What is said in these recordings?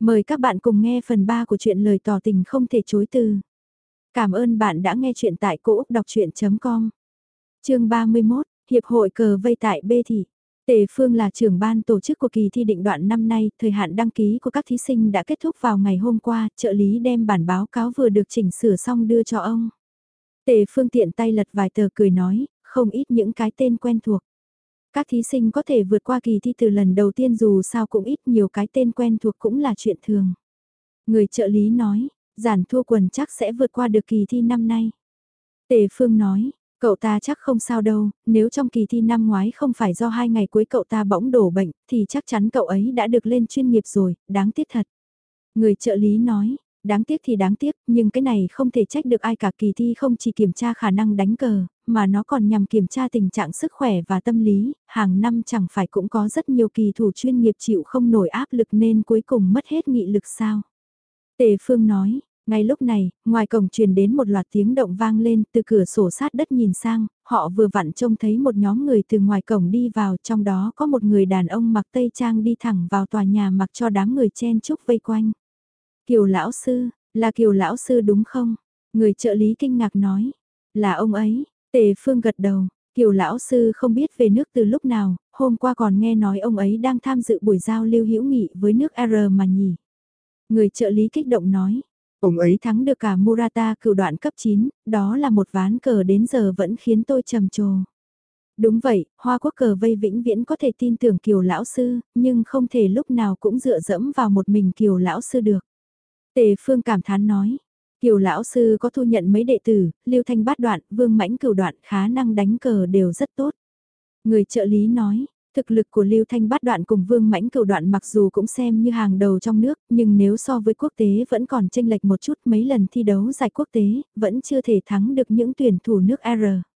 Mời các bạn cùng nghe phần 3 của truyện lời tỏ tình không thể chối từ. Cảm ơn bạn đã nghe chuyện tại cỗ đọc chuyện.com. Chương 31, Hiệp hội cờ vây tại B Thị. Tề Phương là trưởng ban tổ chức của kỳ thi định đoạn năm nay, thời hạn đăng ký của các thí sinh đã kết thúc vào ngày hôm qua, trợ lý đem bản báo cáo vừa được chỉnh sửa xong đưa cho ông. Tề Phương tiện tay lật vài tờ cười nói, không ít những cái tên quen thuộc. Các thí sinh có thể vượt qua kỳ thi từ lần đầu tiên dù sao cũng ít nhiều cái tên quen thuộc cũng là chuyện thường. Người trợ lý nói, giản thua quần chắc sẽ vượt qua được kỳ thi năm nay. Tề Phương nói, cậu ta chắc không sao đâu, nếu trong kỳ thi năm ngoái không phải do hai ngày cuối cậu ta bỗng đổ bệnh, thì chắc chắn cậu ấy đã được lên chuyên nghiệp rồi, đáng tiếc thật. Người trợ lý nói, Đáng tiếc thì đáng tiếc, nhưng cái này không thể trách được ai cả kỳ thi không chỉ kiểm tra khả năng đánh cờ, mà nó còn nhằm kiểm tra tình trạng sức khỏe và tâm lý, hàng năm chẳng phải cũng có rất nhiều kỳ thủ chuyên nghiệp chịu không nổi áp lực nên cuối cùng mất hết nghị lực sao. Tề Phương nói, ngay lúc này, ngoài cổng truyền đến một loạt tiếng động vang lên từ cửa sổ sát đất nhìn sang, họ vừa vặn trông thấy một nhóm người từ ngoài cổng đi vào trong đó có một người đàn ông mặc tây trang đi thẳng vào tòa nhà mặc cho đám người chen chúc vây quanh. Kiều lão sư, là Kiều lão sư đúng không? Người trợ lý kinh ngạc nói, là ông ấy, Tề Phương gật đầu, Kiều lão sư không biết về nước từ lúc nào, hôm qua còn nghe nói ông ấy đang tham dự buổi giao lưu hữu nghị với nước R mà nhỉ. Người trợ lý kích động nói, ông ấy thắng được cả Murata cựu đoạn cấp 9, đó là một ván cờ đến giờ vẫn khiến tôi trầm trồ. Đúng vậy, hoa quốc cờ vây vĩnh viễn có thể tin tưởng Kiều lão sư, nhưng không thể lúc nào cũng dựa dẫm vào một mình Kiều lão sư được. Tề Phương cảm thán nói, Kiều lão sư có thu nhận mấy đệ tử, Lưu Thanh bát đoạn, Vương Mãnh cửu đoạn, khả năng đánh cờ đều rất tốt. Người trợ lý nói, thực lực của Lưu Thanh bát đoạn cùng Vương Mãnh cửu đoạn mặc dù cũng xem như hàng đầu trong nước, nhưng nếu so với quốc tế vẫn còn chênh lệch một chút mấy lần thi đấu giải quốc tế, vẫn chưa thể thắng được những tuyển thủ nước R.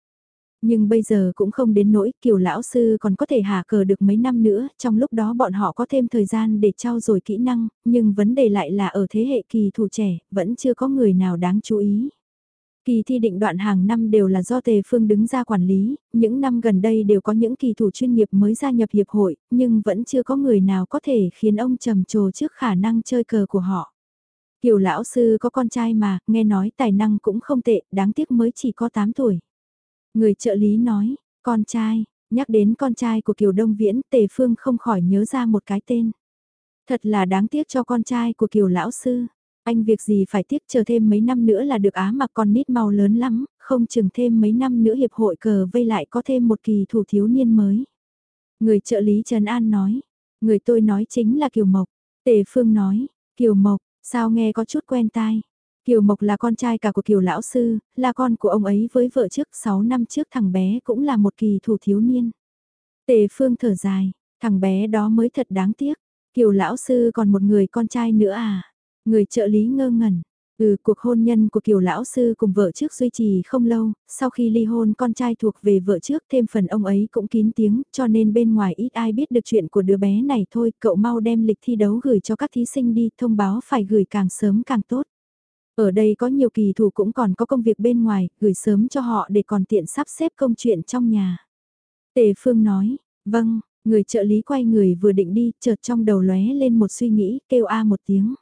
Nhưng bây giờ cũng không đến nỗi kiều lão sư còn có thể hạ cờ được mấy năm nữa, trong lúc đó bọn họ có thêm thời gian để trao dồi kỹ năng, nhưng vấn đề lại là ở thế hệ kỳ thủ trẻ, vẫn chưa có người nào đáng chú ý. Kỳ thi định đoạn hàng năm đều là do Tề Phương đứng ra quản lý, những năm gần đây đều có những kỳ thủ chuyên nghiệp mới gia nhập hiệp hội, nhưng vẫn chưa có người nào có thể khiến ông trầm trồ trước khả năng chơi cờ của họ. Kiều lão sư có con trai mà, nghe nói tài năng cũng không tệ, đáng tiếc mới chỉ có 8 tuổi. Người trợ lý nói, con trai, nhắc đến con trai của Kiều Đông Viễn, Tề Phương không khỏi nhớ ra một cái tên. Thật là đáng tiếc cho con trai của Kiều Lão Sư. Anh việc gì phải tiếc chờ thêm mấy năm nữa là được á mà con nít mau lớn lắm, không chừng thêm mấy năm nữa hiệp hội cờ vây lại có thêm một kỳ thủ thiếu niên mới. Người trợ lý Trần An nói, người tôi nói chính là Kiều Mộc. Tề Phương nói, Kiều Mộc, sao nghe có chút quen tai. Kiều Mộc là con trai cả của Kiều Lão Sư, là con của ông ấy với vợ trước 6 năm trước thằng bé cũng là một kỳ thủ thiếu niên. Tề Phương thở dài, thằng bé đó mới thật đáng tiếc. Kiều Lão Sư còn một người con trai nữa à? Người trợ lý ngơ ngẩn. Ừ, cuộc hôn nhân của Kiều Lão Sư cùng vợ trước duy trì không lâu, sau khi ly hôn con trai thuộc về vợ trước thêm phần ông ấy cũng kín tiếng, cho nên bên ngoài ít ai biết được chuyện của đứa bé này thôi, cậu mau đem lịch thi đấu gửi cho các thí sinh đi, thông báo phải gửi càng sớm càng tốt. Ở đây có nhiều kỳ thủ cũng còn có công việc bên ngoài, gửi sớm cho họ để còn tiện sắp xếp công chuyện trong nhà. Tề Phương nói, vâng, người trợ lý quay người vừa định đi, chợt trong đầu lóe lên một suy nghĩ, kêu a một tiếng.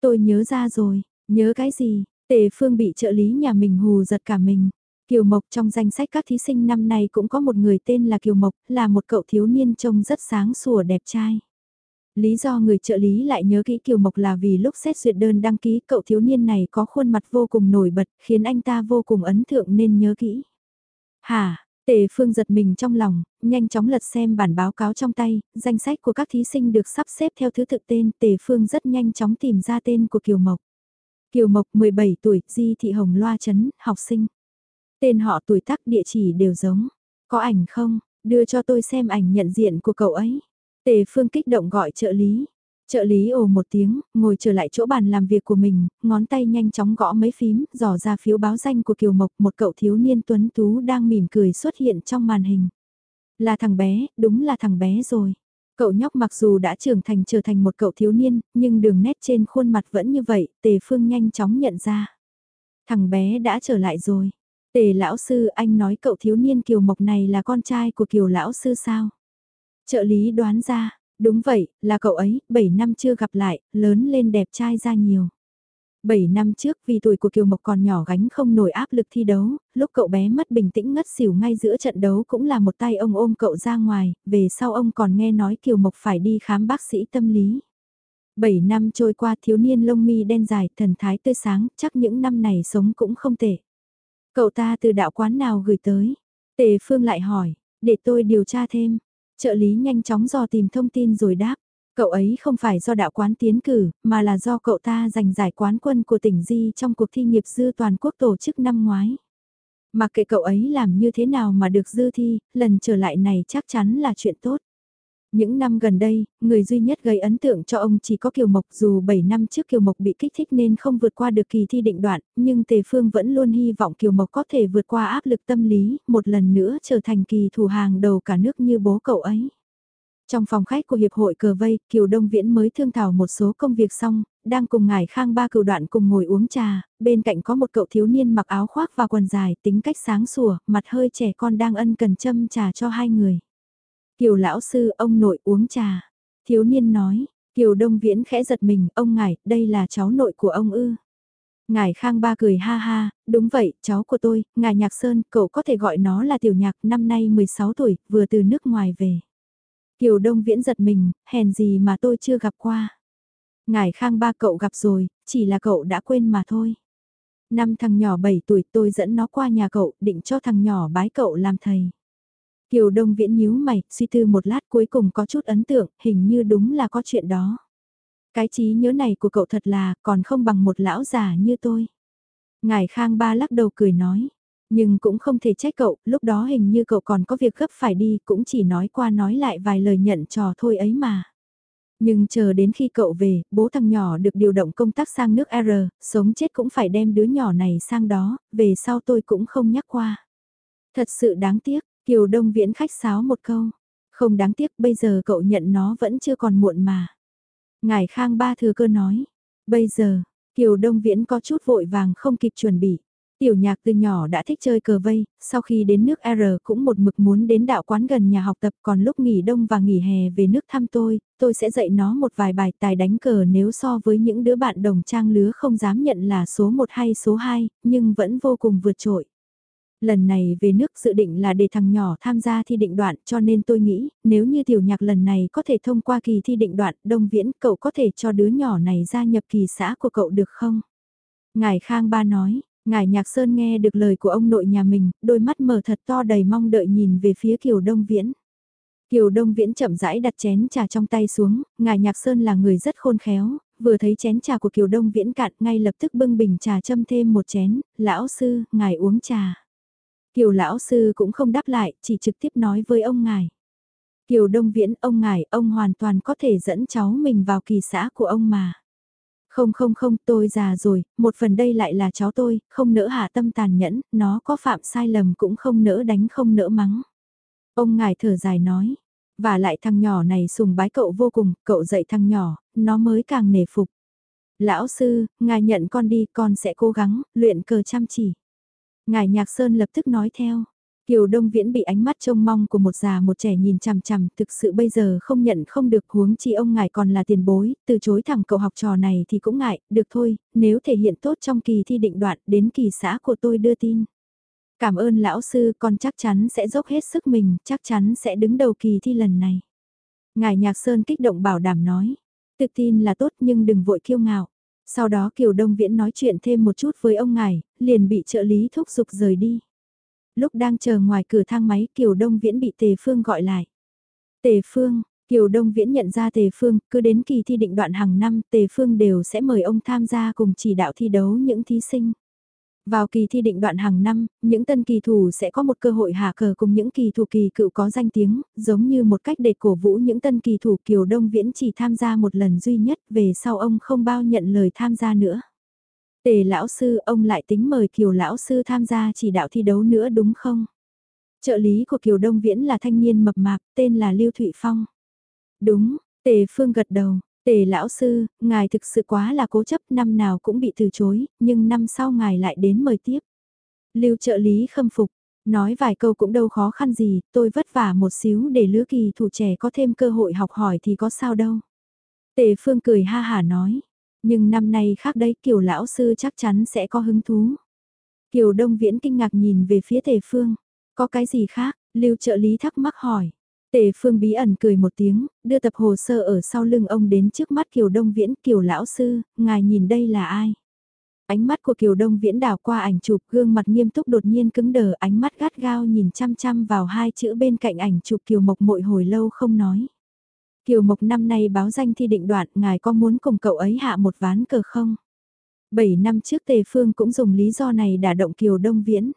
Tôi nhớ ra rồi, nhớ cái gì, Tề Phương bị trợ lý nhà mình hù giật cả mình. Kiều Mộc trong danh sách các thí sinh năm nay cũng có một người tên là Kiều Mộc, là một cậu thiếu niên trông rất sáng sủa đẹp trai. Lý do người trợ lý lại nhớ kỹ Kiều Mộc là vì lúc xét duyệt đơn đăng ký cậu thiếu niên này có khuôn mặt vô cùng nổi bật khiến anh ta vô cùng ấn tượng nên nhớ kỹ. Hả, Tề Phương giật mình trong lòng, nhanh chóng lật xem bản báo cáo trong tay, danh sách của các thí sinh được sắp xếp theo thứ tự tên, Tề Phương rất nhanh chóng tìm ra tên của Kiều Mộc. Kiều Mộc 17 tuổi, Di Thị Hồng Loa Trấn, học sinh. Tên họ tuổi tác địa chỉ đều giống. Có ảnh không? Đưa cho tôi xem ảnh nhận diện của cậu ấy. Tề Phương kích động gọi trợ lý. Trợ lý ồ một tiếng, ngồi trở lại chỗ bàn làm việc của mình, ngón tay nhanh chóng gõ mấy phím, dò ra phiếu báo danh của Kiều Mộc, một cậu thiếu niên tuấn tú đang mỉm cười xuất hiện trong màn hình. Là thằng bé, đúng là thằng bé rồi. Cậu nhóc mặc dù đã trưởng thành trở thành một cậu thiếu niên, nhưng đường nét trên khuôn mặt vẫn như vậy, Tề Phương nhanh chóng nhận ra. Thằng bé đã trở lại rồi. Tề lão sư anh nói cậu thiếu niên Kiều Mộc này là con trai của Kiều lão sư sao? Trợ lý đoán ra, Đúng vậy, là cậu ấy, 7 năm chưa gặp lại, lớn lên đẹp trai ra nhiều. 7 năm trước vì tuổi của Kiều Mộc còn nhỏ gánh không nổi áp lực thi đấu, lúc cậu bé mất bình tĩnh ngất xỉu ngay giữa trận đấu cũng là một tay ông ôm cậu ra ngoài, về sau ông còn nghe nói Kiều Mộc phải đi khám bác sĩ tâm lý. 7 năm trôi qua thiếu niên lông mi đen dài, thần thái tươi sáng, chắc những năm này sống cũng không tệ. Cậu ta từ đạo quán nào gửi tới? Tề Phương lại hỏi, để tôi điều tra thêm. Trợ lý nhanh chóng dò tìm thông tin rồi đáp. Cậu ấy không phải do đạo quán tiến cử, mà là do cậu ta giành giải quán quân của tỉnh Di trong cuộc thi nghiệp dư toàn quốc tổ chức năm ngoái. Mặc kệ cậu ấy làm như thế nào mà được dư thi, lần trở lại này chắc chắn là chuyện tốt. Những năm gần đây, người duy nhất gây ấn tượng cho ông chỉ có Kiều Mộc dù 7 năm trước Kiều Mộc bị kích thích nên không vượt qua được kỳ thi định đoạn, nhưng Tề Phương vẫn luôn hy vọng Kiều Mộc có thể vượt qua áp lực tâm lý, một lần nữa trở thành kỳ thủ hàng đầu cả nước như bố cậu ấy. Trong phòng khách của Hiệp hội Cờ Vây, Kiều Đông Viễn mới thương thảo một số công việc xong, đang cùng ngài Khang ba cựu đoạn cùng ngồi uống trà, bên cạnh có một cậu thiếu niên mặc áo khoác và quần dài tính cách sáng sủa, mặt hơi trẻ con đang ân cần châm trà cho hai người. Kiều lão sư, ông nội uống trà. Thiếu niên nói, Kiều Đông Viễn khẽ giật mình, ông ngài, đây là cháu nội của ông ư. Ngài Khang Ba cười ha ha, đúng vậy, cháu của tôi, ngài Nhạc Sơn, cậu có thể gọi nó là tiểu nhạc, năm nay 16 tuổi, vừa từ nước ngoài về. Kiều Đông Viễn giật mình, hèn gì mà tôi chưa gặp qua. Ngài Khang Ba cậu gặp rồi, chỉ là cậu đã quên mà thôi. Năm thằng nhỏ 7 tuổi tôi dẫn nó qua nhà cậu, định cho thằng nhỏ bái cậu làm thầy. Kiều Đông Viễn nhíu mày, suy tư một lát cuối cùng có chút ấn tượng, hình như đúng là có chuyện đó. Cái trí nhớ này của cậu thật là, còn không bằng một lão già như tôi. Ngài Khang Ba lắc đầu cười nói, nhưng cũng không thể trách cậu, lúc đó hình như cậu còn có việc gấp phải đi, cũng chỉ nói qua nói lại vài lời nhận trò thôi ấy mà. Nhưng chờ đến khi cậu về, bố thằng nhỏ được điều động công tác sang nước R, sống chết cũng phải đem đứa nhỏ này sang đó, về sau tôi cũng không nhắc qua. Thật sự đáng tiếc, Kiều Đông Viễn khách sáo một câu. Không đáng tiếc bây giờ cậu nhận nó vẫn chưa còn muộn mà. Ngài Khang Ba thừa cơ nói. Bây giờ, Kiều Đông Viễn có chút vội vàng không kịp chuẩn bị. Tiểu nhạc từ nhỏ đã thích chơi cờ vây, sau khi đến nước R cũng một mực muốn đến đạo quán gần nhà học tập còn lúc nghỉ đông và nghỉ hè về nước thăm tôi, tôi sẽ dạy nó một vài bài tài đánh cờ nếu so với những đứa bạn đồng trang lứa không dám nhận là số 1 hay số 2, nhưng vẫn vô cùng vượt trội lần này về nước dự định là để thằng nhỏ tham gia thi định đoạn cho nên tôi nghĩ nếu như tiểu nhạc lần này có thể thông qua kỳ thi định đoạn đông viễn cậu có thể cho đứa nhỏ này gia nhập kỳ xã của cậu được không? Ngài Khang Ba nói, Ngài Nhạc Sơn nghe được lời của ông nội nhà mình, đôi mắt mở thật to đầy mong đợi nhìn về phía Kiều Đông Viễn. Kiều Đông Viễn chậm rãi đặt chén trà trong tay xuống, Ngài Nhạc Sơn là người rất khôn khéo, vừa thấy chén trà của Kiều Đông Viễn cạn ngay lập tức bưng bình trà châm thêm một chén, lão sư, ngài uống trà. Kiều lão sư cũng không đáp lại, chỉ trực tiếp nói với ông ngài. Kiều Đông Viễn, ông ngài, ông hoàn toàn có thể dẫn cháu mình vào kỳ xã của ông mà. Không không không, tôi già rồi, một phần đây lại là cháu tôi, không nỡ hạ tâm tàn nhẫn, nó có phạm sai lầm cũng không nỡ đánh không nỡ mắng. Ông ngài thở dài nói, và lại thằng nhỏ này sùng bái cậu vô cùng, cậu dạy thằng nhỏ, nó mới càng nể phục. Lão sư, ngài nhận con đi, con sẽ cố gắng, luyện cờ chăm chỉ. Ngài Nhạc Sơn lập tức nói theo. Kiều Đông Viễn bị ánh mắt trông mong của một già một trẻ nhìn chằm chằm, thực sự bây giờ không nhận không được huống chi ông ngài còn là tiền bối, từ chối thẳng cậu học trò này thì cũng ngại, được thôi, nếu thể hiện tốt trong kỳ thi định đoạn đến kỳ xã của tôi đưa tin. Cảm ơn lão sư, con chắc chắn sẽ dốc hết sức mình, chắc chắn sẽ đứng đầu kỳ thi lần này. Ngài Nhạc Sơn kích động bảo đảm nói, tự tin là tốt nhưng đừng vội kiêu ngạo. Sau đó Kiều Đông Viễn nói chuyện thêm một chút với ông ngài, liền bị trợ lý thúc giục rời đi. Lúc đang chờ ngoài cửa thang máy Kiều Đông Viễn bị Tề Phương gọi lại. Tề Phương, Kiều Đông Viễn nhận ra Tề Phương, cứ đến kỳ thi định đoạn hàng năm Tề Phương đều sẽ mời ông tham gia cùng chỉ đạo thi đấu những thí sinh. Vào kỳ thi định đoạn hàng năm, những tân kỳ thủ sẽ có một cơ hội hạ cờ cùng những kỳ thủ kỳ cựu có danh tiếng, giống như một cách để cổ vũ những tân kỳ thủ Kiều Đông Viễn chỉ tham gia một lần duy nhất, về sau ông không bao nhận lời tham gia nữa. Tề lão sư, ông lại tính mời Kiều lão sư tham gia chỉ đạo thi đấu nữa đúng không? Trợ lý của Kiều Đông Viễn là thanh niên mập mạp, tên là Lưu Thụy Phong. Đúng, Tề Phương gật đầu, Tề lão sư, ngài thực sự quá là cố chấp năm nào cũng bị từ chối, nhưng năm sau ngài lại đến mời tiếp. Lưu trợ lý khâm phục, Nói vài câu cũng đâu khó khăn gì, tôi vất vả một xíu để lứa kỳ thủ trẻ có thêm cơ hội học hỏi thì có sao đâu. Tề Phương cười ha hả nói, nhưng năm nay khác đấy Kiều lão sư chắc chắn sẽ có hứng thú. Kiều Đông Viễn kinh ngạc nhìn về phía Tề Phương, có cái gì khác, Lưu trợ lý thắc mắc hỏi. Tề Phương bí ẩn cười một tiếng, đưa tập hồ sơ ở sau lưng ông đến trước mắt Kiều Đông Viễn, Kiều lão sư, ngài nhìn đây là ai? Ánh mắt của Kiều Đông Viễn đảo qua ảnh chụp gương mặt nghiêm túc đột nhiên cứng đờ ánh mắt gắt gao nhìn chăm chăm vào hai chữ bên cạnh ảnh chụp Kiều Mộc mội hồi lâu không nói. Kiều Mộc năm nay báo danh thi định đoạn, ngài có muốn cùng cậu ấy hạ một ván cờ không? Bảy năm trước Tề Phương cũng dùng lý do này đả động Kiều Đông Viễn.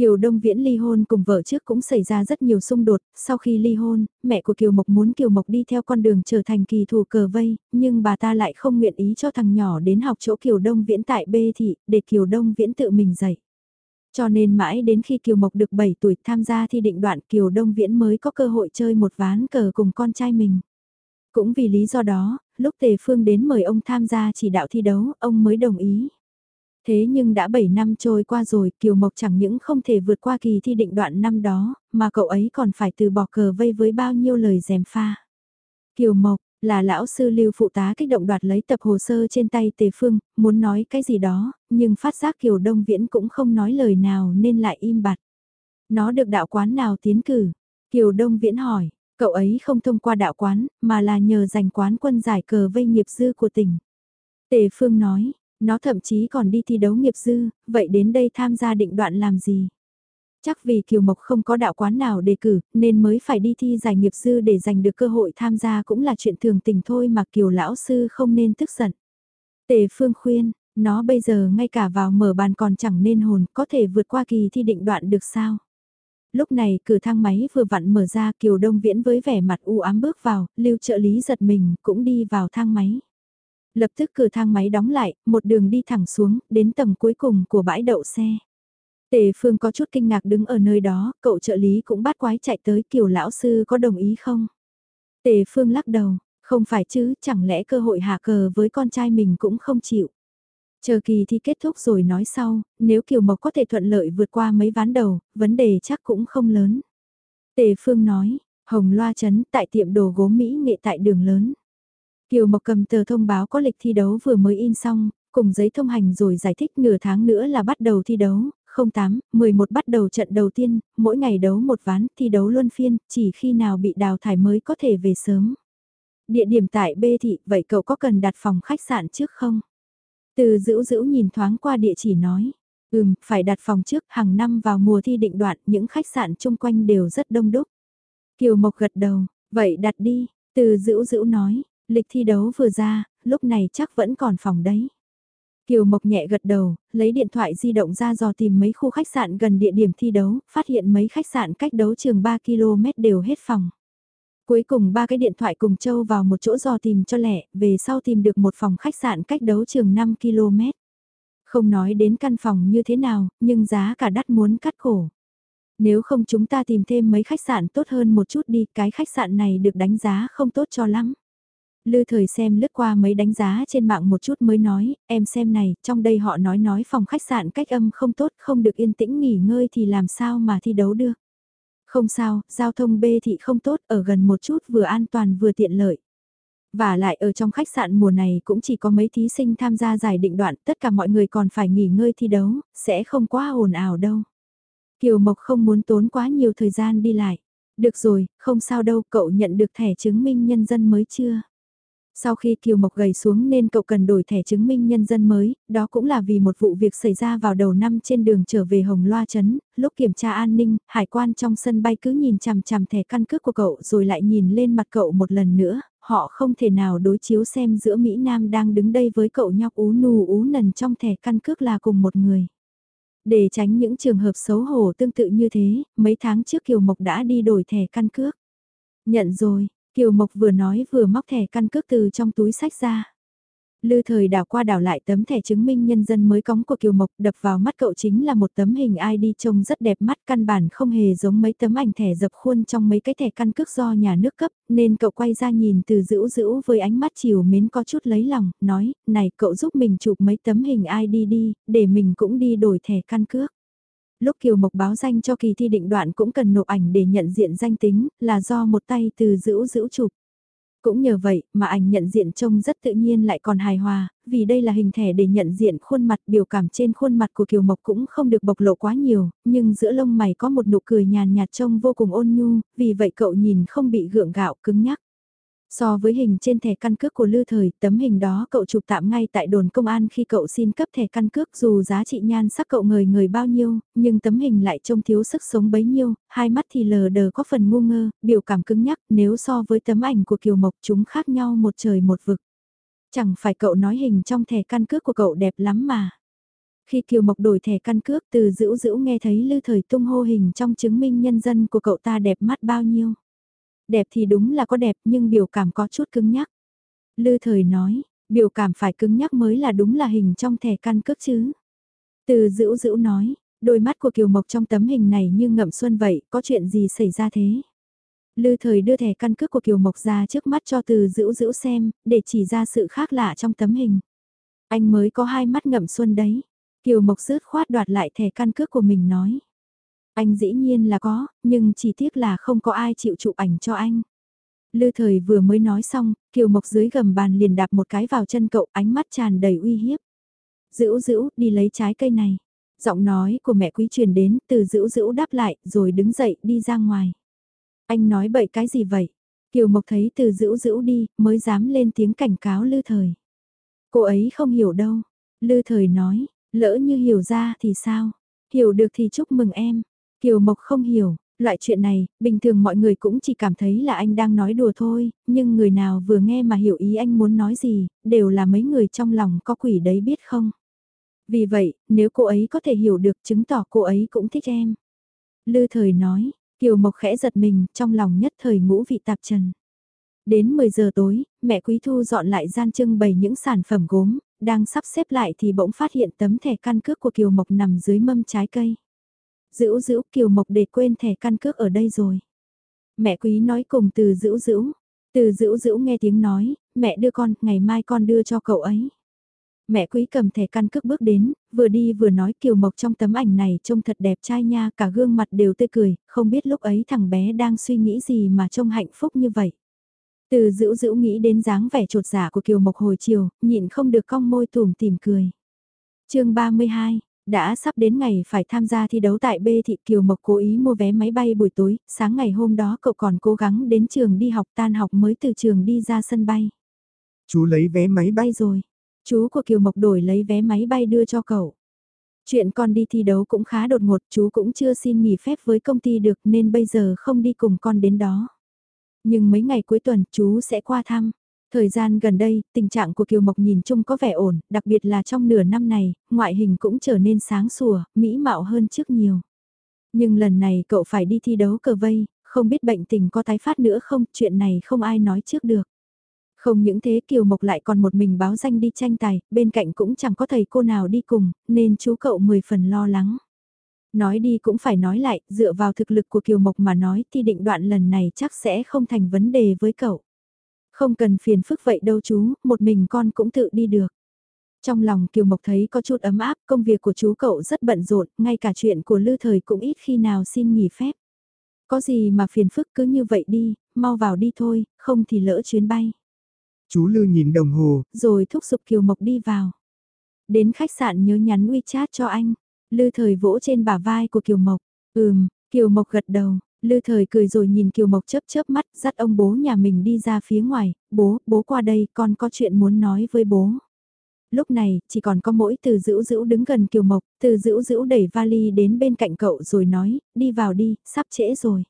Kiều Đông Viễn ly hôn cùng vợ trước cũng xảy ra rất nhiều xung đột, sau khi ly hôn, mẹ của Kiều Mộc muốn Kiều Mộc đi theo con đường trở thành kỳ thủ cờ vây, nhưng bà ta lại không nguyện ý cho thằng nhỏ đến học chỗ Kiều Đông Viễn tại B thị, để Kiều Đông Viễn tự mình dạy. Cho nên mãi đến khi Kiều Mộc được 7 tuổi tham gia thi định đoạn Kiều Đông Viễn mới có cơ hội chơi một ván cờ cùng con trai mình. Cũng vì lý do đó, lúc Tề Phương đến mời ông tham gia chỉ đạo thi đấu, ông mới đồng ý. Thế nhưng đã 7 năm trôi qua rồi, Kiều Mộc chẳng những không thể vượt qua kỳ thi định đoạn năm đó, mà cậu ấy còn phải từ bỏ cờ vây với bao nhiêu lời dèm pha. Kiều Mộc, là lão sư lưu phụ tá kích động đoạt lấy tập hồ sơ trên tay Tề Phương, muốn nói cái gì đó, nhưng phát giác Kiều Đông Viễn cũng không nói lời nào nên lại im bặt. Nó được đạo quán nào tiến cử? Kiều Đông Viễn hỏi, cậu ấy không thông qua đạo quán, mà là nhờ giành quán quân giải cờ vây nghiệp dư của tỉnh. Tề Phương nói, nó thậm chí còn đi thi đấu nghiệp dư, vậy đến đây tham gia định đoạn làm gì? Chắc vì Kiều Mộc không có đạo quán nào đề cử, nên mới phải đi thi giải nghiệp dư để giành được cơ hội tham gia cũng là chuyện thường tình thôi mà Kiều lão sư không nên tức giận. Tề Phương khuyên, nó bây giờ ngay cả vào mở bàn còn chẳng nên hồn, có thể vượt qua kỳ thi định đoạn được sao? Lúc này cửa thang máy vừa vặn mở ra Kiều Đông Viễn với vẻ mặt u ám bước vào, lưu trợ lý giật mình cũng đi vào thang máy. Lập tức cửa thang máy đóng lại, một đường đi thẳng xuống, đến tầng cuối cùng của bãi đậu xe. Tề Phương có chút kinh ngạc đứng ở nơi đó, cậu trợ lý cũng bắt quái chạy tới kiểu lão sư có đồng ý không? Tề Phương lắc đầu, không phải chứ, chẳng lẽ cơ hội hạ cờ với con trai mình cũng không chịu. Chờ kỳ thi kết thúc rồi nói sau, nếu Kiều Mộc có thể thuận lợi vượt qua mấy ván đầu, vấn đề chắc cũng không lớn. Tề Phương nói, Hồng Loa Trấn tại tiệm đồ gốm Mỹ nghệ tại đường lớn. Kiều Mộc cầm tờ thông báo có lịch thi đấu vừa mới in xong, cùng giấy thông hành rồi giải thích nửa tháng nữa là bắt đầu thi đấu, 08, 11 bắt đầu trận đầu tiên, mỗi ngày đấu một ván, thi đấu luân phiên, chỉ khi nào bị đào thải mới có thể về sớm. Địa điểm tại B thị, vậy cậu có cần đặt phòng khách sạn trước không? Từ dữ dữ nhìn thoáng qua địa chỉ nói, ừm, phải đặt phòng trước, hàng năm vào mùa thi định đoạn, những khách sạn chung quanh đều rất đông đúc. Kiều Mộc gật đầu, vậy đặt đi, từ dữ dữ nói, Lịch thi đấu vừa ra, lúc này chắc vẫn còn phòng đấy. Kiều Mộc nhẹ gật đầu, lấy điện thoại di động ra dò tìm mấy khu khách sạn gần địa điểm thi đấu, phát hiện mấy khách sạn cách đấu trường 3 km đều hết phòng. Cuối cùng ba cái điện thoại cùng châu vào một chỗ dò tìm cho lẻ, về sau tìm được một phòng khách sạn cách đấu trường 5 km. Không nói đến căn phòng như thế nào, nhưng giá cả đắt muốn cắt cổ. Nếu không chúng ta tìm thêm mấy khách sạn tốt hơn một chút đi, cái khách sạn này được đánh giá không tốt cho lắm. Lư thời xem lướt qua mấy đánh giá trên mạng một chút mới nói, em xem này, trong đây họ nói nói phòng khách sạn cách âm không tốt, không được yên tĩnh nghỉ ngơi thì làm sao mà thi đấu được. Không sao, giao thông B thị không tốt, ở gần một chút vừa an toàn vừa tiện lợi. Và lại ở trong khách sạn mùa này cũng chỉ có mấy thí sinh tham gia giải định đoạn, tất cả mọi người còn phải nghỉ ngơi thi đấu, sẽ không quá ồn ào đâu. Kiều Mộc không muốn tốn quá nhiều thời gian đi lại. Được rồi, không sao đâu, cậu nhận được thẻ chứng minh nhân dân mới chưa? Sau khi Kiều Mộc gầy xuống nên cậu cần đổi thẻ chứng minh nhân dân mới, đó cũng là vì một vụ việc xảy ra vào đầu năm trên đường trở về Hồng Loa Trấn, lúc kiểm tra an ninh, hải quan trong sân bay cứ nhìn chằm chằm thẻ căn cước của cậu rồi lại nhìn lên mặt cậu một lần nữa, họ không thể nào đối chiếu xem giữa Mỹ Nam đang đứng đây với cậu nhóc ú nù ú nần trong thẻ căn cước là cùng một người. Để tránh những trường hợp xấu hổ tương tự như thế, mấy tháng trước Kiều Mộc đã đi đổi thẻ căn cước. Nhận rồi, Kiều Mộc vừa nói vừa móc thẻ căn cước từ trong túi sách ra. Lư thời đảo qua đảo lại tấm thẻ chứng minh nhân dân mới cóng của Kiều Mộc đập vào mắt cậu chính là một tấm hình ID trông rất đẹp mắt căn bản không hề giống mấy tấm ảnh thẻ dập khuôn trong mấy cái thẻ căn cước do nhà nước cấp, nên cậu quay ra nhìn từ dữ dữ với ánh mắt chiều mến có chút lấy lòng, nói, này cậu giúp mình chụp mấy tấm hình ID đi, để mình cũng đi đổi thẻ căn cước. Lúc Kiều Mộc báo danh cho kỳ thi định đoạn cũng cần nộp ảnh để nhận diện danh tính, là do một tay từ giữ giữ chụp. Cũng nhờ vậy mà ảnh nhận diện trông rất tự nhiên lại còn hài hòa, vì đây là hình thẻ để nhận diện khuôn mặt biểu cảm trên khuôn mặt của Kiều Mộc cũng không được bộc lộ quá nhiều, nhưng giữa lông mày có một nụ cười nhàn nhạt trông vô cùng ôn nhu, vì vậy cậu nhìn không bị gượng gạo cứng nhắc. So với hình trên thẻ căn cước của Lư Thời, tấm hình đó cậu chụp tạm ngay tại đồn công an khi cậu xin cấp thẻ căn cước dù giá trị nhan sắc cậu người người bao nhiêu, nhưng tấm hình lại trông thiếu sức sống bấy nhiêu, hai mắt thì lờ đờ có phần ngu ngơ, biểu cảm cứng nhắc nếu so với tấm ảnh của Kiều Mộc chúng khác nhau một trời một vực. Chẳng phải cậu nói hình trong thẻ căn cước của cậu đẹp lắm mà. Khi Kiều Mộc đổi thẻ căn cước từ dữ dữ nghe thấy Lư Thời tung hô hình trong chứng minh nhân dân của cậu ta đẹp mắt bao nhiêu. Đẹp thì đúng là có đẹp nhưng biểu cảm có chút cứng nhắc. Lư thời nói, biểu cảm phải cứng nhắc mới là đúng là hình trong thẻ căn cước chứ. Từ dữ dữ nói, đôi mắt của Kiều Mộc trong tấm hình này như ngậm xuân vậy, có chuyện gì xảy ra thế? Lư thời đưa thẻ căn cước của Kiều Mộc ra trước mắt cho từ dữ dữ xem, để chỉ ra sự khác lạ trong tấm hình. Anh mới có hai mắt ngậm xuân đấy. Kiều Mộc rứt khoát đoạt lại thẻ căn cước của mình nói. Anh dĩ nhiên là có, nhưng chỉ tiếc là không có ai chịu chụp ảnh cho anh. Lư thời vừa mới nói xong, Kiều Mộc dưới gầm bàn liền đạp một cái vào chân cậu ánh mắt tràn đầy uy hiếp. Dữ dữ, đi lấy trái cây này. Giọng nói của mẹ quý truyền đến, từ dữ dữ đáp lại, rồi đứng dậy đi ra ngoài. Anh nói bậy cái gì vậy? Kiều Mộc thấy từ dữ dữ đi, mới dám lên tiếng cảnh cáo Lư thời. Cô ấy không hiểu đâu. Lư thời nói, lỡ như hiểu ra thì sao? Hiểu được thì chúc mừng em. Kiều Mộc không hiểu, loại chuyện này, bình thường mọi người cũng chỉ cảm thấy là anh đang nói đùa thôi, nhưng người nào vừa nghe mà hiểu ý anh muốn nói gì, đều là mấy người trong lòng có quỷ đấy biết không. Vì vậy, nếu cô ấy có thể hiểu được chứng tỏ cô ấy cũng thích em. Lư thời nói, Kiều Mộc khẽ giật mình, trong lòng nhất thời ngũ vị tạp trần. Đến 10 giờ tối, mẹ Quý Thu dọn lại gian trưng bày những sản phẩm gốm, đang sắp xếp lại thì bỗng phát hiện tấm thẻ căn cước của Kiều Mộc nằm dưới mâm trái cây. Dữ dữu Kiều Mộc để quên thẻ căn cước ở đây rồi. Mẹ quý nói cùng từ dữ dữ. Từ dữ dữ nghe tiếng nói, mẹ đưa con, ngày mai con đưa cho cậu ấy. Mẹ quý cầm thẻ căn cước bước đến, vừa đi vừa nói Kiều Mộc trong tấm ảnh này trông thật đẹp trai nha, cả gương mặt đều tươi cười, không biết lúc ấy thằng bé đang suy nghĩ gì mà trông hạnh phúc như vậy. Từ dữ dữ nghĩ đến dáng vẻ trột giả của Kiều Mộc hồi chiều, nhịn không được cong môi tùm tìm cười. chương 32, đã sắp đến ngày phải tham gia thi đấu tại B Thị Kiều Mộc cố ý mua vé máy bay buổi tối, sáng ngày hôm đó cậu còn cố gắng đến trường đi học tan học mới từ trường đi ra sân bay. Chú lấy vé máy bay rồi. Chú của Kiều Mộc đổi lấy vé máy bay đưa cho cậu. Chuyện con đi thi đấu cũng khá đột ngột, chú cũng chưa xin nghỉ phép với công ty được nên bây giờ không đi cùng con đến đó. Nhưng mấy ngày cuối tuần chú sẽ qua thăm. Thời gian gần đây, tình trạng của Kiều Mộc nhìn chung có vẻ ổn, đặc biệt là trong nửa năm này, ngoại hình cũng trở nên sáng sủa, mỹ mạo hơn trước nhiều. Nhưng lần này cậu phải đi thi đấu cờ vây, không biết bệnh tình có tái phát nữa không, chuyện này không ai nói trước được. Không những thế Kiều Mộc lại còn một mình báo danh đi tranh tài, bên cạnh cũng chẳng có thầy cô nào đi cùng, nên chú cậu mười phần lo lắng. Nói đi cũng phải nói lại, dựa vào thực lực của Kiều Mộc mà nói thì định đoạn lần này chắc sẽ không thành vấn đề với cậu. Không cần phiền phức vậy đâu chú, một mình con cũng tự đi được. Trong lòng Kiều Mộc thấy có chút ấm áp, công việc của chú cậu rất bận rộn, ngay cả chuyện của Lư Thời cũng ít khi nào xin nghỉ phép. Có gì mà phiền phức cứ như vậy đi, mau vào đi thôi, không thì lỡ chuyến bay. Chú Lư nhìn đồng hồ, rồi thúc giục Kiều Mộc đi vào. Đến khách sạn nhớ nhắn WeChat cho anh. Lư Thời vỗ trên bả vai của Kiều Mộc. Ừm, Kiều Mộc gật đầu, Lư thời cười rồi nhìn Kiều Mộc chớp chớp mắt, dắt ông bố nhà mình đi ra phía ngoài, bố, bố qua đây, con có chuyện muốn nói với bố. Lúc này, chỉ còn có mỗi từ dữ dữ đứng gần Kiều Mộc, từ dữ dữ đẩy vali đến bên cạnh cậu rồi nói, đi vào đi, sắp trễ rồi.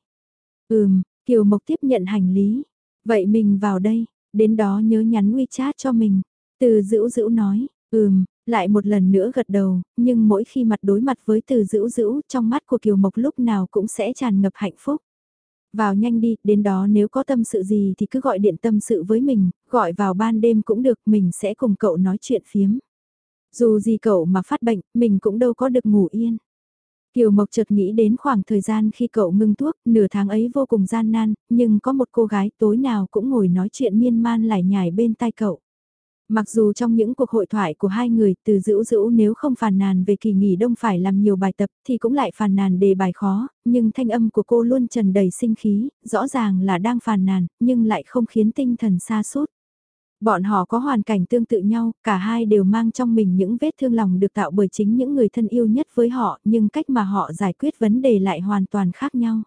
Ừm, Kiều Mộc tiếp nhận hành lý. Vậy mình vào đây, đến đó nhớ nhắn WeChat cho mình. Từ dữ dữ nói, ừm, lại một lần nữa gật đầu, nhưng mỗi khi mặt đối mặt với từ dữ dữ trong mắt của Kiều Mộc lúc nào cũng sẽ tràn ngập hạnh phúc. Vào nhanh đi, đến đó nếu có tâm sự gì thì cứ gọi điện tâm sự với mình, gọi vào ban đêm cũng được, mình sẽ cùng cậu nói chuyện phiếm. Dù gì cậu mà phát bệnh, mình cũng đâu có được ngủ yên. Kiều Mộc chợt nghĩ đến khoảng thời gian khi cậu ngưng thuốc, nửa tháng ấy vô cùng gian nan, nhưng có một cô gái tối nào cũng ngồi nói chuyện miên man lải nhải bên tai cậu. Mặc dù trong những cuộc hội thoại của hai người từ dữ dữ nếu không phàn nàn về kỳ nghỉ đông phải làm nhiều bài tập thì cũng lại phàn nàn đề bài khó, nhưng thanh âm của cô luôn trần đầy sinh khí, rõ ràng là đang phàn nàn, nhưng lại không khiến tinh thần xa sút Bọn họ có hoàn cảnh tương tự nhau, cả hai đều mang trong mình những vết thương lòng được tạo bởi chính những người thân yêu nhất với họ, nhưng cách mà họ giải quyết vấn đề lại hoàn toàn khác nhau.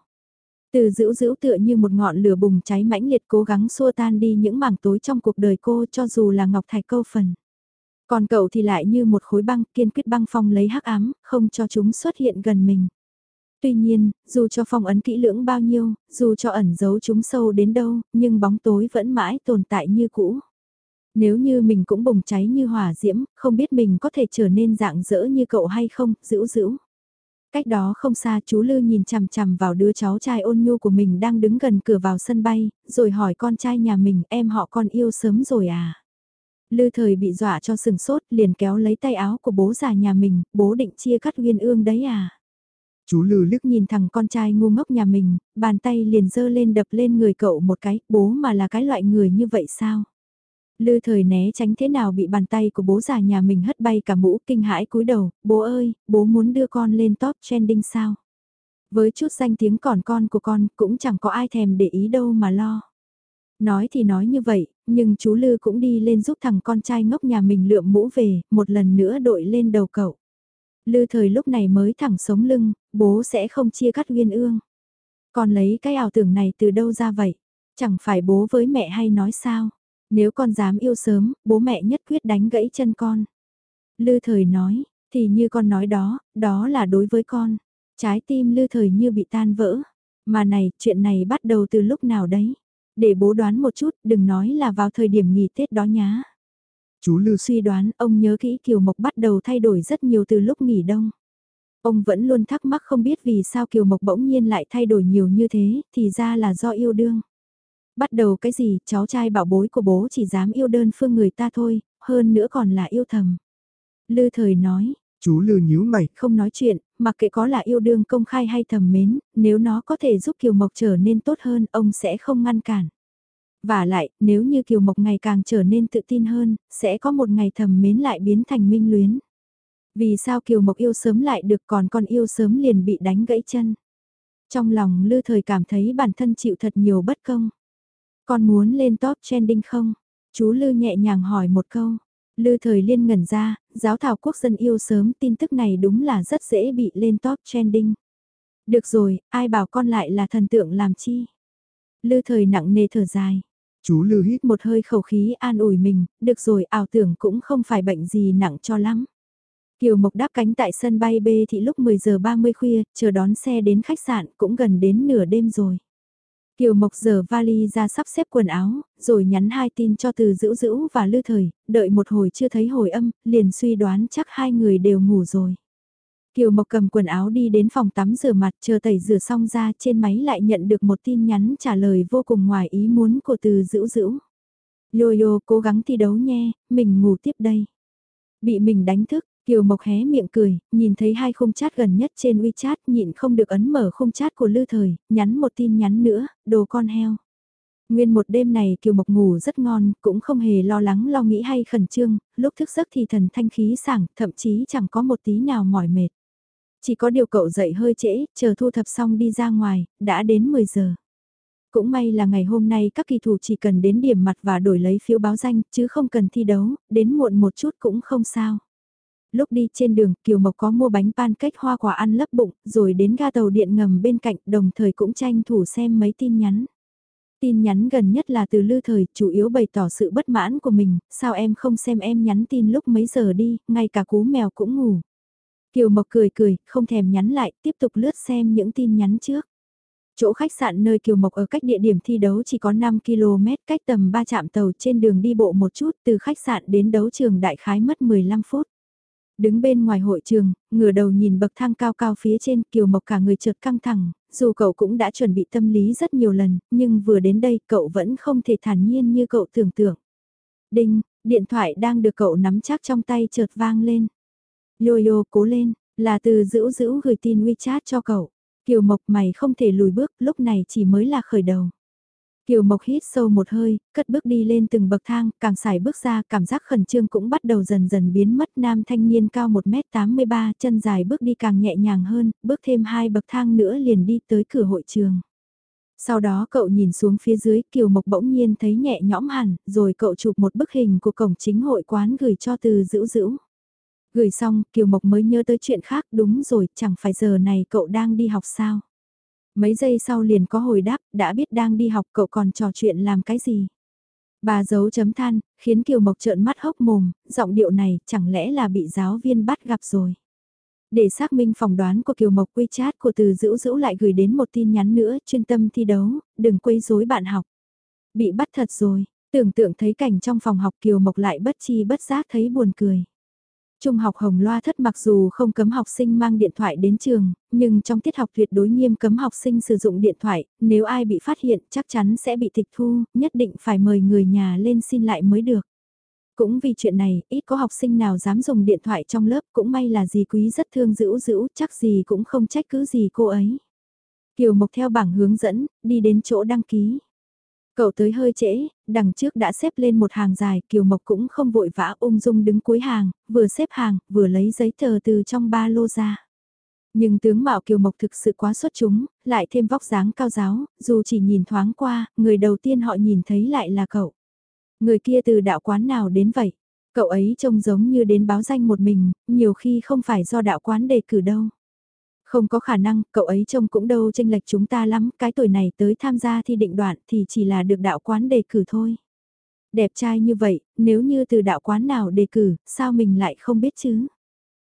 Từ dữ dữ tựa như một ngọn lửa bùng cháy mãnh liệt cố gắng xua tan đi những mảng tối trong cuộc đời cô cho dù là Ngọc Thạch câu phần. Còn cậu thì lại như một khối băng kiên quyết băng phong lấy hắc ám, không cho chúng xuất hiện gần mình. Tuy nhiên, dù cho phong ấn kỹ lưỡng bao nhiêu, dù cho ẩn giấu chúng sâu đến đâu, nhưng bóng tối vẫn mãi tồn tại như cũ. Nếu như mình cũng bùng cháy như hỏa diễm, không biết mình có thể trở nên dạng dỡ như cậu hay không, dữ dữ. Cách đó không xa chú Lư nhìn chằm chằm vào đứa cháu trai ôn nhu của mình đang đứng gần cửa vào sân bay, rồi hỏi con trai nhà mình em họ con yêu sớm rồi à. Lư thời bị dọa cho sừng sốt liền kéo lấy tay áo của bố già nhà mình, bố định chia cắt uyên ương đấy à. Chú Lư liếc nhìn thằng con trai ngu ngốc nhà mình, bàn tay liền dơ lên đập lên người cậu một cái, bố mà là cái loại người như vậy sao? Lư thời né tránh thế nào bị bàn tay của bố già nhà mình hất bay cả mũ kinh hãi cúi đầu, bố ơi, bố muốn đưa con lên top trending sao? Với chút danh tiếng còn con của con cũng chẳng có ai thèm để ý đâu mà lo. Nói thì nói như vậy, nhưng chú Lư cũng đi lên giúp thằng con trai ngốc nhà mình lượm mũ về, một lần nữa đội lên đầu cậu. Lư thời lúc này mới thẳng sống lưng, bố sẽ không chia cắt uyên ương. Còn lấy cái ảo tưởng này từ đâu ra vậy? Chẳng phải bố với mẹ hay nói sao? Nếu con dám yêu sớm, bố mẹ nhất quyết đánh gãy chân con. Lư thời nói, thì như con nói đó, đó là đối với con. Trái tim lư thời như bị tan vỡ. Mà này, chuyện này bắt đầu từ lúc nào đấy? Để bố đoán một chút, đừng nói là vào thời điểm nghỉ Tết đó nhá. Chú Lư suy đoán, ông nhớ kỹ Kiều Mộc bắt đầu thay đổi rất nhiều từ lúc nghỉ đông. Ông vẫn luôn thắc mắc không biết vì sao Kiều Mộc bỗng nhiên lại thay đổi nhiều như thế, thì ra là do yêu đương. Bắt đầu cái gì, cháu trai bảo bối của bố chỉ dám yêu đơn phương người ta thôi, hơn nữa còn là yêu thầm. Lư thời nói, chú Lư nhíu mày, không nói chuyện, mặc kệ có là yêu đương công khai hay thầm mến, nếu nó có thể giúp Kiều Mộc trở nên tốt hơn, ông sẽ không ngăn cản. Và lại, nếu như Kiều Mộc ngày càng trở nên tự tin hơn, sẽ có một ngày thầm mến lại biến thành minh luyến. Vì sao Kiều Mộc yêu sớm lại được còn con yêu sớm liền bị đánh gãy chân. Trong lòng Lư Thời cảm thấy bản thân chịu thật nhiều bất công. Con muốn lên top trending không? Chú Lư nhẹ nhàng hỏi một câu. Lư thời liên ngẩn ra, giáo thảo quốc dân yêu sớm tin tức này đúng là rất dễ bị lên top trending. Được rồi, ai bảo con lại là thần tượng làm chi? Lư thời nặng nề thở dài. Chú Lư hít một hơi khẩu khí an ủi mình, được rồi ảo tưởng cũng không phải bệnh gì nặng cho lắm. Kiều Mộc đáp cánh tại sân bay B thị lúc 10 giờ 30 khuya, chờ đón xe đến khách sạn cũng gần đến nửa đêm rồi. Kiều Mộc giờ vali ra sắp xếp quần áo, rồi nhắn hai tin cho từ dữ dữ và lư thời, đợi một hồi chưa thấy hồi âm, liền suy đoán chắc hai người đều ngủ rồi. Kiều Mộc cầm quần áo đi đến phòng tắm rửa mặt chờ tẩy rửa xong ra trên máy lại nhận được một tin nhắn trả lời vô cùng ngoài ý muốn của từ dữ dữ. Yo yo cố gắng thi đấu nhé, mình ngủ tiếp đây. Bị mình đánh thức, Kiều Mộc hé miệng cười, nhìn thấy hai khung chat gần nhất trên WeChat nhịn không được ấn mở khung chat của Lư Thời, nhắn một tin nhắn nữa, đồ con heo. Nguyên một đêm này Kiều Mộc ngủ rất ngon, cũng không hề lo lắng lo nghĩ hay khẩn trương, lúc thức giấc thì thần thanh khí sảng, thậm chí chẳng có một tí nào mỏi mệt. Chỉ có điều cậu dậy hơi trễ, chờ thu thập xong đi ra ngoài, đã đến 10 giờ. Cũng may là ngày hôm nay các kỳ thủ chỉ cần đến điểm mặt và đổi lấy phiếu báo danh, chứ không cần thi đấu, đến muộn một chút cũng không sao. Lúc đi trên đường, Kiều Mộc có mua bánh pancake hoa quả ăn lấp bụng, rồi đến ga tàu điện ngầm bên cạnh, đồng thời cũng tranh thủ xem mấy tin nhắn. Tin nhắn gần nhất là từ lư thời, chủ yếu bày tỏ sự bất mãn của mình, sao em không xem em nhắn tin lúc mấy giờ đi, ngay cả cú mèo cũng ngủ. Kiều Mộc cười cười, không thèm nhắn lại, tiếp tục lướt xem những tin nhắn trước. Chỗ khách sạn nơi Kiều Mộc ở cách địa điểm thi đấu chỉ có 5 km cách tầm 3 trạm tàu trên đường đi bộ một chút từ khách sạn đến đấu trường đại khái mất 15 phút. Đứng bên ngoài hội trường, ngửa đầu nhìn bậc thang cao cao phía trên, Kiều Mộc cả người trượt căng thẳng, dù cậu cũng đã chuẩn bị tâm lý rất nhiều lần, nhưng vừa đến đây cậu vẫn không thể thản nhiên như cậu tưởng tượng. Đinh, điện thoại đang được cậu nắm chắc trong tay chợt vang lên. Yoyo cố lên, là từ dữ dữ gửi tin WeChat cho cậu. Kiều Mộc mày không thể lùi bước, lúc này chỉ mới là khởi đầu. Kiều Mộc hít sâu một hơi, cất bước đi lên từng bậc thang, càng xài bước ra, cảm giác khẩn trương cũng bắt đầu dần dần biến mất. Nam thanh niên cao 1m83, chân dài bước đi càng nhẹ nhàng hơn, bước thêm hai bậc thang nữa liền đi tới cửa hội trường. Sau đó cậu nhìn xuống phía dưới, Kiều Mộc bỗng nhiên thấy nhẹ nhõm hẳn, rồi cậu chụp một bức hình của cổng chính hội quán gửi cho từ dữ dữ. Gửi xong, Kiều Mộc mới nhớ tới chuyện khác, đúng rồi, chẳng phải giờ này cậu đang đi học sao? Mấy giây sau liền có hồi đáp, đã biết đang đi học cậu còn trò chuyện làm cái gì? Bà giấu chấm than, khiến Kiều Mộc trợn mắt hốc mồm, giọng điệu này chẳng lẽ là bị giáo viên bắt gặp rồi. Để xác minh phỏng đoán của Kiều Mộc quy chat của từ dữ dữ lại gửi đến một tin nhắn nữa, chuyên tâm thi đấu, đừng quấy rối bạn học. Bị bắt thật rồi, tưởng tượng thấy cảnh trong phòng học Kiều Mộc lại bất chi bất giác thấy buồn cười. Trung học Hồng Loa thất mặc dù không cấm học sinh mang điện thoại đến trường, nhưng trong tiết học tuyệt đối nghiêm cấm học sinh sử dụng điện thoại, nếu ai bị phát hiện chắc chắn sẽ bị tịch thu, nhất định phải mời người nhà lên xin lại mới được. Cũng vì chuyện này, ít có học sinh nào dám dùng điện thoại trong lớp, cũng may là dì quý rất thương dữ dữ, chắc gì cũng không trách cứ gì cô ấy. Kiều Mộc theo bảng hướng dẫn, đi đến chỗ đăng ký. Cậu tới hơi trễ, đằng trước đã xếp lên một hàng dài, Kiều Mộc cũng không vội vã ung dung đứng cuối hàng, vừa xếp hàng, vừa lấy giấy tờ từ trong ba lô ra. Nhưng tướng mạo Kiều Mộc thực sự quá xuất chúng, lại thêm vóc dáng cao giáo, dù chỉ nhìn thoáng qua, người đầu tiên họ nhìn thấy lại là cậu. Người kia từ đạo quán nào đến vậy? Cậu ấy trông giống như đến báo danh một mình, nhiều khi không phải do đạo quán đề cử đâu. Không có khả năng, cậu ấy trông cũng đâu tranh lệch chúng ta lắm, cái tuổi này tới tham gia thi định đoạn thì chỉ là được đạo quán đề cử thôi. Đẹp trai như vậy, nếu như từ đạo quán nào đề cử, sao mình lại không biết chứ?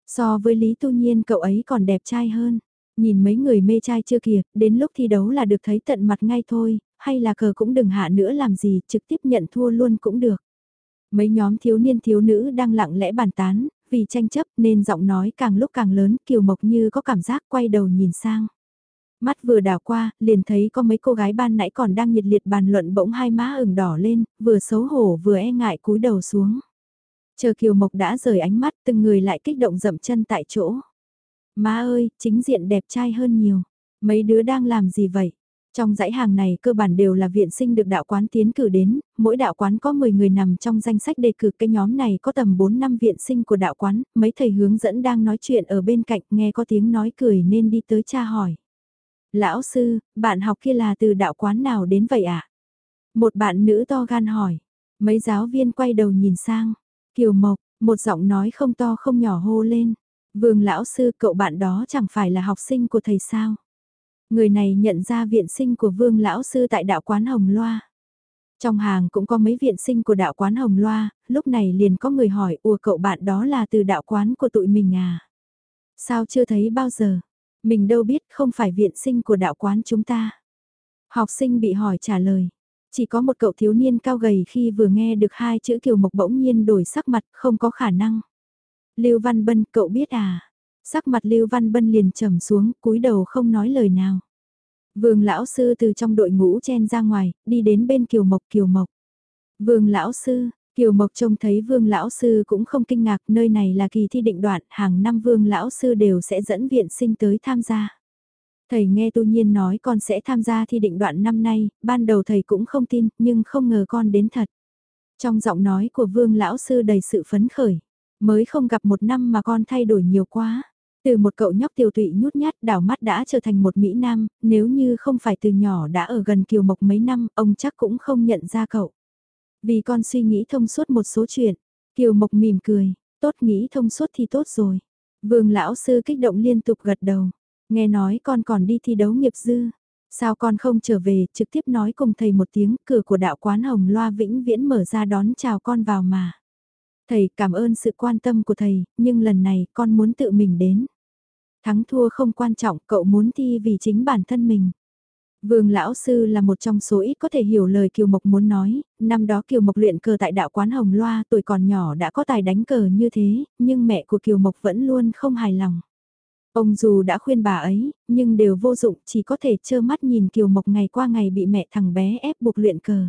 So với Lý Tu Nhiên cậu ấy còn đẹp trai hơn. Nhìn mấy người mê trai chưa kìa, đến lúc thi đấu là được thấy tận mặt ngay thôi, hay là cờ cũng đừng hạ nữa làm gì, trực tiếp nhận thua luôn cũng được. Mấy nhóm thiếu niên thiếu nữ đang lặng lẽ bàn tán, vì tranh chấp nên giọng nói càng lúc càng lớn, Kiều Mộc như có cảm giác quay đầu nhìn sang. Mắt vừa đảo qua, liền thấy có mấy cô gái ban nãy còn đang nhiệt liệt bàn luận bỗng hai má ửng đỏ lên, vừa xấu hổ vừa e ngại cúi đầu xuống. Chờ Kiều Mộc đã rời ánh mắt, từng người lại kích động dậm chân tại chỗ. Má ơi, chính diện đẹp trai hơn nhiều. Mấy đứa đang làm gì vậy? Trong dãy hàng này cơ bản đều là viện sinh được đạo quán tiến cử đến, mỗi đạo quán có 10 người nằm trong danh sách đề cử cái nhóm này có tầm 4 năm viện sinh của đạo quán, mấy thầy hướng dẫn đang nói chuyện ở bên cạnh nghe có tiếng nói cười nên đi tới cha hỏi. Lão sư, bạn học kia là từ đạo quán nào đến vậy ạ? À? Một bạn nữ to gan hỏi. Mấy giáo viên quay đầu nhìn sang. Kiều Mộc, một giọng nói không to không nhỏ hô lên. Vương lão sư cậu bạn đó chẳng phải là học sinh của thầy sao? Người này nhận ra viện sinh của vương lão sư tại đạo quán Hồng Loa. Trong hàng cũng có mấy viện sinh của đạo quán Hồng Loa, lúc này liền có người hỏi ùa cậu bạn đó là từ đạo quán của tụi mình à? Sao chưa thấy bao giờ? Mình đâu biết không phải viện sinh của đạo quán chúng ta. Học sinh bị hỏi trả lời. Chỉ có một cậu thiếu niên cao gầy khi vừa nghe được hai chữ kiều mộc bỗng nhiên đổi sắc mặt không có khả năng. Lưu Văn Bân cậu biết à? Sắc mặt Lưu Văn Bân liền trầm xuống, cúi đầu không nói lời nào. Vương lão sư từ trong đội ngũ chen ra ngoài, đi đến bên Kiều Mộc Kiều Mộc. Vương lão sư, Kiều Mộc trông thấy Vương lão sư cũng không kinh ngạc, nơi này là kỳ thi định đoạn, hàng năm Vương lão sư đều sẽ dẫn viện sinh tới tham gia. Thầy nghe tu nhiên nói con sẽ tham gia thi định đoạn năm nay, ban đầu thầy cũng không tin, nhưng không ngờ con đến thật. Trong giọng nói của Vương lão sư đầy sự phấn khởi, mới không gặp một năm mà con thay đổi nhiều quá. Từ một cậu nhóc tiêu tụy nhút nhát đảo mắt đã trở thành một Mỹ Nam, nếu như không phải từ nhỏ đã ở gần Kiều Mộc mấy năm, ông chắc cũng không nhận ra cậu. Vì con suy nghĩ thông suốt một số chuyện, Kiều Mộc mỉm cười, tốt nghĩ thông suốt thì tốt rồi. Vương lão sư kích động liên tục gật đầu, nghe nói con còn đi thi đấu nghiệp dư. Sao con không trở về, trực tiếp nói cùng thầy một tiếng, cửa của đạo quán Hồng Loa vĩnh viễn mở ra đón chào con vào mà. Thầy cảm ơn sự quan tâm của thầy, nhưng lần này con muốn tự mình đến. Thắng thua không quan trọng, cậu muốn thi vì chính bản thân mình. Vương lão sư là một trong số ít có thể hiểu lời Kiều Mộc muốn nói, năm đó Kiều Mộc luyện cờ tại đạo quán Hồng Loa tuổi còn nhỏ đã có tài đánh cờ như thế, nhưng mẹ của Kiều Mộc vẫn luôn không hài lòng. Ông dù đã khuyên bà ấy, nhưng đều vô dụng chỉ có thể trơ mắt nhìn Kiều Mộc ngày qua ngày bị mẹ thằng bé ép buộc luyện cờ.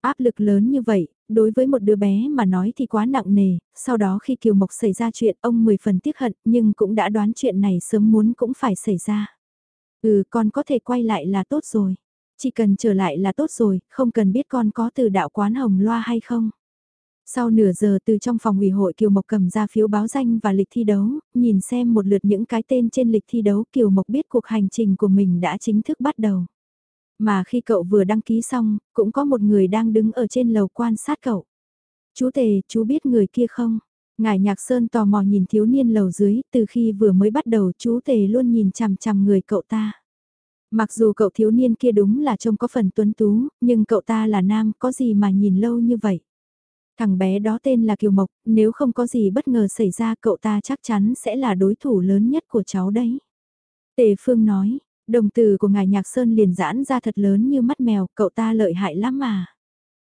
Áp lực lớn như vậy, đối với một đứa bé mà nói thì quá nặng nề, sau đó khi Kiều Mộc xảy ra chuyện ông mười phần tiếc hận nhưng cũng đã đoán chuyện này sớm muốn cũng phải xảy ra. Ừ con có thể quay lại là tốt rồi. Chỉ cần trở lại là tốt rồi, không cần biết con có từ đạo quán hồng loa hay không. Sau nửa giờ từ trong phòng ủy hội Kiều Mộc cầm ra phiếu báo danh và lịch thi đấu, nhìn xem một lượt những cái tên trên lịch thi đấu Kiều Mộc biết cuộc hành trình của mình đã chính thức bắt đầu. Mà khi cậu vừa đăng ký xong, cũng có một người đang đứng ở trên lầu quan sát cậu. Chú Tề, chú biết người kia không? Ngài Nhạc Sơn tò mò nhìn thiếu niên lầu dưới, từ khi vừa mới bắt đầu chú Tề luôn nhìn chằm chằm người cậu ta. Mặc dù cậu thiếu niên kia đúng là trông có phần tuấn tú, nhưng cậu ta là nam, có gì mà nhìn lâu như vậy? Thằng bé đó tên là Kiều Mộc, nếu không có gì bất ngờ xảy ra cậu ta chắc chắn sẽ là đối thủ lớn nhất của cháu đấy. Tề Phương nói, đồng từ của ngài Nhạc Sơn liền giãn ra thật lớn như mắt mèo, cậu ta lợi hại lắm mà.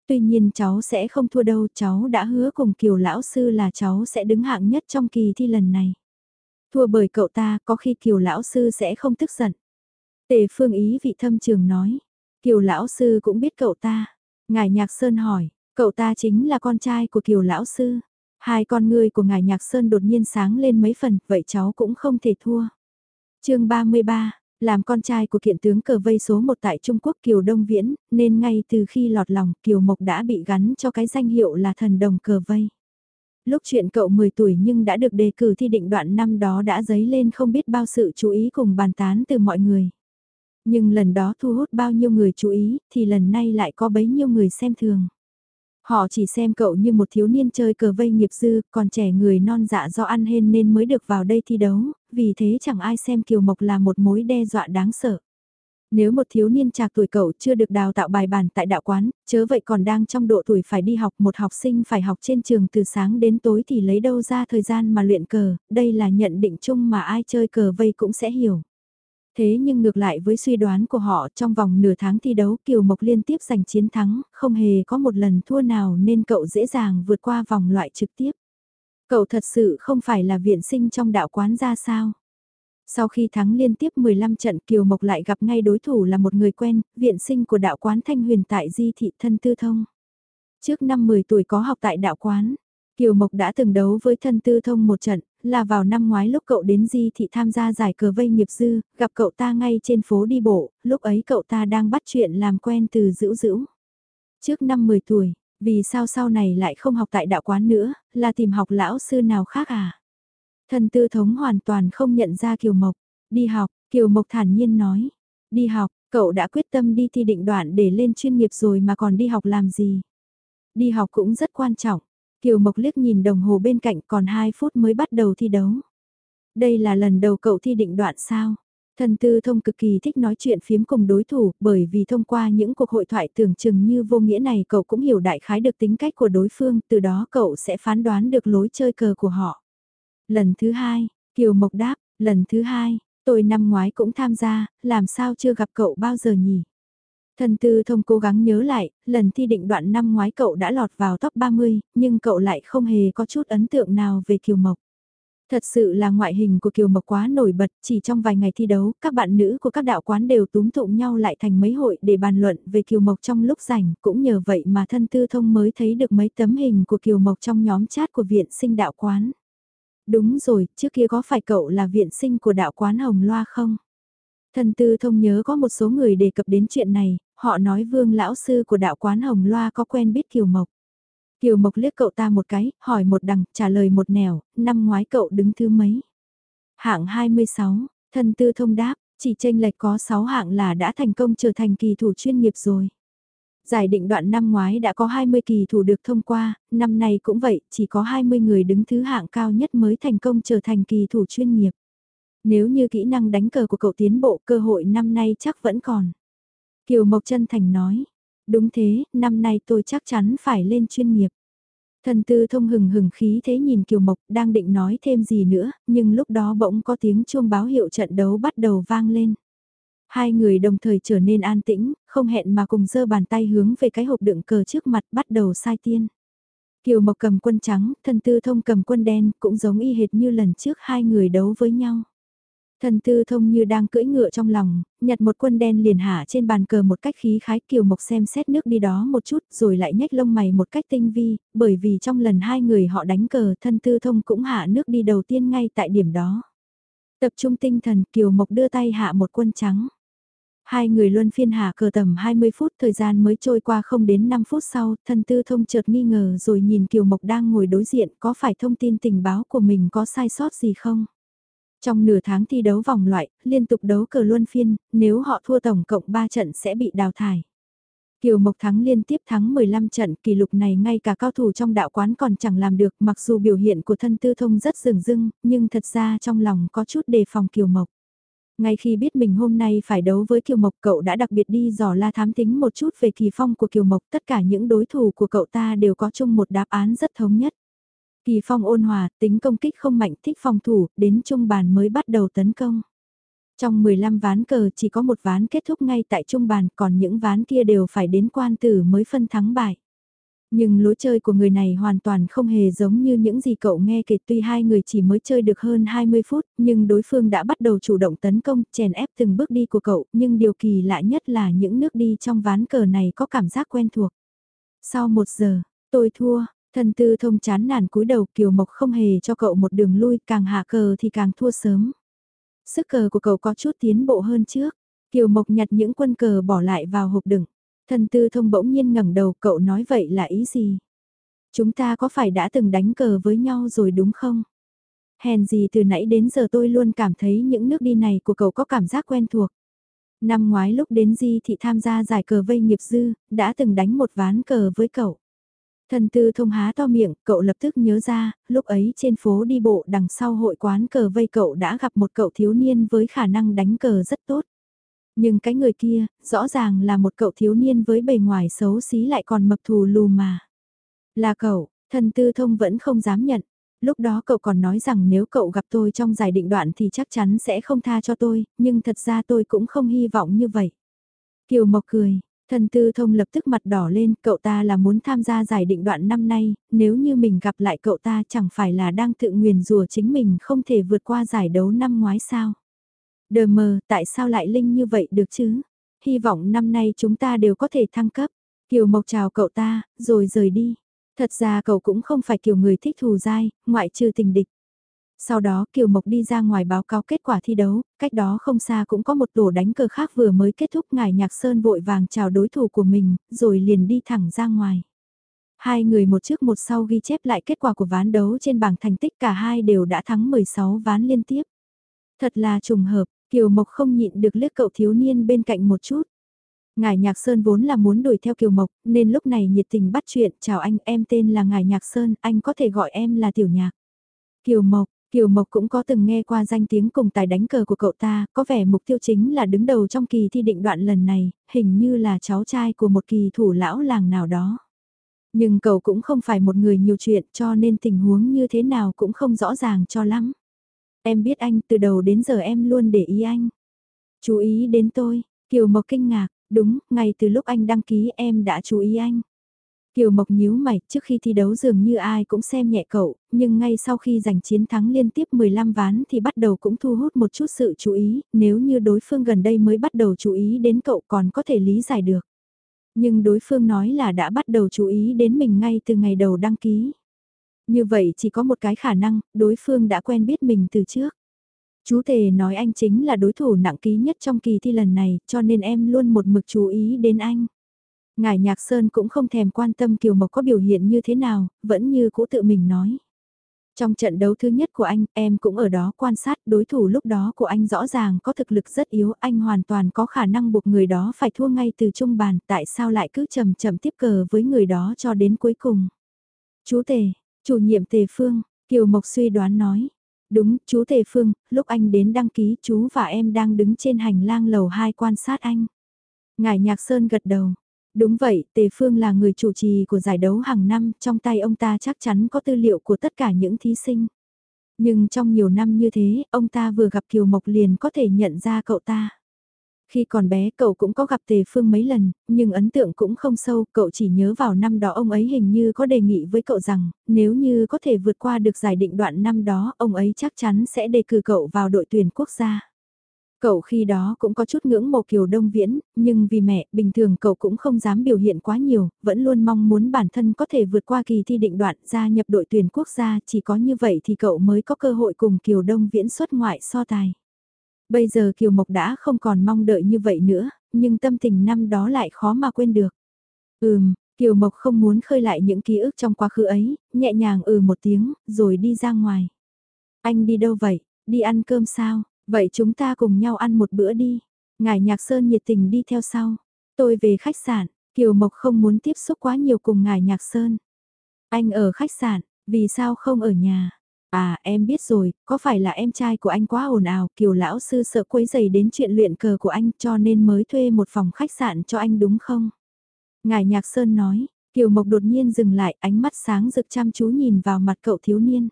Tuy nhiên cháu sẽ không thua đâu, cháu đã hứa cùng Kiều Lão Sư là cháu sẽ đứng hạng nhất trong kỳ thi lần này. Thua bởi cậu ta, có khi Kiều Lão Sư sẽ không tức giận. Tề Phương ý vị thâm trường nói, Kiều Lão Sư cũng biết cậu ta. Ngài Nhạc Sơn hỏi, Cậu ta chính là con trai của Kiều Lão Sư. Hai con người của ngài Nhạc Sơn đột nhiên sáng lên mấy phần, vậy cháu cũng không thể thua. chương 33, làm con trai của kiện tướng cờ vây số 1 tại Trung Quốc Kiều Đông Viễn, nên ngay từ khi lọt lòng Kiều Mộc đã bị gắn cho cái danh hiệu là thần đồng cờ vây. Lúc chuyện cậu 10 tuổi nhưng đã được đề cử thi định đoạn năm đó đã dấy lên không biết bao sự chú ý cùng bàn tán từ mọi người. Nhưng lần đó thu hút bao nhiêu người chú ý thì lần nay lại có bấy nhiêu người xem thường. Họ chỉ xem cậu như một thiếu niên chơi cờ vây nghiệp dư, còn trẻ người non dạ do ăn hên nên mới được vào đây thi đấu, vì thế chẳng ai xem Kiều Mộc là một mối đe dọa đáng sợ. Nếu một thiếu niên trạc tuổi cậu chưa được đào tạo bài bản tại đạo quán, chớ vậy còn đang trong độ tuổi phải đi học một học sinh phải học trên trường từ sáng đến tối thì lấy đâu ra thời gian mà luyện cờ, đây là nhận định chung mà ai chơi cờ vây cũng sẽ hiểu. Thế nhưng ngược lại với suy đoán của họ trong vòng nửa tháng thi đấu Kiều Mộc liên tiếp giành chiến thắng, không hề có một lần thua nào nên cậu dễ dàng vượt qua vòng loại trực tiếp. Cậu thật sự không phải là viện sinh trong đạo quán ra sao. Sau khi thắng liên tiếp 15 trận Kiều Mộc lại gặp ngay đối thủ là một người quen, viện sinh của đạo quán Thanh Huyền tại Di Thị Thân Tư Thông. Trước năm 10 tuổi có học tại đạo quán, Kiều Mộc đã từng đấu với thân tư thông một trận, là vào năm ngoái lúc cậu đến Di Thị tham gia giải cờ vây nghiệp dư, gặp cậu ta ngay trên phố đi bộ, lúc ấy cậu ta đang bắt chuyện làm quen từ dữ dữ. Trước năm 10 tuổi, vì sao sau này lại không học tại đạo quán nữa, là tìm học lão sư nào khác à? thần tư thống hoàn toàn không nhận ra Kiều Mộc. Đi học, Kiều Mộc thản nhiên nói. Đi học, cậu đã quyết tâm đi thi định đoạn để lên chuyên nghiệp rồi mà còn đi học làm gì? Đi học cũng rất quan trọng. Kiều Mộc liếc nhìn đồng hồ bên cạnh còn 2 phút mới bắt đầu thi đấu. Đây là lần đầu cậu thi định đoạn sao? Thần tư thông cực kỳ thích nói chuyện phiếm cùng đối thủ bởi vì thông qua những cuộc hội thoại tưởng chừng như vô nghĩa này cậu cũng hiểu đại khái được tính cách của đối phương, từ đó cậu sẽ phán đoán được lối chơi cờ của họ. Lần thứ hai, Kiều Mộc đáp, lần thứ hai, tôi năm ngoái cũng tham gia, làm sao chưa gặp cậu bao giờ nhỉ? Thần tư thông cố gắng nhớ lại, lần thi định đoạn năm ngoái cậu đã lọt vào top 30, nhưng cậu lại không hề có chút ấn tượng nào về Kiều Mộc. Thật sự là ngoại hình của Kiều Mộc quá nổi bật, chỉ trong vài ngày thi đấu, các bạn nữ của các đạo quán đều túm tụng nhau lại thành mấy hội để bàn luận về Kiều Mộc trong lúc rảnh, cũng nhờ vậy mà thân tư thông mới thấy được mấy tấm hình của Kiều Mộc trong nhóm chat của viện sinh đạo quán. Đúng rồi, trước kia có phải cậu là viện sinh của đạo quán Hồng Loa không? thần tư thông nhớ có một số người đề cập đến chuyện này, họ nói vương lão sư của đạo quán Hồng Loa có quen biết Kiều Mộc. Kiều Mộc liếc cậu ta một cái, hỏi một đằng, trả lời một nẻo, năm ngoái cậu đứng thứ mấy. Hạng 26, thân tư thông đáp, chỉ tranh lệch có 6 hạng là đã thành công trở thành kỳ thủ chuyên nghiệp rồi. Giải định đoạn năm ngoái đã có 20 kỳ thủ được thông qua, năm nay cũng vậy, chỉ có 20 người đứng thứ hạng cao nhất mới thành công trở thành kỳ thủ chuyên nghiệp. Nếu như kỹ năng đánh cờ của cậu tiến bộ cơ hội năm nay chắc vẫn còn. Kiều Mộc chân thành nói, đúng thế, năm nay tôi chắc chắn phải lên chuyên nghiệp. Thần tư thông hừng hừng khí thế nhìn Kiều Mộc đang định nói thêm gì nữa, nhưng lúc đó bỗng có tiếng chuông báo hiệu trận đấu bắt đầu vang lên. Hai người đồng thời trở nên an tĩnh, không hẹn mà cùng giơ bàn tay hướng về cái hộp đựng cờ trước mặt bắt đầu sai tiên. Kiều Mộc cầm quân trắng, thần tư thông cầm quân đen, cũng giống y hệt như lần trước hai người đấu với nhau. Thần tư thông như đang cưỡi ngựa trong lòng, nhặt một quân đen liền hạ trên bàn cờ một cách khí khái kiều mộc xem xét nước đi đó một chút rồi lại nhếch lông mày một cách tinh vi, bởi vì trong lần hai người họ đánh cờ thân tư thông cũng hạ nước đi đầu tiên ngay tại điểm đó. Tập trung tinh thần kiều mộc đưa tay hạ một quân trắng. Hai người luân phiên hạ cờ tầm 20 phút thời gian mới trôi qua không đến 5 phút sau, thân tư thông chợt nghi ngờ rồi nhìn Kiều Mộc đang ngồi đối diện có phải thông tin tình báo của mình có sai sót gì không? Trong nửa tháng thi đấu vòng loại, liên tục đấu cờ luân phiên, nếu họ thua tổng cộng 3 trận sẽ bị đào thải. Kiều Mộc thắng liên tiếp thắng 15 trận, kỷ lục này ngay cả cao thủ trong đạo quán còn chẳng làm được, mặc dù biểu hiện của thân tư thông rất rừng rưng, nhưng thật ra trong lòng có chút đề phòng Kiều Mộc. Ngay khi biết mình hôm nay phải đấu với Kiều Mộc cậu đã đặc biệt đi dò la thám tính một chút về kỳ phong của Kiều Mộc, tất cả những đối thủ của cậu ta đều có chung một đáp án rất thống nhất. Kỳ phong ôn hòa, tính công kích không mạnh, thích phòng thủ, đến trung bàn mới bắt đầu tấn công. Trong 15 ván cờ chỉ có một ván kết thúc ngay tại trung bàn, còn những ván kia đều phải đến quan tử mới phân thắng bại. Nhưng lối chơi của người này hoàn toàn không hề giống như những gì cậu nghe kể tuy hai người chỉ mới chơi được hơn 20 phút, nhưng đối phương đã bắt đầu chủ động tấn công, chèn ép từng bước đi của cậu, nhưng điều kỳ lạ nhất là những nước đi trong ván cờ này có cảm giác quen thuộc. Sau một giờ, tôi thua, Thần tư thông chán nản cúi đầu Kiều Mộc không hề cho cậu một đường lui, càng hạ cờ thì càng thua sớm. Sức cờ của cậu có chút tiến bộ hơn trước. Kiều Mộc nhặt những quân cờ bỏ lại vào hộp đựng. Thần tư thông bỗng nhiên ngẩng đầu cậu nói vậy là ý gì? Chúng ta có phải đã từng đánh cờ với nhau rồi đúng không? Hèn gì từ nãy đến giờ tôi luôn cảm thấy những nước đi này của cậu có cảm giác quen thuộc. Năm ngoái lúc đến Di Thị tham gia giải cờ vây nghiệp dư, đã từng đánh một ván cờ với cậu. Thần tư thông há to miệng, cậu lập tức nhớ ra, lúc ấy trên phố đi bộ đằng sau hội quán cờ vây cậu đã gặp một cậu thiếu niên với khả năng đánh cờ rất tốt. Nhưng cái người kia, rõ ràng là một cậu thiếu niên với bề ngoài xấu xí lại còn mập thù lù mà. Là cậu, thần tư thông vẫn không dám nhận. Lúc đó cậu còn nói rằng nếu cậu gặp tôi trong giải định đoạn thì chắc chắn sẽ không tha cho tôi, nhưng thật ra tôi cũng không hy vọng như vậy. Kiều Mộc cười, Thần tư thông lập tức mặt đỏ lên, cậu ta là muốn tham gia giải định đoạn năm nay, nếu như mình gặp lại cậu ta chẳng phải là đang tự nguyền rùa chính mình không thể vượt qua giải đấu năm ngoái sao. Đờ mờ, tại sao lại linh như vậy được chứ? Hy vọng năm nay chúng ta đều có thể thăng cấp. Kiều Mộc chào cậu ta, rồi rời đi. Thật ra cậu cũng không phải kiểu người thích thù dai, ngoại trừ tình địch. Sau đó Kiều Mộc đi ra ngoài báo cáo kết quả thi đấu, cách đó không xa cũng có một tổ đánh cờ khác vừa mới kết thúc ngài Nhạc Sơn vội vàng chào đối thủ của mình, rồi liền đi thẳng ra ngoài. Hai người một trước một sau ghi chép lại kết quả của ván đấu trên bảng thành tích cả hai đều đã thắng 16 ván liên tiếp. Thật là trùng hợp, Kiều Mộc không nhịn được liếc cậu thiếu niên bên cạnh một chút. Ngài Nhạc Sơn vốn là muốn đuổi theo Kiều Mộc, nên lúc này nhiệt tình bắt chuyện, chào anh, em tên là Ngài Nhạc Sơn, anh có thể gọi em là Tiểu Nhạc. Kiều Mộc, Kiều Mộc cũng có từng nghe qua danh tiếng cùng tài đánh cờ của cậu ta, có vẻ mục tiêu chính là đứng đầu trong kỳ thi định đoạn lần này, hình như là cháu trai của một kỳ thủ lão làng nào đó. Nhưng cậu cũng không phải một người nhiều chuyện cho nên tình huống như thế nào cũng không rõ ràng cho lắm. Em biết anh từ đầu đến giờ em luôn để ý anh. Chú ý đến tôi, Kiều Mộc kinh ngạc, đúng, ngay từ lúc anh đăng ký em đã chú ý anh. Kiều Mộc nhíu mày, trước khi thi đấu dường như ai cũng xem nhẹ cậu, nhưng ngay sau khi giành chiến thắng liên tiếp 15 ván thì bắt đầu cũng thu hút một chút sự chú ý, nếu như đối phương gần đây mới bắt đầu chú ý đến cậu còn có thể lý giải được. Nhưng đối phương nói là đã bắt đầu chú ý đến mình ngay từ ngày đầu đăng ký. Như vậy chỉ có một cái khả năng, đối phương đã quen biết mình từ trước. Chú Tề nói anh chính là đối thủ nặng ký nhất trong kỳ thi lần này, cho nên em luôn một mực chú ý đến anh. Ngài Nhạc Sơn cũng không thèm quan tâm Kiều Mộc có biểu hiện như thế nào, vẫn như cũ tự mình nói. Trong trận đấu thứ nhất của anh, em cũng ở đó quan sát đối thủ lúc đó của anh rõ ràng có thực lực rất yếu, anh hoàn toàn có khả năng buộc người đó phải thua ngay từ trung bàn, tại sao lại cứ chậm chậm tiếp cờ với người đó cho đến cuối cùng. Chú Tề, chủ nhiệm Tề Phương, Kiều Mộc suy đoán nói. Đúng, chú Tề Phương, lúc anh đến đăng ký chú và em đang đứng trên hành lang lầu 2 quan sát anh. Ngài Nhạc Sơn gật đầu, Đúng vậy, Tề Phương là người chủ trì của giải đấu hàng năm, trong tay ông ta chắc chắn có tư liệu của tất cả những thí sinh. Nhưng trong nhiều năm như thế, ông ta vừa gặp Kiều Mộc liền có thể nhận ra cậu ta. Khi còn bé cậu cũng có gặp Tề Phương mấy lần, nhưng ấn tượng cũng không sâu, cậu chỉ nhớ vào năm đó ông ấy hình như có đề nghị với cậu rằng, nếu như có thể vượt qua được giải định đoạn năm đó, ông ấy chắc chắn sẽ đề cử cậu vào đội tuyển quốc gia. Cậu khi đó cũng có chút ngưỡng mộ Kiều Đông Viễn, nhưng vì mẹ, bình thường cậu cũng không dám biểu hiện quá nhiều, vẫn luôn mong muốn bản thân có thể vượt qua kỳ thi định đoạn gia nhập đội tuyển quốc gia, chỉ có như vậy thì cậu mới có cơ hội cùng Kiều Đông Viễn xuất ngoại so tài. Bây giờ Kiều Mộc đã không còn mong đợi như vậy nữa, nhưng tâm tình năm đó lại khó mà quên được. Ừm, Kiều Mộc không muốn khơi lại những ký ức trong quá khứ ấy, nhẹ nhàng ừ một tiếng, rồi đi ra ngoài. Anh đi đâu vậy? Đi ăn cơm sao? Vậy chúng ta cùng nhau ăn một bữa đi. Ngài Nhạc Sơn nhiệt tình đi theo sau. Tôi về khách sạn, Kiều Mộc không muốn tiếp xúc quá nhiều cùng Ngài Nhạc Sơn. Anh ở khách sạn, vì sao không ở nhà? À em biết rồi, có phải là em trai của anh quá ồn ào, Kiều lão sư sợ quấy dày đến chuyện luyện cờ của anh cho nên mới thuê một phòng khách sạn cho anh đúng không? Ngài Nhạc Sơn nói, Kiều Mộc đột nhiên dừng lại ánh mắt sáng rực chăm chú nhìn vào mặt cậu thiếu niên.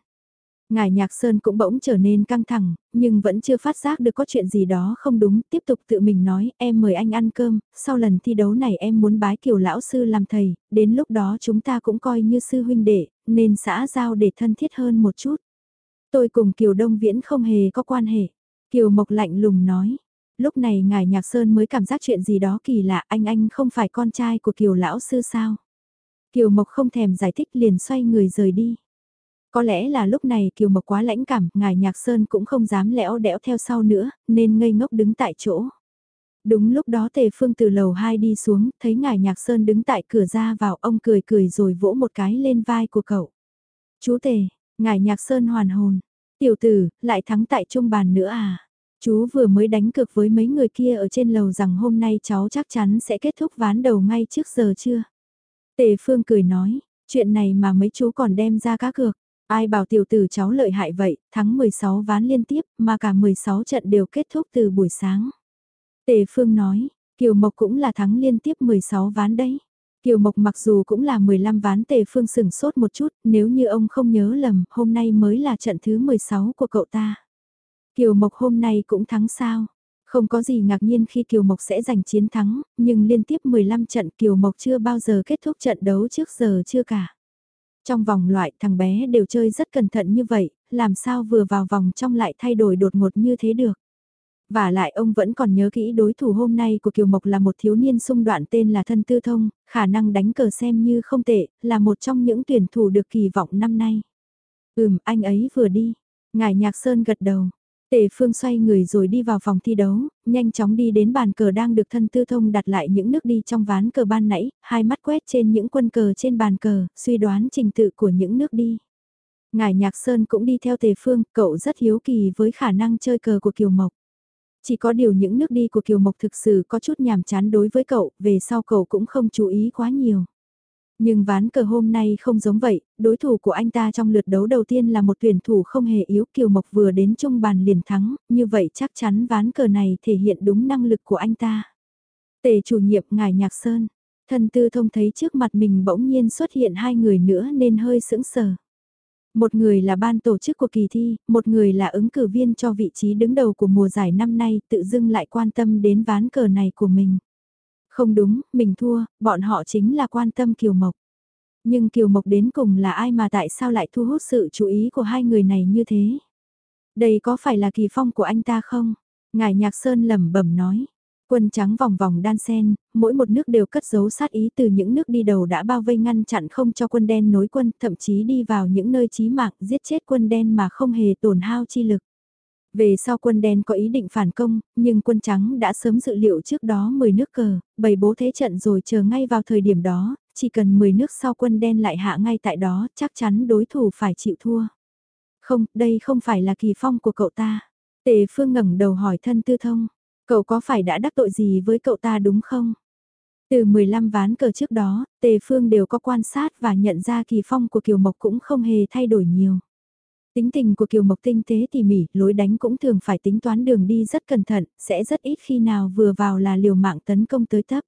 Ngài Nhạc Sơn cũng bỗng trở nên căng thẳng, nhưng vẫn chưa phát giác được có chuyện gì đó không đúng, tiếp tục tự mình nói, em mời anh ăn cơm, sau lần thi đấu này em muốn bái Kiều Lão Sư làm thầy, đến lúc đó chúng ta cũng coi như sư huynh đệ, nên xã giao để thân thiết hơn một chút. Tôi cùng Kiều Đông Viễn không hề có quan hệ. Kiều Mộc lạnh lùng nói. Lúc này ngài Nhạc Sơn mới cảm giác chuyện gì đó kỳ lạ anh anh không phải con trai của Kiều Lão Sư sao. Kiều Mộc không thèm giải thích liền xoay người rời đi. Có lẽ là lúc này Kiều Mộc quá lãnh cảm, ngài Nhạc Sơn cũng không dám lẽo đẽo theo sau nữa, nên ngây ngốc đứng tại chỗ. Đúng lúc đó Tề Phương từ lầu 2 đi xuống, thấy ngài Nhạc Sơn đứng tại cửa ra vào, ông cười cười rồi vỗ một cái lên vai của cậu. Chú Tề, ngài Nhạc Sơn hoàn hồn. Tiểu tử, lại thắng tại trung bàn nữa à? Chú vừa mới đánh cược với mấy người kia ở trên lầu rằng hôm nay cháu chắc chắn sẽ kết thúc ván đầu ngay trước giờ chưa? Tề Phương cười nói, chuyện này mà mấy chú còn đem ra cá cược. Ai bảo tiểu tử cháu lợi hại vậy, thắng 16 ván liên tiếp mà cả 16 trận đều kết thúc từ buổi sáng. Tề Phương nói, Kiều Mộc cũng là thắng liên tiếp 16 ván đấy. Kiều Mộc mặc dù cũng là 15 ván Tề Phương sừng sốt một chút, nếu như ông không nhớ lầm, hôm nay mới là trận thứ 16 của cậu ta. Kiều Mộc hôm nay cũng thắng sao? Không có gì ngạc nhiên khi Kiều Mộc sẽ giành chiến thắng, nhưng liên tiếp 15 trận Kiều Mộc chưa bao giờ kết thúc trận đấu trước giờ chưa cả. Trong vòng loại thằng bé đều chơi rất cẩn thận như vậy, làm sao vừa vào vòng trong lại thay đổi đột ngột như thế được. Và lại ông vẫn còn nhớ kỹ đối thủ hôm nay của Kiều Mộc là một thiếu niên sung đoạn tên là Thân Tư Thông, khả năng đánh cờ xem như không tệ, là một trong những tuyển thủ được kỳ vọng năm nay. Ừm, anh ấy vừa đi. Ngài Nhạc Sơn gật đầu. Tề Phương xoay người rồi đi vào phòng thi đấu, nhanh chóng đi đến bàn cờ đang được thân tư thông đặt lại những nước đi trong ván cờ ban nãy, hai mắt quét trên những quân cờ trên bàn cờ, suy đoán trình tự của những nước đi. Ngài Nhạc Sơn cũng đi theo Tề Phương, cậu rất hiếu kỳ với khả năng chơi cờ của Kiều Mộc. Chỉ có điều những nước đi của Kiều Mộc thực sự có chút nhàm chán đối với cậu, về sau cậu cũng không chú ý quá nhiều. Nhưng ván cờ hôm nay không giống vậy, đối thủ của anh ta trong lượt đấu đầu tiên là một tuyển thủ không hề yếu Kiều Mộc vừa đến trung bàn liền thắng, như vậy chắc chắn ván cờ này thể hiện đúng năng lực của anh ta. Tề chủ nhiệm ngài Nhạc Sơn, thần tư thông thấy trước mặt mình bỗng nhiên xuất hiện hai người nữa nên hơi sững sờ. Một người là ban tổ chức của kỳ thi, một người là ứng cử viên cho vị trí đứng đầu của mùa giải năm nay tự dưng lại quan tâm đến ván cờ này của mình. Không đúng, mình thua, bọn họ chính là quan tâm Kiều Mộc. Nhưng Kiều Mộc đến cùng là ai mà tại sao lại thu hút sự chú ý của hai người này như thế? Đây có phải là kỳ phong của anh ta không? Ngài Nhạc Sơn lẩm bẩm nói. Quân trắng vòng vòng đan sen, mỗi một nước đều cất giấu sát ý từ những nước đi đầu đã bao vây ngăn chặn không cho quân đen nối quân, thậm chí đi vào những nơi chí mạng giết chết quân đen mà không hề tổn hao chi lực. Về sau quân đen có ý định phản công, nhưng quân trắng đã sớm dự liệu trước đó 10 nước cờ, bày bố thế trận rồi chờ ngay vào thời điểm đó, chỉ cần 10 nước sau quân đen lại hạ ngay tại đó, chắc chắn đối thủ phải chịu thua. Không, đây không phải là kỳ phong của cậu ta. Tề Phương ngẩng đầu hỏi thân tư thông, cậu có phải đã đắc tội gì với cậu ta đúng không? Từ 15 ván cờ trước đó, Tề Phương đều có quan sát và nhận ra kỳ phong của Kiều Mộc cũng không hề thay đổi nhiều. Tính tình của Kiều Mộc tinh tế tỉ mỉ, lối đánh cũng thường phải tính toán đường đi rất cẩn thận, sẽ rất ít khi nào vừa vào là liều mạng tấn công tới thấp.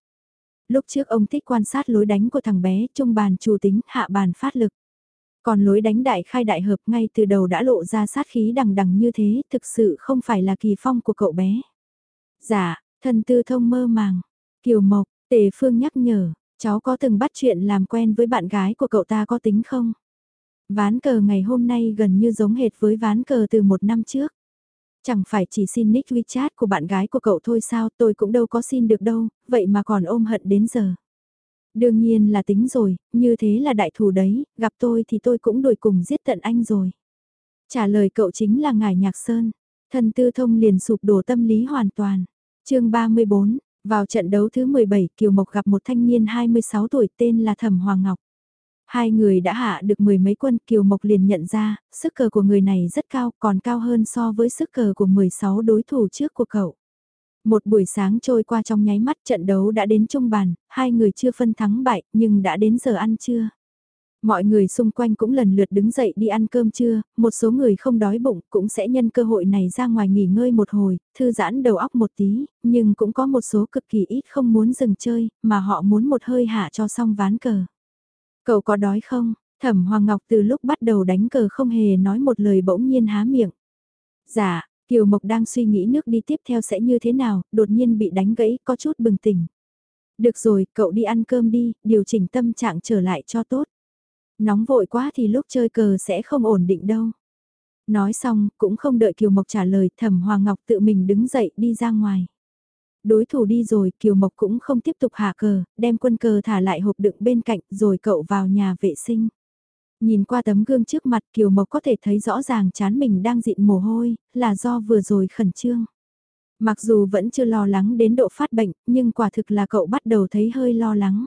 Lúc trước ông thích quan sát lối đánh của thằng bé, trung bàn chủ tính, hạ bàn phát lực. Còn lối đánh đại khai đại hợp ngay từ đầu đã lộ ra sát khí đằng đằng như thế, thực sự không phải là kỳ phong của cậu bé. Dạ, thần tư thông mơ màng. Kiều Mộc, Tề Phương nhắc nhở, cháu có từng bắt chuyện làm quen với bạn gái của cậu ta có tính không? Ván cờ ngày hôm nay gần như giống hệt với ván cờ từ một năm trước. Chẳng phải chỉ xin nick WeChat của bạn gái của cậu thôi sao tôi cũng đâu có xin được đâu, vậy mà còn ôm hận đến giờ. Đương nhiên là tính rồi, như thế là đại thù đấy, gặp tôi thì tôi cũng đuổi cùng giết tận anh rồi. Trả lời cậu chính là ngài Nhạc Sơn. Thân tư thông liền sụp đổ tâm lý hoàn toàn. chương 34, vào trận đấu thứ 17 Kiều Mộc gặp một thanh niên 26 tuổi tên là Thẩm Hoàng Ngọc. Hai người đã hạ được mười mấy quân Kiều Mộc liền nhận ra, sức cờ của người này rất cao, còn cao hơn so với sức cờ của 16 đối thủ trước của cậu. Một buổi sáng trôi qua trong nháy mắt trận đấu đã đến trung bàn, hai người chưa phân thắng bại, nhưng đã đến giờ ăn trưa. Mọi người xung quanh cũng lần lượt đứng dậy đi ăn cơm trưa, một số người không đói bụng cũng sẽ nhân cơ hội này ra ngoài nghỉ ngơi một hồi, thư giãn đầu óc một tí, nhưng cũng có một số cực kỳ ít không muốn dừng chơi, mà họ muốn một hơi hạ cho xong ván cờ. Cậu có đói không? Thẩm Hoàng Ngọc từ lúc bắt đầu đánh cờ không hề nói một lời bỗng nhiên há miệng. Dạ, Kiều Mộc đang suy nghĩ nước đi tiếp theo sẽ như thế nào, đột nhiên bị đánh gãy, có chút bừng tỉnh. Được rồi, cậu đi ăn cơm đi, điều chỉnh tâm trạng trở lại cho tốt. Nóng vội quá thì lúc chơi cờ sẽ không ổn định đâu. Nói xong, cũng không đợi Kiều Mộc trả lời, Thẩm Hoàng Ngọc tự mình đứng dậy đi ra ngoài. Đối thủ đi rồi, Kiều Mộc cũng không tiếp tục hạ cờ, đem quân cờ thả lại hộp đựng bên cạnh rồi cậu vào nhà vệ sinh. Nhìn qua tấm gương trước mặt Kiều Mộc có thể thấy rõ ràng chán mình đang dịn mồ hôi, là do vừa rồi khẩn trương. Mặc dù vẫn chưa lo lắng đến độ phát bệnh, nhưng quả thực là cậu bắt đầu thấy hơi lo lắng.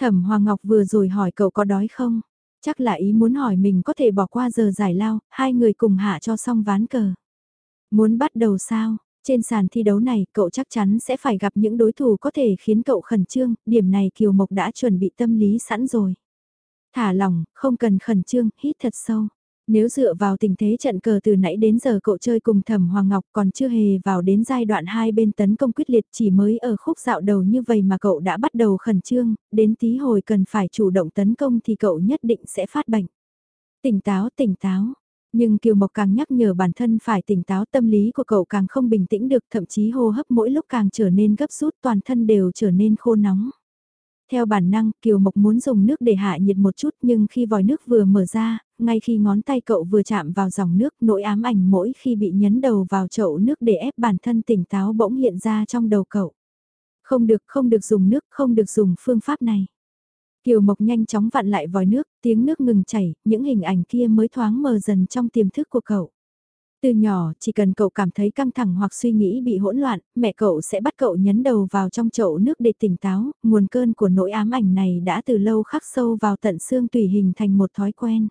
Thẩm Hoàng Ngọc vừa rồi hỏi cậu có đói không? Chắc là ý muốn hỏi mình có thể bỏ qua giờ giải lao, hai người cùng hạ cho xong ván cờ. Muốn bắt đầu sao? Trên sàn thi đấu này, cậu chắc chắn sẽ phải gặp những đối thủ có thể khiến cậu khẩn trương, điểm này Kiều Mộc đã chuẩn bị tâm lý sẵn rồi. Thả lỏng không cần khẩn trương, hít thật sâu. Nếu dựa vào tình thế trận cờ từ nãy đến giờ cậu chơi cùng Thẩm Hoàng Ngọc còn chưa hề vào đến giai đoạn hai bên tấn công quyết liệt chỉ mới ở khúc dạo đầu như vậy mà cậu đã bắt đầu khẩn trương, đến tí hồi cần phải chủ động tấn công thì cậu nhất định sẽ phát bệnh. Tỉnh táo, tỉnh táo. Nhưng Kiều Mộc càng nhắc nhở bản thân phải tỉnh táo tâm lý của cậu càng không bình tĩnh được thậm chí hô hấp mỗi lúc càng trở nên gấp rút toàn thân đều trở nên khô nóng. Theo bản năng, Kiều Mộc muốn dùng nước để hạ nhiệt một chút nhưng khi vòi nước vừa mở ra, ngay khi ngón tay cậu vừa chạm vào dòng nước, nỗi ám ảnh mỗi khi bị nhấn đầu vào chậu nước để ép bản thân tỉnh táo bỗng hiện ra trong đầu cậu. Không được, không được dùng nước, không được dùng phương pháp này. Kiều Mộc nhanh chóng vặn lại vòi nước, tiếng nước ngừng chảy, những hình ảnh kia mới thoáng mờ dần trong tiềm thức của cậu. Từ nhỏ, chỉ cần cậu cảm thấy căng thẳng hoặc suy nghĩ bị hỗn loạn, mẹ cậu sẽ bắt cậu nhấn đầu vào trong chậu nước để tỉnh táo, nguồn cơn của nỗi ám ảnh này đã từ lâu khắc sâu vào tận xương tùy hình thành một thói quen.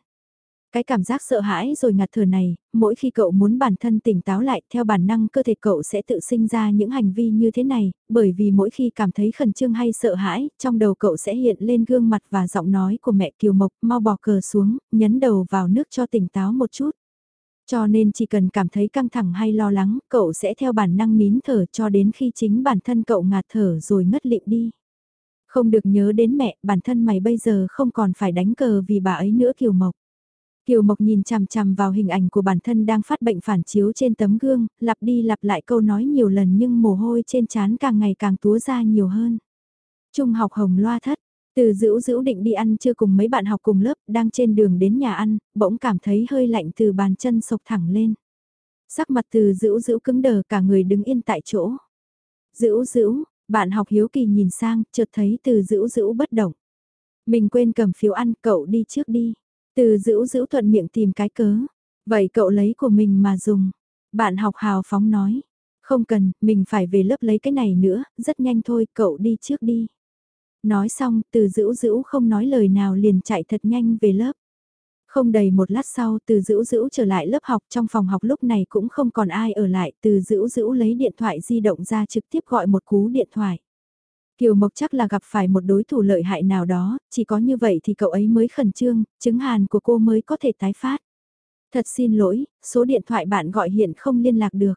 Cái cảm giác sợ hãi rồi ngạt thở này, mỗi khi cậu muốn bản thân tỉnh táo lại theo bản năng cơ thể cậu sẽ tự sinh ra những hành vi như thế này, bởi vì mỗi khi cảm thấy khẩn trương hay sợ hãi, trong đầu cậu sẽ hiện lên gương mặt và giọng nói của mẹ Kiều Mộc mau bỏ cờ xuống, nhấn đầu vào nước cho tỉnh táo một chút. Cho nên chỉ cần cảm thấy căng thẳng hay lo lắng, cậu sẽ theo bản năng nín thở cho đến khi chính bản thân cậu ngạt thở rồi ngất lịm đi. Không được nhớ đến mẹ, bản thân mày bây giờ không còn phải đánh cờ vì bà ấy nữa Kiều Mộc. Kiều Mộc nhìn chằm chằm vào hình ảnh của bản thân đang phát bệnh phản chiếu trên tấm gương, lặp đi lặp lại câu nói nhiều lần nhưng mồ hôi trên trán càng ngày càng túa ra nhiều hơn. Trung học hồng loa thất, từ dữ dữ định đi ăn chưa cùng mấy bạn học cùng lớp, đang trên đường đến nhà ăn, bỗng cảm thấy hơi lạnh từ bàn chân sộc thẳng lên. Sắc mặt từ dữ dữ cứng đờ cả người đứng yên tại chỗ. Dữ dữ, bạn học hiếu kỳ nhìn sang, chợt thấy từ dữ dữ bất động. Mình quên cầm phiếu ăn, cậu đi trước đi. Từ giữ giữ thuận miệng tìm cái cớ. Vậy cậu lấy của mình mà dùng. Bạn học hào phóng nói. Không cần, mình phải về lớp lấy cái này nữa, rất nhanh thôi, cậu đi trước đi. Nói xong, từ dữ dữ không nói lời nào liền chạy thật nhanh về lớp. Không đầy một lát sau, từ dữ dữ trở lại lớp học trong phòng học lúc này cũng không còn ai ở lại, từ dữ dữ lấy điện thoại di động ra trực tiếp gọi một cú điện thoại. Kiều Mộc chắc là gặp phải một đối thủ lợi hại nào đó, chỉ có như vậy thì cậu ấy mới khẩn trương, chứng hàn của cô mới có thể tái phát. Thật xin lỗi, số điện thoại bạn gọi hiện không liên lạc được.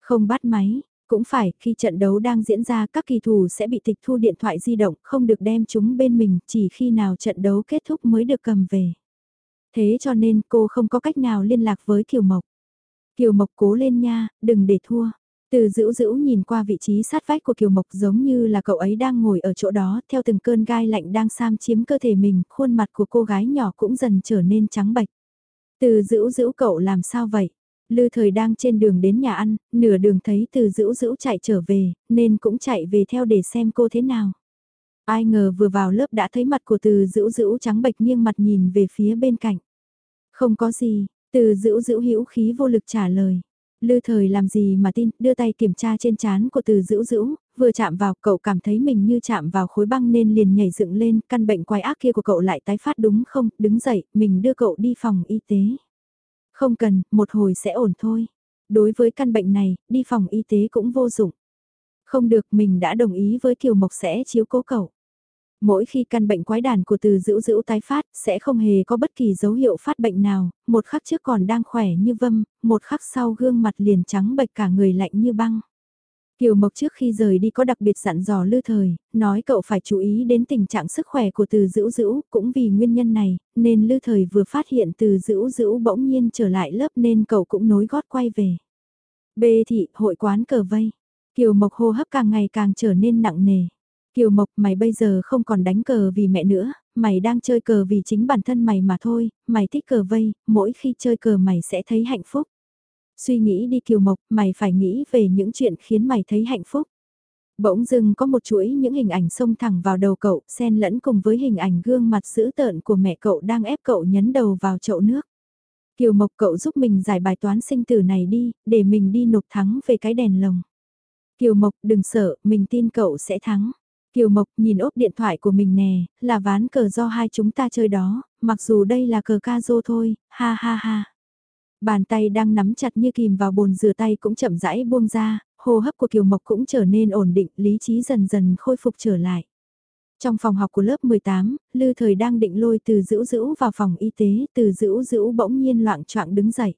Không bắt máy, cũng phải, khi trận đấu đang diễn ra các kỳ thủ sẽ bị tịch thu điện thoại di động, không được đem chúng bên mình, chỉ khi nào trận đấu kết thúc mới được cầm về. Thế cho nên cô không có cách nào liên lạc với Kiều Mộc. Kiều Mộc cố lên nha, đừng để thua. Từ dữ dữ nhìn qua vị trí sát vách của Kiều Mộc giống như là cậu ấy đang ngồi ở chỗ đó, theo từng cơn gai lạnh đang sam chiếm cơ thể mình, khuôn mặt của cô gái nhỏ cũng dần trở nên trắng bệch. Từ dữ dữ cậu làm sao vậy? Lư thời đang trên đường đến nhà ăn, nửa đường thấy từ dữ dữ chạy trở về, nên cũng chạy về theo để xem cô thế nào. Ai ngờ vừa vào lớp đã thấy mặt của từ dữ dữ trắng bệch nghiêng mặt nhìn về phía bên cạnh. Không có gì, từ dữ dữ hữu khí vô lực trả lời. Lư thời làm gì mà tin, đưa tay kiểm tra trên chán của từ dữ dữ, vừa chạm vào cậu cảm thấy mình như chạm vào khối băng nên liền nhảy dựng lên, căn bệnh quái ác kia của cậu lại tái phát đúng không, đứng dậy, mình đưa cậu đi phòng y tế. Không cần, một hồi sẽ ổn thôi. Đối với căn bệnh này, đi phòng y tế cũng vô dụng. Không được, mình đã đồng ý với Kiều Mộc sẽ chiếu cố cậu. Mỗi khi căn bệnh quái đàn của từ dữ dữ tái phát, sẽ không hề có bất kỳ dấu hiệu phát bệnh nào, một khắc trước còn đang khỏe như vâm, một khắc sau gương mặt liền trắng bệch cả người lạnh như băng. Kiều Mộc trước khi rời đi có đặc biệt dặn dò lư thời, nói cậu phải chú ý đến tình trạng sức khỏe của từ dữ dữ, cũng vì nguyên nhân này, nên lư thời vừa phát hiện từ dữ dữ bỗng nhiên trở lại lớp nên cậu cũng nối gót quay về. B thị, hội quán cờ vây. Kiều Mộc hô hấp càng ngày càng trở nên nặng nề. Kiều Mộc mày bây giờ không còn đánh cờ vì mẹ nữa, mày đang chơi cờ vì chính bản thân mày mà thôi, mày thích cờ vây, mỗi khi chơi cờ mày sẽ thấy hạnh phúc. Suy nghĩ đi Kiều Mộc, mày phải nghĩ về những chuyện khiến mày thấy hạnh phúc. Bỗng dưng có một chuỗi những hình ảnh xông thẳng vào đầu cậu, xen lẫn cùng với hình ảnh gương mặt dữ tợn của mẹ cậu đang ép cậu nhấn đầu vào chậu nước. Kiều Mộc cậu giúp mình giải bài toán sinh tử này đi, để mình đi nộp thắng về cái đèn lồng. Kiều Mộc đừng sợ, mình tin cậu sẽ thắng. Kiều Mộc nhìn ốp điện thoại của mình nè, là ván cờ do hai chúng ta chơi đó, mặc dù đây là cờ ca dô thôi, ha ha ha. Bàn tay đang nắm chặt như kìm vào bồn rửa tay cũng chậm rãi buông ra, hô hấp của Kiều Mộc cũng trở nên ổn định, lý trí dần dần khôi phục trở lại. Trong phòng học của lớp 18, Lư Thời đang định lôi từ dữ dữ vào phòng y tế, từ dữ dữ bỗng nhiên loạn choạng đứng dậy.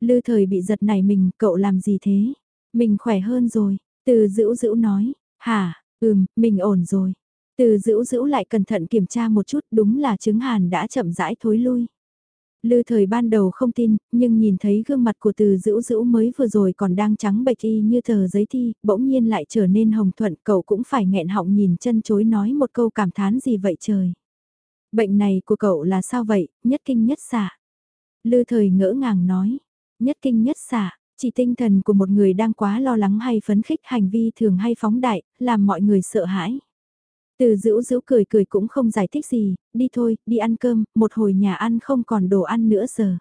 Lư Thời bị giật này mình, cậu làm gì thế? Mình khỏe hơn rồi, từ dữ dữ nói, hả, ừm, mình ổn rồi. Từ dữ dữ lại cẩn thận kiểm tra một chút đúng là chứng hàn đã chậm rãi thối lui. Lư thời ban đầu không tin, nhưng nhìn thấy gương mặt của từ dữ dữ mới vừa rồi còn đang trắng bệch y như tờ giấy thi, bỗng nhiên lại trở nên hồng thuận, cậu cũng phải nghẹn họng nhìn chân chối nói một câu cảm thán gì vậy trời. Bệnh này của cậu là sao vậy, nhất kinh nhất xả. Lư thời ngỡ ngàng nói, nhất kinh nhất xả, chỉ tinh thần của một người đang quá lo lắng hay phấn khích hành vi thường hay phóng đại, làm mọi người sợ hãi. Từ dữ dữ cười cười cũng không giải thích gì, đi thôi, đi ăn cơm, một hồi nhà ăn không còn đồ ăn nữa giờ.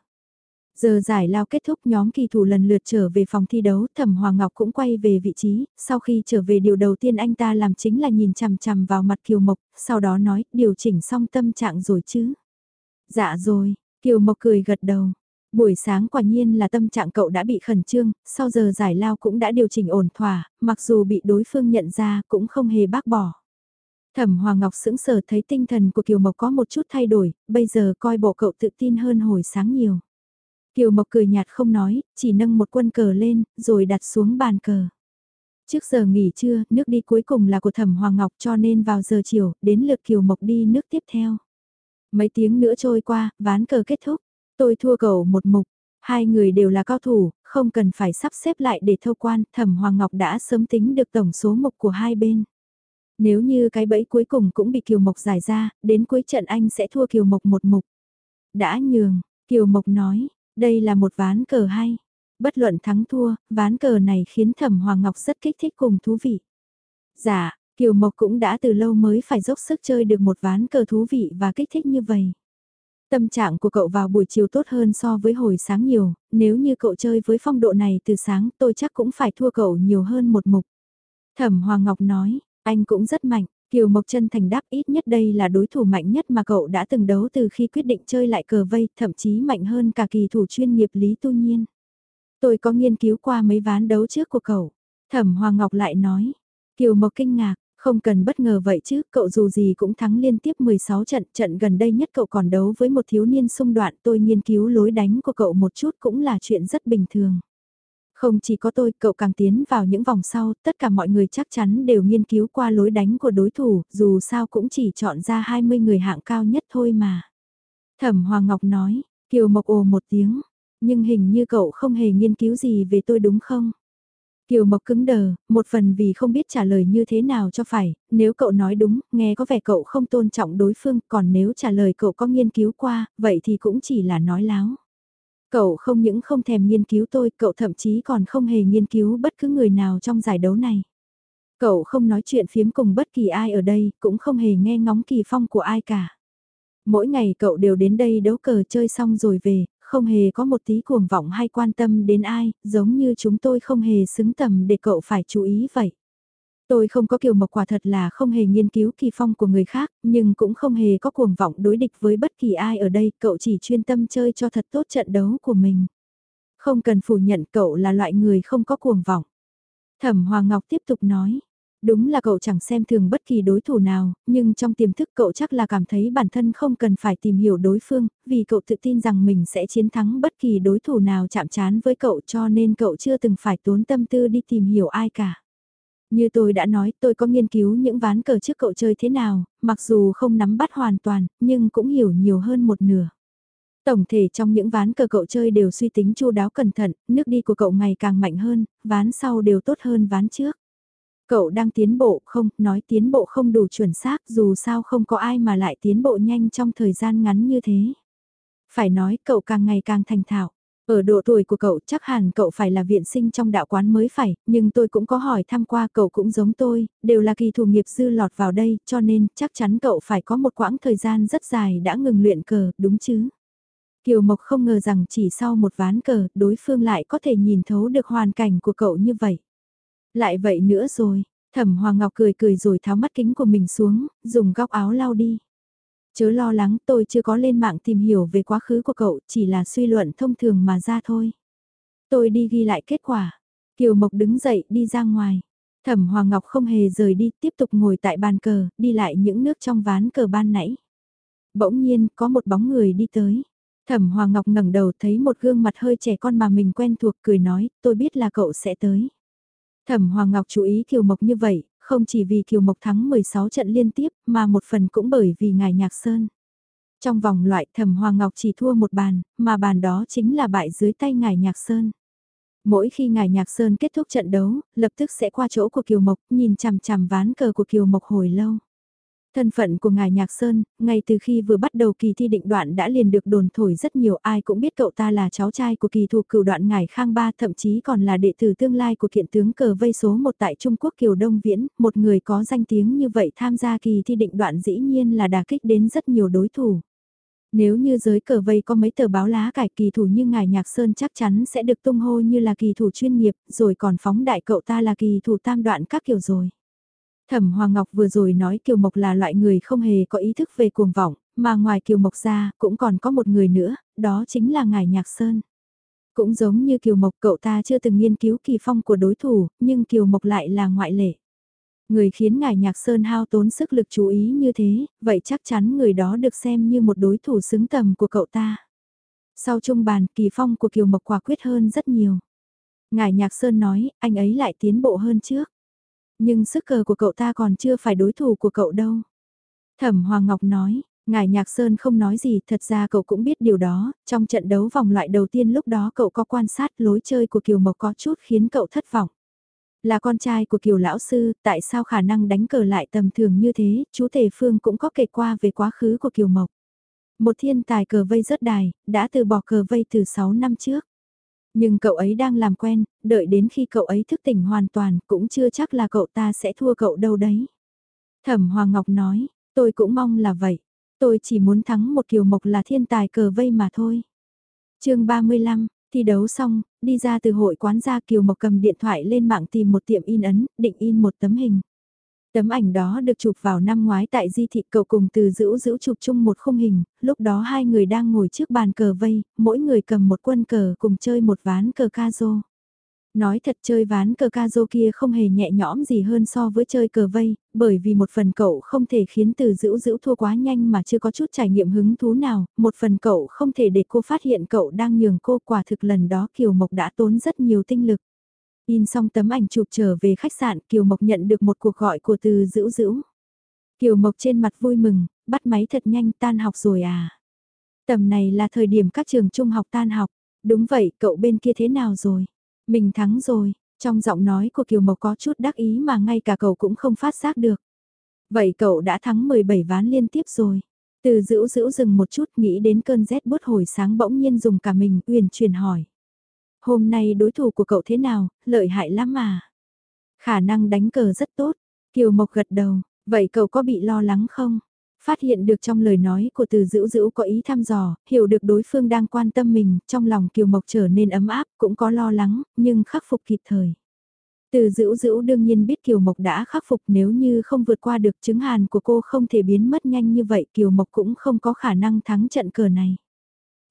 Giờ giải lao kết thúc nhóm kỳ thủ lần lượt trở về phòng thi đấu, thẩm Hoàng Ngọc cũng quay về vị trí, sau khi trở về điều đầu tiên anh ta làm chính là nhìn chằm chằm vào mặt Kiều Mộc, sau đó nói, điều chỉnh xong tâm trạng rồi chứ. Dạ rồi, Kiều Mộc cười gật đầu. Buổi sáng quả nhiên là tâm trạng cậu đã bị khẩn trương, sau giờ giải lao cũng đã điều chỉnh ổn thỏa, mặc dù bị đối phương nhận ra cũng không hề bác bỏ. Thẩm Hoàng Ngọc sững sờ thấy tinh thần của Kiều Mộc có một chút thay đổi, bây giờ coi bộ cậu tự tin hơn hồi sáng nhiều. Kiều Mộc cười nhạt không nói, chỉ nâng một quân cờ lên, rồi đặt xuống bàn cờ. Trước giờ nghỉ trưa, nước đi cuối cùng là của Thẩm Hoàng Ngọc cho nên vào giờ chiều, đến lượt Kiều Mộc đi nước tiếp theo. Mấy tiếng nữa trôi qua, ván cờ kết thúc. Tôi thua cậu một mục. Hai người đều là cao thủ, không cần phải sắp xếp lại để thâu quan, Thẩm Hoàng Ngọc đã sớm tính được tổng số mục của hai bên. Nếu như cái bẫy cuối cùng cũng bị Kiều Mộc giải ra, đến cuối trận anh sẽ thua Kiều Mộc một mục. Đã nhường, Kiều Mộc nói, đây là một ván cờ hay. Bất luận thắng thua, ván cờ này khiến Thẩm Hoàng Ngọc rất kích thích cùng thú vị. Dạ, Kiều Mộc cũng đã từ lâu mới phải dốc sức chơi được một ván cờ thú vị và kích thích như vậy. Tâm trạng của cậu vào buổi chiều tốt hơn so với hồi sáng nhiều, nếu như cậu chơi với phong độ này từ sáng tôi chắc cũng phải thua cậu nhiều hơn một mục. Thẩm Hoàng Ngọc nói, anh cũng rất mạnh, Kiều Mộc chân thành đáp ít nhất đây là đối thủ mạnh nhất mà cậu đã từng đấu từ khi quyết định chơi lại cờ vây, thậm chí mạnh hơn cả kỳ thủ chuyên nghiệp Lý Tu Nhiên. Tôi có nghiên cứu qua mấy ván đấu trước của cậu. Thẩm Hoàng Ngọc lại nói. Kiều Mộc kinh ngạc, không cần bất ngờ vậy chứ, cậu dù gì cũng thắng liên tiếp 16 trận, trận gần đây nhất cậu còn đấu với một thiếu niên xung đoạn tôi nghiên cứu lối đánh của cậu một chút cũng là chuyện rất bình thường. Không chỉ có tôi, cậu càng tiến vào những vòng sau, tất cả mọi người chắc chắn đều nghiên cứu qua lối đánh của đối thủ, dù sao cũng chỉ chọn ra 20 người hạng cao nhất thôi mà. Thẩm Hoàng Ngọc nói, Kiều Mộc ồ một tiếng, nhưng hình như cậu không hề nghiên cứu gì về tôi đúng không? Kiều Mộc cứng đờ, một phần vì không biết trả lời như thế nào cho phải, nếu cậu nói đúng, nghe có vẻ cậu không tôn trọng đối phương, còn nếu trả lời cậu có nghiên cứu qua, vậy thì cũng chỉ là nói láo. Cậu không những không thèm nghiên cứu tôi, cậu thậm chí còn không hề nghiên cứu bất cứ người nào trong giải đấu này. Cậu không nói chuyện phiếm cùng bất kỳ ai ở đây, cũng không hề nghe ngóng kỳ phong của ai cả. Mỗi ngày cậu đều đến đây đấu cờ chơi xong rồi về, không hề có một tí cuồng vọng hay quan tâm đến ai, giống như chúng tôi không hề xứng tầm để cậu phải chú ý vậy. Tôi không có kiều mộc quả thật là không hề nghiên cứu kỳ phong của người khác, nhưng cũng không hề có cuồng vọng đối địch với bất kỳ ai ở đây, cậu chỉ chuyên tâm chơi cho thật tốt trận đấu của mình. Không cần phủ nhận cậu là loại người không có cuồng vọng. Thẩm Hoàng Ngọc tiếp tục nói, đúng là cậu chẳng xem thường bất kỳ đối thủ nào, nhưng trong tiềm thức cậu chắc là cảm thấy bản thân không cần phải tìm hiểu đối phương, vì cậu tự tin rằng mình sẽ chiến thắng bất kỳ đối thủ nào chạm trán với cậu cho nên cậu chưa từng phải tốn tâm tư đi tìm hiểu ai cả. Như tôi đã nói, tôi có nghiên cứu những ván cờ trước cậu chơi thế nào, mặc dù không nắm bắt hoàn toàn, nhưng cũng hiểu nhiều hơn một nửa. Tổng thể trong những ván cờ cậu chơi đều suy tính chu đáo cẩn thận, nước đi của cậu ngày càng mạnh hơn, ván sau đều tốt hơn ván trước. Cậu đang tiến bộ không, nói tiến bộ không đủ chuẩn xác dù sao không có ai mà lại tiến bộ nhanh trong thời gian ngắn như thế. Phải nói cậu càng ngày càng thành thạo. Ở độ tuổi của cậu chắc hẳn cậu phải là viện sinh trong đạo quán mới phải, nhưng tôi cũng có hỏi thăm qua cậu cũng giống tôi, đều là kỳ thủ nghiệp dư lọt vào đây, cho nên chắc chắn cậu phải có một quãng thời gian rất dài đã ngừng luyện cờ, đúng chứ? Kiều Mộc không ngờ rằng chỉ sau một ván cờ, đối phương lại có thể nhìn thấu được hoàn cảnh của cậu như vậy. Lại vậy nữa rồi, thẩm Hoàng Ngọc cười cười rồi tháo mắt kính của mình xuống, dùng góc áo lau đi. Chớ lo lắng tôi chưa có lên mạng tìm hiểu về quá khứ của cậu, chỉ là suy luận thông thường mà ra thôi. Tôi đi ghi lại kết quả. Kiều Mộc đứng dậy đi ra ngoài. Thẩm Hoàng Ngọc không hề rời đi, tiếp tục ngồi tại bàn cờ, đi lại những nước trong ván cờ ban nãy. Bỗng nhiên, có một bóng người đi tới. Thẩm Hoàng Ngọc ngẩng đầu thấy một gương mặt hơi trẻ con mà mình quen thuộc cười nói, tôi biết là cậu sẽ tới. Thẩm Hoàng Ngọc chú ý Kiều Mộc như vậy, không chỉ vì Kiều Mộc thắng 16 trận liên tiếp mà một phần cũng bởi vì ngài Nhạc Sơn. Trong vòng loại Thẩm Hoàng Ngọc chỉ thua một bàn, mà bàn đó chính là bại dưới tay ngài Nhạc Sơn. Mỗi khi ngài Nhạc Sơn kết thúc trận đấu, lập tức sẽ qua chỗ của Kiều Mộc, nhìn chằm chằm ván cờ của Kiều Mộc hồi lâu. Thân phận của ngài Nhạc Sơn, ngay từ khi vừa bắt đầu kỳ thi định đoạn đã liền được đồn thổi rất nhiều ai cũng biết cậu ta là cháu trai của kỳ thủ cửu đoạn ngài Khang Ba thậm chí còn là đệ tử tương lai của kiện tướng cờ vây số một tại Trung Quốc Kiều Đông Viễn, một người có danh tiếng như vậy tham gia kỳ thi định đoạn dĩ nhiên là đà kích đến rất nhiều đối thủ. Nếu như giới cờ vây có mấy tờ báo lá cải kỳ thủ như ngài Nhạc Sơn chắc chắn sẽ được tung hô như là kỳ thủ chuyên nghiệp, rồi còn phóng đại cậu ta là kỳ thủ tam đoạn các kiểu rồi. Thẩm Hoàng Ngọc vừa rồi nói Kiều Mộc là loại người không hề có ý thức về cuồng vọng, mà ngoài Kiều Mộc ra cũng còn có một người nữa, đó chính là Ngài Nhạc Sơn. Cũng giống như Kiều Mộc cậu ta chưa từng nghiên cứu kỳ phong của đối thủ, nhưng Kiều Mộc lại là ngoại lệ. Người khiến Ngài Nhạc Sơn hao tốn sức lực chú ý như thế, vậy chắc chắn người đó được xem như một đối thủ xứng tầm của cậu ta. Sau trung bàn, kỳ phong của Kiều Mộc quả quyết hơn rất nhiều. Ngài Nhạc Sơn nói, anh ấy lại tiến bộ hơn trước. Nhưng sức cờ của cậu ta còn chưa phải đối thủ của cậu đâu. Thẩm Hoàng Ngọc nói, Ngài Nhạc Sơn không nói gì, thật ra cậu cũng biết điều đó, trong trận đấu vòng loại đầu tiên lúc đó cậu có quan sát lối chơi của Kiều Mộc có chút khiến cậu thất vọng. Là con trai của Kiều Lão Sư, tại sao khả năng đánh cờ lại tầm thường như thế, chú Tề Phương cũng có kể qua về quá khứ của Kiều Mộc. Một thiên tài cờ vây rớt đài, đã từ bỏ cờ vây từ 6 năm trước. Nhưng cậu ấy đang làm quen, đợi đến khi cậu ấy thức tỉnh hoàn toàn cũng chưa chắc là cậu ta sẽ thua cậu đâu đấy. Thẩm Hoàng Ngọc nói, tôi cũng mong là vậy. Tôi chỉ muốn thắng một kiều mộc là thiên tài cờ vây mà thôi. chương 35, thi đấu xong, đi ra từ hội quán ra Kiều Mộc cầm điện thoại lên mạng tìm một tiệm in ấn, định in một tấm hình. Tấm ảnh đó được chụp vào năm ngoái tại di thị cậu cùng từ giữ giữ chụp chung một khung hình, lúc đó hai người đang ngồi trước bàn cờ vây, mỗi người cầm một quân cờ cùng chơi một ván cờ ca rô. Nói thật chơi ván cờ ca rô kia không hề nhẹ nhõm gì hơn so với chơi cờ vây, bởi vì một phần cậu không thể khiến từ giữ giữ thua quá nhanh mà chưa có chút trải nghiệm hứng thú nào, một phần cậu không thể để cô phát hiện cậu đang nhường cô quả thực lần đó Kiều Mộc đã tốn rất nhiều tinh lực. In xong tấm ảnh chụp trở về khách sạn Kiều Mộc nhận được một cuộc gọi của từ dữ dữ. Kiều Mộc trên mặt vui mừng, bắt máy thật nhanh tan học rồi à. Tầm này là thời điểm các trường trung học tan học. Đúng vậy, cậu bên kia thế nào rồi? Mình thắng rồi, trong giọng nói của Kiều Mộc có chút đắc ý mà ngay cả cậu cũng không phát giác được. Vậy cậu đã thắng 17 ván liên tiếp rồi. Từ dữ dữ dừng một chút nghĩ đến cơn rét bút hồi sáng bỗng nhiên dùng cả mình uyển chuyển hỏi. Hôm nay đối thủ của cậu thế nào, lợi hại lắm mà. Khả năng đánh cờ rất tốt. Kiều Mộc gật đầu, vậy cậu có bị lo lắng không? Phát hiện được trong lời nói của từ dữ dữ có ý thăm dò, hiểu được đối phương đang quan tâm mình, trong lòng Kiều Mộc trở nên ấm áp, cũng có lo lắng, nhưng khắc phục kịp thời. Từ dữ dữ đương nhiên biết Kiều Mộc đã khắc phục nếu như không vượt qua được chứng hàn của cô không thể biến mất nhanh như vậy Kiều Mộc cũng không có khả năng thắng trận cờ này.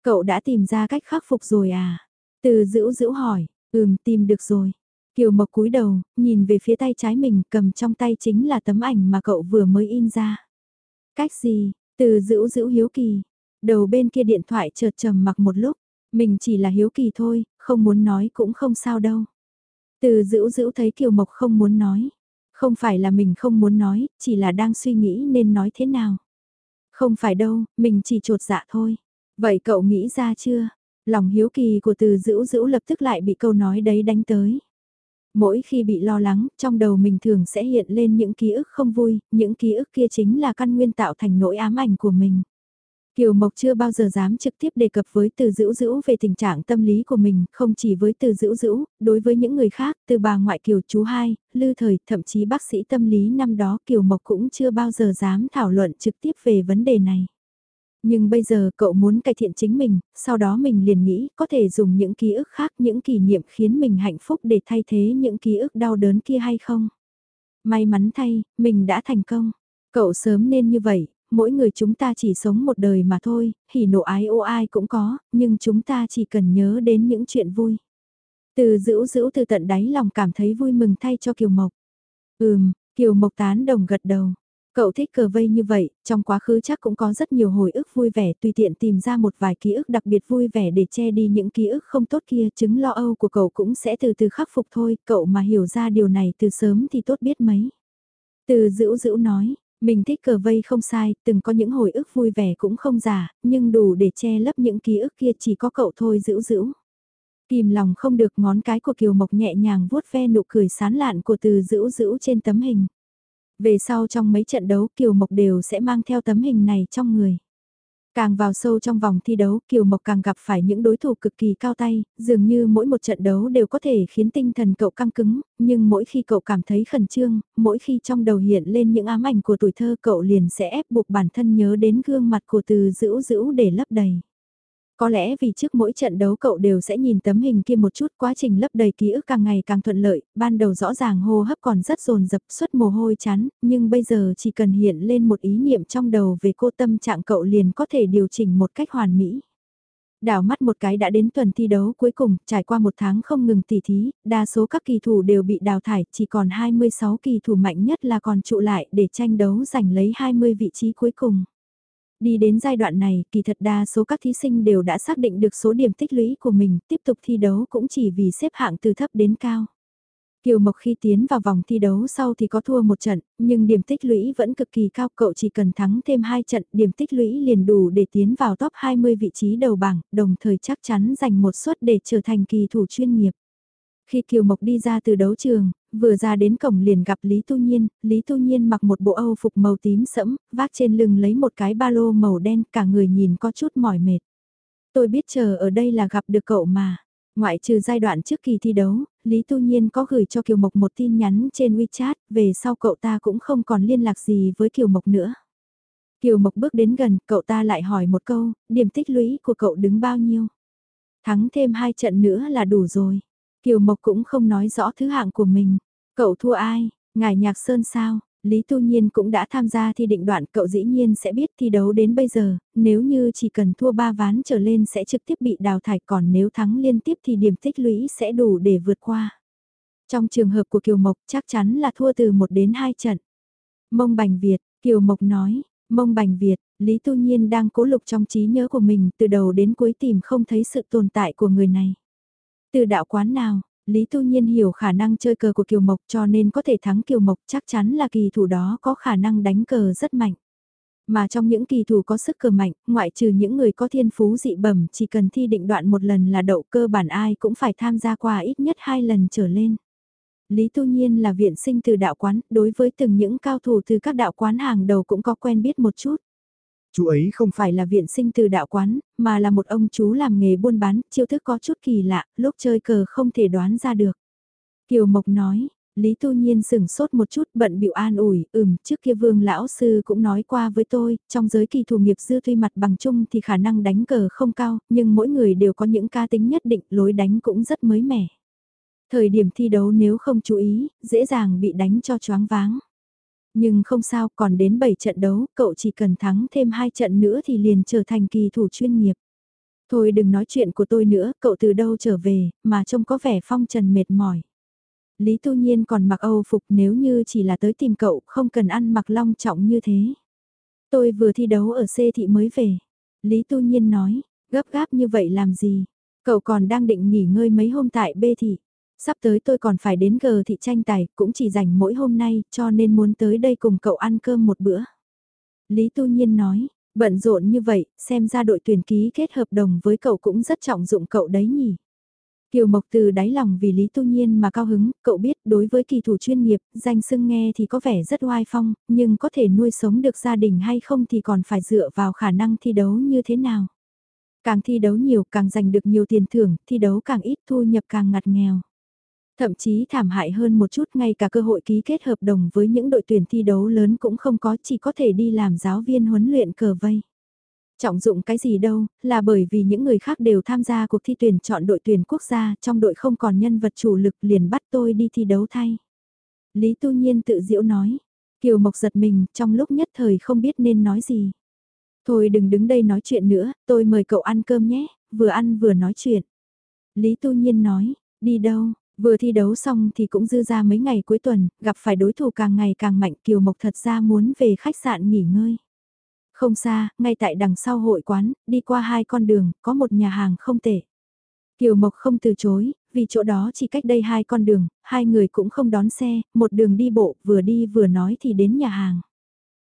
Cậu đã tìm ra cách khắc phục rồi à? Từ dữ dữ hỏi, ừm tìm được rồi. Kiều Mộc cúi đầu, nhìn về phía tay trái mình cầm trong tay chính là tấm ảnh mà cậu vừa mới in ra. Cách gì? Từ dữ dữ hiếu kỳ. Đầu bên kia điện thoại chợt trầm mặc một lúc. Mình chỉ là hiếu kỳ thôi, không muốn nói cũng không sao đâu. Từ dữ dữ thấy Kiều Mộc không muốn nói. Không phải là mình không muốn nói, chỉ là đang suy nghĩ nên nói thế nào. Không phải đâu, mình chỉ trột dạ thôi. Vậy cậu nghĩ ra chưa? Lòng hiếu kỳ của từ dữ dữ lập tức lại bị câu nói đấy đánh tới. Mỗi khi bị lo lắng, trong đầu mình thường sẽ hiện lên những ký ức không vui, những ký ức kia chính là căn nguyên tạo thành nỗi ám ảnh của mình. Kiều Mộc chưa bao giờ dám trực tiếp đề cập với từ dữ dữ về tình trạng tâm lý của mình, không chỉ với từ dữ dữ, đối với những người khác, từ bà ngoại Kiều chú hai, lư thời, thậm chí bác sĩ tâm lý năm đó Kiều Mộc cũng chưa bao giờ dám thảo luận trực tiếp về vấn đề này. Nhưng bây giờ cậu muốn cải thiện chính mình, sau đó mình liền nghĩ có thể dùng những ký ức khác, những kỷ niệm khiến mình hạnh phúc để thay thế những ký ức đau đớn kia hay không? May mắn thay, mình đã thành công. Cậu sớm nên như vậy, mỗi người chúng ta chỉ sống một đời mà thôi, hỉ nộ ái ô ai cũng có, nhưng chúng ta chỉ cần nhớ đến những chuyện vui. Từ giữ giữ từ tận đáy lòng cảm thấy vui mừng thay cho Kiều Mộc. Ừm, Kiều Mộc tán đồng gật đầu. Cậu thích cờ vây như vậy, trong quá khứ chắc cũng có rất nhiều hồi ức vui vẻ tùy tiện tìm ra một vài ký ức đặc biệt vui vẻ để che đi những ký ức không tốt kia chứng lo âu của cậu cũng sẽ từ từ khắc phục thôi, cậu mà hiểu ra điều này từ sớm thì tốt biết mấy. Từ dữ dữ nói, mình thích cờ vây không sai, từng có những hồi ức vui vẻ cũng không giả, nhưng đủ để che lấp những ký ức kia chỉ có cậu thôi dữ dữ. Kìm lòng không được ngón cái của Kiều Mộc nhẹ nhàng vuốt ve nụ cười sán lạn của từ dữ dữ trên tấm hình. Về sau trong mấy trận đấu Kiều Mộc đều sẽ mang theo tấm hình này trong người. Càng vào sâu trong vòng thi đấu, Kiều Mộc càng gặp phải những đối thủ cực kỳ cao tay, dường như mỗi một trận đấu đều có thể khiến tinh thần cậu căng cứng, nhưng mỗi khi cậu cảm thấy khẩn trương, mỗi khi trong đầu hiện lên những ám ảnh của tuổi thơ cậu liền sẽ ép buộc bản thân nhớ đến gương mặt của từ dữ dữ để lấp đầy. Có lẽ vì trước mỗi trận đấu cậu đều sẽ nhìn tấm hình kia một chút quá trình lấp đầy ký ức càng ngày càng thuận lợi, ban đầu rõ ràng hô hấp còn rất dồn dập suốt mồ hôi chán, nhưng bây giờ chỉ cần hiện lên một ý niệm trong đầu về cô tâm trạng cậu liền có thể điều chỉnh một cách hoàn mỹ. Đảo mắt một cái đã đến tuần thi đấu cuối cùng, trải qua một tháng không ngừng tỉ thí, đa số các kỳ thủ đều bị đào thải, chỉ còn 26 kỳ thủ mạnh nhất là còn trụ lại để tranh đấu giành lấy 20 vị trí cuối cùng. Đi đến giai đoạn này, kỳ thật đa số các thí sinh đều đã xác định được số điểm tích lũy của mình, tiếp tục thi đấu cũng chỉ vì xếp hạng từ thấp đến cao. Kiều Mộc khi tiến vào vòng thi đấu sau thì có thua một trận, nhưng điểm tích lũy vẫn cực kỳ cao, cậu chỉ cần thắng thêm 2 trận, điểm tích lũy liền đủ để tiến vào top 20 vị trí đầu bảng, đồng thời chắc chắn giành một suất để trở thành kỳ thủ chuyên nghiệp. Khi Kiều Mộc đi ra từ đấu trường, vừa ra đến cổng liền gặp Lý Tu Nhiên, Lý Tu Nhiên mặc một bộ âu phục màu tím sẫm, vác trên lưng lấy một cái ba lô màu đen, cả người nhìn có chút mỏi mệt. Tôi biết chờ ở đây là gặp được cậu mà. Ngoại trừ giai đoạn trước kỳ thi đấu, Lý Tu Nhiên có gửi cho Kiều Mộc một tin nhắn trên WeChat, về sau cậu ta cũng không còn liên lạc gì với Kiều Mộc nữa. Kiều Mộc bước đến gần, cậu ta lại hỏi một câu, điểm tích lũy của cậu đứng bao nhiêu? Thắng thêm hai trận nữa là đủ rồi. Kiều Mộc cũng không nói rõ thứ hạng của mình. Cậu thua ai? Ngài Nhạc Sơn sao? Lý Tu Nhiên cũng đã tham gia thi định đoạn cậu dĩ nhiên sẽ biết thi đấu đến bây giờ, nếu như chỉ cần thua ba ván trở lên sẽ trực tiếp bị đào thải còn nếu thắng liên tiếp thì điểm tích lũy sẽ đủ để vượt qua. Trong trường hợp của Kiều Mộc chắc chắn là thua từ 1 đến 2 trận. Mông Bành Việt, Kiều Mộc nói, Mông Bành Việt, Lý Tu Nhiên đang cố lục trong trí nhớ của mình từ đầu đến cuối tìm không thấy sự tồn tại của người này. Từ đạo quán nào, Lý Tu Nhiên hiểu khả năng chơi cờ của Kiều Mộc cho nên có thể thắng Kiều Mộc chắc chắn là kỳ thủ đó có khả năng đánh cờ rất mạnh. Mà trong những kỳ thủ có sức cờ mạnh, ngoại trừ những người có thiên phú dị bẩm chỉ cần thi định đoạn một lần là đậu cơ bản ai cũng phải tham gia qua ít nhất hai lần trở lên. Lý Tu Nhiên là viện sinh từ đạo quán, đối với từng những cao thủ từ các đạo quán hàng đầu cũng có quen biết một chút. Chú ấy không phải là viện sinh từ đạo quán, mà là một ông chú làm nghề buôn bán, chiêu thức có chút kỳ lạ, lúc chơi cờ không thể đoán ra được. Kiều Mộc nói, Lý Tu Nhiên sừng sốt một chút bận biểu an ủi, ừm, trước kia vương lão sư cũng nói qua với tôi, trong giới kỳ thủ nghiệp dư tuy mặt bằng chung thì khả năng đánh cờ không cao, nhưng mỗi người đều có những ca tính nhất định, lối đánh cũng rất mới mẻ. Thời điểm thi đấu nếu không chú ý, dễ dàng bị đánh cho choáng váng. Nhưng không sao, còn đến 7 trận đấu, cậu chỉ cần thắng thêm 2 trận nữa thì liền trở thành kỳ thủ chuyên nghiệp. Thôi đừng nói chuyện của tôi nữa, cậu từ đâu trở về, mà trông có vẻ phong trần mệt mỏi. Lý Tu Nhiên còn mặc Âu phục nếu như chỉ là tới tìm cậu, không cần ăn mặc long trọng như thế. Tôi vừa thi đấu ở C thị mới về. Lý Tu Nhiên nói, gấp gáp như vậy làm gì? Cậu còn đang định nghỉ ngơi mấy hôm tại B thị. Sắp tới tôi còn phải đến gờ thị tranh tài, cũng chỉ dành mỗi hôm nay, cho nên muốn tới đây cùng cậu ăn cơm một bữa. Lý Tu Nhiên nói, bận rộn như vậy, xem ra đội tuyển ký kết hợp đồng với cậu cũng rất trọng dụng cậu đấy nhỉ. Kiều Mộc từ đáy lòng vì Lý Tu Nhiên mà cao hứng, cậu biết đối với kỳ thủ chuyên nghiệp, danh xưng nghe thì có vẻ rất oai phong, nhưng có thể nuôi sống được gia đình hay không thì còn phải dựa vào khả năng thi đấu như thế nào. Càng thi đấu nhiều càng giành được nhiều tiền thưởng, thi đấu càng ít thu nhập càng ngặt nghèo. Thậm chí thảm hại hơn một chút ngay cả cơ hội ký kết hợp đồng với những đội tuyển thi đấu lớn cũng không có chỉ có thể đi làm giáo viên huấn luyện cờ vây. Trọng dụng cái gì đâu, là bởi vì những người khác đều tham gia cuộc thi tuyển chọn đội tuyển quốc gia, trong đội không còn nhân vật chủ lực liền bắt tôi đi thi đấu thay. Lý Tu Nhiên tự diễu nói, Kiều Mộc giật mình, trong lúc nhất thời không biết nên nói gì. Thôi đừng đứng đây nói chuyện nữa, tôi mời cậu ăn cơm nhé, vừa ăn vừa nói chuyện. Lý Tu Nhiên nói, đi đâu, vừa thi đấu xong thì cũng dư ra mấy ngày cuối tuần, gặp phải đối thủ càng ngày càng mạnh Kiều Mộc thật ra muốn về khách sạn nghỉ ngơi. Không xa, ngay tại đằng sau hội quán, đi qua hai con đường, có một nhà hàng không tệ. Kiều Mộc không từ chối, vì chỗ đó chỉ cách đây hai con đường, hai người cũng không đón xe, một đường đi bộ, vừa đi vừa nói thì đến nhà hàng.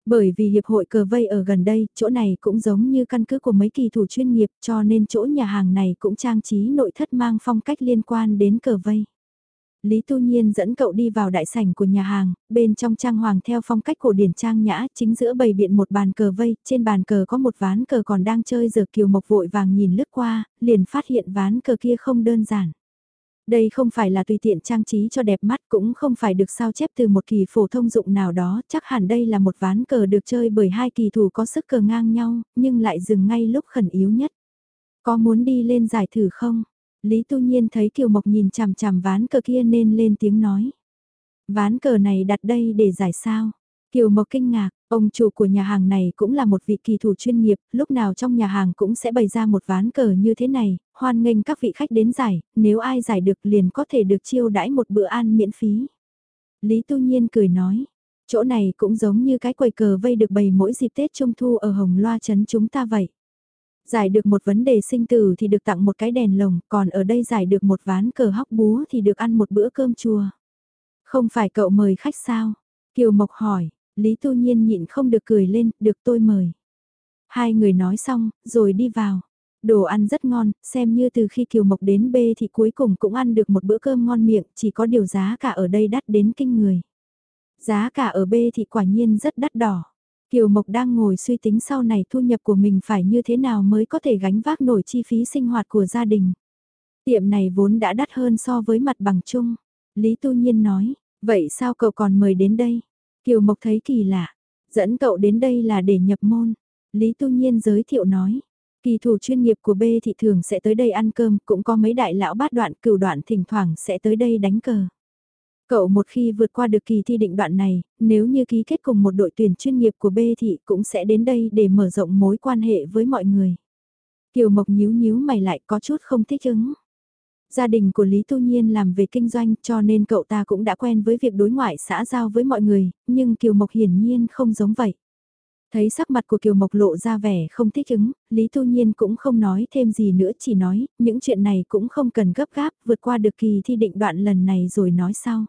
Bởi vì hiệp hội cờ vây ở gần đây, chỗ này cũng giống như căn cứ của mấy kỳ thủ chuyên nghiệp cho nên chỗ nhà hàng này cũng trang trí nội thất mang phong cách liên quan đến cờ vây. Lý Tu Nhiên dẫn cậu đi vào đại sảnh của nhà hàng, bên trong trang hoàng theo phong cách cổ điển trang nhã, chính giữa bày biện một bàn cờ vây, trên bàn cờ có một ván cờ còn đang chơi giờ kiều mộc vội vàng nhìn lướt qua, liền phát hiện ván cờ kia không đơn giản. Đây không phải là tùy tiện trang trí cho đẹp mắt cũng không phải được sao chép từ một kỳ phổ thông dụng nào đó, chắc hẳn đây là một ván cờ được chơi bởi hai kỳ thủ có sức cờ ngang nhau, nhưng lại dừng ngay lúc khẩn yếu nhất. Có muốn đi lên giải thử không? Lý Tu Nhiên thấy Kiều Mộc nhìn chằm chằm ván cờ kia nên lên tiếng nói. Ván cờ này đặt đây để giải sao? Kiều Mộc kinh ngạc, ông chủ của nhà hàng này cũng là một vị kỳ thủ chuyên nghiệp, lúc nào trong nhà hàng cũng sẽ bày ra một ván cờ như thế này, hoan nghênh các vị khách đến giải, nếu ai giải được liền có thể được chiêu đãi một bữa ăn miễn phí. Lý Tu Nhiên cười nói, chỗ này cũng giống như cái quầy cờ vây được bày mỗi dịp Tết Trung Thu ở Hồng Loa Trấn chúng ta vậy. Giải được một vấn đề sinh tử thì được tặng một cái đèn lồng, còn ở đây giải được một ván cờ hóc búa thì được ăn một bữa cơm chùa. Không phải cậu mời khách sao? Kiều Mộc hỏi, Lý Tu Nhiên nhịn không được cười lên, được tôi mời. Hai người nói xong, rồi đi vào. Đồ ăn rất ngon, xem như từ khi Kiều Mộc đến B thì cuối cùng cũng ăn được một bữa cơm ngon miệng, chỉ có điều giá cả ở đây đắt đến kinh người. Giá cả ở B thì quả nhiên rất đắt đỏ. Kiều Mộc đang ngồi suy tính sau này thu nhập của mình phải như thế nào mới có thể gánh vác nổi chi phí sinh hoạt của gia đình. Tiệm này vốn đã đắt hơn so với mặt bằng chung. Lý Tu Nhiên nói, vậy sao cậu còn mời đến đây? Kiều Mộc thấy kỳ lạ, dẫn cậu đến đây là để nhập môn. Lý Tu Nhiên giới thiệu nói, kỳ thủ chuyên nghiệp của B thị thường sẽ tới đây ăn cơm, cũng có mấy đại lão bát đoạn cửu đoạn thỉnh thoảng sẽ tới đây đánh cờ. Cậu một khi vượt qua được kỳ thi định đoạn này, nếu như ký kết cùng một đội tuyển chuyên nghiệp của B thì cũng sẽ đến đây để mở rộng mối quan hệ với mọi người. Kiều Mộc nhíu nhíu mày lại có chút không thích ứng. Gia đình của Lý Tu Nhiên làm về kinh doanh cho nên cậu ta cũng đã quen với việc đối ngoại xã giao với mọi người, nhưng Kiều Mộc hiển nhiên không giống vậy. Thấy sắc mặt của Kiều Mộc lộ ra vẻ không thích ứng, Lý Tu Nhiên cũng không nói thêm gì nữa chỉ nói, những chuyện này cũng không cần gấp gáp, vượt qua được kỳ thi định đoạn lần này rồi nói sau.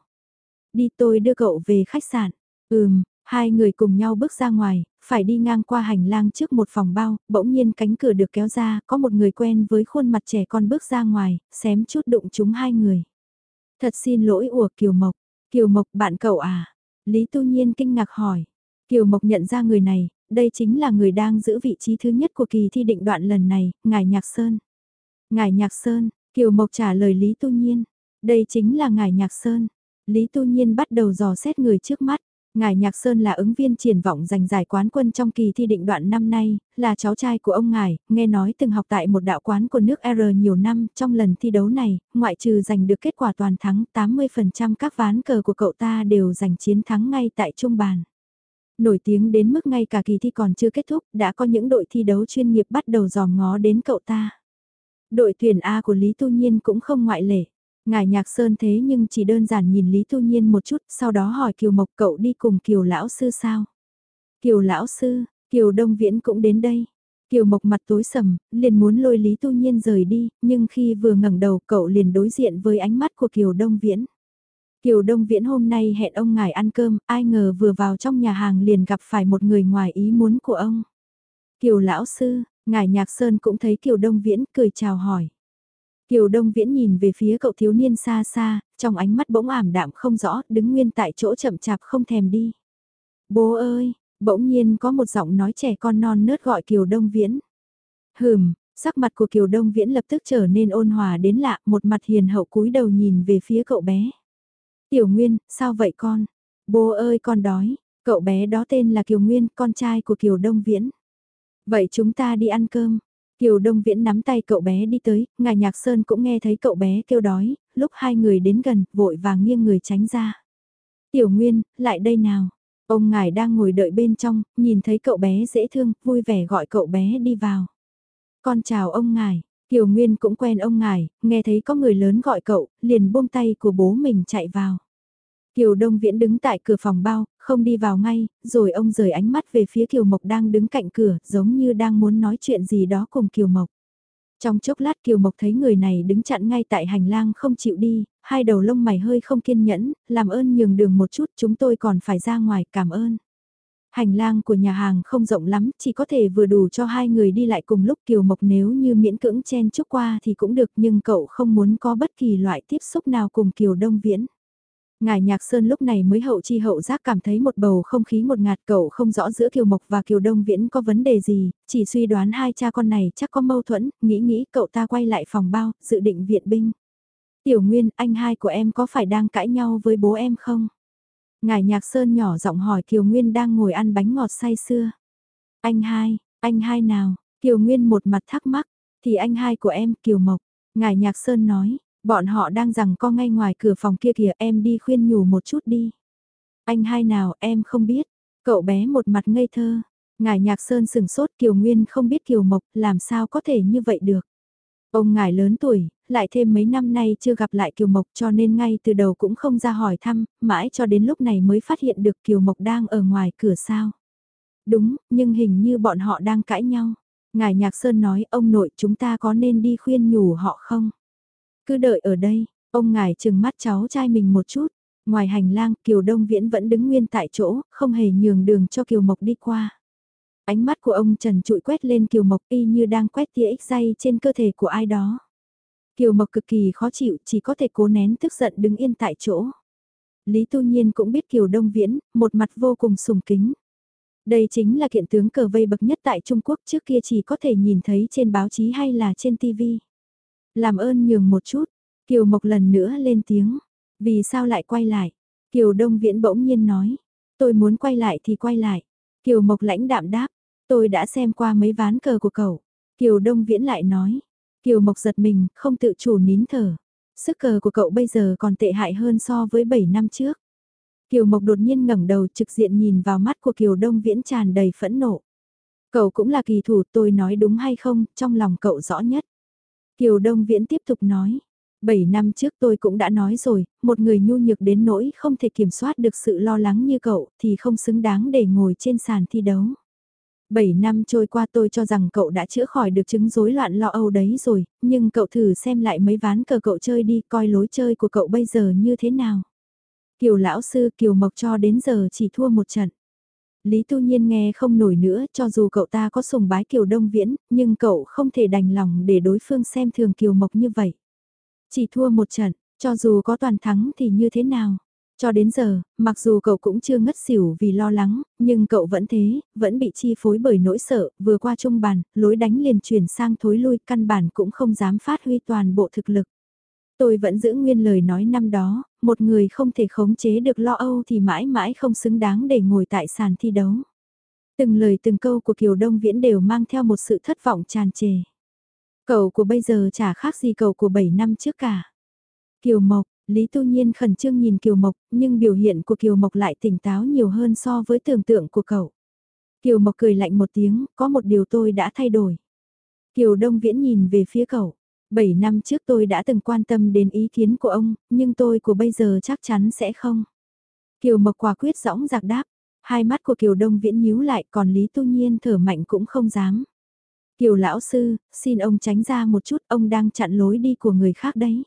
Đi tôi đưa cậu về khách sạn. Ừm, hai người cùng nhau bước ra ngoài, phải đi ngang qua hành lang trước một phòng bao, bỗng nhiên cánh cửa được kéo ra, có một người quen với khuôn mặt trẻ con bước ra ngoài, xém chút đụng chúng hai người. Thật xin lỗi ủa Kiều Mộc, Kiều Mộc bạn cậu à? Lý Tu Nhiên kinh ngạc hỏi. Kiều Mộc nhận ra người này, đây chính là người đang giữ vị trí thứ nhất của kỳ thi định đoạn lần này, Ngài Nhạc Sơn. Ngài Nhạc Sơn, Kiều Mộc trả lời Lý Tu Nhiên, đây chính là Ngài Nhạc Sơn. Lý Tu Nhiên bắt đầu dò xét người trước mắt. Ngài Nhạc Sơn là ứng viên triển vọng giành giải quán quân trong kỳ thi định đoạn năm nay, là cháu trai của ông Ngài, nghe nói từng học tại một đạo quán của nước R nhiều năm, trong lần thi đấu này, ngoại trừ giành được kết quả toàn thắng, 80% các ván cờ của cậu ta đều giành chiến thắng ngay tại trung bàn. Nổi tiếng đến mức ngay cả kỳ thi còn chưa kết thúc, đã có những đội thi đấu chuyên nghiệp bắt đầu dòm ngó đến cậu ta. Đội tuyển A của Lý Tu Nhiên cũng không ngoại lệ. Ngài Nhạc Sơn thế nhưng chỉ đơn giản nhìn Lý Tu Nhiên một chút, sau đó hỏi Kiều Mộc cậu đi cùng Kiều Lão Sư sao? Kiều Lão Sư, Kiều Đông Viễn cũng đến đây. Kiều Mộc mặt tối sầm, liền muốn lôi Lý Tu Nhiên rời đi, nhưng khi vừa ngẩng đầu cậu liền đối diện với ánh mắt của Kiều Đông Viễn. Kiều Đông Viễn hôm nay hẹn ông ngài ăn cơm, ai ngờ vừa vào trong nhà hàng liền gặp phải một người ngoài ý muốn của ông. Kiều Lão Sư, ngài Nhạc Sơn cũng thấy Kiều Đông Viễn cười chào hỏi. Kiều Đông Viễn nhìn về phía cậu thiếu niên xa xa, trong ánh mắt bỗng ảm đạm không rõ, đứng nguyên tại chỗ chậm chạp không thèm đi. Bố ơi, bỗng nhiên có một giọng nói trẻ con non nớt gọi Kiều Đông Viễn. Hừm, sắc mặt của Kiều Đông Viễn lập tức trở nên ôn hòa đến lạ, một mặt hiền hậu cúi đầu nhìn về phía cậu bé. Tiểu Nguyên, sao vậy con? Bố ơi con đói, cậu bé đó tên là Kiều Nguyên, con trai của Kiều Đông Viễn. Vậy chúng ta đi ăn cơm. Kiều Đông Viễn nắm tay cậu bé đi tới, ngài Nhạc Sơn cũng nghe thấy cậu bé kêu đói, lúc hai người đến gần, vội vàng nghiêng người tránh ra. Tiểu Nguyên, lại đây nào. Ông ngài đang ngồi đợi bên trong, nhìn thấy cậu bé dễ thương, vui vẻ gọi cậu bé đi vào. Con chào ông ngài, Kiều Nguyên cũng quen ông ngài, nghe thấy có người lớn gọi cậu, liền buông tay của bố mình chạy vào. Kiều Đông Viễn đứng tại cửa phòng bao, không đi vào ngay, rồi ông rời ánh mắt về phía Kiều Mộc đang đứng cạnh cửa, giống như đang muốn nói chuyện gì đó cùng Kiều Mộc. Trong chốc lát Kiều Mộc thấy người này đứng chặn ngay tại hành lang không chịu đi, hai đầu lông mày hơi không kiên nhẫn, làm ơn nhường đường một chút chúng tôi còn phải ra ngoài cảm ơn. Hành lang của nhà hàng không rộng lắm, chỉ có thể vừa đủ cho hai người đi lại cùng lúc Kiều Mộc nếu như miễn cưỡng chen chúc qua thì cũng được nhưng cậu không muốn có bất kỳ loại tiếp xúc nào cùng Kiều Đông Viễn. Ngài Nhạc Sơn lúc này mới hậu chi hậu giác cảm thấy một bầu không khí một ngạt cậu không rõ giữa Kiều Mộc và Kiều Đông Viễn có vấn đề gì, chỉ suy đoán hai cha con này chắc có mâu thuẫn, nghĩ nghĩ cậu ta quay lại phòng bao, dự định viện binh. Tiểu Nguyên, anh hai của em có phải đang cãi nhau với bố em không? Ngài Nhạc Sơn nhỏ giọng hỏi Kiều Nguyên đang ngồi ăn bánh ngọt say sưa. Anh hai, anh hai nào? Kiều Nguyên một mặt thắc mắc, thì anh hai của em Kiều Mộc. Ngài Nhạc Sơn nói, Bọn họ đang rằng co ngay ngoài cửa phòng kia kìa em đi khuyên nhủ một chút đi. Anh hai nào em không biết. Cậu bé một mặt ngây thơ. Ngài Nhạc Sơn sừng sốt Kiều Nguyên không biết Kiều Mộc làm sao có thể như vậy được. Ông ngài lớn tuổi, lại thêm mấy năm nay chưa gặp lại Kiều Mộc cho nên ngay từ đầu cũng không ra hỏi thăm, mãi cho đến lúc này mới phát hiện được Kiều Mộc đang ở ngoài cửa sao. Đúng, nhưng hình như bọn họ đang cãi nhau. Ngài Nhạc Sơn nói ông nội chúng ta có nên đi khuyên nhủ họ không? Cứ đợi ở đây, ông ngài chừng mắt cháu trai mình một chút. Ngoài hành lang, Kiều Đông Viễn vẫn đứng nguyên tại chỗ, không hề nhường đường cho Kiều Mộc đi qua. Ánh mắt của ông Trần trụi quét lên Kiều Mộc y như đang quét tia ích dây trên cơ thể của ai đó. Kiều Mộc cực kỳ khó chịu, chỉ có thể cố nén tức giận đứng yên tại chỗ. Lý Tu Nhiên cũng biết Kiều Đông Viễn, một mặt vô cùng sùng kính. Đây chính là kiện tướng cờ vây bậc nhất tại Trung Quốc trước kia chỉ có thể nhìn thấy trên báo chí hay là trên TV. Làm ơn nhường một chút, Kiều Mộc lần nữa lên tiếng. Vì sao lại quay lại? Kiều Đông Viễn bỗng nhiên nói. Tôi muốn quay lại thì quay lại. Kiều Mộc lãnh đạm đáp. Tôi đã xem qua mấy ván cờ của cậu. Kiều Đông Viễn lại nói. Kiều Mộc giật mình, không tự chủ nín thở. Sức cờ của cậu bây giờ còn tệ hại hơn so với 7 năm trước. Kiều Mộc đột nhiên ngẩng đầu trực diện nhìn vào mắt của Kiều Đông Viễn tràn đầy phẫn nộ. Cậu cũng là kỳ thủ tôi nói đúng hay không, trong lòng cậu rõ nhất. Kiều Đông Viễn tiếp tục nói. Bảy năm trước tôi cũng đã nói rồi, một người nhu nhược đến nỗi không thể kiểm soát được sự lo lắng như cậu thì không xứng đáng để ngồi trên sàn thi đấu. Bảy năm trôi qua tôi cho rằng cậu đã chữa khỏi được chứng rối loạn lo âu đấy rồi, nhưng cậu thử xem lại mấy ván cờ cậu chơi đi coi lối chơi của cậu bây giờ như thế nào. Kiều lão sư Kiều Mộc cho đến giờ chỉ thua một trận. Lý Tu Nhiên nghe không nổi nữa cho dù cậu ta có sùng bái Kiều Đông Viễn, nhưng cậu không thể đành lòng để đối phương xem thường Kiều Mộc như vậy. Chỉ thua một trận, cho dù có toàn thắng thì như thế nào? Cho đến giờ, mặc dù cậu cũng chưa ngất xỉu vì lo lắng, nhưng cậu vẫn thế, vẫn bị chi phối bởi nỗi sợ, vừa qua trung bàn, lối đánh liền chuyển sang thối lui căn bản cũng không dám phát huy toàn bộ thực lực. Tôi vẫn giữ nguyên lời nói năm đó, một người không thể khống chế được lo âu thì mãi mãi không xứng đáng để ngồi tại sàn thi đấu. Từng lời từng câu của Kiều Đông Viễn đều mang theo một sự thất vọng tràn trề. Cậu của bây giờ chả khác gì cậu của 7 năm trước cả. Kiều Mộc, Lý Tu Nhiên khẩn trương nhìn Kiều Mộc, nhưng biểu hiện của Kiều Mộc lại tỉnh táo nhiều hơn so với tưởng tượng của cậu. Kiều Mộc cười lạnh một tiếng, có một điều tôi đã thay đổi. Kiều Đông Viễn nhìn về phía cậu. Bảy năm trước tôi đã từng quan tâm đến ý kiến của ông, nhưng tôi của bây giờ chắc chắn sẽ không. Kiều Mộc quả quyết rõng giặc đáp. Hai mắt của Kiều Đông Viễn nhíu lại còn Lý Tu Nhiên thở mạnh cũng không dám. Kiều lão sư, xin ông tránh ra một chút, ông đang chặn lối đi của người khác đấy.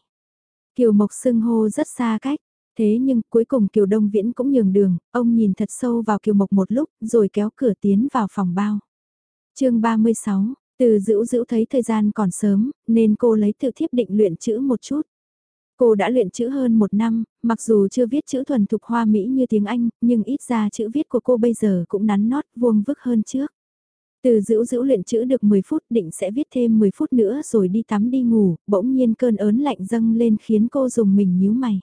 Kiều Mộc xưng hô rất xa cách, thế nhưng cuối cùng Kiều Đông Viễn cũng nhường đường, ông nhìn thật sâu vào Kiều Mộc một lúc rồi kéo cửa tiến vào phòng bao. chương 36, từ dữ dữ thấy thời gian còn sớm, nên cô lấy tự thiếp định luyện chữ một chút. Cô đã luyện chữ hơn một năm, mặc dù chưa viết chữ thuần thục hoa mỹ như tiếng Anh, nhưng ít ra chữ viết của cô bây giờ cũng nắn nót vuông vức hơn trước. Từ dữ dữ luyện chữ được 10 phút định sẽ viết thêm 10 phút nữa rồi đi tắm đi ngủ, bỗng nhiên cơn ớn lạnh dâng lên khiến cô dùng mình nhíu mày.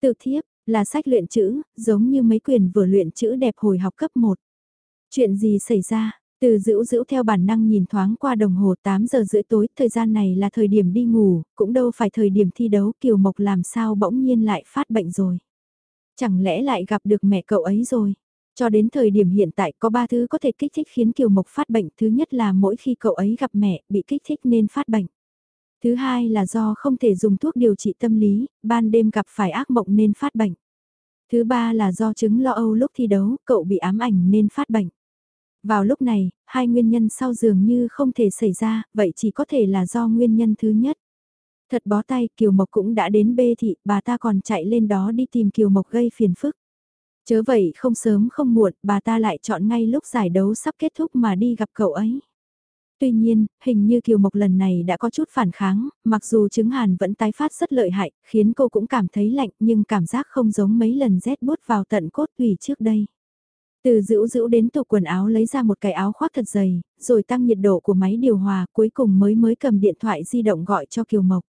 Tự thiếp, là sách luyện chữ, giống như mấy quyền vừa luyện chữ đẹp hồi học cấp 1. Chuyện gì xảy ra? Từ dữ dữ theo bản năng nhìn thoáng qua đồng hồ 8 giờ rưỡi tối, thời gian này là thời điểm đi ngủ, cũng đâu phải thời điểm thi đấu Kiều Mộc làm sao bỗng nhiên lại phát bệnh rồi. Chẳng lẽ lại gặp được mẹ cậu ấy rồi? Cho đến thời điểm hiện tại có ba thứ có thể kích thích khiến Kiều Mộc phát bệnh. Thứ nhất là mỗi khi cậu ấy gặp mẹ bị kích thích nên phát bệnh. Thứ hai là do không thể dùng thuốc điều trị tâm lý, ban đêm gặp phải ác mộng nên phát bệnh. Thứ ba là do chứng lo âu lúc thi đấu, cậu bị ám ảnh nên phát bệnh. Vào lúc này, hai nguyên nhân sau dường như không thể xảy ra, vậy chỉ có thể là do nguyên nhân thứ nhất. Thật bó tay, Kiều Mộc cũng đã đến bê thị, bà ta còn chạy lên đó đi tìm Kiều Mộc gây phiền phức. Chớ vậy không sớm không muộn, bà ta lại chọn ngay lúc giải đấu sắp kết thúc mà đi gặp cậu ấy. Tuy nhiên, hình như Kiều Mộc lần này đã có chút phản kháng, mặc dù chứng hàn vẫn tái phát rất lợi hại, khiến cô cũng cảm thấy lạnh nhưng cảm giác không giống mấy lần rét bút vào tận cốt tùy trước đây. Từ dữ dữ đến tủ quần áo lấy ra một cái áo khoác thật dày, rồi tăng nhiệt độ của máy điều hòa cuối cùng mới mới cầm điện thoại di động gọi cho Kiều Mộc.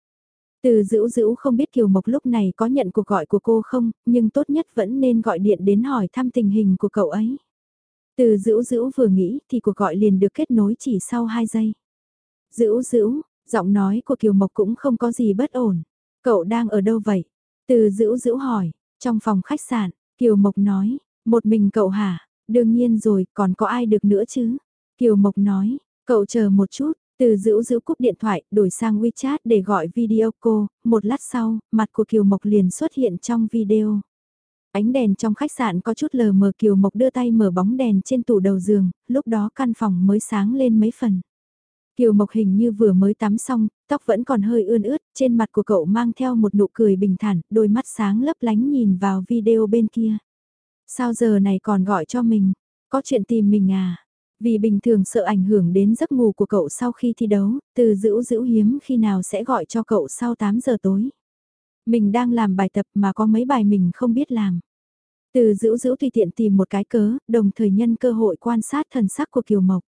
Từ dữ dữ không biết Kiều Mộc lúc này có nhận cuộc gọi của cô không, nhưng tốt nhất vẫn nên gọi điện đến hỏi thăm tình hình của cậu ấy. Từ dữ dữ vừa nghĩ thì cuộc gọi liền được kết nối chỉ sau 2 giây. Dữ dữ, giọng nói của Kiều Mộc cũng không có gì bất ổn. Cậu đang ở đâu vậy? Từ dữ dữ hỏi, trong phòng khách sạn, Kiều Mộc nói, một mình cậu hả? Đương nhiên rồi, còn có ai được nữa chứ? Kiều Mộc nói, cậu chờ một chút, từ giữ giữ cúp điện thoại, đổi sang WeChat để gọi video cô, một lát sau, mặt của Kiều Mộc liền xuất hiện trong video. Ánh đèn trong khách sạn có chút lờ mờ Kiều Mộc đưa tay mở bóng đèn trên tủ đầu giường, lúc đó căn phòng mới sáng lên mấy phần. Kiều Mộc hình như vừa mới tắm xong, tóc vẫn còn hơi ươn ướt, trên mặt của cậu mang theo một nụ cười bình thản, đôi mắt sáng lấp lánh nhìn vào video bên kia. Sao giờ này còn gọi cho mình? Có chuyện tìm mình à? Vì bình thường sợ ảnh hưởng đến giấc ngủ của cậu sau khi thi đấu, từ dữ dữ hiếm khi nào sẽ gọi cho cậu sau 8 giờ tối. Mình đang làm bài tập mà có mấy bài mình không biết làm. Từ dữ dữ tùy tiện tìm một cái cớ, đồng thời nhân cơ hội quan sát thần sắc của Kiều Mộc.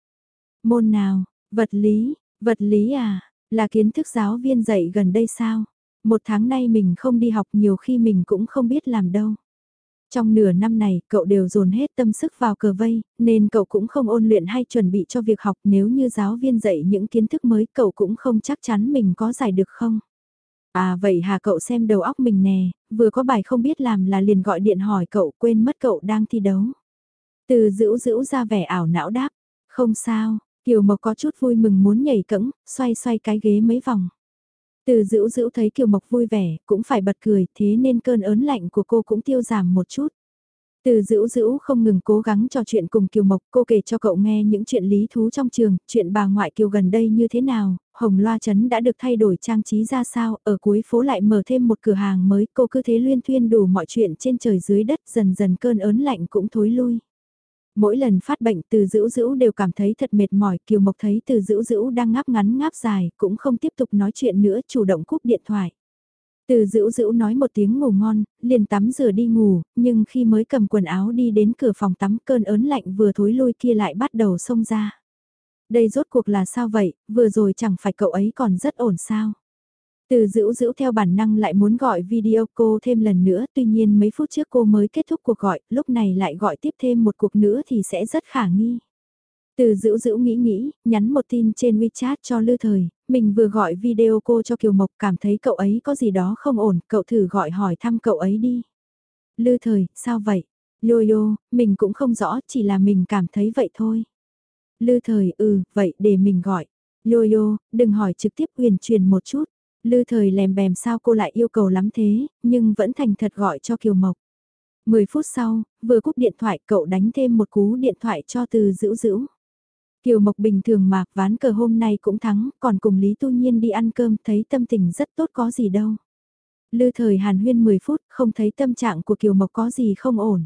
Môn nào, vật lý, vật lý à, là kiến thức giáo viên dạy gần đây sao? Một tháng nay mình không đi học nhiều khi mình cũng không biết làm đâu. Trong nửa năm này, cậu đều dồn hết tâm sức vào cờ vây, nên cậu cũng không ôn luyện hay chuẩn bị cho việc học nếu như giáo viên dạy những kiến thức mới cậu cũng không chắc chắn mình có giải được không. À vậy hà cậu xem đầu óc mình nè, vừa có bài không biết làm là liền gọi điện hỏi cậu quên mất cậu đang thi đấu. Từ dữ dữ ra vẻ ảo não đáp, không sao, Kiều Mộc có chút vui mừng muốn nhảy cẫng, xoay xoay cái ghế mấy vòng. Từ dữ dữ thấy Kiều Mộc vui vẻ, cũng phải bật cười, thế nên cơn ớn lạnh của cô cũng tiêu giảm một chút. Từ dữ dữ không ngừng cố gắng trò chuyện cùng Kiều Mộc, cô kể cho cậu nghe những chuyện lý thú trong trường, chuyện bà ngoại Kiều gần đây như thế nào, Hồng Loa Trấn đã được thay đổi trang trí ra sao, ở cuối phố lại mở thêm một cửa hàng mới, cô cứ thế luyên thuyên đủ mọi chuyện trên trời dưới đất, dần dần cơn ớn lạnh cũng thối lui. Mỗi lần phát bệnh từ dữ dữ đều cảm thấy thật mệt mỏi, Kiều Mộc thấy từ dữ dữ đang ngáp ngắn ngáp dài, cũng không tiếp tục nói chuyện nữa, chủ động cúp điện thoại. Từ dữ dữ nói một tiếng ngủ ngon, liền tắm rửa đi ngủ, nhưng khi mới cầm quần áo đi đến cửa phòng tắm cơn ớn lạnh vừa thối lui kia lại bắt đầu xông ra. Đây rốt cuộc là sao vậy, vừa rồi chẳng phải cậu ấy còn rất ổn sao. Từ dữ dữ theo bản năng lại muốn gọi video cô thêm lần nữa, tuy nhiên mấy phút trước cô mới kết thúc cuộc gọi, lúc này lại gọi tiếp thêm một cuộc nữa thì sẽ rất khả nghi. Từ dữ dữ nghĩ nghĩ, nhắn một tin trên WeChat cho Lư Thời, mình vừa gọi video cô cho Kiều Mộc cảm thấy cậu ấy có gì đó không ổn, cậu thử gọi hỏi thăm cậu ấy đi. Lư Thời, sao vậy? Lôi Lô, mình cũng không rõ, chỉ là mình cảm thấy vậy thôi. Lư Thời, ừ, vậy để mình gọi. Lôi Lô, đừng hỏi trực tiếp huyền truyền một chút. Lư Thời lèm bèm sao cô lại yêu cầu lắm thế, nhưng vẫn thành thật gọi cho Kiều Mộc. 10 phút sau, vừa cúp điện thoại cậu đánh thêm một cú điện thoại cho từ dữ dữ. Kiều Mộc bình thường mà, ván cờ hôm nay cũng thắng, còn cùng Lý Tu Nhiên đi ăn cơm thấy tâm tình rất tốt có gì đâu. Lư thời hàn huyên 10 phút, không thấy tâm trạng của Kiều Mộc có gì không ổn.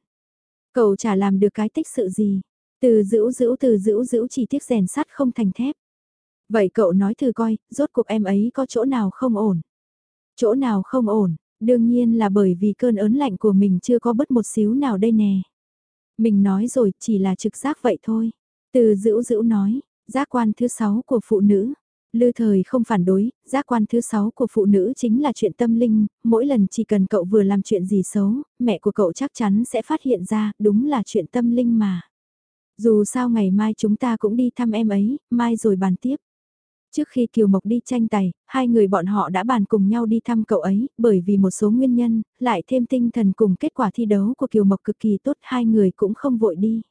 Cậu chả làm được cái tích sự gì. Từ dữ dữ từ dữ dữ chỉ tiếc rèn sắt không thành thép. Vậy cậu nói thử coi, rốt cuộc em ấy có chỗ nào không ổn? Chỗ nào không ổn, đương nhiên là bởi vì cơn ớn lạnh của mình chưa có bất một xíu nào đây nè. Mình nói rồi, chỉ là trực giác vậy thôi. Từ dữ dữ nói, giác quan thứ sáu của phụ nữ. Lư thời không phản đối, giác quan thứ sáu của phụ nữ chính là chuyện tâm linh, mỗi lần chỉ cần cậu vừa làm chuyện gì xấu, mẹ của cậu chắc chắn sẽ phát hiện ra, đúng là chuyện tâm linh mà. Dù sao ngày mai chúng ta cũng đi thăm em ấy, mai rồi bàn tiếp. Trước khi Kiều Mộc đi tranh tài, hai người bọn họ đã bàn cùng nhau đi thăm cậu ấy, bởi vì một số nguyên nhân, lại thêm tinh thần cùng kết quả thi đấu của Kiều Mộc cực kỳ tốt, hai người cũng không vội đi.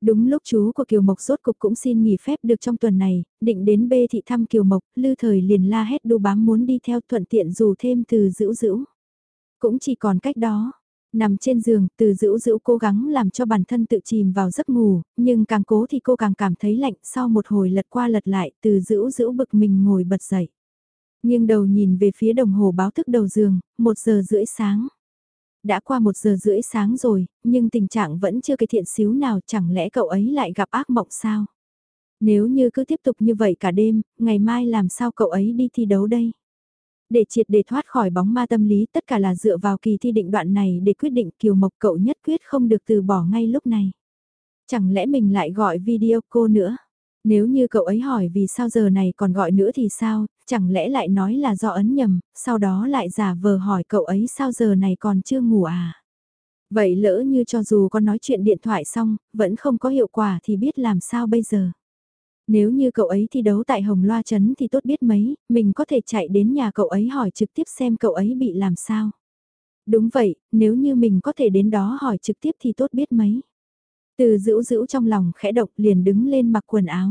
Đúng lúc chú của Kiều Mộc rốt cục cũng xin nghỉ phép được trong tuần này, định đến bê thị thăm Kiều Mộc, lư thời liền la hét đu bám muốn đi theo thuận tiện dù thêm từ dữ dữ. Cũng chỉ còn cách đó. Nằm trên giường, từ dữ dữ cố gắng làm cho bản thân tự chìm vào giấc ngủ, nhưng càng cố thì cô càng cảm thấy lạnh, sau một hồi lật qua lật lại, từ dữ dữ bực mình ngồi bật dậy. Nhưng đầu nhìn về phía đồng hồ báo thức đầu giường, một giờ rưỡi sáng. Đã qua một giờ rưỡi sáng rồi, nhưng tình trạng vẫn chưa cải thiện xíu nào chẳng lẽ cậu ấy lại gặp ác mộng sao? Nếu như cứ tiếp tục như vậy cả đêm, ngày mai làm sao cậu ấy đi thi đấu đây? Để triệt để thoát khỏi bóng ma tâm lý tất cả là dựa vào kỳ thi định đoạn này để quyết định Kiều Mộc cậu nhất quyết không được từ bỏ ngay lúc này. Chẳng lẽ mình lại gọi video cô nữa? Nếu như cậu ấy hỏi vì sao giờ này còn gọi nữa thì sao, chẳng lẽ lại nói là do ấn nhầm, sau đó lại giả vờ hỏi cậu ấy sao giờ này còn chưa ngủ à? Vậy lỡ như cho dù con nói chuyện điện thoại xong, vẫn không có hiệu quả thì biết làm sao bây giờ? Nếu như cậu ấy thi đấu tại Hồng Loa Trấn thì tốt biết mấy, mình có thể chạy đến nhà cậu ấy hỏi trực tiếp xem cậu ấy bị làm sao. Đúng vậy, nếu như mình có thể đến đó hỏi trực tiếp thì tốt biết mấy. Từ dữ dữ trong lòng khẽ động liền đứng lên mặc quần áo.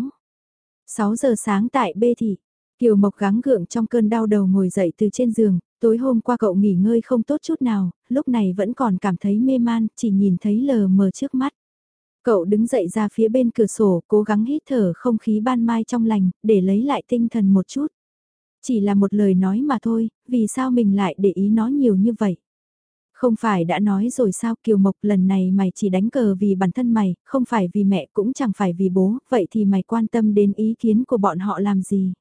6 giờ sáng tại B thị, Kiều Mộc gắng gượng trong cơn đau đầu ngồi dậy từ trên giường, tối hôm qua cậu nghỉ ngơi không tốt chút nào, lúc này vẫn còn cảm thấy mê man, chỉ nhìn thấy lờ mờ trước mắt. Cậu đứng dậy ra phía bên cửa sổ, cố gắng hít thở không khí ban mai trong lành, để lấy lại tinh thần một chút. Chỉ là một lời nói mà thôi, vì sao mình lại để ý nó nhiều như vậy? Không phải đã nói rồi sao Kiều Mộc lần này mày chỉ đánh cờ vì bản thân mày, không phải vì mẹ cũng chẳng phải vì bố, vậy thì mày quan tâm đến ý kiến của bọn họ làm gì?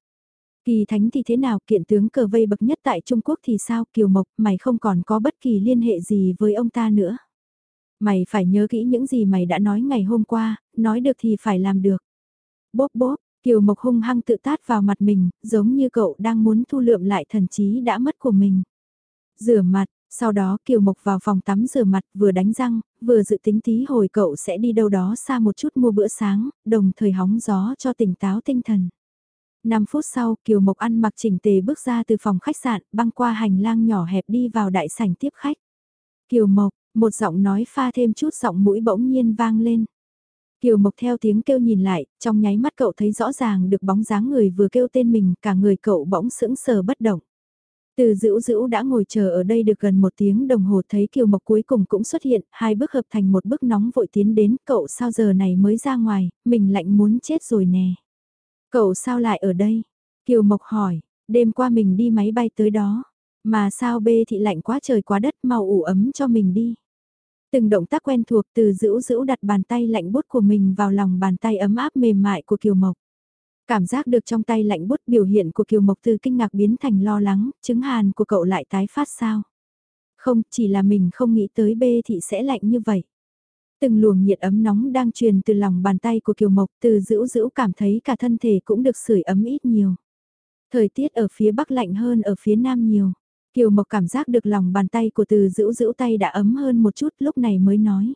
Kỳ thánh thì thế nào kiện tướng cờ vây bậc nhất tại Trung Quốc thì sao Kiều Mộc mày không còn có bất kỳ liên hệ gì với ông ta nữa. Mày phải nhớ kỹ những gì mày đã nói ngày hôm qua, nói được thì phải làm được. Bốp bốp, Kiều Mộc hung hăng tự tát vào mặt mình, giống như cậu đang muốn thu lượm lại thần trí đã mất của mình. Rửa mặt, sau đó Kiều Mộc vào phòng tắm rửa mặt vừa đánh răng, vừa dự tính tí hồi cậu sẽ đi đâu đó xa một chút mua bữa sáng, đồng thời hóng gió cho tỉnh táo tinh thần. 5 phút sau, Kiều Mộc ăn mặc chỉnh tề bước ra từ phòng khách sạn, băng qua hành lang nhỏ hẹp đi vào đại sảnh tiếp khách. Kiều Mộc, một giọng nói pha thêm chút giọng mũi bỗng nhiên vang lên. Kiều Mộc theo tiếng kêu nhìn lại, trong nháy mắt cậu thấy rõ ràng được bóng dáng người vừa kêu tên mình, cả người cậu bỗng sững sờ bất động. Từ dữ dữ đã ngồi chờ ở đây được gần một tiếng đồng hồ thấy Kiều Mộc cuối cùng cũng xuất hiện, hai bước hợp thành một bước nóng vội tiến đến, cậu sao giờ này mới ra ngoài, mình lạnh muốn chết rồi nè. Cậu sao lại ở đây? Kiều Mộc hỏi, đêm qua mình đi máy bay tới đó, mà sao bê thị lạnh quá trời quá đất mau ủ ấm cho mình đi. Từng động tác quen thuộc từ giữ giữ đặt bàn tay lạnh bút của mình vào lòng bàn tay ấm áp mềm mại của Kiều Mộc. Cảm giác được trong tay lạnh bút biểu hiện của Kiều Mộc từ kinh ngạc biến thành lo lắng, chứng hàn của cậu lại tái phát sao? Không, chỉ là mình không nghĩ tới bê thị sẽ lạnh như vậy. Từng luồng nhiệt ấm nóng đang truyền từ lòng bàn tay của Kiều Mộc từ giữ giữ cảm thấy cả thân thể cũng được sưởi ấm ít nhiều. Thời tiết ở phía bắc lạnh hơn ở phía nam nhiều. Kiều Mộc cảm giác được lòng bàn tay của từ dữ dữ tay đã ấm hơn một chút lúc này mới nói.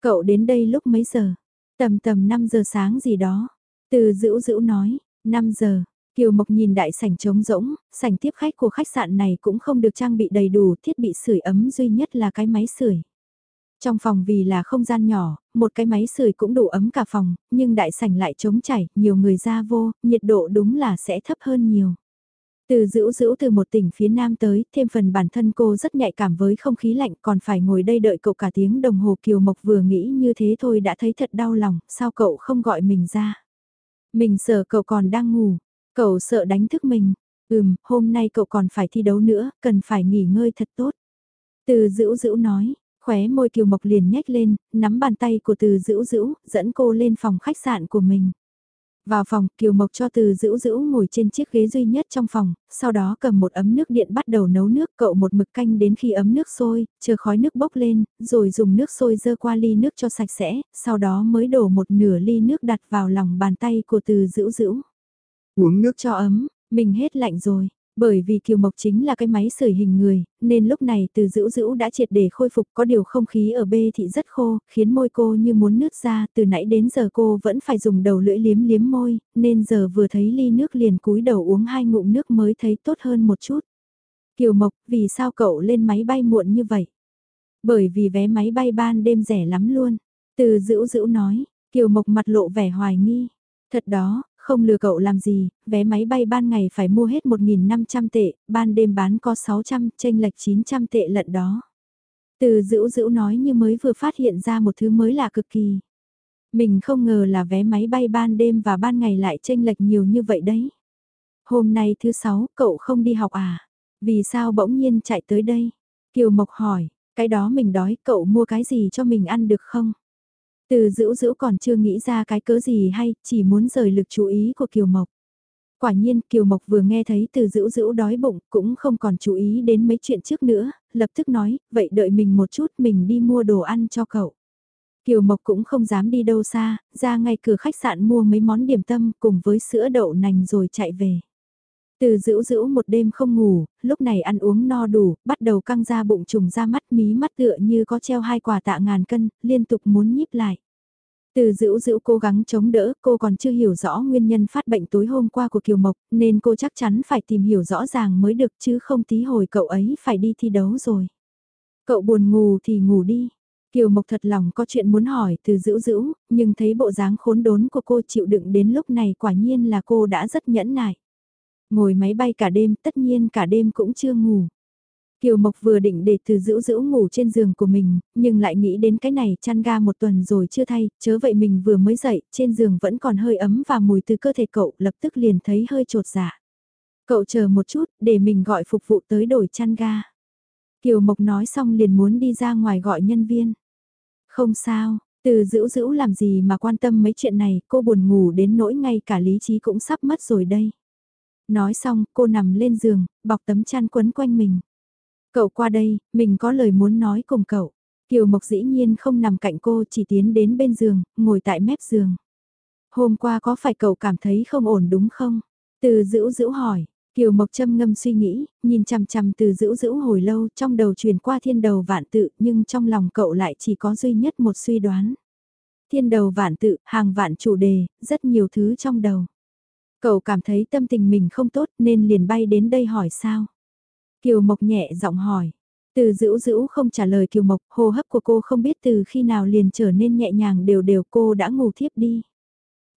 Cậu đến đây lúc mấy giờ? Tầm tầm 5 giờ sáng gì đó. Từ dữ dữ nói, 5 giờ. Kiều Mộc nhìn đại sảnh trống rỗng, sảnh tiếp khách của khách sạn này cũng không được trang bị đầy đủ, thiết bị sưởi ấm duy nhất là cái máy sưởi. Trong phòng vì là không gian nhỏ, một cái máy sưởi cũng đủ ấm cả phòng, nhưng đại sảnh lại trống chảy, nhiều người ra vô, nhiệt độ đúng là sẽ thấp hơn nhiều. Từ dữ dữ từ một tỉnh phía nam tới, thêm phần bản thân cô rất nhạy cảm với không khí lạnh còn phải ngồi đây đợi cậu cả tiếng đồng hồ Kiều Mộc vừa nghĩ như thế thôi đã thấy thật đau lòng, sao cậu không gọi mình ra. Mình sợ cậu còn đang ngủ, cậu sợ đánh thức mình, ừm, hôm nay cậu còn phải thi đấu nữa, cần phải nghỉ ngơi thật tốt. Từ dữ dữ nói, khóe môi Kiều Mộc liền nhếch lên, nắm bàn tay của từ dữ dữ, dẫn cô lên phòng khách sạn của mình. Vào phòng, Kiều Mộc cho từ dữ dữ ngồi trên chiếc ghế duy nhất trong phòng, sau đó cầm một ấm nước điện bắt đầu nấu nước cậu một mực canh đến khi ấm nước sôi, chờ khói nước bốc lên, rồi dùng nước sôi dơ qua ly nước cho sạch sẽ, sau đó mới đổ một nửa ly nước đặt vào lòng bàn tay của từ dữ dữ. Uống nước cho ấm, mình hết lạnh rồi. Bởi vì Kiều Mộc chính là cái máy sưởi hình người, nên lúc này từ dữ dữ đã triệt để khôi phục có điều không khí ở bê thị rất khô, khiến môi cô như muốn nước ra, từ nãy đến giờ cô vẫn phải dùng đầu lưỡi liếm liếm môi, nên giờ vừa thấy ly nước liền cúi đầu uống hai ngụm nước mới thấy tốt hơn một chút. Kiều Mộc, vì sao cậu lên máy bay muộn như vậy? Bởi vì vé máy bay ban đêm rẻ lắm luôn. Từ dữ dữ nói, Kiều Mộc mặt lộ vẻ hoài nghi. Thật đó, không lừa cậu làm gì, vé máy bay ban ngày phải mua hết 1.500 tệ, ban đêm bán có 600, tranh lệch 900 tệ lận đó. Từ dữ dữ nói như mới vừa phát hiện ra một thứ mới lạ cực kỳ. Mình không ngờ là vé máy bay ban đêm và ban ngày lại tranh lệch nhiều như vậy đấy. Hôm nay thứ sáu, cậu không đi học à? Vì sao bỗng nhiên chạy tới đây? Kiều Mộc hỏi, cái đó mình đói, cậu mua cái gì cho mình ăn được không? Từ dữ dữ còn chưa nghĩ ra cái cớ gì hay, chỉ muốn rời lực chú ý của Kiều Mộc. Quả nhiên Kiều Mộc vừa nghe thấy từ dữ dữ đói bụng cũng không còn chú ý đến mấy chuyện trước nữa, lập tức nói, vậy đợi mình một chút mình đi mua đồ ăn cho cậu. Kiều Mộc cũng không dám đi đâu xa, ra ngay cửa khách sạn mua mấy món điểm tâm cùng với sữa đậu nành rồi chạy về. Từ dữ dữ một đêm không ngủ, lúc này ăn uống no đủ, bắt đầu căng ra bụng trùng ra mắt mí mắt tựa như có treo hai quả tạ ngàn cân, liên tục muốn nhíp lại. Từ dữ dữ cố gắng chống đỡ, cô còn chưa hiểu rõ nguyên nhân phát bệnh tối hôm qua của Kiều Mộc, nên cô chắc chắn phải tìm hiểu rõ ràng mới được chứ không tí hồi cậu ấy phải đi thi đấu rồi. Cậu buồn ngủ thì ngủ đi. Kiều Mộc thật lòng có chuyện muốn hỏi từ dữ dữ, nhưng thấy bộ dáng khốn đốn của cô chịu đựng đến lúc này quả nhiên là cô đã rất nhẫn nại. Ngồi máy bay cả đêm, tất nhiên cả đêm cũng chưa ngủ. Kiều Mộc vừa định để từ giữ giữ ngủ trên giường của mình, nhưng lại nghĩ đến cái này chăn ga một tuần rồi chưa thay, chớ vậy mình vừa mới dậy, trên giường vẫn còn hơi ấm và mùi từ cơ thể cậu lập tức liền thấy hơi trột dạ. Cậu chờ một chút, để mình gọi phục vụ tới đổi chăn ga. Kiều Mộc nói xong liền muốn đi ra ngoài gọi nhân viên. Không sao, từ giữ giữ làm gì mà quan tâm mấy chuyện này, cô buồn ngủ đến nỗi ngay cả lý trí cũng sắp mất rồi đây. Nói xong, cô nằm lên giường, bọc tấm chăn quấn quanh mình. Cậu qua đây, mình có lời muốn nói cùng cậu. Kiều Mộc dĩ nhiên không nằm cạnh cô chỉ tiến đến bên giường, ngồi tại mép giường. Hôm qua có phải cậu cảm thấy không ổn đúng không? Từ dữ dữ hỏi, Kiều Mộc châm ngâm suy nghĩ, nhìn chằm chằm từ dữ dữ hồi lâu trong đầu truyền qua thiên đầu vạn tự nhưng trong lòng cậu lại chỉ có duy nhất một suy đoán. Thiên đầu vạn tự, hàng vạn chủ đề, rất nhiều thứ trong đầu. Cậu cảm thấy tâm tình mình không tốt nên liền bay đến đây hỏi sao. Kiều Mộc nhẹ giọng hỏi. Từ dữ dữ không trả lời Kiều Mộc, hô hấp của cô không biết từ khi nào liền trở nên nhẹ nhàng đều đều cô đã ngủ thiếp đi.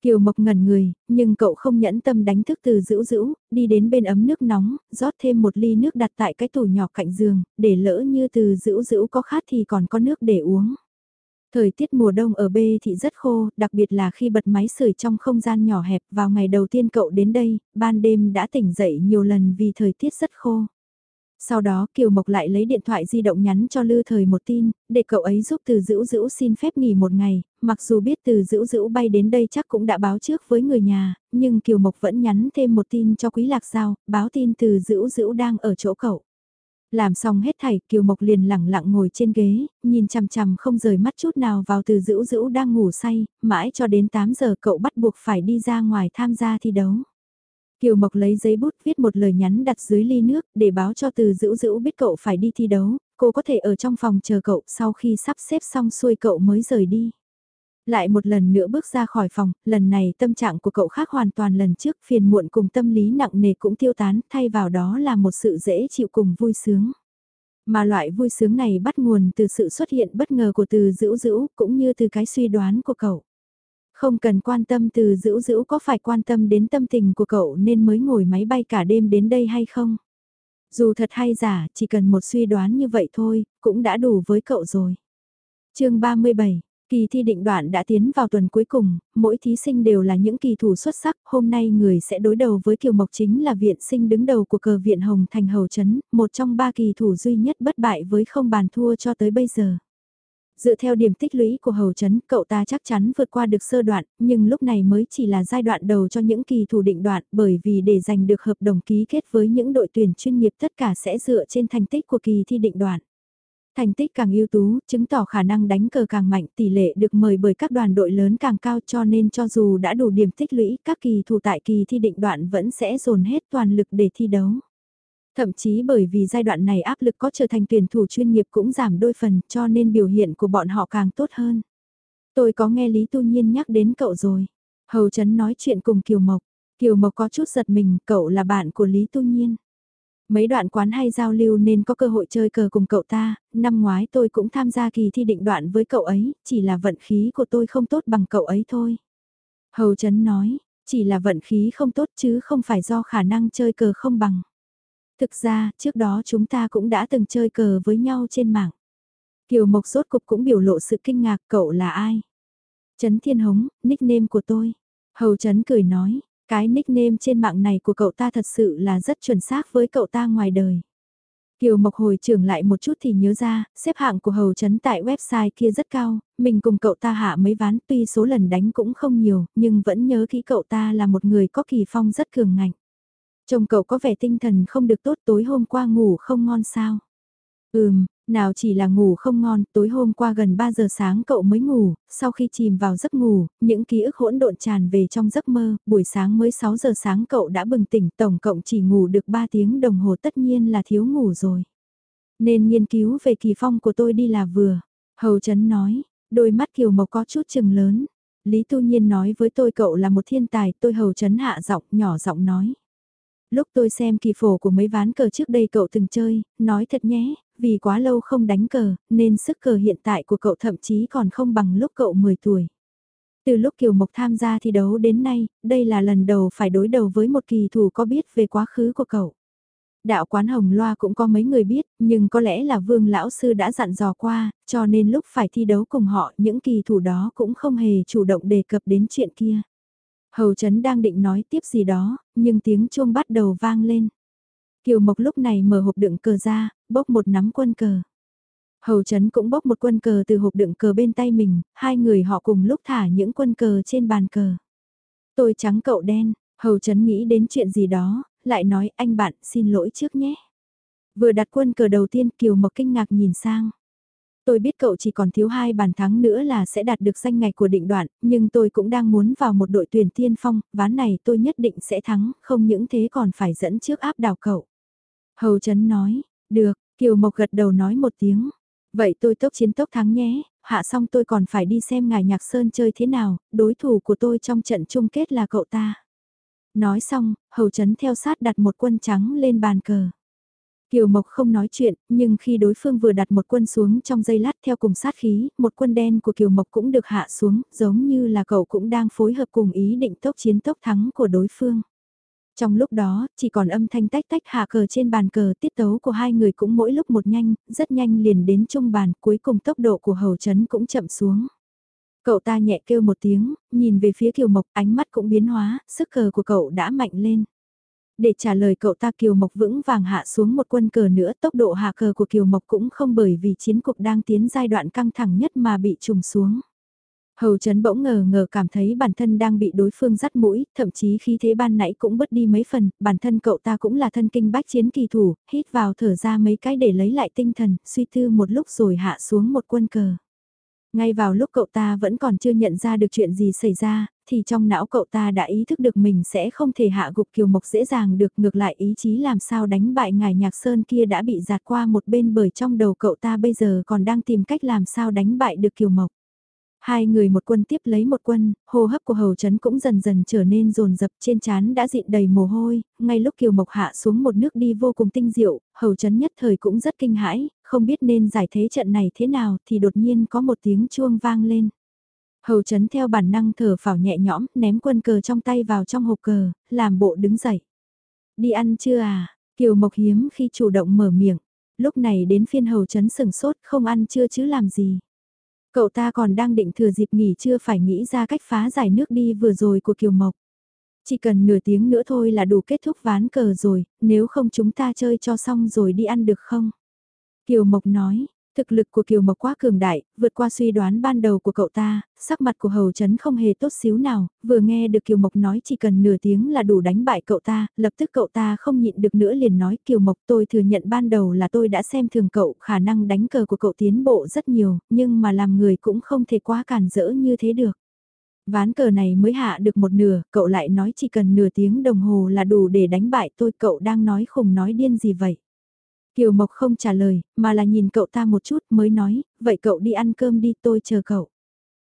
Kiều Mộc ngẩn người, nhưng cậu không nhẫn tâm đánh thức từ dữ dữ, đi đến bên ấm nước nóng, rót thêm một ly nước đặt tại cái tủ nhỏ cạnh giường, để lỡ như từ dữ dữ có khát thì còn có nước để uống. Thời tiết mùa đông ở B thị rất khô, đặc biệt là khi bật máy sưởi trong không gian nhỏ hẹp vào ngày đầu tiên cậu đến đây, ban đêm đã tỉnh dậy nhiều lần vì thời tiết rất khô. Sau đó Kiều Mộc lại lấy điện thoại di động nhắn cho Lư Thời một tin, để cậu ấy giúp từ dữ dữ xin phép nghỉ một ngày, mặc dù biết từ dữ dữ bay đến đây chắc cũng đã báo trước với người nhà, nhưng Kiều Mộc vẫn nhắn thêm một tin cho Quý Lạc Giao, báo tin từ dữ dữ đang ở chỗ cậu. Làm xong hết thảy, Kiều Mộc liền lẳng lặng ngồi trên ghế, nhìn chằm chằm không rời mắt chút nào vào từ dữ dữ đang ngủ say, mãi cho đến 8 giờ cậu bắt buộc phải đi ra ngoài tham gia thi đấu. Kiều Mộc lấy giấy bút viết một lời nhắn đặt dưới ly nước để báo cho từ dữ dữ biết cậu phải đi thi đấu, cô có thể ở trong phòng chờ cậu sau khi sắp xếp xong xuôi cậu mới rời đi. Lại một lần nữa bước ra khỏi phòng, lần này tâm trạng của cậu khác hoàn toàn lần trước phiền muộn cùng tâm lý nặng nề cũng tiêu tán, thay vào đó là một sự dễ chịu cùng vui sướng. Mà loại vui sướng này bắt nguồn từ sự xuất hiện bất ngờ của từ dữ dữ cũng như từ cái suy đoán của cậu. Không cần quan tâm từ dữ dữ có phải quan tâm đến tâm tình của cậu nên mới ngồi máy bay cả đêm đến đây hay không. Dù thật hay giả, chỉ cần một suy đoán như vậy thôi, cũng đã đủ với cậu rồi. chương 37 Kỳ thi định đoạn đã tiến vào tuần cuối cùng, mỗi thí sinh đều là những kỳ thủ xuất sắc, hôm nay người sẽ đối đầu với Kiều Mộc chính là viện sinh đứng đầu của cờ viện Hồng Thành Hầu Trấn, một trong ba kỳ thủ duy nhất bất bại với không bàn thua cho tới bây giờ. Dựa theo điểm tích lũy của Hầu Trấn, cậu ta chắc chắn vượt qua được sơ đoạn, nhưng lúc này mới chỉ là giai đoạn đầu cho những kỳ thủ định đoạn, bởi vì để giành được hợp đồng ký kết với những đội tuyển chuyên nghiệp tất cả sẽ dựa trên thành tích của kỳ thi định đoạn. Thành tích càng ưu tú, chứng tỏ khả năng đánh cờ càng mạnh, tỷ lệ được mời bởi các đoàn đội lớn càng cao cho nên cho dù đã đủ điểm tích lũy, các kỳ thủ tại kỳ thi định đoạn vẫn sẽ dồn hết toàn lực để thi đấu. Thậm chí bởi vì giai đoạn này áp lực có trở thành tuyển thủ chuyên nghiệp cũng giảm đôi phần cho nên biểu hiện của bọn họ càng tốt hơn. Tôi có nghe Lý Tu Nhiên nhắc đến cậu rồi. Hầu Trấn nói chuyện cùng Kiều Mộc. Kiều Mộc có chút giật mình, cậu là bạn của Lý Tu Nhiên. Mấy đoạn quán hay giao lưu nên có cơ hội chơi cờ cùng cậu ta, năm ngoái tôi cũng tham gia kỳ thi định đoạn với cậu ấy, chỉ là vận khí của tôi không tốt bằng cậu ấy thôi. Hầu Trấn nói, chỉ là vận khí không tốt chứ không phải do khả năng chơi cờ không bằng. Thực ra, trước đó chúng ta cũng đã từng chơi cờ với nhau trên mạng. Kiều Mộc rốt cục cũng biểu lộ sự kinh ngạc cậu là ai? Trấn Thiên Hống, nickname của tôi. Hầu Trấn cười nói, cái nickname trên mạng này của cậu ta thật sự là rất chuẩn xác với cậu ta ngoài đời. Kiều Mộc hồi trưởng lại một chút thì nhớ ra, xếp hạng của Hầu Trấn tại website kia rất cao, mình cùng cậu ta hạ mấy ván tuy số lần đánh cũng không nhiều, nhưng vẫn nhớ kỹ cậu ta là một người có kỳ phong rất cường ngạnh. Chồng cậu có vẻ tinh thần không được tốt tối hôm qua ngủ không ngon sao? Ừm, nào chỉ là ngủ không ngon, tối hôm qua gần 3 giờ sáng cậu mới ngủ, sau khi chìm vào giấc ngủ, những ký ức hỗn độn tràn về trong giấc mơ, buổi sáng mới 6 giờ sáng cậu đã bừng tỉnh, tổng cộng chỉ ngủ được 3 tiếng đồng hồ tất nhiên là thiếu ngủ rồi. Nên nghiên cứu về kỳ phong của tôi đi là vừa. Hầu Trấn nói, đôi mắt Kiều Mộc có chút chừng lớn. Lý Tu Nhiên nói với tôi cậu là một thiên tài, tôi Hầu Trấn hạ giọng, nhỏ giọng nói. Lúc tôi xem kỳ phổ của mấy ván cờ trước đây cậu từng chơi, nói thật nhé, vì quá lâu không đánh cờ, nên sức cờ hiện tại của cậu thậm chí còn không bằng lúc cậu 10 tuổi. Từ lúc Kiều Mộc tham gia thi đấu đến nay, đây là lần đầu phải đối đầu với một kỳ thủ có biết về quá khứ của cậu. Đạo quán Hồng Loa cũng có mấy người biết, nhưng có lẽ là Vương Lão Sư đã dặn dò qua, cho nên lúc phải thi đấu cùng họ những kỳ thủ đó cũng không hề chủ động đề cập đến chuyện kia. Hầu Trấn đang định nói tiếp gì đó, nhưng tiếng chuông bắt đầu vang lên. Kiều Mộc lúc này mở hộp đựng cờ ra, bốc một nắm quân cờ. Hầu Trấn cũng bốc một quân cờ từ hộp đựng cờ bên tay mình, hai người họ cùng lúc thả những quân cờ trên bàn cờ. Tôi trắng cậu đen, Hầu Trấn nghĩ đến chuyện gì đó, lại nói anh bạn xin lỗi trước nhé. Vừa đặt quân cờ đầu tiên Kiều Mộc kinh ngạc nhìn sang. Tôi biết cậu chỉ còn thiếu hai bàn thắng nữa là sẽ đạt được danh ngạch của định đoạn, nhưng tôi cũng đang muốn vào một đội tuyển tiên phong, ván này tôi nhất định sẽ thắng, không những thế còn phải dẫn trước áp đảo cậu. Hầu Trấn nói, được, Kiều Mộc gật đầu nói một tiếng. Vậy tôi tốc chiến tốc thắng nhé, hạ xong tôi còn phải đi xem ngài Nhạc Sơn chơi thế nào, đối thủ của tôi trong trận chung kết là cậu ta. Nói xong, Hầu Trấn theo sát đặt một quân trắng lên bàn cờ. Kiều Mộc không nói chuyện, nhưng khi đối phương vừa đặt một quân xuống trong dây lát theo cùng sát khí, một quân đen của Kiều Mộc cũng được hạ xuống, giống như là cậu cũng đang phối hợp cùng ý định tốc chiến tốc thắng của đối phương. Trong lúc đó, chỉ còn âm thanh tách tách hạ cờ trên bàn cờ tiết tấu của hai người cũng mỗi lúc một nhanh, rất nhanh liền đến trung bàn, cuối cùng tốc độ của hầu chấn cũng chậm xuống. Cậu ta nhẹ kêu một tiếng, nhìn về phía Kiều Mộc, ánh mắt cũng biến hóa, sức cờ của cậu đã mạnh lên. Để trả lời cậu ta Kiều Mộc vững vàng hạ xuống một quân cờ nữa, tốc độ hạ cờ của Kiều Mộc cũng không bởi vì chiến cuộc đang tiến giai đoạn căng thẳng nhất mà bị trùng xuống. Hầu Trấn bỗng ngờ ngờ cảm thấy bản thân đang bị đối phương dắt mũi, thậm chí khi thế ban nãy cũng bớt đi mấy phần, bản thân cậu ta cũng là thân kinh bách chiến kỳ thủ, hít vào thở ra mấy cái để lấy lại tinh thần, suy tư một lúc rồi hạ xuống một quân cờ. Ngay vào lúc cậu ta vẫn còn chưa nhận ra được chuyện gì xảy ra, thì trong não cậu ta đã ý thức được mình sẽ không thể hạ gục Kiều Mộc dễ dàng được ngược lại ý chí làm sao đánh bại ngài nhạc sơn kia đã bị giạt qua một bên bởi trong đầu cậu ta bây giờ còn đang tìm cách làm sao đánh bại được Kiều Mộc. Hai người một quân tiếp lấy một quân, hô hấp của hầu chấn cũng dần dần trở nên rồn rập trên chán đã dịn đầy mồ hôi, ngay lúc Kiều Mộc hạ xuống một nước đi vô cùng tinh diệu, hầu chấn nhất thời cũng rất kinh hãi, không biết nên giải thế trận này thế nào thì đột nhiên có một tiếng chuông vang lên. Hầu chấn theo bản năng thở phào nhẹ nhõm, ném quân cờ trong tay vào trong hộp cờ, làm bộ đứng dậy. Đi ăn chưa à? Kiều Mộc hiếm khi chủ động mở miệng. Lúc này đến phiên hầu chấn sừng sốt không ăn chưa chứ làm gì. Cậu ta còn đang định thừa dịp nghỉ chưa phải nghĩ ra cách phá giải nước đi vừa rồi của Kiều Mộc. Chỉ cần nửa tiếng nữa thôi là đủ kết thúc ván cờ rồi, nếu không chúng ta chơi cho xong rồi đi ăn được không? Kiều Mộc nói, Thực lực của Kiều Mộc quá cường đại, vượt qua suy đoán ban đầu của cậu ta, sắc mặt của Hầu Trấn không hề tốt xíu nào, vừa nghe được Kiều Mộc nói chỉ cần nửa tiếng là đủ đánh bại cậu ta, lập tức cậu ta không nhịn được nữa liền nói Kiều Mộc tôi thừa nhận ban đầu là tôi đã xem thường cậu, khả năng đánh cờ của cậu tiến bộ rất nhiều, nhưng mà làm người cũng không thể quá cản rỡ như thế được. Ván cờ này mới hạ được một nửa, cậu lại nói chỉ cần nửa tiếng đồng hồ là đủ để đánh bại tôi, cậu đang nói khùng nói điên gì vậy? Kiều Mộc không trả lời, mà là nhìn cậu ta một chút mới nói, vậy cậu đi ăn cơm đi tôi chờ cậu.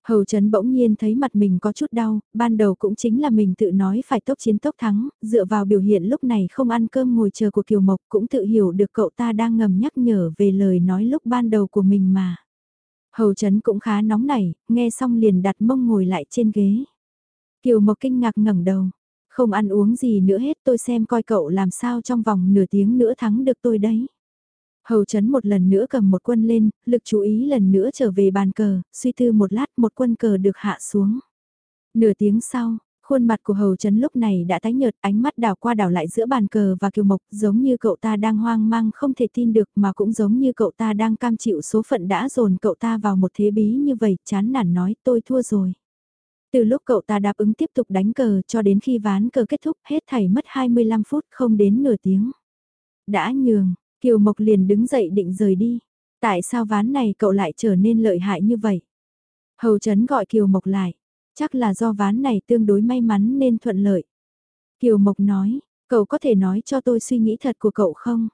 Hầu Trấn bỗng nhiên thấy mặt mình có chút đau, ban đầu cũng chính là mình tự nói phải tốc chiến tốc thắng, dựa vào biểu hiện lúc này không ăn cơm ngồi chờ của Kiều Mộc cũng tự hiểu được cậu ta đang ngầm nhắc nhở về lời nói lúc ban đầu của mình mà. Hầu Trấn cũng khá nóng nảy, nghe xong liền đặt mông ngồi lại trên ghế. Kiều Mộc kinh ngạc ngẩng đầu, không ăn uống gì nữa hết tôi xem coi cậu làm sao trong vòng nửa tiếng nữa thắng được tôi đấy. Hầu chấn một lần nữa cầm một quân lên, lực chú ý lần nữa trở về bàn cờ, suy tư một lát một quân cờ được hạ xuống. Nửa tiếng sau, khuôn mặt của hầu chấn lúc này đã tái nhợt ánh mắt đảo qua đảo lại giữa bàn cờ và kiều mộc giống như cậu ta đang hoang mang không thể tin được mà cũng giống như cậu ta đang cam chịu số phận đã dồn cậu ta vào một thế bí như vậy chán nản nói tôi thua rồi. Từ lúc cậu ta đáp ứng tiếp tục đánh cờ cho đến khi ván cờ kết thúc hết thảy mất 25 phút không đến nửa tiếng. Đã nhường, Kiều Mộc liền đứng dậy định rời đi. Tại sao ván này cậu lại trở nên lợi hại như vậy? Hầu Trấn gọi Kiều Mộc lại. Chắc là do ván này tương đối may mắn nên thuận lợi. Kiều Mộc nói, cậu có thể nói cho tôi suy nghĩ thật của cậu không?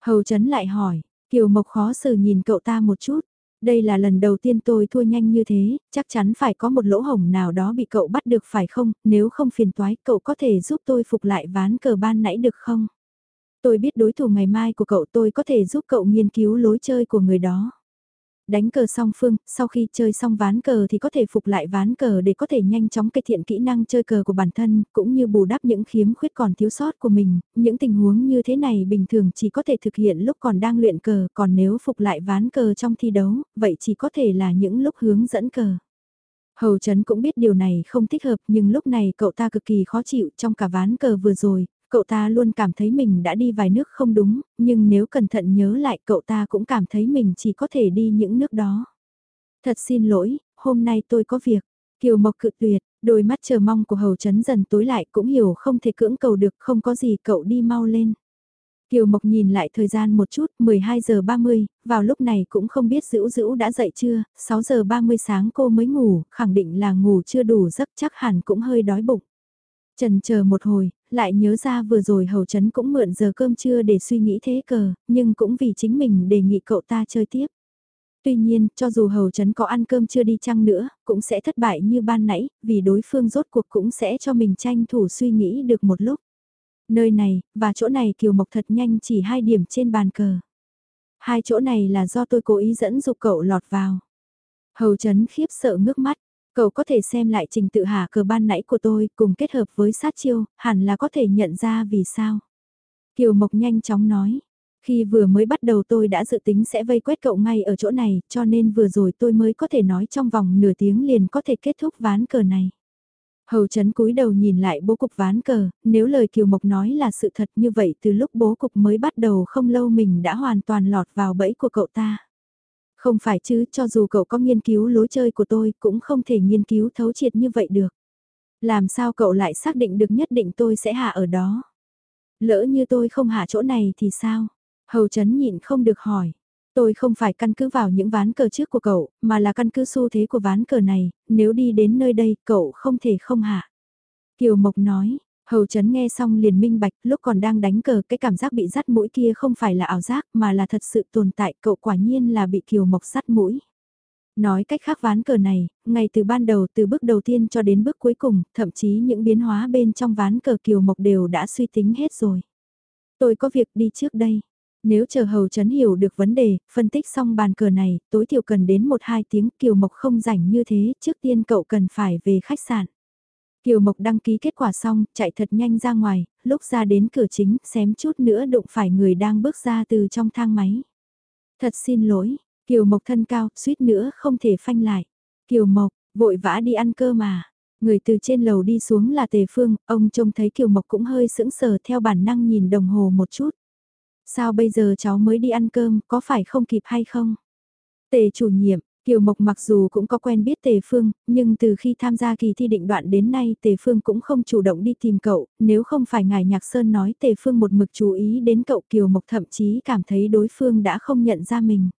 Hầu Trấn lại hỏi, Kiều Mộc khó xử nhìn cậu ta một chút. Đây là lần đầu tiên tôi thua nhanh như thế, chắc chắn phải có một lỗ hổng nào đó bị cậu bắt được phải không, nếu không phiền toái cậu có thể giúp tôi phục lại ván cờ ban nãy được không? Tôi biết đối thủ ngày mai của cậu tôi có thể giúp cậu nghiên cứu lối chơi của người đó. Đánh cờ song phương, sau khi chơi xong ván cờ thì có thể phục lại ván cờ để có thể nhanh chóng cải thiện kỹ năng chơi cờ của bản thân, cũng như bù đắp những khiếm khuyết còn thiếu sót của mình. Những tình huống như thế này bình thường chỉ có thể thực hiện lúc còn đang luyện cờ, còn nếu phục lại ván cờ trong thi đấu, vậy chỉ có thể là những lúc hướng dẫn cờ. Hầu Trấn cũng biết điều này không thích hợp nhưng lúc này cậu ta cực kỳ khó chịu trong cả ván cờ vừa rồi, cậu ta luôn cảm thấy mình đã đi vài nước không đúng, nhưng nếu cẩn thận nhớ lại cậu ta cũng cảm thấy mình chỉ có thể đi những nước đó. Thật xin lỗi, hôm nay tôi có việc. Kiều Mộc cự tuyệt, đôi mắt chờ mong của Hầu Trấn dần tối lại cũng hiểu không thể cưỡng cầu được không có gì cậu đi mau lên. Kiều Mộc nhìn lại thời gian một chút, 12 giờ 30, vào lúc này cũng không biết Dữu Dữu đã dậy chưa, 6 giờ 30 sáng cô mới ngủ, khẳng định là ngủ chưa đủ giấc chắc hẳn cũng hơi đói bụng. Trần chờ một hồi, lại nhớ ra vừa rồi hầu chấn cũng mượn giờ cơm trưa để suy nghĩ thế cờ, nhưng cũng vì chính mình đề nghị cậu ta chơi tiếp. Tuy nhiên, cho dù hầu chấn có ăn cơm chưa đi chăng nữa, cũng sẽ thất bại như ban nãy, vì đối phương rốt cuộc cũng sẽ cho mình tranh thủ suy nghĩ được một lúc. Nơi này, và chỗ này Kiều Mộc thật nhanh chỉ hai điểm trên bàn cờ. Hai chỗ này là do tôi cố ý dẫn dục cậu lọt vào. Hầu chấn khiếp sợ ngước mắt, Cậu có thể xem lại trình tự hạ cờ ban nãy của tôi cùng kết hợp với sát chiêu, hẳn là có thể nhận ra vì sao. Kiều Mộc nhanh chóng nói, khi vừa mới bắt đầu tôi đã dự tính sẽ vây quét cậu ngay ở chỗ này, cho nên vừa rồi tôi mới có thể nói trong vòng nửa tiếng liền có thể kết thúc ván cờ này. Hầu chấn cúi đầu nhìn lại bố cục ván cờ, nếu lời Kiều Mộc nói là sự thật như vậy từ lúc bố cục mới bắt đầu không lâu mình đã hoàn toàn lọt vào bẫy của cậu ta. Không phải chứ, cho dù cậu có nghiên cứu lối chơi của tôi, cũng không thể nghiên cứu thấu triệt như vậy được. Làm sao cậu lại xác định được nhất định tôi sẽ hạ ở đó? Lỡ như tôi không hạ chỗ này thì sao? Hầu chấn nhịn không được hỏi. Tôi không phải căn cứ vào những ván cờ trước của cậu, mà là căn cứ xu thế của ván cờ này, nếu đi đến nơi đây cậu không thể không hạ. Kiều Mộc nói, Hầu Trấn nghe xong liền minh bạch, lúc còn đang đánh cờ cái cảm giác bị rắt mũi kia không phải là ảo giác mà là thật sự tồn tại, cậu quả nhiên là bị Kiều Mộc rắt mũi. Nói cách khác ván cờ này, ngay từ ban đầu từ bước đầu tiên cho đến bước cuối cùng, thậm chí những biến hóa bên trong ván cờ Kiều Mộc đều đã suy tính hết rồi. Tôi có việc đi trước đây. Nếu chờ Hầu Trấn hiểu được vấn đề, phân tích xong bàn cờ này, tối thiểu cần đến 1-2 tiếng Kiều Mộc không rảnh như thế, trước tiên cậu cần phải về khách sạn. Kiều Mộc đăng ký kết quả xong, chạy thật nhanh ra ngoài, lúc ra đến cửa chính, xém chút nữa đụng phải người đang bước ra từ trong thang máy. Thật xin lỗi, Kiều Mộc thân cao, suýt nữa không thể phanh lại. Kiều Mộc, vội vã đi ăn cơ mà. Người từ trên lầu đi xuống là Tề Phương, ông trông thấy Kiều Mộc cũng hơi sững sờ theo bản năng nhìn đồng hồ một chút. Sao bây giờ cháu mới đi ăn cơm, có phải không kịp hay không? Tề chủ nhiệm, Kiều Mộc mặc dù cũng có quen biết Tề Phương, nhưng từ khi tham gia kỳ thi định đoạn đến nay Tề Phương cũng không chủ động đi tìm cậu, nếu không phải ngài Nhạc Sơn nói Tề Phương một mực chú ý đến cậu Kiều Mộc thậm chí cảm thấy đối phương đã không nhận ra mình.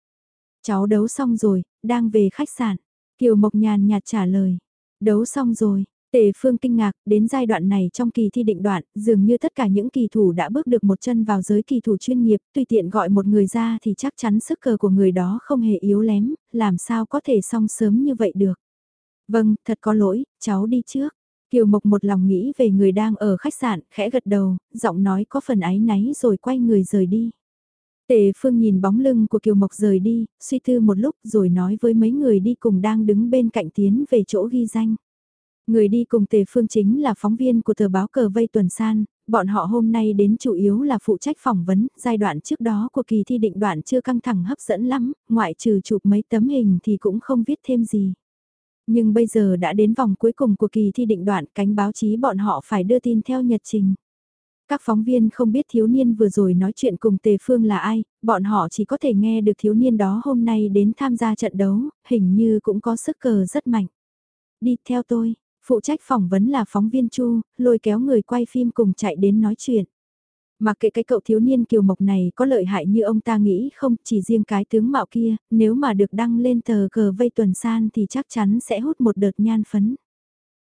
Cháu đấu xong rồi, đang về khách sạn. Kiều Mộc nhàn nhạt trả lời. Đấu xong rồi, Tề Phương kinh ngạc, đến giai đoạn này trong kỳ thi định đoạn, dường như tất cả những kỳ thủ đã bước được một chân vào giới kỳ thủ chuyên nghiệp, tùy tiện gọi một người ra thì chắc chắn sức cờ của người đó không hề yếu lém, làm sao có thể xong sớm như vậy được. Vâng, thật có lỗi, cháu đi trước. Kiều Mộc một lòng nghĩ về người đang ở khách sạn, khẽ gật đầu, giọng nói có phần ái náy rồi quay người rời đi. Tề Phương nhìn bóng lưng của Kiều Mộc rời đi, suy tư một lúc rồi nói với mấy người đi cùng đang đứng bên cạnh tiến về chỗ ghi danh. Người đi cùng Tề Phương chính là phóng viên của tờ báo cờ vây tuần san, bọn họ hôm nay đến chủ yếu là phụ trách phỏng vấn, giai đoạn trước đó của kỳ thi định đoạn chưa căng thẳng hấp dẫn lắm, ngoại trừ chụp mấy tấm hình thì cũng không viết thêm gì. Nhưng bây giờ đã đến vòng cuối cùng của kỳ thi định đoạn, cánh báo chí bọn họ phải đưa tin theo nhật trình. Các phóng viên không biết thiếu niên vừa rồi nói chuyện cùng Tề Phương là ai, bọn họ chỉ có thể nghe được thiếu niên đó hôm nay đến tham gia trận đấu, hình như cũng có sức cờ rất mạnh. Đi theo tôi, phụ trách phỏng vấn là phóng viên Chu, lôi kéo người quay phim cùng chạy đến nói chuyện. Mà kệ cái cậu thiếu niên kiều mộc này có lợi hại như ông ta nghĩ không, chỉ riêng cái tướng mạo kia, nếu mà được đăng lên tờ cờ vây tuần san thì chắc chắn sẽ hút một đợt nhan phấn.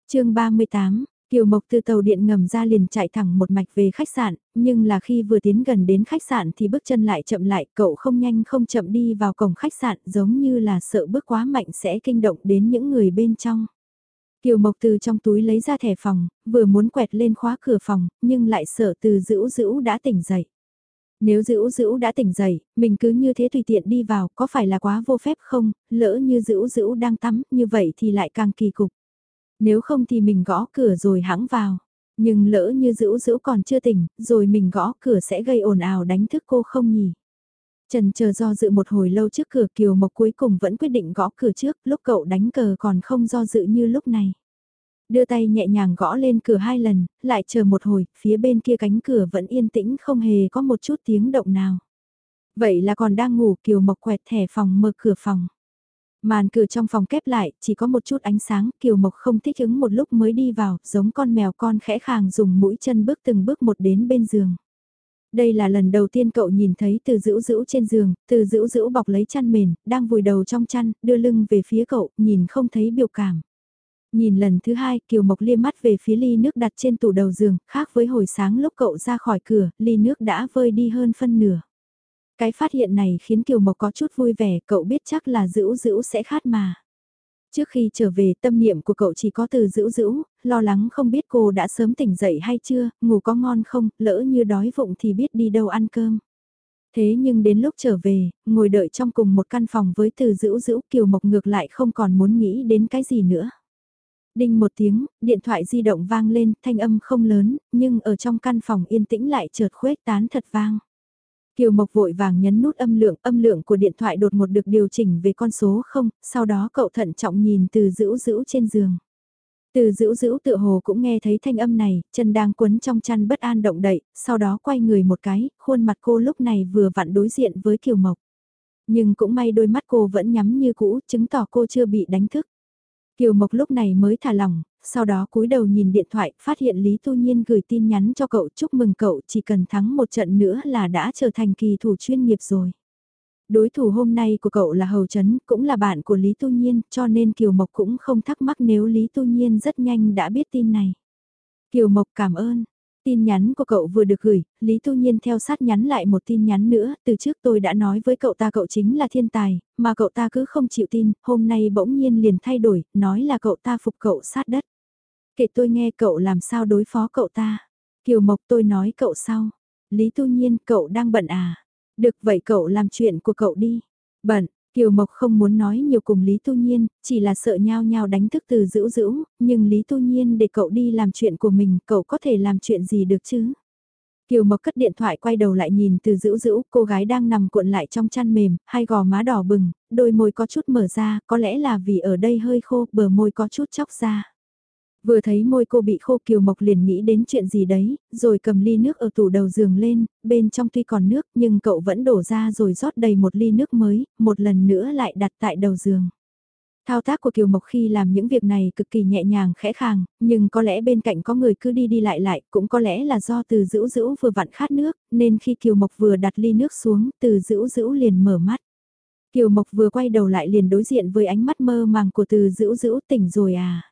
chương 38, Kiều Mộc từ tàu điện ngầm ra liền chạy thẳng một mạch về khách sạn, nhưng là khi vừa tiến gần đến khách sạn thì bước chân lại chậm lại, cậu không nhanh không chậm đi vào cổng khách sạn giống như là sợ bước quá mạnh sẽ kinh động đến những người bên trong. Kiều Mộc từ trong túi lấy ra thẻ phòng, vừa muốn quẹt lên khóa cửa phòng, nhưng lại sợ từ dữ dữ đã tỉnh dậy. Nếu dữ dữ đã tỉnh dậy, mình cứ như thế tùy tiện đi vào, có phải là quá vô phép không, lỡ như dữ dữ đang tắm, như vậy thì lại càng kỳ cục. Nếu không thì mình gõ cửa rồi hãng vào. Nhưng lỡ như dữ dữ còn chưa tỉnh, rồi mình gõ cửa sẽ gây ồn ào đánh thức cô không nhỉ? Trần chờ do dự một hồi lâu trước cửa Kiều Mộc cuối cùng vẫn quyết định gõ cửa trước, lúc cậu đánh cờ còn không do dự như lúc này. Đưa tay nhẹ nhàng gõ lên cửa hai lần, lại chờ một hồi, phía bên kia cánh cửa vẫn yên tĩnh không hề có một chút tiếng động nào. Vậy là còn đang ngủ Kiều Mộc quẹt thẻ phòng mở cửa phòng. Màn cửa trong phòng kép lại, chỉ có một chút ánh sáng, Kiều Mộc không thích ứng một lúc mới đi vào, giống con mèo con khẽ khàng dùng mũi chân bước từng bước một đến bên giường. Đây là lần đầu tiên cậu nhìn thấy từ dữ dữ trên giường, từ dữ dữ bọc lấy chăn mền, đang vùi đầu trong chăn, đưa lưng về phía cậu, nhìn không thấy biểu cảm. Nhìn lần thứ hai, Kiều Mộc liếc mắt về phía ly nước đặt trên tủ đầu giường, khác với hồi sáng lúc cậu ra khỏi cửa, ly nước đã vơi đi hơn phân nửa. Cái phát hiện này khiến Kiều Mộc có chút vui vẻ, cậu biết chắc là dữ dữ sẽ khát mà. Trước khi trở về tâm niệm của cậu chỉ có từ dữ dữ, lo lắng không biết cô đã sớm tỉnh dậy hay chưa, ngủ có ngon không, lỡ như đói vụng thì biết đi đâu ăn cơm. Thế nhưng đến lúc trở về, ngồi đợi trong cùng một căn phòng với từ dữ dữ Kiều Mộc ngược lại không còn muốn nghĩ đến cái gì nữa. Đinh một tiếng, điện thoại di động vang lên, thanh âm không lớn, nhưng ở trong căn phòng yên tĩnh lại chợt khuếch tán thật vang. Kiều Mộc vội vàng nhấn nút âm lượng, âm lượng của điện thoại đột một được điều chỉnh về con số 0, sau đó cậu thận trọng nhìn từ dữ dữ trên giường. Từ dữ dữ tự hồ cũng nghe thấy thanh âm này, chân đang quấn trong chăn bất an động đậy, sau đó quay người một cái, khuôn mặt cô lúc này vừa vặn đối diện với Kiều Mộc. Nhưng cũng may đôi mắt cô vẫn nhắm như cũ, chứng tỏ cô chưa bị đánh thức. Kiều Mộc lúc này mới thả lỏng, sau đó cúi đầu nhìn điện thoại, phát hiện Lý Tu Nhiên gửi tin nhắn cho cậu chúc mừng cậu chỉ cần thắng một trận nữa là đã trở thành kỳ thủ chuyên nghiệp rồi. Đối thủ hôm nay của cậu là Hầu Trấn, cũng là bạn của Lý Tu Nhiên, cho nên Kiều Mộc cũng không thắc mắc nếu Lý Tu Nhiên rất nhanh đã biết tin này. Kiều Mộc cảm ơn. Tin nhắn của cậu vừa được gửi, Lý Tu Nhiên theo sát nhắn lại một tin nhắn nữa, từ trước tôi đã nói với cậu ta cậu chính là thiên tài, mà cậu ta cứ không chịu tin, hôm nay bỗng nhiên liền thay đổi, nói là cậu ta phục cậu sát đất. Kể tôi nghe cậu làm sao đối phó cậu ta. Kiều Mộc tôi nói cậu sau. Lý Tu Nhiên cậu đang bận à? Được vậy cậu làm chuyện của cậu đi. Bận, Kiều Mộc không muốn nói nhiều cùng Lý Tu Nhiên, chỉ là sợ nhau nhau đánh thức từ dữ dữ, nhưng Lý Tu Nhiên để cậu đi làm chuyện của mình, cậu có thể làm chuyện gì được chứ? Kiều Mộc cất điện thoại quay đầu lại nhìn từ dữ dữ, cô gái đang nằm cuộn lại trong chăn mềm, hai gò má đỏ bừng, đôi môi có chút mở ra, có lẽ là vì ở đây hơi khô, bờ môi có chút chóc ra. Vừa thấy môi cô bị khô Kiều Mộc liền nghĩ đến chuyện gì đấy, rồi cầm ly nước ở tủ đầu giường lên, bên trong tuy còn nước nhưng cậu vẫn đổ ra rồi rót đầy một ly nước mới, một lần nữa lại đặt tại đầu giường. Thao tác của Kiều Mộc khi làm những việc này cực kỳ nhẹ nhàng khẽ khàng, nhưng có lẽ bên cạnh có người cứ đi đi lại lại, cũng có lẽ là do từ dữ dữ vừa vặn khát nước, nên khi Kiều Mộc vừa đặt ly nước xuống, từ dữ dữ liền mở mắt. Kiều Mộc vừa quay đầu lại liền đối diện với ánh mắt mơ màng của từ dữ dữ tỉnh rồi à.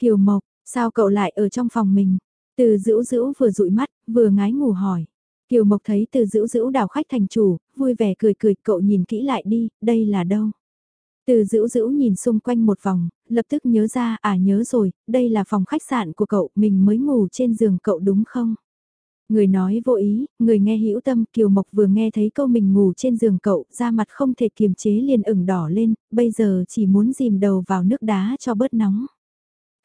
Kiều Mộc, sao cậu lại ở trong phòng mình? Từ dữ dữ vừa dụi mắt, vừa ngái ngủ hỏi. Kiều Mộc thấy từ dữ dữ đào khách thành chủ, vui vẻ cười cười cậu nhìn kỹ lại đi, đây là đâu? Từ dữ dữ nhìn xung quanh một vòng, lập tức nhớ ra, à nhớ rồi, đây là phòng khách sạn của cậu, mình mới ngủ trên giường cậu đúng không? Người nói vô ý, người nghe hữu tâm, Kiều Mộc vừa nghe thấy câu mình ngủ trên giường cậu, da mặt không thể kiềm chế liền ửng đỏ lên, bây giờ chỉ muốn dìm đầu vào nước đá cho bớt nóng.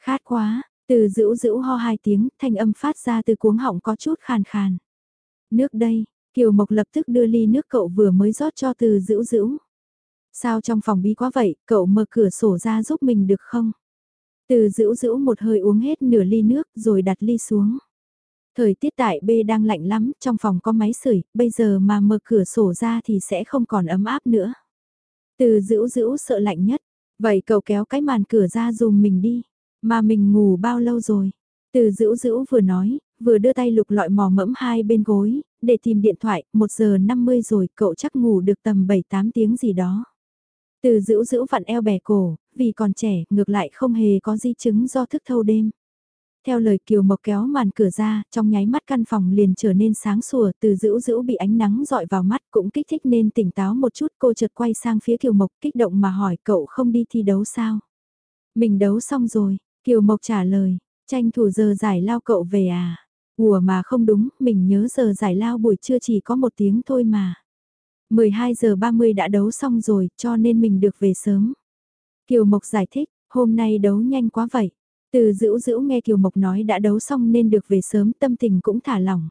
Khát quá, từ dữ dữ ho hai tiếng, thanh âm phát ra từ cuống họng có chút khàn khàn. Nước đây, Kiều Mộc lập tức đưa ly nước cậu vừa mới rót cho từ dữ dữ. Sao trong phòng bí quá vậy, cậu mở cửa sổ ra giúp mình được không? Từ dữ dữ một hơi uống hết nửa ly nước rồi đặt ly xuống. Thời tiết tại B đang lạnh lắm, trong phòng có máy sưởi, bây giờ mà mở cửa sổ ra thì sẽ không còn ấm áp nữa. Từ dữ dữ sợ lạnh nhất, vậy cậu kéo cái màn cửa ra dùm mình đi. Mà mình ngủ bao lâu rồi? Từ dữ dữ vừa nói, vừa đưa tay lục lọi mò mẫm hai bên gối, để tìm điện thoại, 1 giờ 50 rồi, cậu chắc ngủ được tầm 7-8 tiếng gì đó. Từ dữ dữ vặn eo bẻ cổ, vì còn trẻ, ngược lại không hề có di chứng do thức thâu đêm. Theo lời Kiều Mộc kéo màn cửa ra, trong nháy mắt căn phòng liền trở nên sáng sủa, từ dữ dữ bị ánh nắng dọi vào mắt cũng kích thích nên tỉnh táo một chút, cô chợt quay sang phía Kiều Mộc kích động mà hỏi cậu không đi thi đấu sao? Mình đấu xong rồi, Kiều Mộc trả lời, tranh thủ giờ giải lao cậu về à? Ủa mà không đúng, mình nhớ giờ giải lao buổi trưa chỉ có một tiếng thôi mà. 12 giờ 30 đã đấu xong rồi, cho nên mình được về sớm. Kiều Mộc giải thích, hôm nay đấu nhanh quá vậy. Từ dữ dữ nghe Kiều Mộc nói đã đấu xong nên được về sớm tâm tình cũng thả lỏng.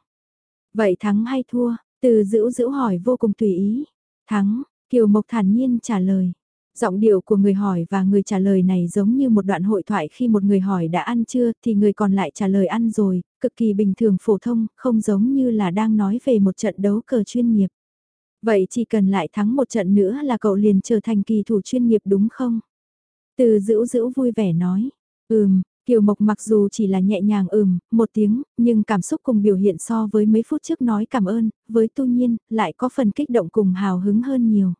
Vậy thắng hay thua? Từ dữ dữ hỏi vô cùng tùy ý. Thắng, Kiều Mộc thản nhiên trả lời. Giọng điệu của người hỏi và người trả lời này giống như một đoạn hội thoại khi một người hỏi đã ăn chưa thì người còn lại trả lời ăn rồi, cực kỳ bình thường phổ thông, không giống như là đang nói về một trận đấu cờ chuyên nghiệp. Vậy chỉ cần lại thắng một trận nữa là cậu liền trở thành kỳ thủ chuyên nghiệp đúng không? Từ dữ dữ vui vẻ nói, ừm, Kiều Mộc mặc dù chỉ là nhẹ nhàng ừm, một tiếng, nhưng cảm xúc cùng biểu hiện so với mấy phút trước nói cảm ơn, với tu nhiên, lại có phần kích động cùng hào hứng hơn nhiều.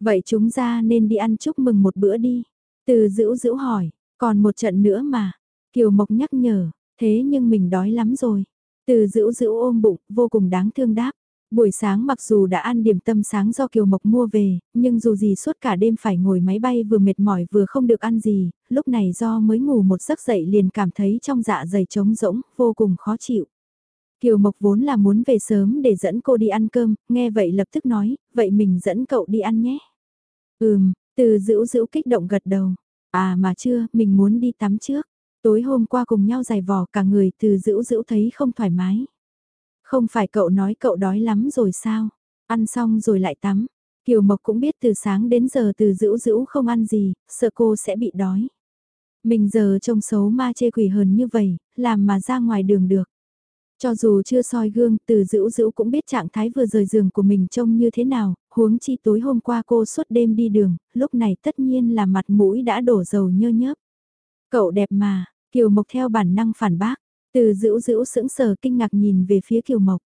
Vậy chúng ra nên đi ăn chúc mừng một bữa đi. Từ dữ dữ hỏi, còn một trận nữa mà. Kiều Mộc nhắc nhở, thế nhưng mình đói lắm rồi. Từ dữ dữ ôm bụng, vô cùng đáng thương đáp. Buổi sáng mặc dù đã ăn điểm tâm sáng do Kiều Mộc mua về, nhưng dù gì suốt cả đêm phải ngồi máy bay vừa mệt mỏi vừa không được ăn gì, lúc này do mới ngủ một giấc dậy liền cảm thấy trong dạ dày trống rỗng, vô cùng khó chịu. Kiều Mộc vốn là muốn về sớm để dẫn cô đi ăn cơm, nghe vậy lập tức nói, vậy mình dẫn cậu đi ăn nhé. Ừm, từ dữ dữ kích động gật đầu. À mà chưa, mình muốn đi tắm trước. Tối hôm qua cùng nhau dài vò cả người từ dữ dữ thấy không thoải mái. Không phải cậu nói cậu đói lắm rồi sao? Ăn xong rồi lại tắm. Kiều Mộc cũng biết từ sáng đến giờ từ dữ dữ không ăn gì, sợ cô sẽ bị đói. Mình giờ trông xấu ma chê quỷ hờn như vậy, làm mà ra ngoài đường được. Cho dù chưa soi gương, từ dữ dữ cũng biết trạng thái vừa rời giường của mình trông như thế nào, huống chi tối hôm qua cô suốt đêm đi đường, lúc này tất nhiên là mặt mũi đã đổ dầu nhơ nhớp. Cậu đẹp mà, Kiều Mộc theo bản năng phản bác, từ dữ dữ sững sờ kinh ngạc nhìn về phía Kiều Mộc.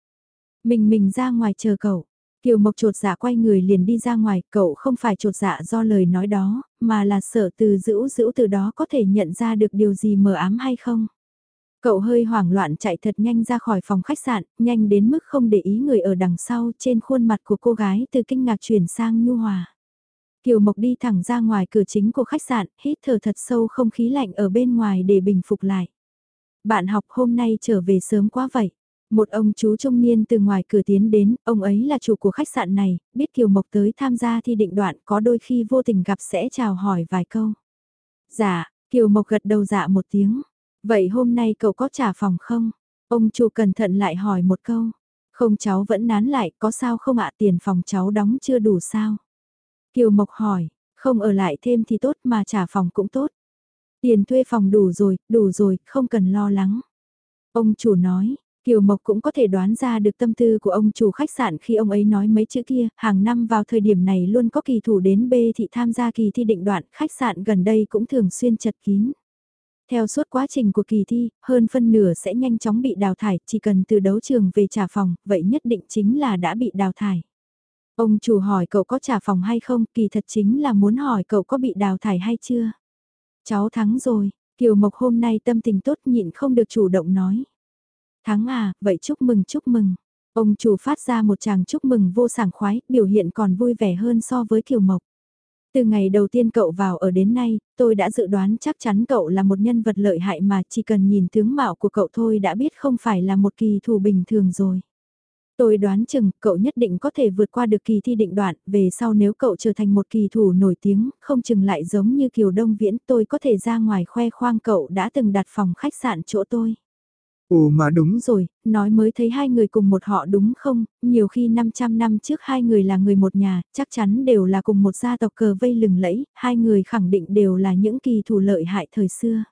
Mình mình ra ngoài chờ cậu, Kiều Mộc trột dạ quay người liền đi ra ngoài, cậu không phải trột dạ do lời nói đó, mà là sợ từ dữ dữ từ đó có thể nhận ra được điều gì mờ ám hay không. Cậu hơi hoảng loạn chạy thật nhanh ra khỏi phòng khách sạn, nhanh đến mức không để ý người ở đằng sau trên khuôn mặt của cô gái từ kinh ngạc chuyển sang nhu hòa. Kiều Mộc đi thẳng ra ngoài cửa chính của khách sạn, hít thở thật sâu không khí lạnh ở bên ngoài để bình phục lại. Bạn học hôm nay trở về sớm quá vậy. Một ông chú trung niên từ ngoài cửa tiến đến, ông ấy là chủ của khách sạn này, biết Kiều Mộc tới tham gia thi định đoạn có đôi khi vô tình gặp sẽ chào hỏi vài câu. Dạ, Kiều Mộc gật đầu dạ một tiếng. Vậy hôm nay cậu có trả phòng không? Ông chủ cẩn thận lại hỏi một câu. Không cháu vẫn nán lại, có sao không ạ tiền phòng cháu đóng chưa đủ sao? Kiều Mộc hỏi, không ở lại thêm thì tốt mà trả phòng cũng tốt. Tiền thuê phòng đủ rồi, đủ rồi, không cần lo lắng. Ông chủ nói, Kiều Mộc cũng có thể đoán ra được tâm tư của ông chủ khách sạn khi ông ấy nói mấy chữ kia, hàng năm vào thời điểm này luôn có kỳ thủ đến B thị tham gia kỳ thi định đoạn, khách sạn gần đây cũng thường xuyên chật kín. Theo suốt quá trình của kỳ thi, hơn phân nửa sẽ nhanh chóng bị đào thải, chỉ cần từ đấu trường về trả phòng, vậy nhất định chính là đã bị đào thải. Ông chủ hỏi cậu có trả phòng hay không, kỳ thật chính là muốn hỏi cậu có bị đào thải hay chưa. Cháu thắng rồi, Kiều Mộc hôm nay tâm tình tốt nhịn không được chủ động nói. Thắng à, vậy chúc mừng chúc mừng. Ông chủ phát ra một chàng chúc mừng vô sảng khoái, biểu hiện còn vui vẻ hơn so với Kiều Mộc. Từ ngày đầu tiên cậu vào ở đến nay, tôi đã dự đoán chắc chắn cậu là một nhân vật lợi hại mà chỉ cần nhìn tướng mạo của cậu thôi đã biết không phải là một kỳ thủ bình thường rồi. Tôi đoán chừng cậu nhất định có thể vượt qua được kỳ thi định đoạn, về sau nếu cậu trở thành một kỳ thủ nổi tiếng, không chừng lại giống như Kiều Đông Viễn tôi có thể ra ngoài khoe khoang cậu đã từng đặt phòng khách sạn chỗ tôi. Ồ mà đúng rồi, nói mới thấy hai người cùng một họ đúng không, nhiều khi 500 năm trước hai người là người một nhà, chắc chắn đều là cùng một gia tộc cờ vây lừng lẫy, hai người khẳng định đều là những kỳ thủ lợi hại thời xưa.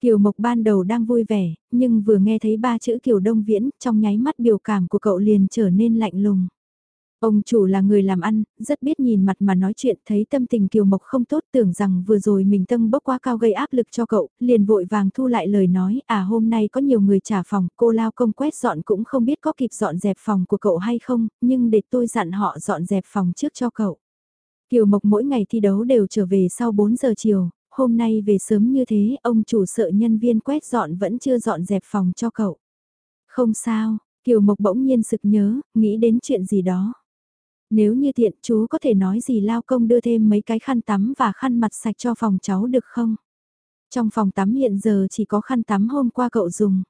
Kiều Mộc ban đầu đang vui vẻ, nhưng vừa nghe thấy ba chữ Kiều Đông Viễn, trong nháy mắt biểu cảm của cậu liền trở nên lạnh lùng. Ông chủ là người làm ăn, rất biết nhìn mặt mà nói chuyện thấy tâm tình Kiều Mộc không tốt tưởng rằng vừa rồi mình tâm bốc quá cao gây áp lực cho cậu, liền vội vàng thu lại lời nói à hôm nay có nhiều người trả phòng, cô lao công quét dọn cũng không biết có kịp dọn dẹp phòng của cậu hay không, nhưng để tôi dặn họ dọn dẹp phòng trước cho cậu. Kiều Mộc mỗi ngày thi đấu đều trở về sau 4 giờ chiều, hôm nay về sớm như thế ông chủ sợ nhân viên quét dọn vẫn chưa dọn dẹp phòng cho cậu. Không sao, Kiều Mộc bỗng nhiên sực nhớ, nghĩ đến chuyện gì đó. Nếu như tiện chú có thể nói gì lao công đưa thêm mấy cái khăn tắm và khăn mặt sạch cho phòng cháu được không? Trong phòng tắm hiện giờ chỉ có khăn tắm hôm qua cậu dùng.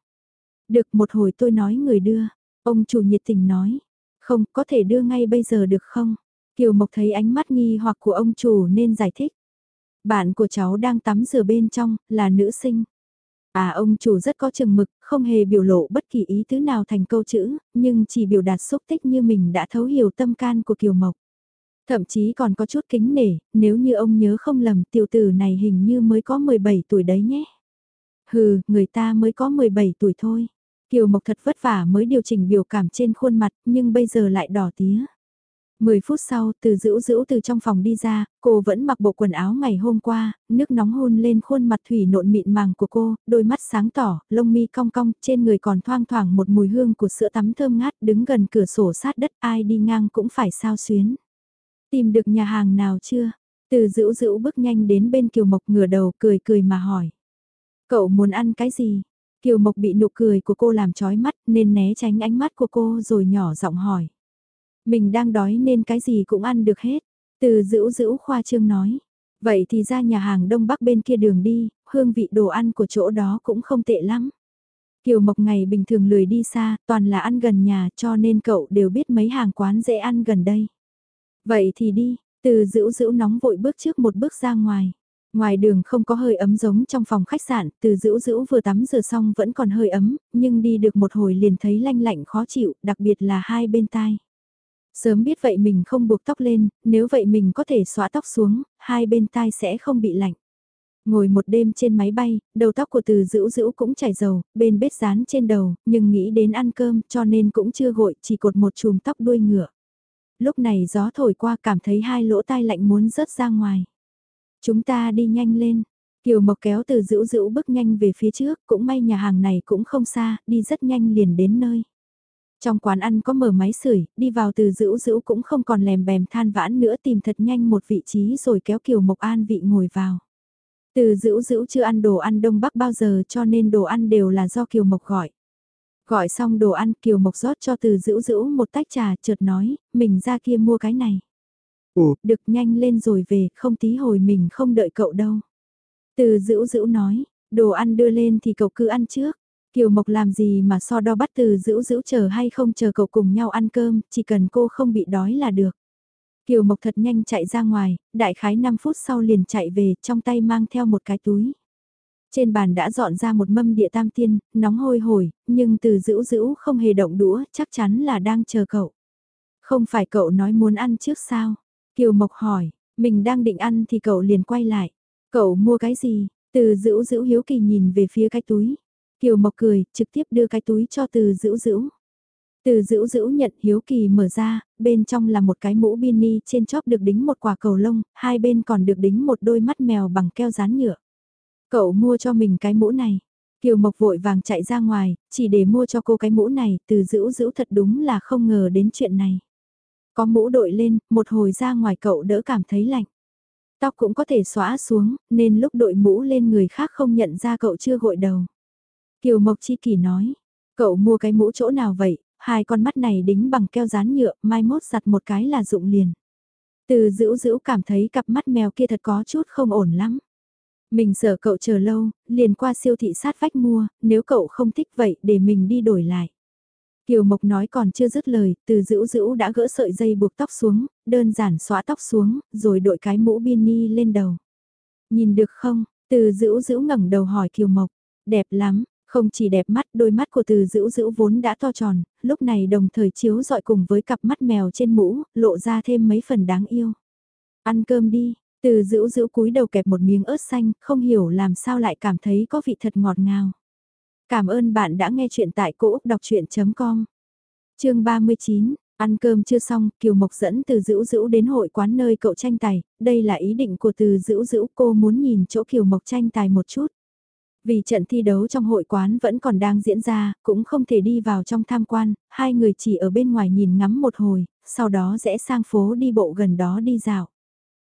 Được một hồi tôi nói người đưa, ông chủ nhiệt tình nói. Không, có thể đưa ngay bây giờ được không? Kiều Mộc thấy ánh mắt nghi hoặc của ông chủ nên giải thích. Bạn của cháu đang tắm rửa bên trong, là nữ sinh. À ông chủ rất có chừng mực, không hề biểu lộ bất kỳ ý tứ nào thành câu chữ, nhưng chỉ biểu đạt xúc tích như mình đã thấu hiểu tâm can của Kiều Mộc. Thậm chí còn có chút kính nể, nếu như ông nhớ không lầm tiểu tử này hình như mới có 17 tuổi đấy nhé. Hừ, người ta mới có 17 tuổi thôi. Kiều Mộc thật vất vả mới điều chỉnh biểu cảm trên khuôn mặt, nhưng bây giờ lại đỏ tía. 10 phút sau, từ dữ dữ từ trong phòng đi ra, cô vẫn mặc bộ quần áo ngày hôm qua, nước nóng hôn lên khuôn mặt thủy nộn mịn màng của cô, đôi mắt sáng tỏ, lông mi cong cong, trên người còn thoang thoảng một mùi hương của sữa tắm thơm ngát, đứng gần cửa sổ sát đất ai đi ngang cũng phải sao xuyến. Tìm được nhà hàng nào chưa? Từ dữ dữ bước nhanh đến bên Kiều Mộc ngửa đầu cười cười mà hỏi. Cậu muốn ăn cái gì? Kiều Mộc bị nụ cười của cô làm chói mắt nên né tránh ánh mắt của cô rồi nhỏ giọng hỏi. Mình đang đói nên cái gì cũng ăn được hết. Từ dữ dữ khoa trương nói. Vậy thì ra nhà hàng Đông Bắc bên kia đường đi, hương vị đồ ăn của chỗ đó cũng không tệ lắm. Kiều Mộc ngày bình thường lười đi xa, toàn là ăn gần nhà cho nên cậu đều biết mấy hàng quán dễ ăn gần đây. Vậy thì đi, từ dữ dữ nóng vội bước trước một bước ra ngoài. Ngoài đường không có hơi ấm giống trong phòng khách sạn, từ dữ dữ vừa tắm rửa xong vẫn còn hơi ấm, nhưng đi được một hồi liền thấy lanh lạnh khó chịu, đặc biệt là hai bên tai. Sớm biết vậy mình không buộc tóc lên, nếu vậy mình có thể xóa tóc xuống, hai bên tai sẽ không bị lạnh. Ngồi một đêm trên máy bay, đầu tóc của từ dữ dữ cũng chảy dầu, bên bếp dán trên đầu, nhưng nghĩ đến ăn cơm cho nên cũng chưa gội, chỉ cột một chùm tóc đuôi ngựa. Lúc này gió thổi qua cảm thấy hai lỗ tai lạnh muốn rớt ra ngoài. Chúng ta đi nhanh lên. Kiều Mộc kéo từ dữ dữ bước nhanh về phía trước, cũng may nhà hàng này cũng không xa, đi rất nhanh liền đến nơi. Trong quán ăn có mở máy sưởi, đi vào từ dữ dữ cũng không còn lèm bèm than vãn nữa tìm thật nhanh một vị trí rồi kéo Kiều Mộc An vị ngồi vào. Từ dữ dữ chưa ăn đồ ăn Đông Bắc bao giờ cho nên đồ ăn đều là do Kiều Mộc gọi. Gọi xong đồ ăn Kiều Mộc rót cho từ dữ dữ một tách trà chợt nói, mình ra kia mua cái này. Ồ, được nhanh lên rồi về, không tí hồi mình không đợi cậu đâu. Từ dữ dữ nói, đồ ăn đưa lên thì cậu cứ ăn trước. Kiều Mộc làm gì mà so đo bắt từ dữ dữ chờ hay không chờ cậu cùng nhau ăn cơm, chỉ cần cô không bị đói là được. Kiều Mộc thật nhanh chạy ra ngoài, đại khái 5 phút sau liền chạy về, trong tay mang theo một cái túi. Trên bàn đã dọn ra một mâm địa tam tiên, nóng hôi hổi, nhưng từ dữ dữ không hề động đũa, chắc chắn là đang chờ cậu. Không phải cậu nói muốn ăn trước sao? Kiều Mộc hỏi, mình đang định ăn thì cậu liền quay lại. Cậu mua cái gì? Từ dữ dữ hiếu kỳ nhìn về phía cái túi. Kiều Mộc cười, trực tiếp đưa cái túi cho từ dữ dữ. Từ dữ dữ nhận hiếu kỳ mở ra, bên trong là một cái mũ bini trên chóp được đính một quả cầu lông, hai bên còn được đính một đôi mắt mèo bằng keo dán nhựa. Cậu mua cho mình cái mũ này. Kiều Mộc vội vàng chạy ra ngoài, chỉ để mua cho cô cái mũ này, từ dữ dữ thật đúng là không ngờ đến chuyện này. Có mũ đội lên, một hồi ra ngoài cậu đỡ cảm thấy lạnh. Tóc cũng có thể xóa xuống, nên lúc đội mũ lên người khác không nhận ra cậu chưa gội đầu. Kiều Mộc Chi Kỳ nói, cậu mua cái mũ chỗ nào vậy, hai con mắt này đính bằng keo dán nhựa, mai mốt giặt một cái là dụng liền. Từ dữ dữ cảm thấy cặp mắt mèo kia thật có chút không ổn lắm. Mình sợ cậu chờ lâu, liền qua siêu thị sát vách mua, nếu cậu không thích vậy để mình đi đổi lại. Kiều Mộc nói còn chưa dứt lời, từ dữ dữ đã gỡ sợi dây buộc tóc xuống, đơn giản xóa tóc xuống, rồi đội cái mũ bini lên đầu. Nhìn được không? Từ dữ dữ ngẩng đầu hỏi Kiều Mộc. Đẹp lắm, không chỉ đẹp mắt, đôi mắt của từ dữ dữ vốn đã to tròn, lúc này đồng thời chiếu dọi cùng với cặp mắt mèo trên mũ, lộ ra thêm mấy phần đáng yêu. Ăn cơm đi, từ dữ dữ cúi đầu kẹp một miếng ớt xanh, không hiểu làm sao lại cảm thấy có vị thật ngọt ngào. Cảm ơn bạn đã nghe chuyện tại cỗ đọc chuyện.com. Chương 39, ăn cơm chưa xong, Kiều Mộc dẫn từ dữ dữ đến hội quán nơi cậu tranh tài, đây là ý định của từ dữ dữ cô muốn nhìn chỗ Kiều Mộc tranh tài một chút. Vì trận thi đấu trong hội quán vẫn còn đang diễn ra, cũng không thể đi vào trong tham quan, hai người chỉ ở bên ngoài nhìn ngắm một hồi, sau đó rẽ sang phố đi bộ gần đó đi dạo.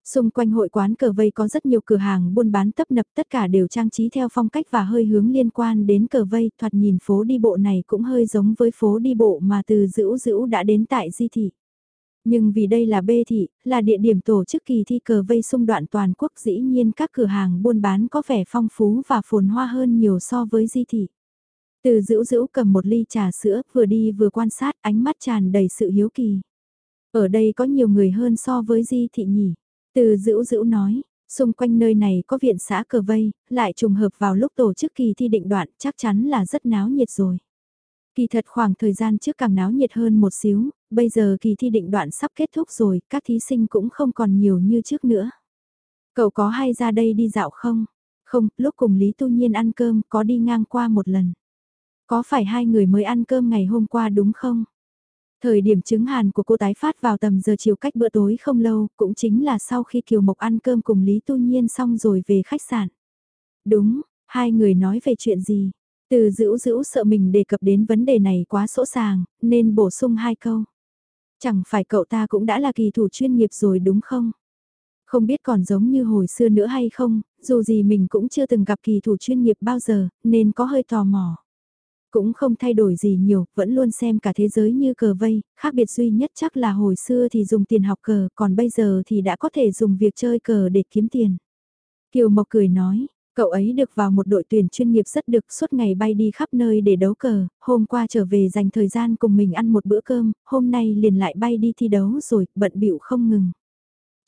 Xung quanh hội quán cờ vây có rất nhiều cửa hàng buôn bán tấp nập tất cả đều trang trí theo phong cách và hơi hướng liên quan đến cờ vây thoạt nhìn phố đi bộ này cũng hơi giống với phố đi bộ mà từ dữ dữ đã đến tại di thị. Nhưng vì đây là bê thị, là địa điểm tổ chức kỳ thi cờ vây xung đoạn toàn quốc dĩ nhiên các cửa hàng buôn bán có vẻ phong phú và phồn hoa hơn nhiều so với di thị. Từ dữ dữ cầm một ly trà sữa vừa đi vừa quan sát ánh mắt tràn đầy sự hiếu kỳ. Ở đây có nhiều người hơn so với di thị nhỉ. Từ dữ dữ nói, xung quanh nơi này có viện xã cờ vây, lại trùng hợp vào lúc tổ chức kỳ thi định đoạn chắc chắn là rất náo nhiệt rồi. Kỳ thật khoảng thời gian trước càng náo nhiệt hơn một xíu, bây giờ kỳ thi định đoạn sắp kết thúc rồi, các thí sinh cũng không còn nhiều như trước nữa. Cậu có hay ra đây đi dạo không? Không, lúc cùng Lý Tu Nhiên ăn cơm có đi ngang qua một lần. Có phải hai người mới ăn cơm ngày hôm qua đúng không? Thời điểm chứng hàn của cô tái phát vào tầm giờ chiều cách bữa tối không lâu, cũng chính là sau khi Kiều Mộc ăn cơm cùng Lý Tu Nhiên xong rồi về khách sạn. Đúng, hai người nói về chuyện gì? Từ dữ dữ sợ mình đề cập đến vấn đề này quá sỗ sàng, nên bổ sung hai câu. Chẳng phải cậu ta cũng đã là kỳ thủ chuyên nghiệp rồi đúng không? Không biết còn giống như hồi xưa nữa hay không, dù gì mình cũng chưa từng gặp kỳ thủ chuyên nghiệp bao giờ, nên có hơi tò mò. Cũng không thay đổi gì nhiều, vẫn luôn xem cả thế giới như cờ vây, khác biệt duy nhất chắc là hồi xưa thì dùng tiền học cờ, còn bây giờ thì đã có thể dùng việc chơi cờ để kiếm tiền. Kiều Mộc cười nói, cậu ấy được vào một đội tuyển chuyên nghiệp rất được suốt ngày bay đi khắp nơi để đấu cờ, hôm qua trở về dành thời gian cùng mình ăn một bữa cơm, hôm nay liền lại bay đi thi đấu rồi, bận bịu không ngừng.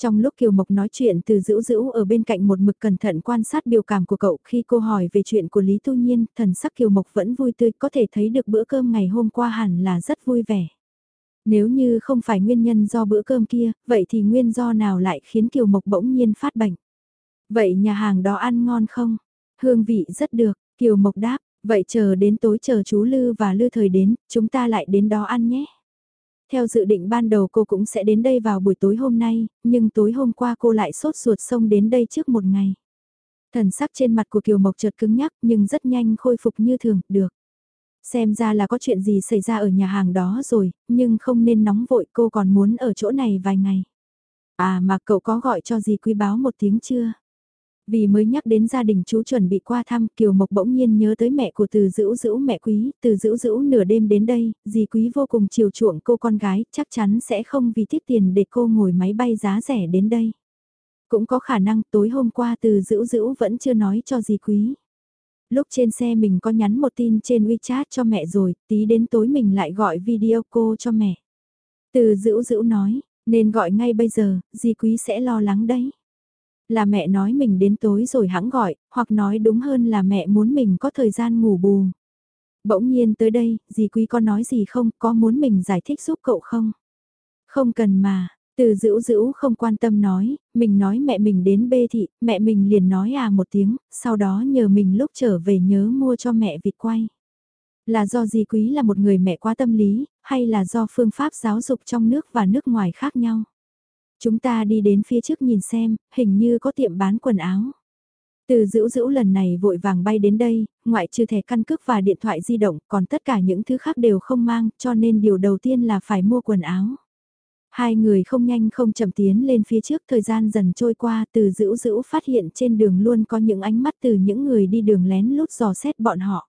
Trong lúc Kiều Mộc nói chuyện từ dữ dữ ở bên cạnh một mực cẩn thận quan sát biểu cảm của cậu khi cô hỏi về chuyện của Lý Tu Nhiên, thần sắc Kiều Mộc vẫn vui tươi có thể thấy được bữa cơm ngày hôm qua hẳn là rất vui vẻ. Nếu như không phải nguyên nhân do bữa cơm kia, vậy thì nguyên do nào lại khiến Kiều Mộc bỗng nhiên phát bệnh? Vậy nhà hàng đó ăn ngon không? Hương vị rất được, Kiều Mộc đáp, vậy chờ đến tối chờ chú Lư và Lư thời đến, chúng ta lại đến đó ăn nhé. Theo dự định ban đầu cô cũng sẽ đến đây vào buổi tối hôm nay, nhưng tối hôm qua cô lại sốt ruột xông đến đây trước một ngày. Thần sắc trên mặt của Kiều Mộc chợt cứng nhắc nhưng rất nhanh khôi phục như thường, được. Xem ra là có chuyện gì xảy ra ở nhà hàng đó rồi, nhưng không nên nóng vội cô còn muốn ở chỗ này vài ngày. À mà cậu có gọi cho gì quý báo một tiếng chưa? Vì mới nhắc đến gia đình chú chuẩn bị qua thăm Kiều Mộc bỗng nhiên nhớ tới mẹ của từ dữ dữ mẹ quý, từ dữ dữ nửa đêm đến đây, dì quý vô cùng chiều chuộng cô con gái, chắc chắn sẽ không vì tiết tiền để cô ngồi máy bay giá rẻ đến đây. Cũng có khả năng tối hôm qua từ dữ dữ vẫn chưa nói cho dì quý. Lúc trên xe mình có nhắn một tin trên WeChat cho mẹ rồi, tí đến tối mình lại gọi video cô cho mẹ. Từ dữ dữ nói, nên gọi ngay bây giờ, dì quý sẽ lo lắng đấy. Là mẹ nói mình đến tối rồi hãng gọi, hoặc nói đúng hơn là mẹ muốn mình có thời gian ngủ bù. Bỗng nhiên tới đây, dì quý có nói gì không, có muốn mình giải thích giúp cậu không? Không cần mà, từ dữ dữ không quan tâm nói, mình nói mẹ mình đến bê thị, mẹ mình liền nói à một tiếng, sau đó nhờ mình lúc trở về nhớ mua cho mẹ vịt quay. Là do dì quý là một người mẹ quá tâm lý, hay là do phương pháp giáo dục trong nước và nước ngoài khác nhau? Chúng ta đi đến phía trước nhìn xem, hình như có tiệm bán quần áo. Từ dữ dữ lần này vội vàng bay đến đây, ngoại trừ thẻ căn cước và điện thoại di động, còn tất cả những thứ khác đều không mang, cho nên điều đầu tiên là phải mua quần áo. Hai người không nhanh không chậm tiến lên phía trước thời gian dần trôi qua từ dữ dữ phát hiện trên đường luôn có những ánh mắt từ những người đi đường lén lút dò xét bọn họ.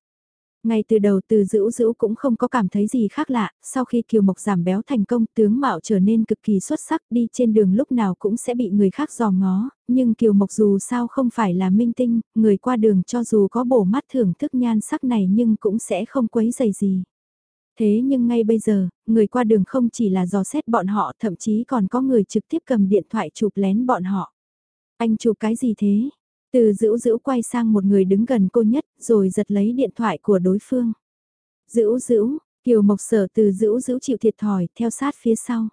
Ngay từ đầu từ dữ dữ cũng không có cảm thấy gì khác lạ, sau khi Kiều Mộc giảm béo thành công tướng mạo trở nên cực kỳ xuất sắc đi trên đường lúc nào cũng sẽ bị người khác giò ngó, nhưng Kiều Mộc dù sao không phải là minh tinh, người qua đường cho dù có bổ mắt thưởng thức nhan sắc này nhưng cũng sẽ không quấy dày gì. Thế nhưng ngay bây giờ, người qua đường không chỉ là dò xét bọn họ thậm chí còn có người trực tiếp cầm điện thoại chụp lén bọn họ. Anh chụp cái gì thế? Từ dữ dữ quay sang một người đứng gần cô nhất, rồi giật lấy điện thoại của đối phương. Dữ dữ, Kiều Mộc Sở từ dữ dữ chịu thiệt thòi, theo sát phía sau.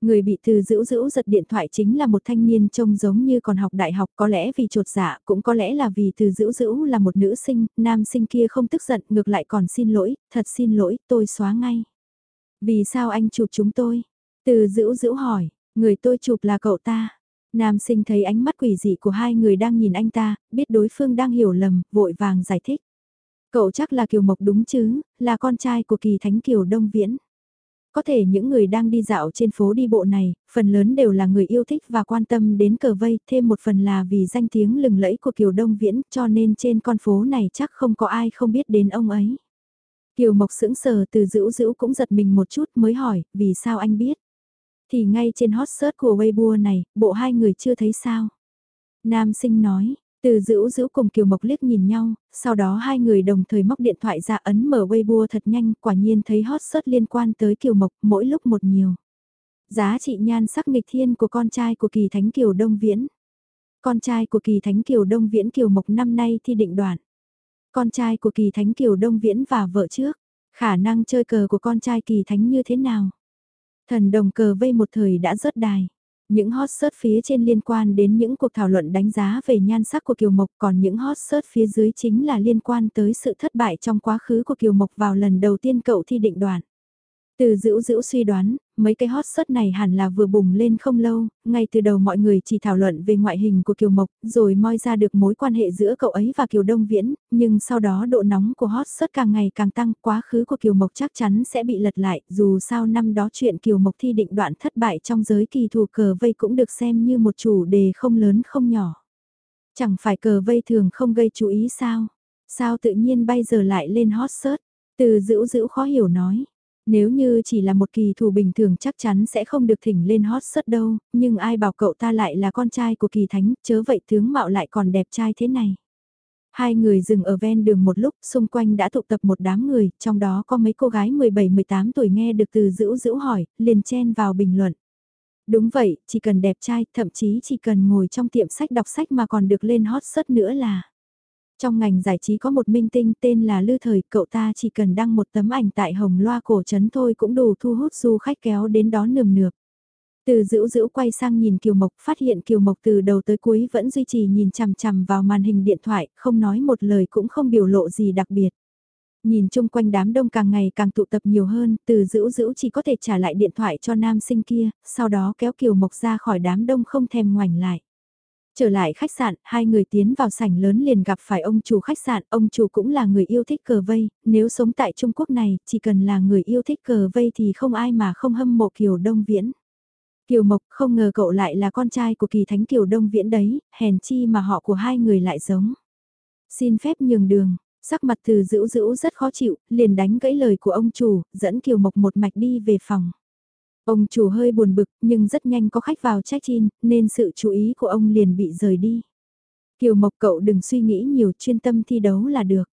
Người bị từ dữ dữ giật điện thoại chính là một thanh niên trông giống như còn học đại học có lẽ vì trột dạ cũng có lẽ là vì từ dữ dữ là một nữ sinh, nam sinh kia không tức giận ngược lại còn xin lỗi, thật xin lỗi, tôi xóa ngay. Vì sao anh chụp chúng tôi? Từ dữ dữ hỏi, người tôi chụp là cậu ta. Nam sinh thấy ánh mắt quỷ dị của hai người đang nhìn anh ta, biết đối phương đang hiểu lầm, vội vàng giải thích. Cậu chắc là Kiều Mộc đúng chứ, là con trai của kỳ thánh Kiều Đông Viễn. Có thể những người đang đi dạo trên phố đi bộ này, phần lớn đều là người yêu thích và quan tâm đến cờ vây, thêm một phần là vì danh tiếng lừng lẫy của Kiều Đông Viễn, cho nên trên con phố này chắc không có ai không biết đến ông ấy. Kiều Mộc sững sờ từ dữ dữ cũng giật mình một chút mới hỏi, vì sao anh biết? Thì ngay trên hot search của Weibo này, bộ hai người chưa thấy sao? Nam sinh nói, từ dữ dữ cùng Kiều Mộc liếc nhìn nhau, sau đó hai người đồng thời móc điện thoại ra ấn mở Weibo thật nhanh, quả nhiên thấy hot search liên quan tới Kiều Mộc mỗi lúc một nhiều. Giá trị nhan sắc nghịch thiên của con trai của kỳ thánh Kiều Đông Viễn. Con trai của kỳ thánh Kiều Đông Viễn Kiều Mộc năm nay thi định đoạn. Con trai của kỳ thánh Kiều Đông Viễn và vợ trước. Khả năng chơi cờ của con trai kỳ thánh như thế nào? Thần đồng cờ vây một thời đã rớt đài. Những hot search phía trên liên quan đến những cuộc thảo luận đánh giá về nhan sắc của Kiều Mộc, còn những hot search phía dưới chính là liên quan tới sự thất bại trong quá khứ của Kiều Mộc vào lần đầu tiên cậu thi định đoạn. Từ dữ dữ suy đoán, mấy cái hot search này hẳn là vừa bùng lên không lâu, ngay từ đầu mọi người chỉ thảo luận về ngoại hình của Kiều Mộc, rồi moi ra được mối quan hệ giữa cậu ấy và Kiều Đông Viễn, nhưng sau đó độ nóng của hot search càng ngày càng tăng, quá khứ của Kiều Mộc chắc chắn sẽ bị lật lại, dù sao năm đó chuyện Kiều Mộc thi định đoạn thất bại trong giới kỳ thủ cờ vây cũng được xem như một chủ đề không lớn không nhỏ. Chẳng phải cờ vây thường không gây chú ý sao? Sao tự nhiên bây giờ lại lên hot search? Từ dữ dữ khó hiểu nói. Nếu như chỉ là một kỳ thủ bình thường chắc chắn sẽ không được thỉnh lên hot sớt đâu, nhưng ai bảo cậu ta lại là con trai của kỳ thánh, chớ vậy tướng mạo lại còn đẹp trai thế này. Hai người dừng ở ven đường một lúc, xung quanh đã tụ tập một đám người, trong đó có mấy cô gái 17-18 tuổi nghe được từ dữ dữ hỏi, liền chen vào bình luận. Đúng vậy, chỉ cần đẹp trai, thậm chí chỉ cần ngồi trong tiệm sách đọc sách mà còn được lên hot sớt nữa là. Trong ngành giải trí có một minh tinh tên là Lư Thời, cậu ta chỉ cần đăng một tấm ảnh tại Hồng Loa cổ trấn thôi cũng đủ thu hút du khách kéo đến đó nườm nượp. Từ dữ dữ quay sang nhìn Kiều Mộc, phát hiện Kiều Mộc từ đầu tới cuối vẫn duy trì nhìn chằm chằm vào màn hình điện thoại, không nói một lời cũng không biểu lộ gì đặc biệt. Nhìn chung quanh đám đông càng ngày càng tụ tập nhiều hơn, từ dữ dữ chỉ có thể trả lại điện thoại cho nam sinh kia, sau đó kéo Kiều Mộc ra khỏi đám đông không thèm ngoảnh lại. Trở lại khách sạn, hai người tiến vào sảnh lớn liền gặp phải ông chủ khách sạn, ông chủ cũng là người yêu thích cờ vây, nếu sống tại Trung Quốc này, chỉ cần là người yêu thích cờ vây thì không ai mà không hâm mộ Kiều Đông Viễn. Kiều Mộc không ngờ cậu lại là con trai của kỳ thánh Kiều Đông Viễn đấy, hèn chi mà họ của hai người lại giống. Xin phép nhường đường, sắc mặt từ dữ dữ rất khó chịu, liền đánh gãy lời của ông chủ, dẫn Kiều Mộc một mạch đi về phòng. Ông chủ hơi buồn bực nhưng rất nhanh có khách vào check-in nên sự chú ý của ông liền bị rời đi. Kiều Mộc cậu đừng suy nghĩ nhiều chuyên tâm thi đấu là được.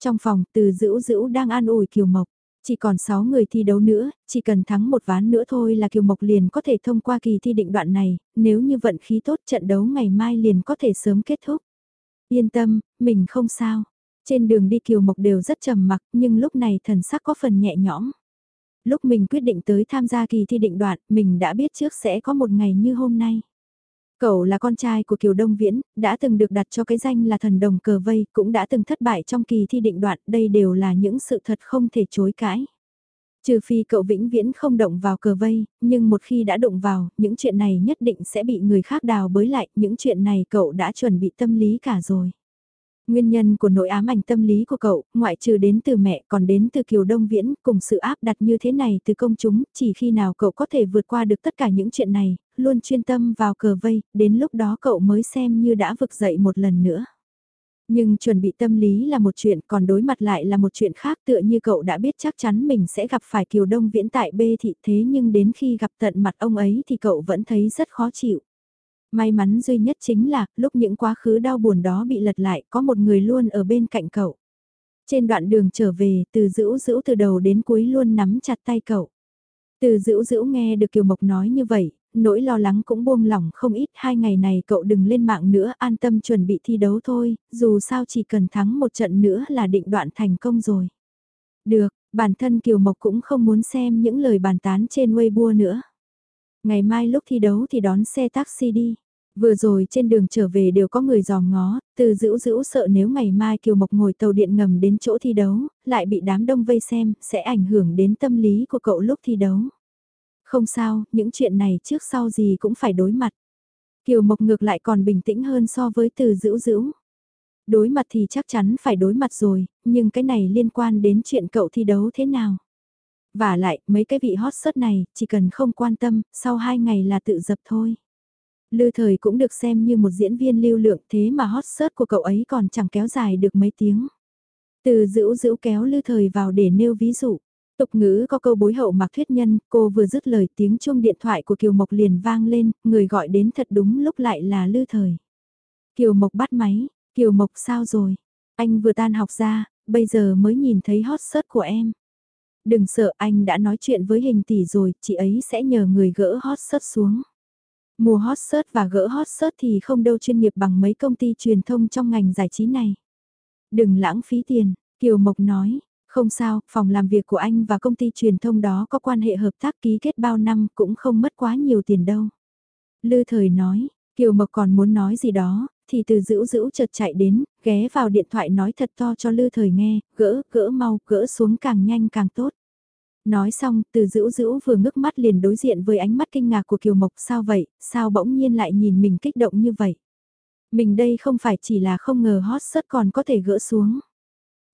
Trong phòng từ dữ dữ đang an ủi Kiều Mộc. Chỉ còn 6 người thi đấu nữa, chỉ cần thắng một ván nữa thôi là Kiều Mộc liền có thể thông qua kỳ thi định đoạn này, nếu như vận khí tốt trận đấu ngày mai liền có thể sớm kết thúc. Yên tâm, mình không sao. Trên đường đi Kiều Mộc đều rất trầm mặc nhưng lúc này thần sắc có phần nhẹ nhõm. Lúc mình quyết định tới tham gia kỳ thi định đoạn, mình đã biết trước sẽ có một ngày như hôm nay. Cậu là con trai của Kiều Đông Viễn, đã từng được đặt cho cái danh là thần đồng cờ vây, cũng đã từng thất bại trong kỳ thi định đoạn, đây đều là những sự thật không thể chối cãi. Trừ phi cậu vĩnh viễn không động vào cờ vây, nhưng một khi đã động vào, những chuyện này nhất định sẽ bị người khác đào bới lại, những chuyện này cậu đã chuẩn bị tâm lý cả rồi. Nguyên nhân của nội ám ảnh tâm lý của cậu, ngoại trừ đến từ mẹ còn đến từ Kiều Đông Viễn, cùng sự áp đặt như thế này từ công chúng, chỉ khi nào cậu có thể vượt qua được tất cả những chuyện này, luôn chuyên tâm vào cờ vây, đến lúc đó cậu mới xem như đã vực dậy một lần nữa. Nhưng chuẩn bị tâm lý là một chuyện, còn đối mặt lại là một chuyện khác tựa như cậu đã biết chắc chắn mình sẽ gặp phải Kiều Đông Viễn tại B thị thế nhưng đến khi gặp tận mặt ông ấy thì cậu vẫn thấy rất khó chịu. May mắn duy nhất chính là, lúc những quá khứ đau buồn đó bị lật lại, có một người luôn ở bên cạnh cậu. Trên đoạn đường trở về, từ dữ dữ từ đầu đến cuối luôn nắm chặt tay cậu. Từ dữ dữ nghe được Kiều Mộc nói như vậy, nỗi lo lắng cũng buông lỏng không ít. Hai ngày này cậu đừng lên mạng nữa, an tâm chuẩn bị thi đấu thôi, dù sao chỉ cần thắng một trận nữa là định đoạn thành công rồi. Được, bản thân Kiều Mộc cũng không muốn xem những lời bàn tán trên Weibo nữa. Ngày mai lúc thi đấu thì đón xe taxi đi. Vừa rồi trên đường trở về đều có người dòm ngó, từ dữ dữ sợ nếu ngày mai Kiều Mộc ngồi tàu điện ngầm đến chỗ thi đấu, lại bị đám đông vây xem, sẽ ảnh hưởng đến tâm lý của cậu lúc thi đấu. Không sao, những chuyện này trước sau gì cũng phải đối mặt. Kiều Mộc ngược lại còn bình tĩnh hơn so với từ dữ dữ. Đối mặt thì chắc chắn phải đối mặt rồi, nhưng cái này liên quan đến chuyện cậu thi đấu thế nào. Và lại, mấy cái vị hot search này, chỉ cần không quan tâm, sau hai ngày là tự dập thôi. Lư thời cũng được xem như một diễn viên lưu lượng thế mà hot search của cậu ấy còn chẳng kéo dài được mấy tiếng. Từ dữ dữ kéo lư thời vào để nêu ví dụ. Tục ngữ có câu bối hậu mặc thuyết nhân, cô vừa dứt lời tiếng chuông điện thoại của Kiều Mộc liền vang lên, người gọi đến thật đúng lúc lại là lư thời. Kiều Mộc bắt máy, Kiều Mộc sao rồi? Anh vừa tan học ra, bây giờ mới nhìn thấy hot search của em. Đừng sợ anh đã nói chuyện với hình tỷ rồi, chị ấy sẽ nhờ người gỡ hot search xuống. Mùa hot search và gỡ hot search thì không đâu chuyên nghiệp bằng mấy công ty truyền thông trong ngành giải trí này. Đừng lãng phí tiền, Kiều Mộc nói, không sao, phòng làm việc của anh và công ty truyền thông đó có quan hệ hợp tác ký kết bao năm cũng không mất quá nhiều tiền đâu. Lư thời nói, Kiều Mộc còn muốn nói gì đó, thì từ dữ dữ chợt chạy đến, ghé vào điện thoại nói thật to cho Lư Thời nghe, gỡ, gỡ mau, gỡ xuống càng nhanh càng tốt. Nói xong, từ dữ dữ vừa ngước mắt liền đối diện với ánh mắt kinh ngạc của Kiều Mộc sao vậy, sao bỗng nhiên lại nhìn mình kích động như vậy. Mình đây không phải chỉ là không ngờ hot sớt còn có thể gỡ xuống.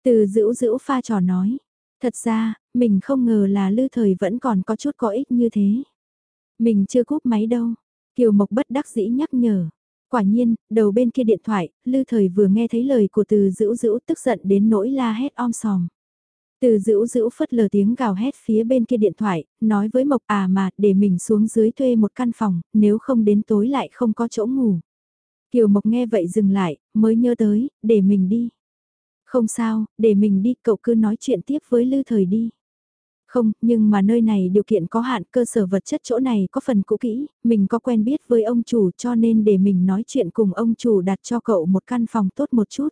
Từ dữ dữ pha trò nói, thật ra, mình không ngờ là Lư Thời vẫn còn có chút có ích như thế. Mình chưa cúp máy đâu, Kiều Mộc bất đắc dĩ nhắc nhở. Quả nhiên, đầu bên kia điện thoại, Lư Thời vừa nghe thấy lời của từ dữ dữ tức giận đến nỗi la hét om sòm. Từ dữ dữ phất lờ tiếng gào hét phía bên kia điện thoại, nói với Mộc à mà để mình xuống dưới thuê một căn phòng, nếu không đến tối lại không có chỗ ngủ. Kiều Mộc nghe vậy dừng lại, mới nhớ tới, để mình đi. Không sao, để mình đi, cậu cứ nói chuyện tiếp với Lư Thời đi. Không, nhưng mà nơi này điều kiện có hạn, cơ sở vật chất chỗ này có phần cũ kỹ, mình có quen biết với ông chủ cho nên để mình nói chuyện cùng ông chủ đặt cho cậu một căn phòng tốt một chút.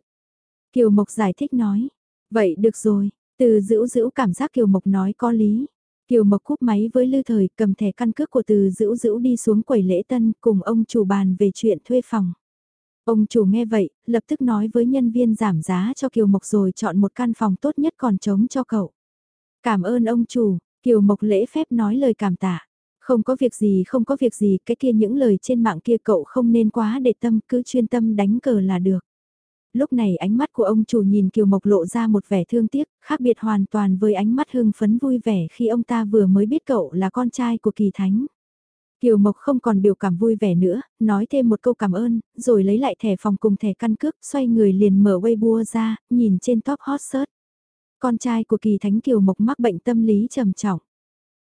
Kiều Mộc giải thích nói, vậy được rồi, từ dữ dữ cảm giác Kiều Mộc nói có lý. Kiều Mộc cúp máy với Lư Thời cầm thẻ căn cước của từ dữ dữ đi xuống quầy lễ tân cùng ông chủ bàn về chuyện thuê phòng. Ông chủ nghe vậy, lập tức nói với nhân viên giảm giá cho Kiều Mộc rồi chọn một căn phòng tốt nhất còn trống cho cậu. Cảm ơn ông chủ, Kiều Mộc lễ phép nói lời cảm tạ. Không có việc gì không có việc gì, cái kia những lời trên mạng kia cậu không nên quá để tâm, cứ chuyên tâm đánh cờ là được. Lúc này ánh mắt của ông chủ nhìn Kiều Mộc lộ ra một vẻ thương tiếc, khác biệt hoàn toàn với ánh mắt hưng phấn vui vẻ khi ông ta vừa mới biết cậu là con trai của kỳ thánh. Kiều Mộc không còn biểu cảm vui vẻ nữa, nói thêm một câu cảm ơn, rồi lấy lại thẻ phòng cùng thẻ căn cước, xoay người liền mở Weibo ra, nhìn trên top hot search. Con trai của kỳ thánh Kiều Mộc mắc bệnh tâm lý trầm trọng.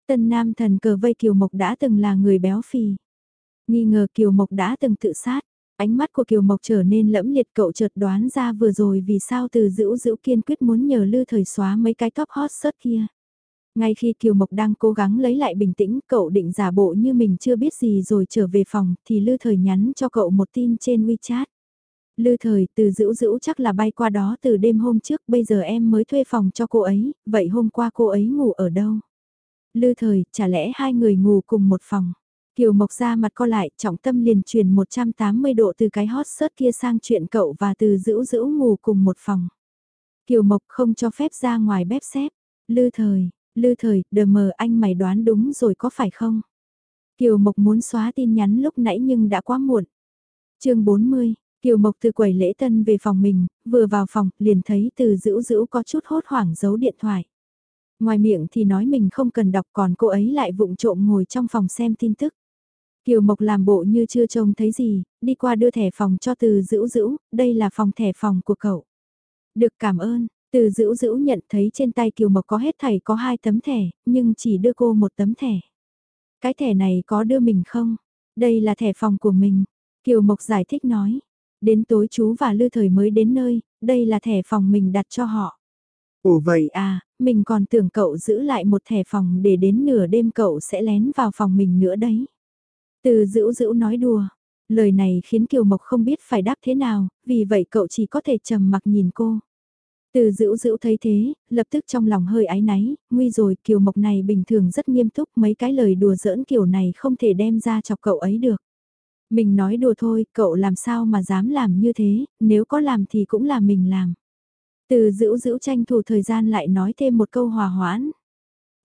Tân Nam thần cờ vây Kiều Mộc đã từng là người béo phì. Nghi ngờ Kiều Mộc đã từng tự sát. Ánh mắt của Kiều Mộc trở nên lẫm liệt cậu chợt đoán ra vừa rồi vì sao từ dữ dữ kiên quyết muốn nhờ lư thời xóa mấy cái top hot search kia. Ngay khi Kiều Mộc đang cố gắng lấy lại bình tĩnh, cậu định giả bộ như mình chưa biết gì rồi trở về phòng, thì Lư Thời nhắn cho cậu một tin trên WeChat. Lư Thời, từ dữ dữ chắc là bay qua đó từ đêm hôm trước, bây giờ em mới thuê phòng cho cô ấy, vậy hôm qua cô ấy ngủ ở đâu? Lư Thời, chả lẽ hai người ngủ cùng một phòng? Kiều Mộc ra mặt co lại, trọng tâm liền truyền 180 độ từ cái hot search kia sang chuyện cậu và từ dữ dữ ngủ cùng một phòng. Kiều Mộc không cho phép ra ngoài bếp xếp. Lư Thời, Lư thời, đờ mờ anh mày đoán đúng rồi có phải không? Kiều Mộc muốn xóa tin nhắn lúc nãy nhưng đã quá muộn. chương 40, Kiều Mộc từ quầy lễ tân về phòng mình, vừa vào phòng, liền thấy từ dữ dữ có chút hốt hoảng giấu điện thoại. Ngoài miệng thì nói mình không cần đọc còn cô ấy lại vụng trộm ngồi trong phòng xem tin tức. Kiều Mộc làm bộ như chưa trông thấy gì, đi qua đưa thẻ phòng cho từ dữ dữ, đây là phòng thẻ phòng của cậu. Được cảm ơn, từ dữ dữ nhận thấy trên tay Kiều Mộc có hết thảy có hai tấm thẻ, nhưng chỉ đưa cô một tấm thẻ. Cái thẻ này có đưa mình không? Đây là thẻ phòng của mình. Kiều Mộc giải thích nói. Đến tối chú và Lư Thời mới đến nơi, đây là thẻ phòng mình đặt cho họ. Ồ vậy à, mình còn tưởng cậu giữ lại một thẻ phòng để đến nửa đêm cậu sẽ lén vào phòng mình nữa đấy. Từ dữ dữ nói đùa. Lời này khiến Kiều Mộc không biết phải đáp thế nào, vì vậy cậu chỉ có thể trầm mặc nhìn cô. Từ dữ dữ thấy thế, lập tức trong lòng hơi áy náy, nguy rồi kiều mộc này bình thường rất nghiêm túc mấy cái lời đùa giỡn kiểu này không thể đem ra chọc cậu ấy được. Mình nói đùa thôi, cậu làm sao mà dám làm như thế, nếu có làm thì cũng là mình làm. Từ dữ dữ tranh thủ thời gian lại nói thêm một câu hòa hoãn.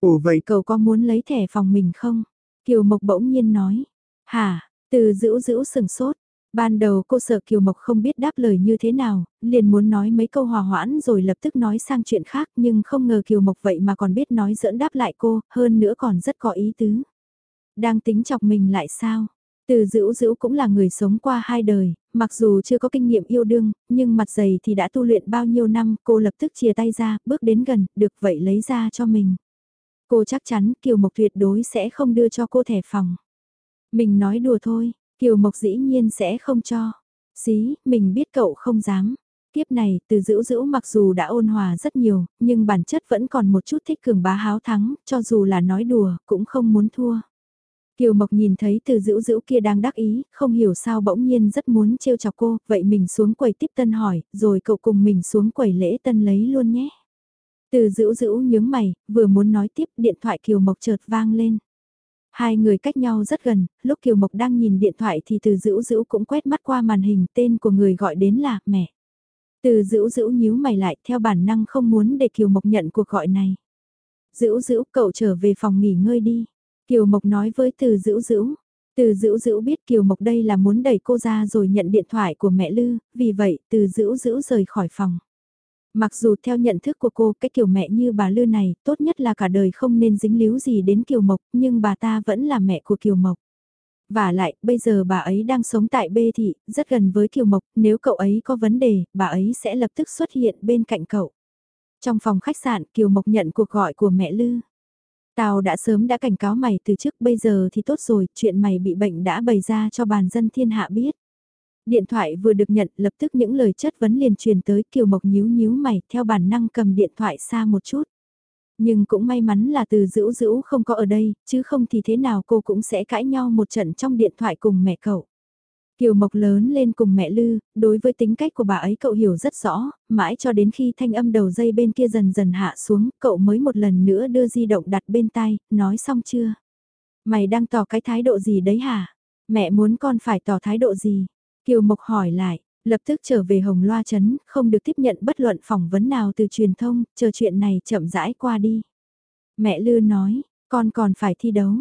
Ồ vậy cậu có muốn lấy thẻ phòng mình không? Kiều Mộc bỗng nhiên nói. Hả, từ dữ dữ sừng sốt, Ban đầu cô sợ Kiều Mộc không biết đáp lời như thế nào, liền muốn nói mấy câu hòa hoãn rồi lập tức nói sang chuyện khác nhưng không ngờ Kiều Mộc vậy mà còn biết nói giỡn đáp lại cô, hơn nữa còn rất có ý tứ. Đang tính chọc mình lại sao? Từ dữ dữ cũng là người sống qua hai đời, mặc dù chưa có kinh nghiệm yêu đương, nhưng mặt dày thì đã tu luyện bao nhiêu năm, cô lập tức chia tay ra, bước đến gần, được vậy lấy ra cho mình. Cô chắc chắn Kiều Mộc tuyệt đối sẽ không đưa cho cô thẻ phòng. Mình nói đùa thôi, Kiều Mộc dĩ nhiên sẽ không cho. Xí, mình biết cậu không dám. Kiếp này, từ dữ dữ mặc dù đã ôn hòa rất nhiều, nhưng bản chất vẫn còn một chút thích cường bá háo thắng, cho dù là nói đùa, cũng không muốn thua. Kiều Mộc nhìn thấy từ dữ dữ kia đang đắc ý, không hiểu sao bỗng nhiên rất muốn trêu chọc cô, vậy mình xuống quầy tiếp tân hỏi, rồi cậu cùng mình xuống quầy lễ tân lấy luôn nhé. Từ dữ dữ nhướng mày, vừa muốn nói tiếp điện thoại Kiều Mộc chợt vang lên. Hai người cách nhau rất gần, lúc Kiều Mộc đang nhìn điện thoại thì từ dữ dữ cũng quét mắt qua màn hình tên của người gọi đến là mẹ. Từ dữ dữ nhíu mày lại theo bản năng không muốn để Kiều Mộc nhận cuộc gọi này. Dữ dữ cậu trở về phòng nghỉ ngơi đi. Kiều Mộc nói với từ dữ dữ. Từ dữ dữ biết Kiều Mộc đây là muốn đẩy cô ra rồi nhận điện thoại của mẹ Lư, vì vậy từ dữ dữ rời khỏi phòng. Mặc dù theo nhận thức của cô cái kiểu mẹ như bà Lư này tốt nhất là cả đời không nên dính líu gì đến Kiều Mộc nhưng bà ta vẫn là mẹ của Kiều Mộc. Và lại, bây giờ bà ấy đang sống tại Bê thị, rất gần với Kiều Mộc, nếu cậu ấy có vấn đề, bà ấy sẽ lập tức xuất hiện bên cạnh cậu. Trong phòng khách sạn, Kiều Mộc nhận cuộc gọi của mẹ Lư. Tao đã sớm đã cảnh cáo mày từ trước bây giờ thì tốt rồi, chuyện mày bị bệnh đã bày ra cho bàn dân thiên hạ biết. Điện thoại vừa được nhận lập tức những lời chất vấn liền truyền tới Kiều Mộc nhíu nhíu mày theo bản năng cầm điện thoại xa một chút. Nhưng cũng may mắn là từ dữ dữ không có ở đây, chứ không thì thế nào cô cũng sẽ cãi nhau một trận trong điện thoại cùng mẹ cậu. Kiều Mộc lớn lên cùng mẹ Lư, đối với tính cách của bà ấy cậu hiểu rất rõ, mãi cho đến khi thanh âm đầu dây bên kia dần dần hạ xuống, cậu mới một lần nữa đưa di động đặt bên tai, nói xong chưa? Mày đang tỏ cái thái độ gì đấy hả? Mẹ muốn con phải tỏ thái độ gì? Kiều Mộc hỏi lại, lập tức trở về Hồng Loa Trấn, không được tiếp nhận bất luận phỏng vấn nào từ truyền thông, chờ chuyện này chậm rãi qua đi. Mẹ Lư nói, con còn phải thi đấu.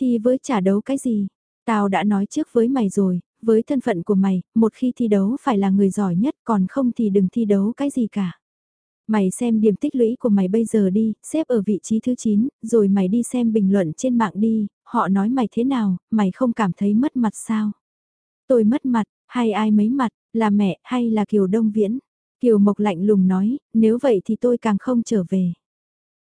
Thi với trả đấu cái gì? Tao đã nói trước với mày rồi, với thân phận của mày, một khi thi đấu phải là người giỏi nhất còn không thì đừng thi đấu cái gì cả. Mày xem điểm tích lũy của mày bây giờ đi, xếp ở vị trí thứ 9, rồi mày đi xem bình luận trên mạng đi, họ nói mày thế nào, mày không cảm thấy mất mặt sao? Tôi mất mặt, hay ai mấy mặt, là mẹ hay là Kiều Đông Viễn? Kiều Mộc lạnh lùng nói, nếu vậy thì tôi càng không trở về.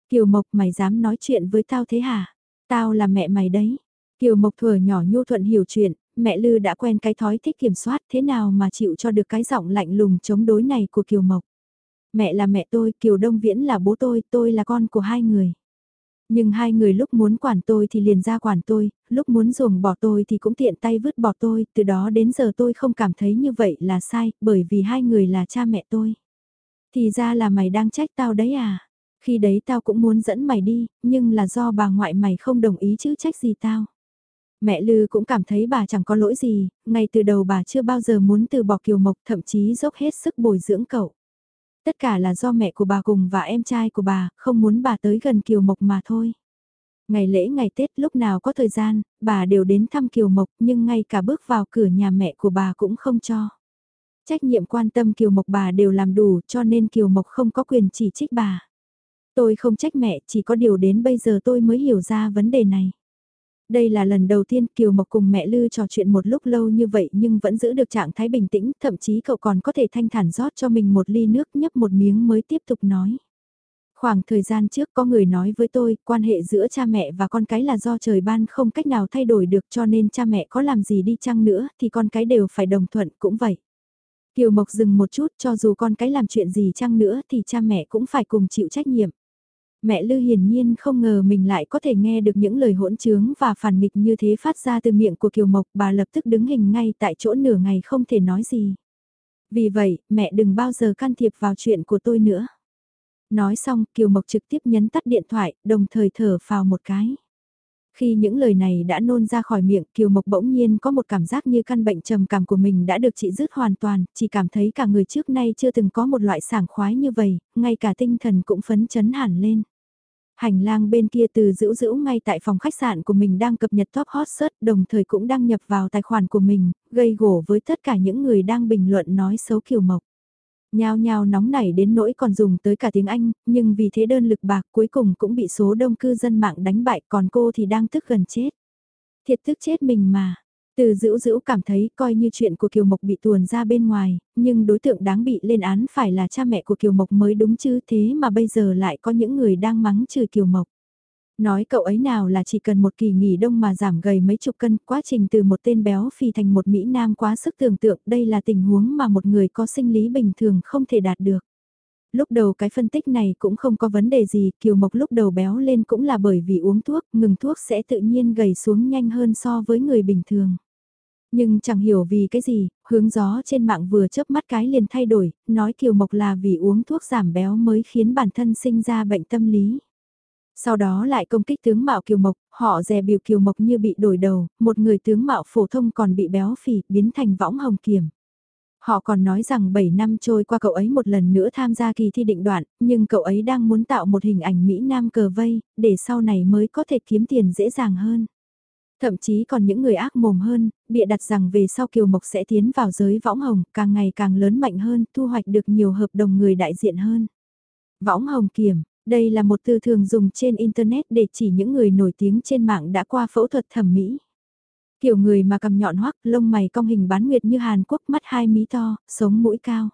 Kiều Mộc mày dám nói chuyện với tao thế hả? Tao là mẹ mày đấy. Kiều Mộc thừa nhỏ nhu thuận hiểu chuyện, mẹ Lư đã quen cái thói thích kiểm soát thế nào mà chịu cho được cái giọng lạnh lùng chống đối này của Kiều Mộc. Mẹ là mẹ tôi, Kiều Đông Viễn là bố tôi, tôi là con của hai người. Nhưng hai người lúc muốn quản tôi thì liền ra quản tôi, lúc muốn ruồng bỏ tôi thì cũng tiện tay vứt bỏ tôi, từ đó đến giờ tôi không cảm thấy như vậy là sai, bởi vì hai người là cha mẹ tôi. Thì ra là mày đang trách tao đấy à? Khi đấy tao cũng muốn dẫn mày đi, nhưng là do bà ngoại mày không đồng ý chứ trách gì tao. Mẹ Lư cũng cảm thấy bà chẳng có lỗi gì, ngay từ đầu bà chưa bao giờ muốn từ bỏ Kiều Mộc thậm chí dốc hết sức bồi dưỡng cậu. Tất cả là do mẹ của bà cùng và em trai của bà, không muốn bà tới gần Kiều Mộc mà thôi. Ngày lễ ngày Tết lúc nào có thời gian, bà đều đến thăm Kiều Mộc nhưng ngay cả bước vào cửa nhà mẹ của bà cũng không cho. Trách nhiệm quan tâm Kiều Mộc bà đều làm đủ cho nên Kiều Mộc không có quyền chỉ trích bà. Tôi không trách mẹ, chỉ có điều đến bây giờ tôi mới hiểu ra vấn đề này. Đây là lần đầu tiên Kiều Mộc cùng mẹ Lư trò chuyện một lúc lâu như vậy nhưng vẫn giữ được trạng thái bình tĩnh, thậm chí cậu còn có thể thanh thản rót cho mình một ly nước nhấp một miếng mới tiếp tục nói. Khoảng thời gian trước có người nói với tôi, quan hệ giữa cha mẹ và con cái là do trời ban không cách nào thay đổi được cho nên cha mẹ có làm gì đi chăng nữa thì con cái đều phải đồng thuận cũng vậy. Kiều Mộc dừng một chút cho dù con cái làm chuyện gì chăng nữa thì cha mẹ cũng phải cùng chịu trách nhiệm. Mẹ Lư hiển nhiên không ngờ mình lại có thể nghe được những lời hỗn trướng và phản nghịch như thế phát ra từ miệng của Kiều Mộc, bà lập tức đứng hình ngay tại chỗ nửa ngày không thể nói gì. Vì vậy, mẹ đừng bao giờ can thiệp vào chuyện của tôi nữa. Nói xong, Kiều Mộc trực tiếp nhấn tắt điện thoại, đồng thời thở vào một cái. Khi những lời này đã nôn ra khỏi miệng, Kiều Mộc bỗng nhiên có một cảm giác như căn bệnh trầm cảm của mình đã được trị dứt hoàn toàn, chỉ cảm thấy cả người trước nay chưa từng có một loại sảng khoái như vậy, ngay cả tinh thần cũng phấn chấn hẳn lên. Hành lang bên kia từ dữ dữ ngay tại phòng khách sạn của mình đang cập nhật top hot search đồng thời cũng đăng nhập vào tài khoản của mình, gây gổ với tất cả những người đang bình luận nói xấu Kiều Mộc. Nhao nhao nóng nảy đến nỗi còn dùng tới cả tiếng Anh, nhưng vì thế đơn lực bạc cuối cùng cũng bị số đông cư dân mạng đánh bại còn cô thì đang tức gần chết. Thiệt tức chết mình mà, từ dữ dữ cảm thấy coi như chuyện của Kiều Mộc bị tuồn ra bên ngoài, nhưng đối tượng đáng bị lên án phải là cha mẹ của Kiều Mộc mới đúng chứ thế mà bây giờ lại có những người đang mắng trừ Kiều Mộc. Nói cậu ấy nào là chỉ cần một kỳ nghỉ đông mà giảm gầy mấy chục cân, quá trình từ một tên béo phì thành một Mỹ Nam quá sức tưởng tượng, đây là tình huống mà một người có sinh lý bình thường không thể đạt được lúc đầu cái phân tích này cũng không có vấn đề gì, Kiều Mộc lúc đầu béo lên cũng là bởi vì uống thuốc, ngừng thuốc sẽ tự nhiên gầy xuống nhanh hơn so với người bình thường. Nhưng chẳng hiểu vì cái gì, hướng gió trên mạng vừa chớp mắt cái liền thay đổi, nói Kiều Mộc là vì uống thuốc giảm béo mới khiến bản thân sinh ra bệnh tâm lý. Sau đó lại công kích tướng Mạo Kiều Mộc, họ dè biểu Kiều Mộc như bị đổi đầu, một người tướng Mạo phổ thông còn bị béo phì, biến thành võng hồng kiềm Họ còn nói rằng 7 năm trôi qua cậu ấy một lần nữa tham gia kỳ thi định đoạn, nhưng cậu ấy đang muốn tạo một hình ảnh Mỹ Nam cờ vây, để sau này mới có thể kiếm tiền dễ dàng hơn. Thậm chí còn những người ác mồm hơn, bịa đặt rằng về sau Kiều Mộc sẽ tiến vào giới võng hồng, càng ngày càng lớn mạnh hơn, thu hoạch được nhiều hợp đồng người đại diện hơn. Võng hồng kiểm, đây là một từ thường dùng trên Internet để chỉ những người nổi tiếng trên mạng đã qua phẫu thuật thẩm mỹ. Kiểu người mà cầm nhọn hoắc, lông mày cong hình bán nguyệt như Hàn Quốc, mắt hai mí to, sống mũi cao.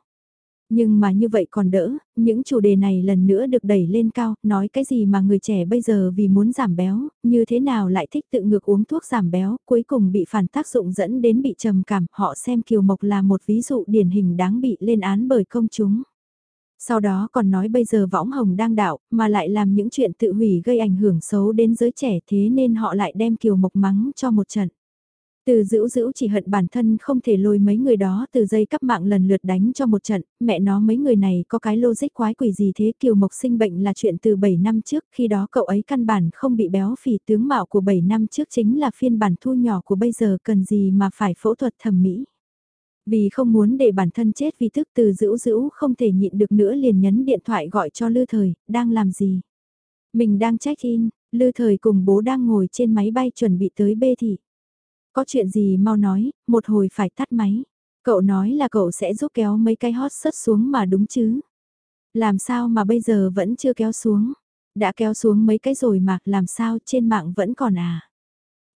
Nhưng mà như vậy còn đỡ, những chủ đề này lần nữa được đẩy lên cao, nói cái gì mà người trẻ bây giờ vì muốn giảm béo, như thế nào lại thích tự ngược uống thuốc giảm béo, cuối cùng bị phản tác dụng dẫn đến bị trầm cảm, họ xem Kiều Mộc là một ví dụ điển hình đáng bị lên án bởi công chúng. Sau đó còn nói bây giờ võng hồng đang đạo, mà lại làm những chuyện tự hủy gây ảnh hưởng xấu đến giới trẻ thế nên họ lại đem Kiều Mộc mắng cho một trận. Từ dữ dữ chỉ hận bản thân không thể lôi mấy người đó từ dây cắp mạng lần lượt đánh cho một trận, mẹ nó mấy người này có cái logic quái quỷ gì thế Kiều Mộc sinh bệnh là chuyện từ 7 năm trước, khi đó cậu ấy căn bản không bị béo phì tướng mạo của 7 năm trước chính là phiên bản thu nhỏ của bây giờ cần gì mà phải phẫu thuật thẩm mỹ. Vì không muốn để bản thân chết vì thức từ dữ dữ không thể nhịn được nữa liền nhấn điện thoại gọi cho Lư Thời, đang làm gì? Mình đang check in, Lư thời cùng bố đang ngồi trên máy bay chuẩn bị tới bê thị. Có chuyện gì mau nói, một hồi phải tắt máy. Cậu nói là cậu sẽ giúp kéo mấy cái hot sớt xuống mà đúng chứ. Làm sao mà bây giờ vẫn chưa kéo xuống. Đã kéo xuống mấy cái rồi mà làm sao trên mạng vẫn còn à.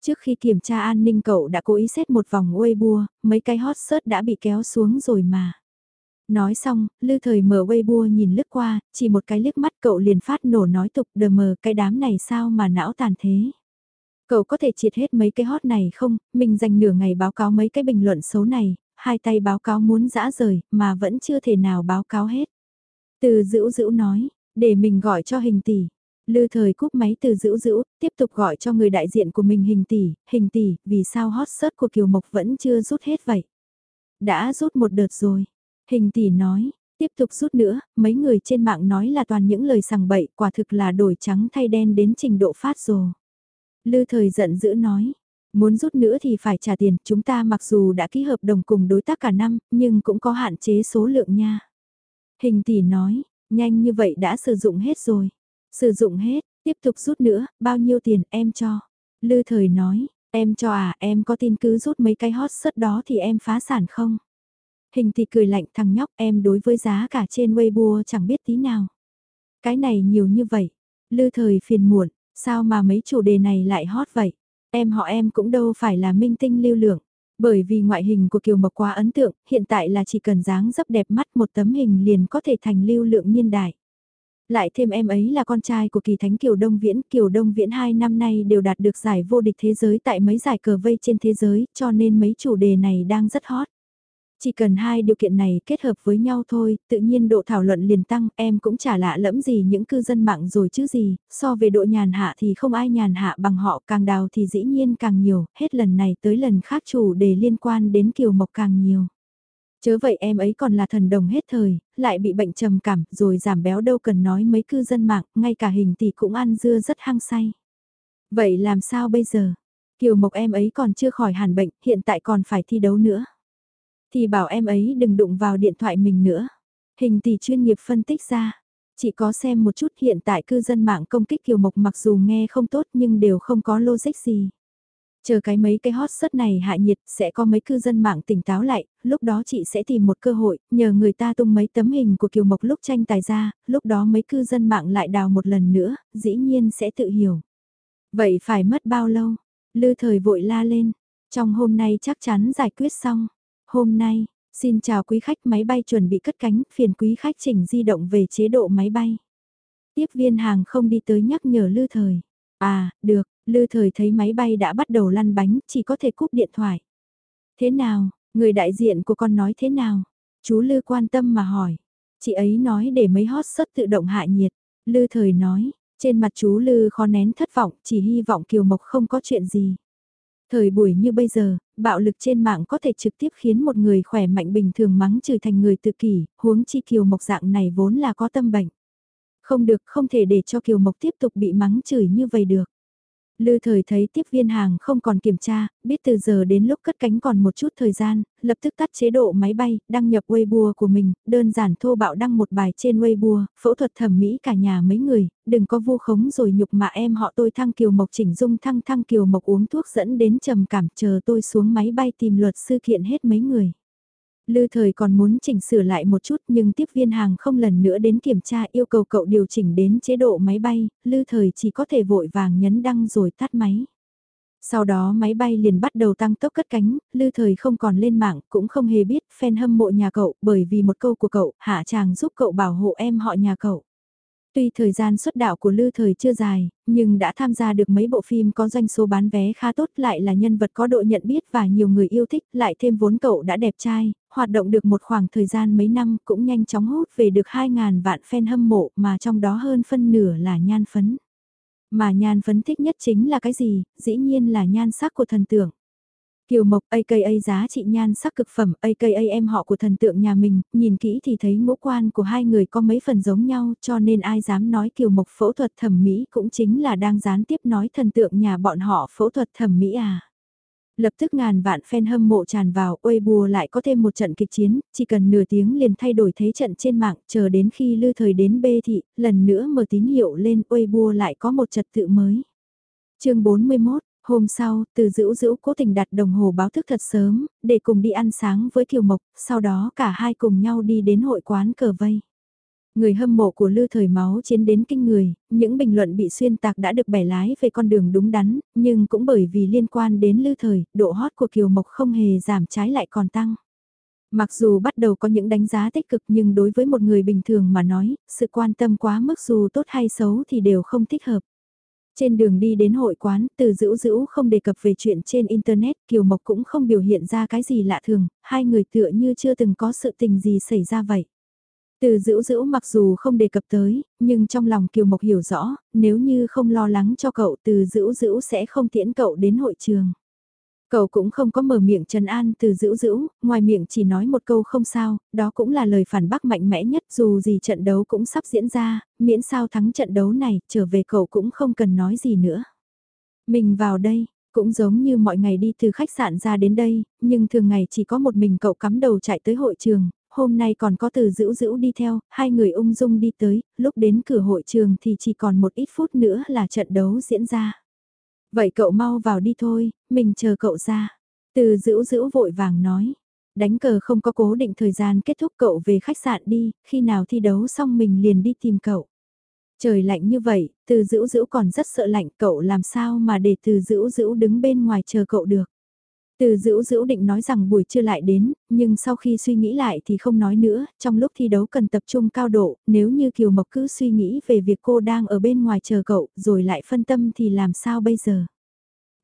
Trước khi kiểm tra an ninh cậu đã cố ý xét một vòng Weibo, mấy cái hot search đã bị kéo xuống rồi mà. Nói xong, lư thời mở Weibo nhìn lướt qua, chỉ một cái liếc mắt cậu liền phát nổ nói tục đờ mờ cái đám này sao mà não tàn thế. Cậu có thể triệt hết mấy cái hot này không, mình dành nửa ngày báo cáo mấy cái bình luận xấu này, hai tay báo cáo muốn dã rời, mà vẫn chưa thể nào báo cáo hết. Từ dữ dữ nói, để mình gọi cho hình tỷ. Lư thời cúp máy từ dữ dữ, tiếp tục gọi cho người đại diện của mình hình tỷ, hình tỷ, vì sao hot search của Kiều Mộc vẫn chưa rút hết vậy? Đã rút một đợt rồi. Hình tỷ nói, tiếp tục rút nữa, mấy người trên mạng nói là toàn những lời sằng bậy, quả thực là đổi trắng thay đen đến trình độ phát rồi. Lư thời giận dữ nói, muốn rút nữa thì phải trả tiền, chúng ta mặc dù đã ký hợp đồng cùng đối tác cả năm, nhưng cũng có hạn chế số lượng nha. Hình tỷ nói, nhanh như vậy đã sử dụng hết rồi. Sử dụng hết, tiếp tục rút nữa, bao nhiêu tiền em cho. Lư thời nói, em cho à, em có tin cứ rút mấy cái hot sớt đó thì em phá sản không? Hình thì cười lạnh thằng nhóc em đối với giá cả trên Weibo chẳng biết tí nào. Cái này nhiều như vậy. Lư thời phiền muộn, sao mà mấy chủ đề này lại hot vậy? Em họ em cũng đâu phải là minh tinh lưu lượng. Bởi vì ngoại hình của Kiều Mộc quá ấn tượng, hiện tại là chỉ cần dáng dấp đẹp mắt một tấm hình liền có thể thành lưu lượng niên đại. Lại thêm em ấy là con trai của kỳ thánh Kiều Đông Viễn, Kiều Đông Viễn hai năm nay đều đạt được giải vô địch thế giới tại mấy giải cờ vây trên thế giới, cho nên mấy chủ đề này đang rất hot. Chỉ cần hai điều kiện này kết hợp với nhau thôi, tự nhiên độ thảo luận liền tăng, em cũng chả lạ lẫm gì những cư dân mạng rồi chứ gì, so về độ nhàn hạ thì không ai nhàn hạ bằng họ, càng đào thì dĩ nhiên càng nhiều, hết lần này tới lần khác chủ đề liên quan đến Kiều Mộc càng nhiều. Chớ vậy em ấy còn là thần đồng hết thời, lại bị bệnh trầm cảm, rồi giảm béo đâu cần nói mấy cư dân mạng, ngay cả hình tỷ cũng ăn dưa rất hăng say. Vậy làm sao bây giờ? Kiều Mộc em ấy còn chưa khỏi hàn bệnh, hiện tại còn phải thi đấu nữa. Thì bảo em ấy đừng đụng vào điện thoại mình nữa. Hình tỷ chuyên nghiệp phân tích ra. Chỉ có xem một chút hiện tại cư dân mạng công kích Kiều Mộc mặc dù nghe không tốt nhưng đều không có logic gì. Chờ cái mấy cái hot sớt này hạ nhiệt sẽ có mấy cư dân mạng tỉnh táo lại, lúc đó chị sẽ tìm một cơ hội, nhờ người ta tung mấy tấm hình của Kiều Mộc lúc tranh tài ra, lúc đó mấy cư dân mạng lại đào một lần nữa, dĩ nhiên sẽ tự hiểu. Vậy phải mất bao lâu? Lư thời vội la lên, trong hôm nay chắc chắn giải quyết xong. Hôm nay, xin chào quý khách máy bay chuẩn bị cất cánh, phiền quý khách chỉnh di động về chế độ máy bay. Tiếp viên hàng không đi tới nhắc nhở Lư thời. À, được, Lư thời thấy máy bay đã bắt đầu lăn bánh, chỉ có thể cúp điện thoại. Thế nào, người đại diện của con nói thế nào? Chú Lư quan tâm mà hỏi. Chị ấy nói để mấy hot sớt tự động hạ nhiệt. Lư thời nói, trên mặt chú Lư khó nén thất vọng, chỉ hy vọng Kiều Mộc không có chuyện gì. Thời buổi như bây giờ, bạo lực trên mạng có thể trực tiếp khiến một người khỏe mạnh bình thường mắng chửi thành người tự kỷ, huống chi Kiều Mộc dạng này vốn là có tâm bệnh. Không được, không thể để cho Kiều Mộc tiếp tục bị mắng chửi như vậy được. Lư thời thấy tiếp viên hàng không còn kiểm tra, biết từ giờ đến lúc cất cánh còn một chút thời gian, lập tức tắt chế độ máy bay, đăng nhập Weibo của mình, đơn giản thô bạo đăng một bài trên Weibo, phẫu thuật thẩm mỹ cả nhà mấy người, đừng có vu khống rồi nhục mà em họ tôi thăng kiều mộc chỉnh dung thăng thăng kiều mộc uống thuốc dẫn đến trầm cảm chờ tôi xuống máy bay tìm luật sư kiện hết mấy người. Lư thời còn muốn chỉnh sửa lại một chút nhưng tiếp viên hàng không lần nữa đến kiểm tra yêu cầu cậu điều chỉnh đến chế độ máy bay, lư thời chỉ có thể vội vàng nhấn đăng rồi tắt máy. Sau đó máy bay liền bắt đầu tăng tốc cất cánh, lư thời không còn lên mạng, cũng không hề biết fan hâm mộ nhà cậu, bởi vì một câu của cậu, hạ chàng giúp cậu bảo hộ em họ nhà cậu. Tuy thời gian xuất đạo của Lư Thời chưa dài, nhưng đã tham gia được mấy bộ phim có doanh số bán vé khá tốt lại là nhân vật có độ nhận biết và nhiều người yêu thích, lại thêm vốn cậu đã đẹp trai, hoạt động được một khoảng thời gian mấy năm cũng nhanh chóng hút về được 2.000 vạn fan hâm mộ mà trong đó hơn phân nửa là nhan phấn. Mà nhan phấn thích nhất chính là cái gì, dĩ nhiên là nhan sắc của thần tượng. Kiều Mộc aka giá trị nhan sắc cực phẩm aka em họ của thần tượng nhà mình, nhìn kỹ thì thấy ngũ quan của hai người có mấy phần giống nhau cho nên ai dám nói Kiều Mộc phẫu thuật thẩm mỹ cũng chính là đang gián tiếp nói thần tượng nhà bọn họ phẫu thuật thẩm mỹ à. Lập tức ngàn vạn fan hâm mộ tràn vào, uê bùa lại có thêm một trận kịch chiến, chỉ cần nửa tiếng liền thay đổi thế trận trên mạng, chờ đến khi lư thời đến bê thị, lần nữa mở tín hiệu lên, uê bùa lại có một trật tự mới. chương 41, hôm sau, từ dữ dữ cố tình đặt đồng hồ báo thức thật sớm, để cùng đi ăn sáng với Kiều Mộc, sau đó cả hai cùng nhau đi đến hội quán cờ vây. Người hâm mộ của Lư Thời Máu chiến đến kinh người, những bình luận bị xuyên tạc đã được bẻ lái về con đường đúng đắn, nhưng cũng bởi vì liên quan đến Lư Thời, độ hot của Kiều Mộc không hề giảm trái lại còn tăng. Mặc dù bắt đầu có những đánh giá tích cực nhưng đối với một người bình thường mà nói, sự quan tâm quá mức dù tốt hay xấu thì đều không thích hợp. Trên đường đi đến hội quán, từ dữ dữ không đề cập về chuyện trên Internet, Kiều Mộc cũng không biểu hiện ra cái gì lạ thường, hai người tựa như chưa từng có sự tình gì xảy ra vậy. Từ dữ dữ mặc dù không đề cập tới, nhưng trong lòng Kiều Mộc hiểu rõ, nếu như không lo lắng cho cậu từ dữ dữ sẽ không tiễn cậu đến hội trường. Cậu cũng không có mở miệng trần an từ dữ dữ, ngoài miệng chỉ nói một câu không sao, đó cũng là lời phản bác mạnh mẽ nhất dù gì trận đấu cũng sắp diễn ra, miễn sao thắng trận đấu này, trở về cậu cũng không cần nói gì nữa. Mình vào đây, cũng giống như mọi ngày đi từ khách sạn ra đến đây, nhưng thường ngày chỉ có một mình cậu cắm đầu chạy tới hội trường, hôm nay còn có từ dữ dữ đi theo, hai người ung dung đi tới, lúc đến cửa hội trường thì chỉ còn một ít phút nữa là trận đấu diễn ra. Vậy cậu mau vào đi thôi, mình chờ cậu ra. Từ dữ dữ vội vàng nói. Đánh cờ không có cố định thời gian kết thúc cậu về khách sạn đi, khi nào thi đấu xong mình liền đi tìm cậu. Trời lạnh như vậy, từ dữ dữ còn rất sợ lạnh cậu làm sao mà để từ dữ dữ đứng bên ngoài chờ cậu được. Từ dữ dữ định nói rằng buổi trưa lại đến, nhưng sau khi suy nghĩ lại thì không nói nữa, trong lúc thi đấu cần tập trung cao độ, nếu như Kiều Mộc cứ suy nghĩ về việc cô đang ở bên ngoài chờ cậu, rồi lại phân tâm thì làm sao bây giờ?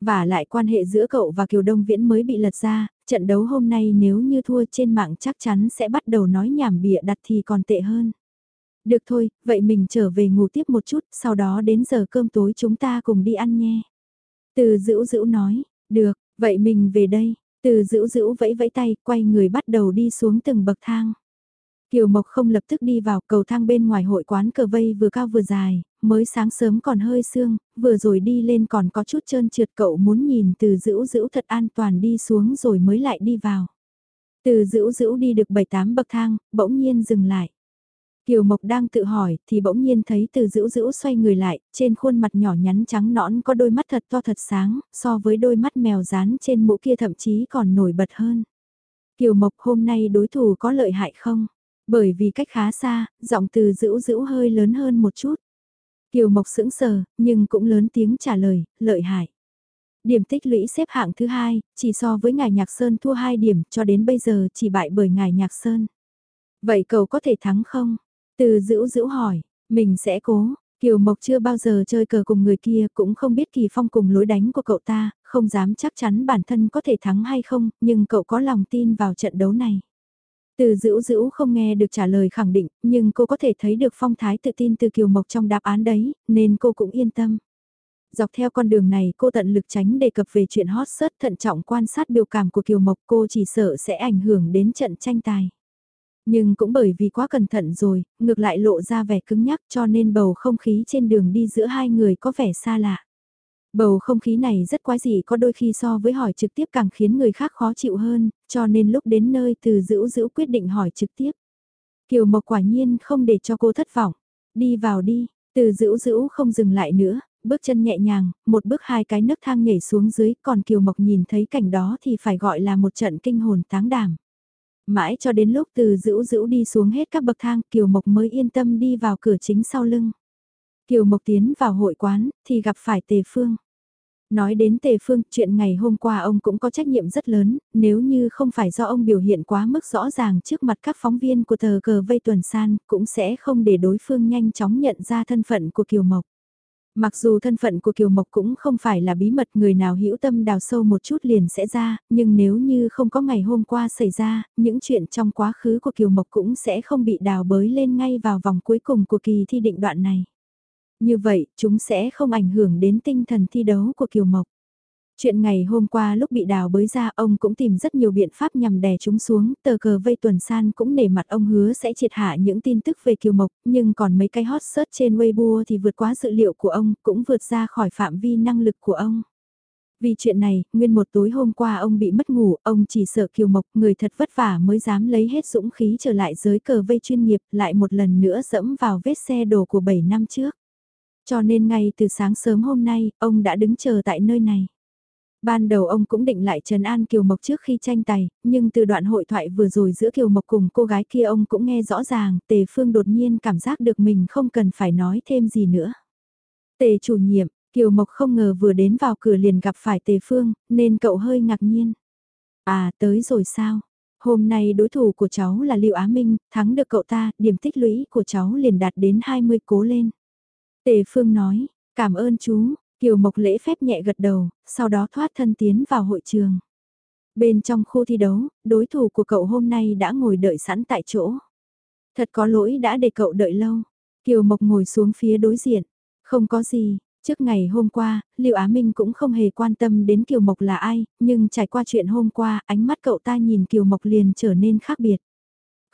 Và lại quan hệ giữa cậu và Kiều Đông Viễn mới bị lật ra, trận đấu hôm nay nếu như thua trên mạng chắc chắn sẽ bắt đầu nói nhảm bịa đặt thì còn tệ hơn. Được thôi, vậy mình trở về ngủ tiếp một chút, sau đó đến giờ cơm tối chúng ta cùng đi ăn nhé. Từ dữ dữ nói, được, Vậy mình về đây, từ dữ dữ vẫy vẫy tay, quay người bắt đầu đi xuống từng bậc thang. Kiều Mộc không lập tức đi vào cầu thang bên ngoài hội quán cờ vây vừa cao vừa dài, mới sáng sớm còn hơi sương, vừa rồi đi lên còn có chút trơn trượt cậu muốn nhìn từ dữ dữ thật an toàn đi xuống rồi mới lại đi vào. Từ dữ dữ đi được 7-8 bậc thang, bỗng nhiên dừng lại. Kiều Mộc đang tự hỏi, thì bỗng nhiên thấy từ dữ dữ xoay người lại, trên khuôn mặt nhỏ nhắn trắng nõn có đôi mắt thật to thật sáng, so với đôi mắt mèo dán trên mũ kia thậm chí còn nổi bật hơn. Kiều Mộc hôm nay đối thủ có lợi hại không? Bởi vì cách khá xa, giọng từ dữ dữ hơi lớn hơn một chút. Kiều Mộc sững sờ, nhưng cũng lớn tiếng trả lời, lợi hại. Điểm tích lũy xếp hạng thứ hai, chỉ so với ngài Nhạc Sơn thua 2 điểm cho đến bây giờ chỉ bại bởi ngài Nhạc Sơn. Vậy cậu có thể thắng không? Từ dữ dữ hỏi, mình sẽ cố, Kiều Mộc chưa bao giờ chơi cờ cùng người kia cũng không biết kỳ phong cùng lối đánh của cậu ta, không dám chắc chắn bản thân có thể thắng hay không, nhưng cậu có lòng tin vào trận đấu này. Từ dữ dữ không nghe được trả lời khẳng định, nhưng cô có thể thấy được phong thái tự tin từ Kiều Mộc trong đáp án đấy, nên cô cũng yên tâm. Dọc theo con đường này cô tận lực tránh đề cập về chuyện hot search thận trọng quan sát biểu cảm của Kiều Mộc cô chỉ sợ sẽ ảnh hưởng đến trận tranh tài. Nhưng cũng bởi vì quá cẩn thận rồi, ngược lại lộ ra vẻ cứng nhắc cho nên bầu không khí trên đường đi giữa hai người có vẻ xa lạ. Bầu không khí này rất quái dị có đôi khi so với hỏi trực tiếp càng khiến người khác khó chịu hơn, cho nên lúc đến nơi từ dữ dữ quyết định hỏi trực tiếp. Kiều Mộc quả nhiên không để cho cô thất vọng. Đi vào đi, từ dữ dữ không dừng lại nữa, bước chân nhẹ nhàng, một bước hai cái nấc thang nhảy xuống dưới, còn Kiều Mộc nhìn thấy cảnh đó thì phải gọi là một trận kinh hồn táng đảm. Mãi cho đến lúc từ dữ dữ đi xuống hết các bậc thang, Kiều Mộc mới yên tâm đi vào cửa chính sau lưng. Kiều Mộc tiến vào hội quán, thì gặp phải Tề Phương. Nói đến Tề Phương, chuyện ngày hôm qua ông cũng có trách nhiệm rất lớn, nếu như không phải do ông biểu hiện quá mức rõ ràng trước mặt các phóng viên của tờ cờ vây tuần san, cũng sẽ không để đối phương nhanh chóng nhận ra thân phận của Kiều Mộc. Mặc dù thân phận của Kiều Mộc cũng không phải là bí mật người nào hữu tâm đào sâu một chút liền sẽ ra, nhưng nếu như không có ngày hôm qua xảy ra, những chuyện trong quá khứ của Kiều Mộc cũng sẽ không bị đào bới lên ngay vào vòng cuối cùng của kỳ thi định đoạn này. Như vậy, chúng sẽ không ảnh hưởng đến tinh thần thi đấu của Kiều Mộc. Chuyện ngày hôm qua lúc bị đào bới ra ông cũng tìm rất nhiều biện pháp nhằm đè chúng xuống, tờ cờ vây tuần san cũng nể mặt ông hứa sẽ triệt hạ những tin tức về Kiều Mộc, nhưng còn mấy cái hot search trên Weibo thì vượt quá dự liệu của ông, cũng vượt ra khỏi phạm vi năng lực của ông. Vì chuyện này, nguyên một tối hôm qua ông bị mất ngủ, ông chỉ sợ Kiều Mộc, người thật vất vả mới dám lấy hết dũng khí trở lại giới cờ vây chuyên nghiệp, lại một lần nữa dẫm vào vết xe đổ của 7 năm trước. Cho nên ngay từ sáng sớm hôm nay, ông đã đứng chờ tại nơi này. Ban đầu ông cũng định lại Trần An Kiều Mộc trước khi tranh tài, nhưng từ đoạn hội thoại vừa rồi giữa Kiều Mộc cùng cô gái kia ông cũng nghe rõ ràng, Tề Phương đột nhiên cảm giác được mình không cần phải nói thêm gì nữa. Tề chủ nhiệm, Kiều Mộc không ngờ vừa đến vào cửa liền gặp phải Tề Phương, nên cậu hơi ngạc nhiên. À, tới rồi sao? Hôm nay đối thủ của cháu là Lưu Á Minh, thắng được cậu ta, điểm tích lũy của cháu liền đạt đến 20 cố lên. Tề Phương nói, cảm ơn chú, Kiều Mộc lễ phép nhẹ gật đầu, sau đó thoát thân tiến vào hội trường. Bên trong khu thi đấu, đối thủ của cậu hôm nay đã ngồi đợi sẵn tại chỗ. Thật có lỗi đã để cậu đợi lâu. Kiều Mộc ngồi xuống phía đối diện. Không có gì, trước ngày hôm qua, Liệu Á Minh cũng không hề quan tâm đến Kiều Mộc là ai, nhưng trải qua chuyện hôm qua, ánh mắt cậu ta nhìn Kiều Mộc liền trở nên khác biệt.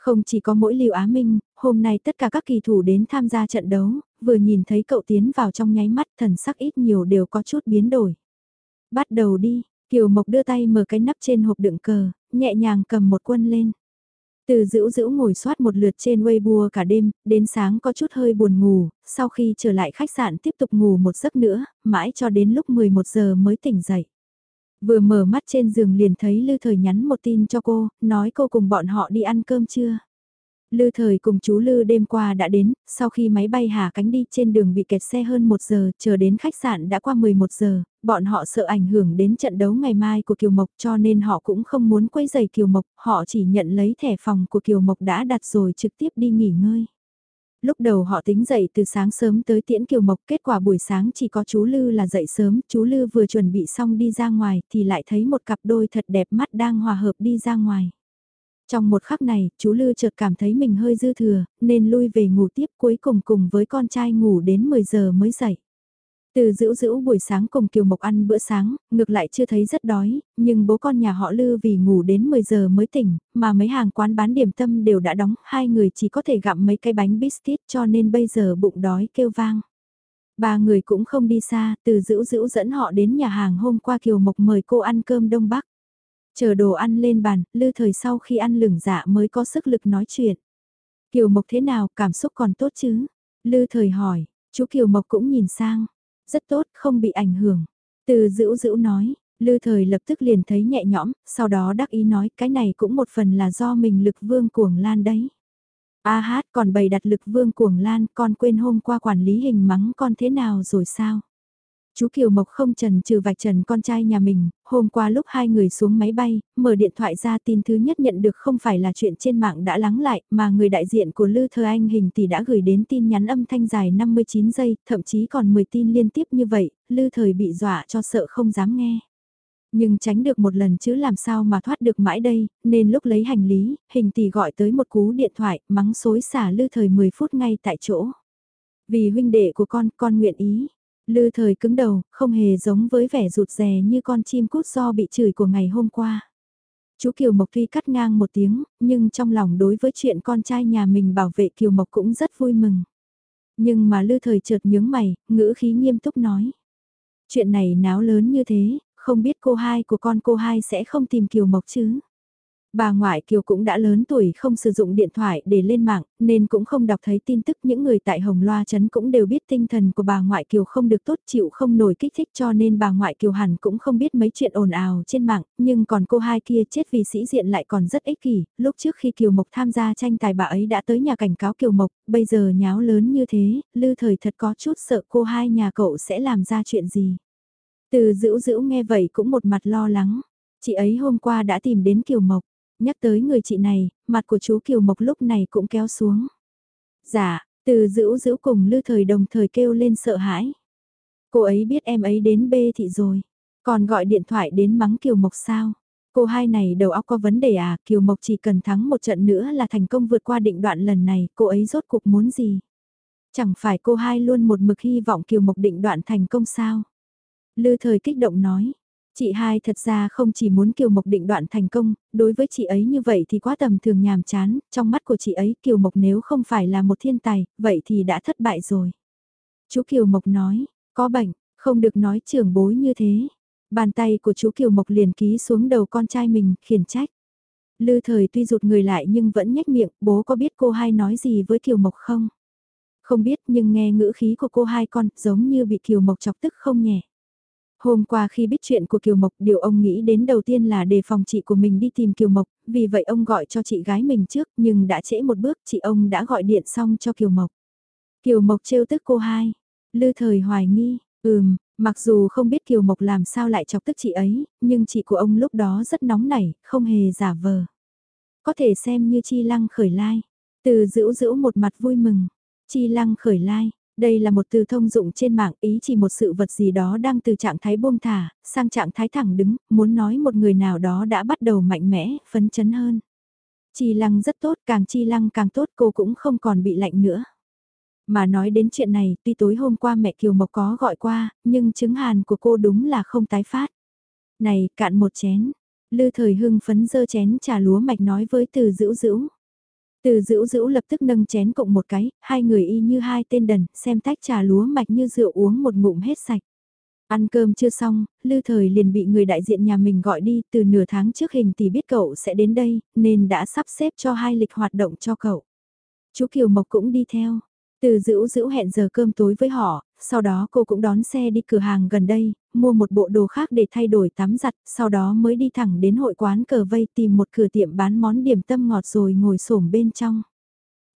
Không chỉ có mỗi Lưu Á Minh, hôm nay tất cả các kỳ thủ đến tham gia trận đấu, vừa nhìn thấy cậu tiến vào trong nháy mắt thần sắc ít nhiều đều có chút biến đổi. Bắt đầu đi, Kiều Mộc đưa tay mở cái nắp trên hộp đựng cờ, nhẹ nhàng cầm một quân lên. Từ dữ dữ ngồi soát một lượt trên Weibo cả đêm, đến sáng có chút hơi buồn ngủ, sau khi trở lại khách sạn tiếp tục ngủ một giấc nữa, mãi cho đến lúc 11 giờ mới tỉnh dậy. Vừa mở mắt trên giường liền thấy Lư Thời nhắn một tin cho cô, nói cô cùng bọn họ đi ăn cơm chưa. Lư Thời cùng chú Lư đêm qua đã đến, sau khi máy bay hạ cánh đi trên đường bị kẹt xe hơn 1 giờ, chờ đến khách sạn đã qua 11 giờ, bọn họ sợ ảnh hưởng đến trận đấu ngày mai của Kiều Mộc cho nên họ cũng không muốn quấy giày Kiều Mộc, họ chỉ nhận lấy thẻ phòng của Kiều Mộc đã đặt rồi trực tiếp đi nghỉ ngơi. Lúc đầu họ tính dậy từ sáng sớm tới tiễn Kiều Mộc, kết quả buổi sáng chỉ có chú Lư là dậy sớm, chú Lư vừa chuẩn bị xong đi ra ngoài thì lại thấy một cặp đôi thật đẹp mắt đang hòa hợp đi ra ngoài. Trong một khắc này, chú Lư chợt cảm thấy mình hơi dư thừa, nên lui về ngủ tiếp cuối cùng cùng với con trai ngủ đến 10 giờ mới dậy. Từ dữ dữ buổi sáng cùng Kiều Mộc ăn bữa sáng, ngược lại chưa thấy rất đói, nhưng bố con nhà họ Lư vì ngủ đến 10 giờ mới tỉnh, mà mấy hàng quán bán điểm tâm đều đã đóng, hai người chỉ có thể gặm mấy cái bánh biscuit cho nên bây giờ bụng đói kêu vang. Ba người cũng không đi xa, từ dữ dữ dẫn họ đến nhà hàng hôm qua Kiều Mộc mời cô ăn cơm Đông Bắc. Chờ đồ ăn lên bàn, Lư thời sau khi ăn lửng dạ mới có sức lực nói chuyện. Kiều Mộc thế nào, cảm xúc còn tốt chứ? Lư thời hỏi, chú Kiều Mộc cũng nhìn sang. Rất tốt, không bị ảnh hưởng. Từ dữ dữ nói, lư thời lập tức liền thấy nhẹ nhõm, sau đó đắc ý nói cái này cũng một phần là do mình lực vương cuồng lan đấy. A hát còn bày đặt lực vương cuồng lan con quên hôm qua quản lý hình mắng con thế nào rồi sao? Chú Kiều Mộc không trần trừ vạch trần con trai nhà mình, hôm qua lúc hai người xuống máy bay, mở điện thoại ra tin thứ nhất nhận được không phải là chuyện trên mạng đã lắng lại, mà người đại diện của Lư Thơ Anh hình thì đã gửi đến tin nhắn âm thanh dài 59 giây, thậm chí còn 10 tin liên tiếp như vậy, Lư Thời bị dọa cho sợ không dám nghe. Nhưng tránh được một lần chứ làm sao mà thoát được mãi đây, nên lúc lấy hành lý, hình tỷ gọi tới một cú điện thoại, mắng xối xả Lư Thời 10 phút ngay tại chỗ. Vì huynh đệ của con, con nguyện ý. Lư thời cứng đầu, không hề giống với vẻ rụt rè như con chim cút do bị chửi của ngày hôm qua. Chú Kiều Mộc tuy cắt ngang một tiếng, nhưng trong lòng đối với chuyện con trai nhà mình bảo vệ Kiều Mộc cũng rất vui mừng. Nhưng mà lư thời chợt nhướng mày, ngữ khí nghiêm túc nói. Chuyện này náo lớn như thế, không biết cô hai của con cô hai sẽ không tìm Kiều Mộc chứ? Bà ngoại Kiều cũng đã lớn tuổi không sử dụng điện thoại để lên mạng, nên cũng không đọc thấy tin tức những người tại Hồng Loa Trấn cũng đều biết tinh thần của bà ngoại Kiều không được tốt chịu không nổi kích thích cho nên bà ngoại Kiều hẳn cũng không biết mấy chuyện ồn ào trên mạng, nhưng còn cô hai kia chết vì sĩ diện lại còn rất ích kỷ, lúc trước khi Kiều Mộc tham gia tranh tài bà ấy đã tới nhà cảnh cáo Kiều Mộc, bây giờ nháo lớn như thế, lư thời thật có chút sợ cô hai nhà cậu sẽ làm ra chuyện gì. Từ dữ dữ nghe vậy cũng một mặt lo lắng, chị ấy hôm qua đã tìm đến Kiều Mộc. Nhắc tới người chị này, mặt của chú Kiều Mộc lúc này cũng kéo xuống. Dạ, từ dữ dữ cùng lư thời đồng thời kêu lên sợ hãi. Cô ấy biết em ấy đến bê thị rồi. Còn gọi điện thoại đến mắng Kiều Mộc sao? Cô hai này đầu óc có vấn đề à, Kiều Mộc chỉ cần thắng một trận nữa là thành công vượt qua định đoạn lần này, cô ấy rốt cuộc muốn gì? Chẳng phải cô hai luôn một mực hy vọng Kiều Mộc định đoạn thành công sao? Lư thời kích động nói, Chị hai thật ra không chỉ muốn Kiều Mộc định đoạn thành công, đối với chị ấy như vậy thì quá tầm thường nhàm chán, trong mắt của chị ấy Kiều Mộc nếu không phải là một thiên tài, vậy thì đã thất bại rồi. Chú Kiều Mộc nói, có bệnh, không được nói trưởng bối như thế. Bàn tay của chú Kiều Mộc liền ký xuống đầu con trai mình, khiển trách. Lư thời tuy rụt người lại nhưng vẫn nhếch miệng, bố có biết cô hai nói gì với Kiều Mộc không? Không biết nhưng nghe ngữ khí của cô hai con giống như bị Kiều Mộc chọc tức không nhẹ. Hôm qua khi biết chuyện của Kiều Mộc, điều ông nghĩ đến đầu tiên là đề phòng chị của mình đi tìm Kiều Mộc, vì vậy ông gọi cho chị gái mình trước, nhưng đã trễ một bước, chị ông đã gọi điện xong cho Kiều Mộc. Kiều Mộc trêu tức cô hai, lư thời hoài nghi, ừm, mặc dù không biết Kiều Mộc làm sao lại chọc tức chị ấy, nhưng chị của ông lúc đó rất nóng nảy, không hề giả vờ. Có thể xem như chi lăng khởi lai, từ giữ giữ một mặt vui mừng, chi lăng khởi lai, đây là một từ thông dụng trên mạng ý chỉ một sự vật gì đó đang từ trạng thái buông thả, sang trạng thái thẳng đứng, muốn nói một người nào đó đã bắt đầu mạnh mẽ, phấn chấn hơn. Chi lăng rất tốt, càng chi lăng càng tốt cô cũng không còn bị lạnh nữa. Mà nói đến chuyện này, tuy tối hôm qua mẹ Kiều Mộc có gọi qua, nhưng chứng hàn của cô đúng là không tái phát. Này, cạn một chén. Lư thời hưng phấn dơ chén trà lúa mạch nói với từ dữ dữ. Từ dữ dữ lập tức nâng chén cộng một cái, hai người y như hai tên đần, xem tách trà lúa mạch như rượu uống một ngụm hết sạch. Ăn cơm chưa xong, Lư Thời liền bị người đại diện nhà mình gọi đi từ nửa tháng trước hình thì biết cậu sẽ đến đây, nên đã sắp xếp cho hai lịch hoạt động cho cậu. Chú Kiều Mộc cũng đi theo. Từ dữ dữ hẹn giờ cơm tối với họ, sau đó cô cũng đón xe đi cửa hàng gần đây, mua một bộ đồ khác để thay đổi tắm giặt, sau đó mới đi thẳng đến hội quán cờ vây tìm một cửa tiệm bán món điểm tâm ngọt rồi ngồi xổm bên trong.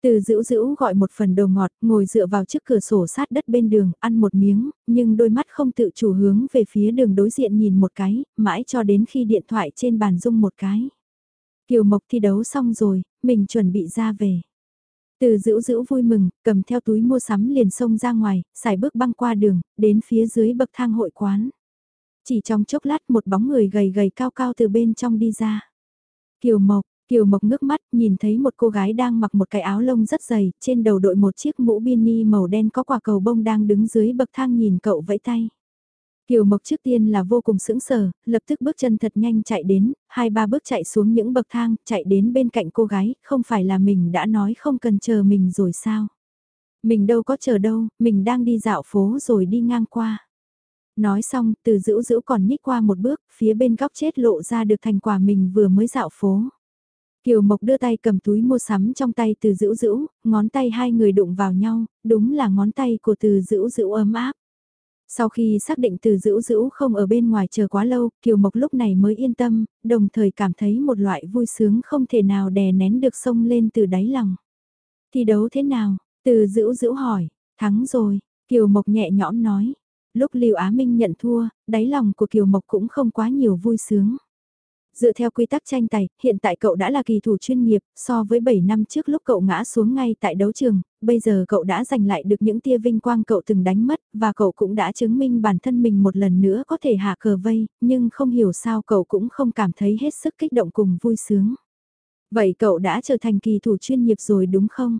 Từ dữ dữ gọi một phần đồ ngọt, ngồi dựa vào trước cửa sổ sát đất bên đường, ăn một miếng, nhưng đôi mắt không tự chủ hướng về phía đường đối diện nhìn một cái, mãi cho đến khi điện thoại trên bàn rung một cái. Kiều Mộc thi đấu xong rồi, mình chuẩn bị ra về. Từ dữ dữ vui mừng, cầm theo túi mua sắm liền xông ra ngoài, xài bước băng qua đường, đến phía dưới bậc thang hội quán. Chỉ trong chốc lát một bóng người gầy gầy cao cao từ bên trong đi ra. Kiều Mộc, Kiều Mộc ngước mắt nhìn thấy một cô gái đang mặc một cái áo lông rất dày, trên đầu đội một chiếc mũ bini màu đen có quả cầu bông đang đứng dưới bậc thang nhìn cậu vẫy tay. Kiều Mộc trước tiên là vô cùng sững sờ, lập tức bước chân thật nhanh chạy đến, hai ba bước chạy xuống những bậc thang, chạy đến bên cạnh cô gái, không phải là mình đã nói không cần chờ mình rồi sao? Mình đâu có chờ đâu, mình đang đi dạo phố rồi đi ngang qua. Nói xong, từ dữ dữ còn nhích qua một bước, phía bên góc chết lộ ra được thành quả mình vừa mới dạo phố. Kiều Mộc đưa tay cầm túi mua sắm trong tay từ dữ dữ, ngón tay hai người đụng vào nhau, đúng là ngón tay của từ dữ dữ ấm áp. Sau khi xác định từ dữ dữ không ở bên ngoài chờ quá lâu, Kiều Mộc lúc này mới yên tâm, đồng thời cảm thấy một loại vui sướng không thể nào đè nén được sông lên từ đáy lòng. Thi đấu thế nào? Từ dữ dữ hỏi, thắng rồi, Kiều Mộc nhẹ nhõm nói. Lúc Lưu Á Minh nhận thua, đáy lòng của Kiều Mộc cũng không quá nhiều vui sướng. Dựa theo quy tắc tranh tài, hiện tại cậu đã là kỳ thủ chuyên nghiệp, so với 7 năm trước lúc cậu ngã xuống ngay tại đấu trường, bây giờ cậu đã giành lại được những tia vinh quang cậu từng đánh mất, và cậu cũng đã chứng minh bản thân mình một lần nữa có thể hạ cờ vây, nhưng không hiểu sao cậu cũng không cảm thấy hết sức kích động cùng vui sướng. Vậy cậu đã trở thành kỳ thủ chuyên nghiệp rồi đúng không?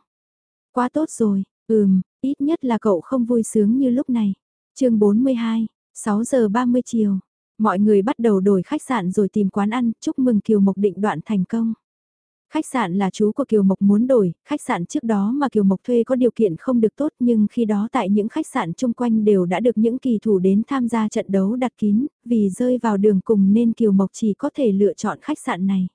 Quá tốt rồi, ừm, ít nhất là cậu không vui sướng như lúc này. chương 42, 6 giờ 30 chiều. Mọi người bắt đầu đổi khách sạn rồi tìm quán ăn, chúc mừng Kiều Mộc định đoạn thành công. Khách sạn là chú của Kiều Mộc muốn đổi, khách sạn trước đó mà Kiều Mộc thuê có điều kiện không được tốt nhưng khi đó tại những khách sạn chung quanh đều đã được những kỳ thủ đến tham gia trận đấu đặt kín, vì rơi vào đường cùng nên Kiều Mộc chỉ có thể lựa chọn khách sạn này.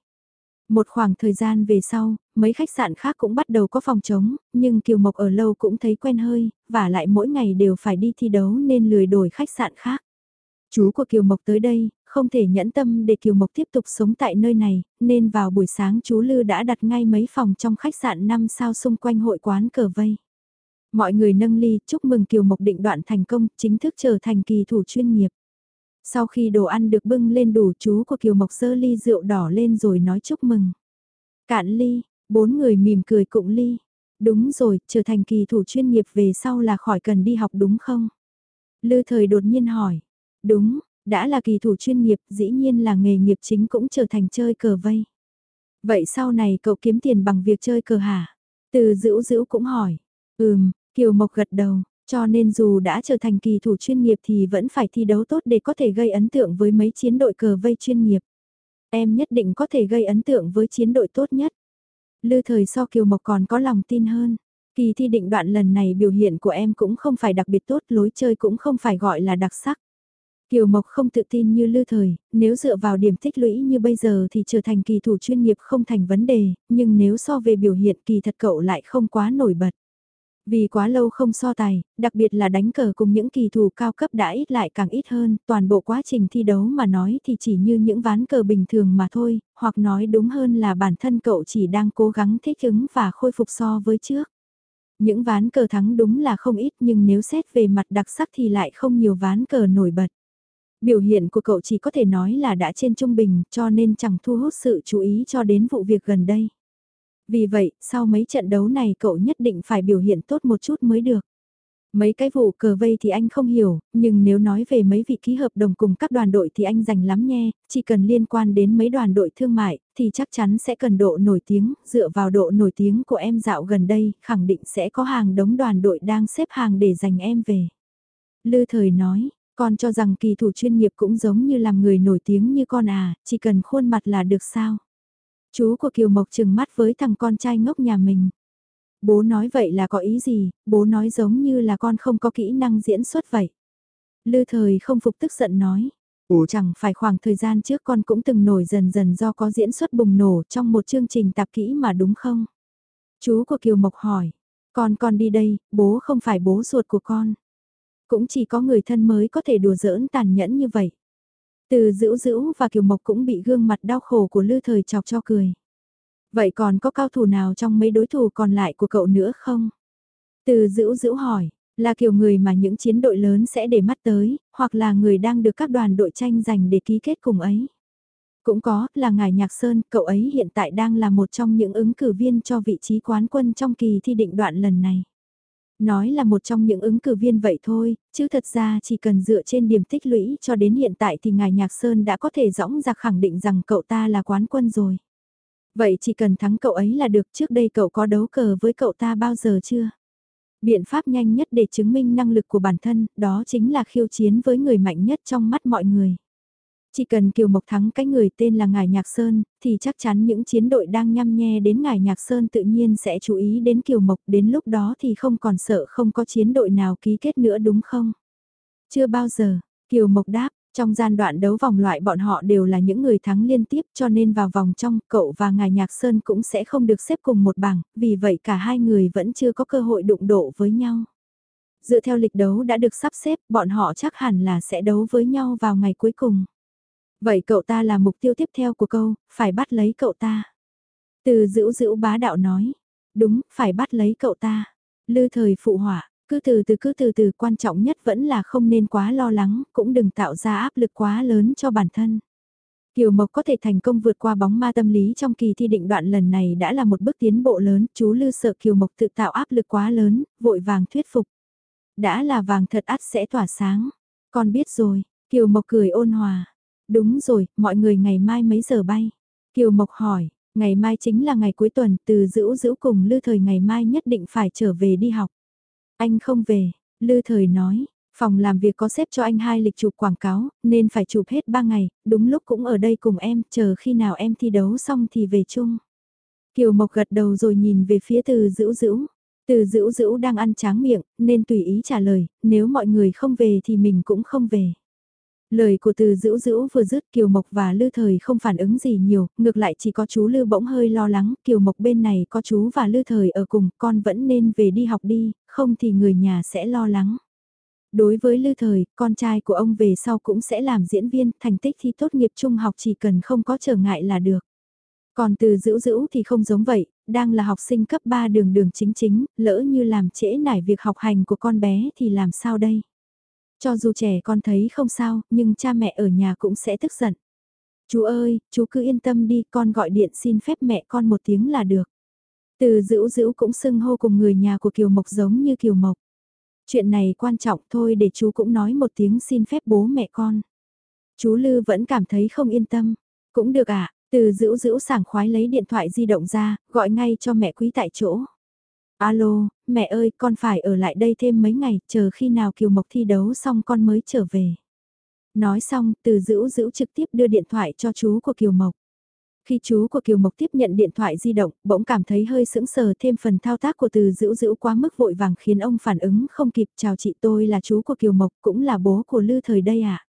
Một khoảng thời gian về sau, mấy khách sạn khác cũng bắt đầu có phòng trống, nhưng Kiều Mộc ở lâu cũng thấy quen hơi, và lại mỗi ngày đều phải đi thi đấu nên lười đổi khách sạn khác. Chú của Kiều Mộc tới đây, không thể nhẫn tâm để Kiều Mộc tiếp tục sống tại nơi này, nên vào buổi sáng chú Lư đã đặt ngay mấy phòng trong khách sạn 5 sao xung quanh hội quán cờ vây. Mọi người nâng ly chúc mừng Kiều Mộc định đoạn thành công, chính thức trở thành kỳ thủ chuyên nghiệp. Sau khi đồ ăn được bưng lên đủ chú của Kiều Mộc sơ ly rượu đỏ lên rồi nói chúc mừng. Cạn ly, bốn người mỉm cười cụng ly. Đúng rồi, trở thành kỳ thủ chuyên nghiệp về sau là khỏi cần đi học đúng không? Lư thời đột nhiên hỏi. Đúng, đã là kỳ thủ chuyên nghiệp, dĩ nhiên là nghề nghiệp chính cũng trở thành chơi cờ vây. Vậy sau này cậu kiếm tiền bằng việc chơi cờ hả? Từ dữ dữ cũng hỏi. Ừm, Kiều Mộc gật đầu, cho nên dù đã trở thành kỳ thủ chuyên nghiệp thì vẫn phải thi đấu tốt để có thể gây ấn tượng với mấy chiến đội cờ vây chuyên nghiệp. Em nhất định có thể gây ấn tượng với chiến đội tốt nhất. Lư thời so Kiều Mộc còn có lòng tin hơn. Kỳ thi định đoạn lần này biểu hiện của em cũng không phải đặc biệt tốt, lối chơi cũng không phải gọi là đặc sắc. Kiều Mộc không tự tin như Lưu thời, nếu dựa vào điểm tích lũy như bây giờ thì trở thành kỳ thủ chuyên nghiệp không thành vấn đề, nhưng nếu so về biểu hiện kỳ thật cậu lại không quá nổi bật. Vì quá lâu không so tài, đặc biệt là đánh cờ cùng những kỳ thủ cao cấp đã ít lại càng ít hơn, toàn bộ quá trình thi đấu mà nói thì chỉ như những ván cờ bình thường mà thôi, hoặc nói đúng hơn là bản thân cậu chỉ đang cố gắng thích ứng và khôi phục so với trước. Những ván cờ thắng đúng là không ít nhưng nếu xét về mặt đặc sắc thì lại không nhiều ván cờ nổi bật. Biểu hiện của cậu chỉ có thể nói là đã trên trung bình cho nên chẳng thu hút sự chú ý cho đến vụ việc gần đây. Vì vậy, sau mấy trận đấu này cậu nhất định phải biểu hiện tốt một chút mới được. Mấy cái vụ cờ vây thì anh không hiểu, nhưng nếu nói về mấy vị ký hợp đồng cùng các đoàn đội thì anh dành lắm nhé, chỉ cần liên quan đến mấy đoàn đội thương mại, thì chắc chắn sẽ cần độ nổi tiếng, dựa vào độ nổi tiếng của em dạo gần đây, khẳng định sẽ có hàng đống đoàn đội đang xếp hàng để giành em về. Lư thời nói, con cho rằng kỳ thủ chuyên nghiệp cũng giống như làm người nổi tiếng như con à, chỉ cần khuôn mặt là được sao. Chú của Kiều Mộc chừng mắt với thằng con trai ngốc nhà mình. Bố nói vậy là có ý gì, bố nói giống như là con không có kỹ năng diễn xuất vậy. Lư thời không phục tức giận nói. Ủa chẳng phải khoảng thời gian trước con cũng từng nổi dần dần do có diễn xuất bùng nổ trong một chương trình tạp kỹ mà đúng không? Chú của Kiều Mộc hỏi. Con con đi đây, bố không phải bố ruột của con. Cũng chỉ có người thân mới có thể đùa giỡn tàn nhẫn như vậy. Từ dữ dữ và Kiều Mộc cũng bị gương mặt đau khổ của Lư Thời chọc cho cười. Vậy còn có cao thủ nào trong mấy đối thủ còn lại của cậu nữa không? Từ dữ dữ hỏi, là kiểu người mà những chiến đội lớn sẽ để mắt tới, hoặc là người đang được các đoàn đội tranh giành để ký kết cùng ấy. Cũng có, là Ngài Nhạc Sơn, cậu ấy hiện tại đang là một trong những ứng cử viên cho vị trí quán quân trong kỳ thi định đoạn lần này. Nói là một trong những ứng cử viên vậy thôi, chứ thật ra chỉ cần dựa trên điểm tích lũy cho đến hiện tại thì Ngài Nhạc Sơn đã có thể dõng dạc khẳng định rằng cậu ta là quán quân rồi. Vậy chỉ cần thắng cậu ấy là được trước đây cậu có đấu cờ với cậu ta bao giờ chưa? Biện pháp nhanh nhất để chứng minh năng lực của bản thân, đó chính là khiêu chiến với người mạnh nhất trong mắt mọi người. Chỉ cần Kiều Mộc thắng cái người tên là Ngài Nhạc Sơn, thì chắc chắn những chiến đội đang nhăm nhe đến Ngài Nhạc Sơn tự nhiên sẽ chú ý đến Kiều Mộc, đến lúc đó thì không còn sợ không có chiến đội nào ký kết nữa đúng không? Chưa bao giờ, Kiều Mộc đáp, trong gian đoạn đấu vòng loại bọn họ đều là những người thắng liên tiếp cho nên vào vòng trong cậu và Ngài Nhạc Sơn cũng sẽ không được xếp cùng một bảng, vì vậy cả hai người vẫn chưa có cơ hội đụng độ với nhau. Dựa theo lịch đấu đã được sắp xếp, bọn họ chắc hẳn là sẽ đấu với nhau vào ngày cuối cùng. Vậy cậu ta là mục tiêu tiếp theo của câu, phải bắt lấy cậu ta. Từ dữ dữ bá đạo nói, đúng, phải bắt lấy cậu ta. Lư thời phụ hỏa, cứ từ từ cứ từ từ quan trọng nhất vẫn là không nên quá lo lắng, cũng đừng tạo ra áp lực quá lớn cho bản thân. Kiều Mộc có thể thành công vượt qua bóng ma tâm lý trong kỳ thi định đoạn lần này đã là một bước tiến bộ lớn, chú Lư sợ Kiều Mộc tự tạo áp lực quá lớn, vội vàng thuyết phục. Đã là vàng thật ắt sẽ tỏa sáng. Con biết rồi, Kiều Mộc cười ôn hòa. Đúng rồi, mọi người ngày mai mấy giờ bay? Kiều Mộc hỏi, ngày mai chính là ngày cuối tuần, từ dữ dữ cùng Lư Thời ngày mai nhất định phải trở về đi học. Anh không về, Lư Thời nói, phòng làm việc có xếp cho anh hai lịch chụp quảng cáo, nên phải chụp hết ba ngày, đúng lúc cũng ở đây cùng em, chờ khi nào em thi đấu xong thì về chung. Kiều Mộc gật đầu rồi nhìn về phía từ dữ dữ. Từ dữ dữ đang ăn tráng miệng, nên tùy ý trả lời, nếu mọi người không về thì mình cũng không về. Lời của từ dữ dữ vừa dứt Kiều Mộc và Lư Thời không phản ứng gì nhiều, ngược lại chỉ có chú Lư bỗng hơi lo lắng, Kiều Mộc bên này có chú và Lư Thời ở cùng, con vẫn nên về đi học đi, không thì người nhà sẽ lo lắng. Đối với Lư Thời, con trai của ông về sau cũng sẽ làm diễn viên, thành tích thi tốt nghiệp trung học chỉ cần không có trở ngại là được. Còn từ dữ dữ thì không giống vậy, đang là học sinh cấp 3 đường đường chính chính, lỡ như làm trễ nải việc học hành của con bé thì làm sao đây? Cho dù trẻ con thấy không sao, nhưng cha mẹ ở nhà cũng sẽ tức giận. Chú ơi, chú cứ yên tâm đi, con gọi điện xin phép mẹ con một tiếng là được. Từ dữ dữ cũng xưng hô cùng người nhà của Kiều Mộc giống như Kiều Mộc. Chuyện này quan trọng thôi để chú cũng nói một tiếng xin phép bố mẹ con. Chú Lư vẫn cảm thấy không yên tâm. Cũng được ạ, à, từ dữ dữ sảng khoái lấy điện thoại di động ra, gọi ngay cho mẹ quý tại chỗ. Alo, mẹ ơi, con phải ở lại đây thêm mấy ngày, chờ khi nào Kiều Mộc thi đấu xong con mới trở về. Nói xong, từ dữ dữ trực tiếp đưa điện thoại cho chú của Kiều Mộc. Khi chú của Kiều Mộc tiếp nhận điện thoại di động, bỗng cảm thấy hơi sững sờ thêm phần thao tác của từ dữ dữ quá mức vội vàng khiến ông phản ứng không kịp. Chào chị tôi là chú của Kiều Mộc, cũng là bố của Lư Thời đây ạ. À?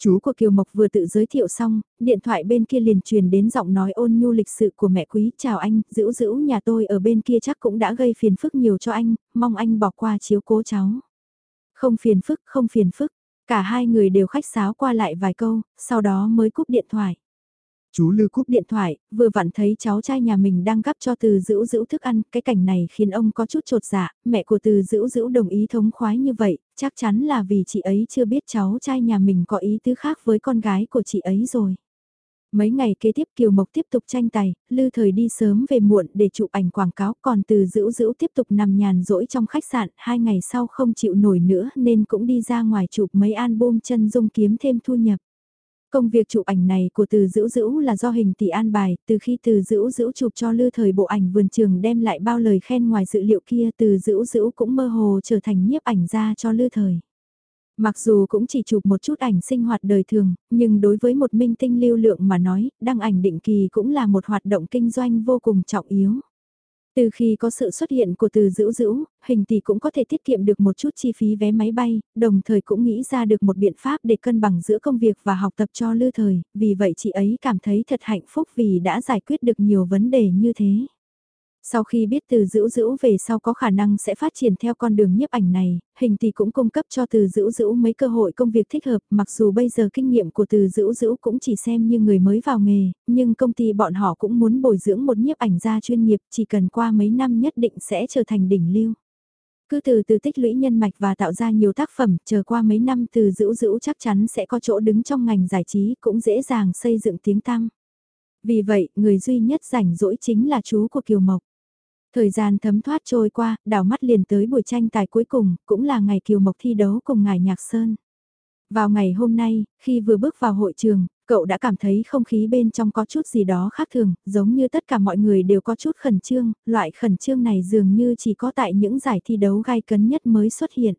Chú của Kiều Mộc vừa tự giới thiệu xong, điện thoại bên kia liền truyền đến giọng nói ôn nhu lịch sự của mẹ quý. Chào anh, dữ dữ nhà tôi ở bên kia chắc cũng đã gây phiền phức nhiều cho anh, mong anh bỏ qua chiếu cố cháu. Không phiền phức, không phiền phức. Cả hai người đều khách sáo qua lại vài câu, sau đó mới cúp điện thoại. Chú Lư cúp điện thoại, vừa vặn thấy cháu trai nhà mình đang gắp cho từ dữ dữ thức ăn, cái cảnh này khiến ông có chút trột dạ, mẹ của từ dữ dữ đồng ý thống khoái như vậy, chắc chắn là vì chị ấy chưa biết cháu trai nhà mình có ý tứ khác với con gái của chị ấy rồi. Mấy ngày kế tiếp Kiều Mộc tiếp tục tranh tài, Lư Thời đi sớm về muộn để chụp ảnh quảng cáo còn từ dữ dữ tiếp tục nằm nhàn rỗi trong khách sạn, hai ngày sau không chịu nổi nữa nên cũng đi ra ngoài chụp mấy album chân dung kiếm thêm thu nhập. Công việc chụp ảnh này của từ dữ dữ là do hình tỷ an bài, từ khi từ dữ dữ chụp cho lư thời bộ ảnh vườn trường đem lại bao lời khen ngoài dữ liệu kia từ dữ dữ cũng mơ hồ trở thành nhiếp ảnh ra cho lư thời. Mặc dù cũng chỉ chụp một chút ảnh sinh hoạt đời thường, nhưng đối với một minh tinh lưu lượng mà nói, đăng ảnh định kỳ cũng là một hoạt động kinh doanh vô cùng trọng yếu. Từ khi có sự xuất hiện của từ dữ dữ, hình tỷ cũng có thể tiết kiệm được một chút chi phí vé máy bay, đồng thời cũng nghĩ ra được một biện pháp để cân bằng giữa công việc và học tập cho lư thời, vì vậy chị ấy cảm thấy thật hạnh phúc vì đã giải quyết được nhiều vấn đề như thế. Sau khi biết từ dữ dữ về sau có khả năng sẽ phát triển theo con đường nhiếp ảnh này, hình thì cũng cung cấp cho từ dữ dữ mấy cơ hội công việc thích hợp mặc dù bây giờ kinh nghiệm của từ dữ dữ cũng chỉ xem như người mới vào nghề, nhưng công ty bọn họ cũng muốn bồi dưỡng một nhiếp ảnh gia chuyên nghiệp chỉ cần qua mấy năm nhất định sẽ trở thành đỉnh lưu. Cứ từ từ tích lũy nhân mạch và tạo ra nhiều tác phẩm, chờ qua mấy năm từ dữ dữ chắc chắn sẽ có chỗ đứng trong ngành giải trí cũng dễ dàng xây dựng tiếng tăm. Vì vậy, người duy nhất rảnh rỗi chính là chú của Kiều Mộc. Thời gian thấm thoát trôi qua, đảo mắt liền tới buổi tranh tài cuối cùng, cũng là ngày Kiều Mộc thi đấu cùng ngài Nhạc Sơn. Vào ngày hôm nay, khi vừa bước vào hội trường, cậu đã cảm thấy không khí bên trong có chút gì đó khác thường, giống như tất cả mọi người đều có chút khẩn trương, loại khẩn trương này dường như chỉ có tại những giải thi đấu gai cấn nhất mới xuất hiện.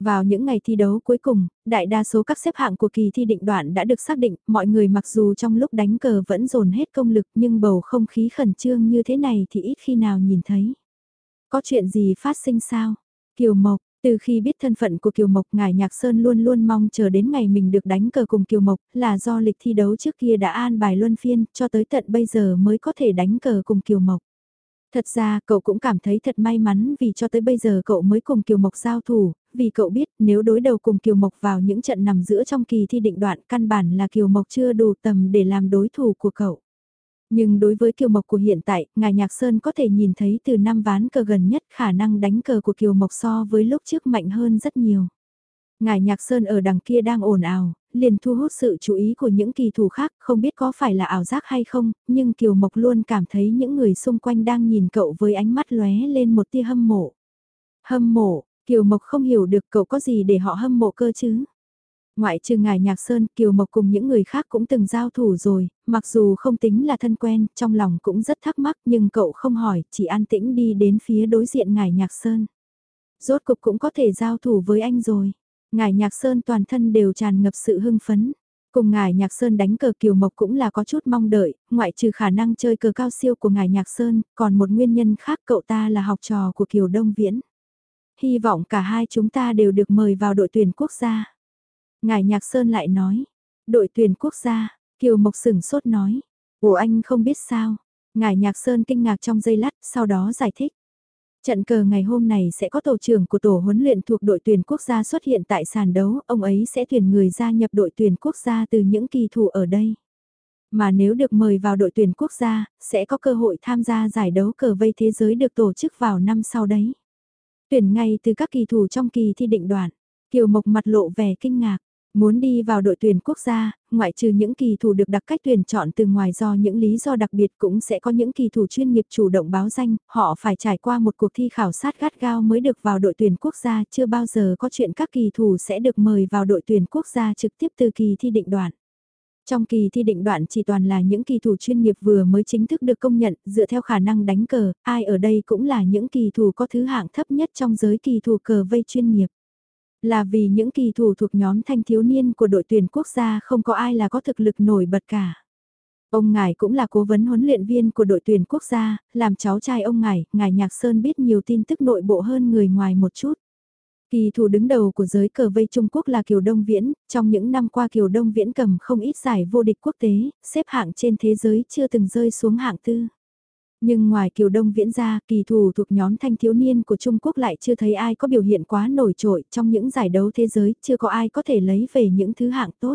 Vào những ngày thi đấu cuối cùng, đại đa số các xếp hạng của kỳ thi định đoạn đã được xác định, mọi người mặc dù trong lúc đánh cờ vẫn dồn hết công lực nhưng bầu không khí khẩn trương như thế này thì ít khi nào nhìn thấy. Có chuyện gì phát sinh sao? Kiều Mộc, từ khi biết thân phận của Kiều Mộc, Ngài Nhạc Sơn luôn luôn mong chờ đến ngày mình được đánh cờ cùng Kiều Mộc, là do lịch thi đấu trước kia đã an bài luân phiên, cho tới tận bây giờ mới có thể đánh cờ cùng Kiều Mộc. Thật ra, cậu cũng cảm thấy thật may mắn vì cho tới bây giờ cậu mới cùng Kiều Mộc giao thủ, vì cậu biết nếu đối đầu cùng Kiều Mộc vào những trận nằm giữa trong kỳ thi định đoạn căn bản là Kiều Mộc chưa đủ tầm để làm đối thủ của cậu. Nhưng đối với Kiều Mộc của hiện tại, Ngài Nhạc Sơn có thể nhìn thấy từ năm ván cờ gần nhất khả năng đánh cờ của Kiều Mộc so với lúc trước mạnh hơn rất nhiều. Ngài Nhạc Sơn ở đằng kia đang ồn ào, liền thu hút sự chú ý của những kỳ thủ khác, không biết có phải là ảo giác hay không, nhưng Kiều Mộc luôn cảm thấy những người xung quanh đang nhìn cậu với ánh mắt lóe lên một tia hâm mộ. Hâm mộ, Kiều Mộc không hiểu được cậu có gì để họ hâm mộ cơ chứ. Ngoại trừ ngài Nhạc Sơn, Kiều Mộc cùng những người khác cũng từng giao thủ rồi, mặc dù không tính là thân quen, trong lòng cũng rất thắc mắc nhưng cậu không hỏi, chỉ an tĩnh đi đến phía đối diện ngài Nhạc Sơn. Rốt cục cũng có thể giao thủ với anh rồi. Ngài Nhạc Sơn toàn thân đều tràn ngập sự hưng phấn. Cùng ngài Nhạc Sơn đánh cờ Kiều Mộc cũng là có chút mong đợi, ngoại trừ khả năng chơi cờ cao siêu của ngài Nhạc Sơn, còn một nguyên nhân khác cậu ta là học trò của Kiều Đông Viễn. Hy vọng cả hai chúng ta đều được mời vào đội tuyển quốc gia. Ngài Nhạc Sơn lại nói, đội tuyển quốc gia, Kiều Mộc sửng sốt nói, ủa anh không biết sao. Ngài Nhạc Sơn kinh ngạc trong giây lát, sau đó giải thích. Trận cờ ngày hôm này sẽ có tổ trưởng của tổ huấn luyện thuộc đội tuyển quốc gia xuất hiện tại sàn đấu, ông ấy sẽ tuyển người gia nhập đội tuyển quốc gia từ những kỳ thủ ở đây. Mà nếu được mời vào đội tuyển quốc gia, sẽ có cơ hội tham gia giải đấu cờ vây thế giới được tổ chức vào năm sau đấy. Tuyển ngay từ các kỳ thủ trong kỳ thi định đoạn, Kiều Mộc mặt lộ vẻ kinh ngạc. Muốn đi vào đội tuyển quốc gia, ngoại trừ những kỳ thủ được đặc cách tuyển chọn từ ngoài do những lý do đặc biệt cũng sẽ có những kỳ thủ chuyên nghiệp chủ động báo danh, họ phải trải qua một cuộc thi khảo sát gắt gao mới được vào đội tuyển quốc gia, chưa bao giờ có chuyện các kỳ thủ sẽ được mời vào đội tuyển quốc gia trực tiếp từ kỳ thi định đoạn. Trong kỳ thi định đoạn chỉ toàn là những kỳ thủ chuyên nghiệp vừa mới chính thức được công nhận, dựa theo khả năng đánh cờ, ai ở đây cũng là những kỳ thủ có thứ hạng thấp nhất trong giới kỳ thủ cờ vây chuyên nghiệp. Là vì những kỳ thủ thuộc nhóm thanh thiếu niên của đội tuyển quốc gia không có ai là có thực lực nổi bật cả. Ông Ngài cũng là cố vấn huấn luyện viên của đội tuyển quốc gia, làm cháu trai ông Ngài, Ngài Nhạc Sơn biết nhiều tin tức nội bộ hơn người ngoài một chút. Kỳ thủ đứng đầu của giới cờ vây Trung Quốc là Kiều Đông Viễn, trong những năm qua Kiều Đông Viễn cầm không ít giải vô địch quốc tế, xếp hạng trên thế giới chưa từng rơi xuống hạng tư. Nhưng ngoài Kiều Đông Viễn ra, kỳ thủ thuộc nhóm thanh thiếu niên của Trung Quốc lại chưa thấy ai có biểu hiện quá nổi trội trong những giải đấu thế giới, chưa có ai có thể lấy về những thứ hạng tốt.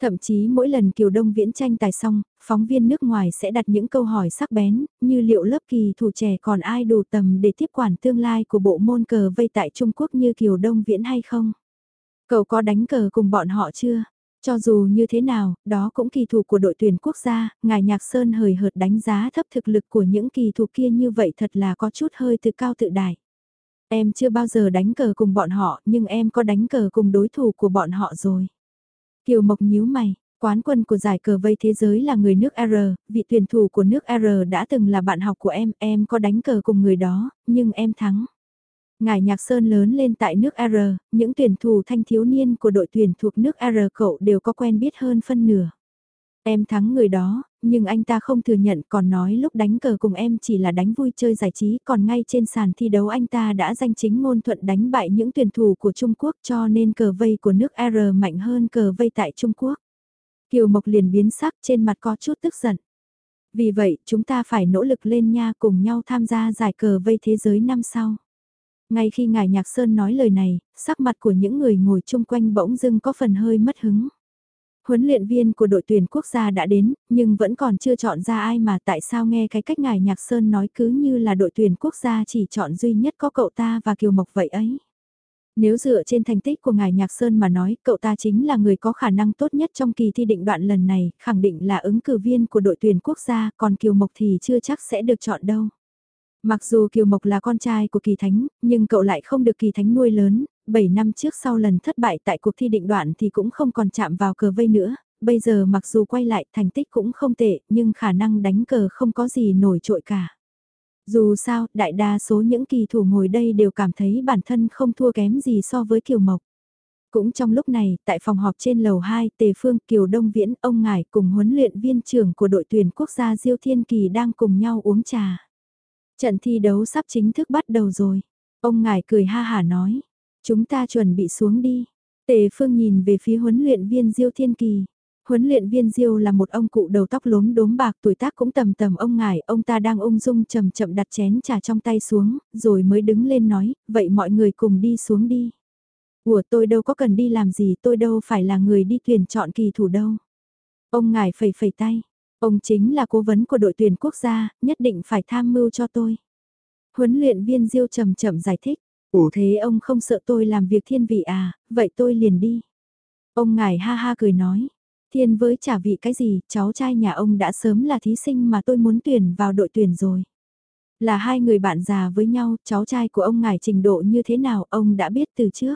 Thậm chí mỗi lần Kiều Đông Viễn tranh tài xong, phóng viên nước ngoài sẽ đặt những câu hỏi sắc bén, như liệu lớp kỳ thủ trẻ còn ai đủ tầm để tiếp quản tương lai của bộ môn cờ vây tại Trung Quốc như Kiều Đông Viễn hay không? Cậu có đánh cờ cùng bọn họ chưa? Cho dù như thế nào, đó cũng kỳ thủ của đội tuyển quốc gia, ngài Nhạc Sơn hời hợt đánh giá thấp thực lực của những kỳ thủ kia như vậy thật là có chút hơi tự cao tự đại. Em chưa bao giờ đánh cờ cùng bọn họ, nhưng em có đánh cờ cùng đối thủ của bọn họ rồi. Kiều Mộc nhíu mày, quán quân của giải cờ vây thế giới là người nước R, vị tuyển thủ của nước R đã từng là bạn học của em, em có đánh cờ cùng người đó, nhưng em thắng. Ngài Nhạc Sơn lớn lên tại nước R, những tuyển thủ thanh thiếu niên của đội tuyển thuộc nước R cậu đều có quen biết hơn phân nửa. Em thắng người đó, nhưng anh ta không thừa nhận còn nói lúc đánh cờ cùng em chỉ là đánh vui chơi giải trí còn ngay trên sàn thi đấu anh ta đã danh chính ngôn thuận đánh bại những tuyển thủ của Trung Quốc cho nên cờ vây của nước R mạnh hơn cờ vây tại Trung Quốc. Kiều Mộc liền biến sắc trên mặt có chút tức giận. Vì vậy chúng ta phải nỗ lực lên nha cùng nhau tham gia giải cờ vây thế giới năm sau. Ngay khi ngài Nhạc Sơn nói lời này, sắc mặt của những người ngồi chung quanh bỗng dưng có phần hơi mất hứng. Huấn luyện viên của đội tuyển quốc gia đã đến, nhưng vẫn còn chưa chọn ra ai mà tại sao nghe cái cách ngài Nhạc Sơn nói cứ như là đội tuyển quốc gia chỉ chọn duy nhất có cậu ta và Kiều Mộc vậy ấy. Nếu dựa trên thành tích của ngài Nhạc Sơn mà nói, cậu ta chính là người có khả năng tốt nhất trong kỳ thi định đoạn lần này, khẳng định là ứng cử viên của đội tuyển quốc gia, còn Kiều Mộc thì chưa chắc sẽ được chọn đâu. Mặc dù Kiều Mộc là con trai của Kỳ Thánh, nhưng cậu lại không được Kỳ Thánh nuôi lớn, 7 năm trước sau lần thất bại tại cuộc thi định đoạn thì cũng không còn chạm vào cờ vây nữa, bây giờ mặc dù quay lại thành tích cũng không tệ, nhưng khả năng đánh cờ không có gì nổi trội cả. Dù sao, đại đa số những kỳ thủ ngồi đây đều cảm thấy bản thân không thua kém gì so với Kiều Mộc. Cũng trong lúc này, tại phòng họp trên lầu 2, Tề Phương, Kiều Đông Viễn, ông Ngải cùng huấn luyện viên trưởng của đội tuyển quốc gia Diêu Thiên Kỳ đang cùng nhau uống trà. Trận thi đấu sắp chính thức bắt đầu rồi. Ông ngài cười ha hả nói. Chúng ta chuẩn bị xuống đi. Tề Phương nhìn về phía huấn luyện viên Diêu Thiên Kỳ. Huấn luyện viên Diêu là một ông cụ đầu tóc lốm đốm bạc tuổi tác cũng tầm tầm ông ngài, ông ta đang ung dung chậm chậm đặt chén trà trong tay xuống, rồi mới đứng lên nói, vậy mọi người cùng đi xuống đi. Ủa tôi đâu có cần đi làm gì, tôi đâu phải là người đi tuyển chọn kỳ thủ đâu. Ông ngài phẩy phẩy tay, Ông chính là cố vấn của đội tuyển quốc gia, nhất định phải tham mưu cho tôi. Huấn luyện viên Diêu chậm chậm giải thích, ủ thế ông không sợ tôi làm việc thiên vị à, vậy tôi liền đi. Ông ngài ha ha cười nói, thiên với trả vị cái gì, cháu trai nhà ông đã sớm là thí sinh mà tôi muốn tuyển vào đội tuyển rồi. Là hai người bạn già với nhau, cháu trai của ông ngài trình độ như thế nào ông đã biết từ trước.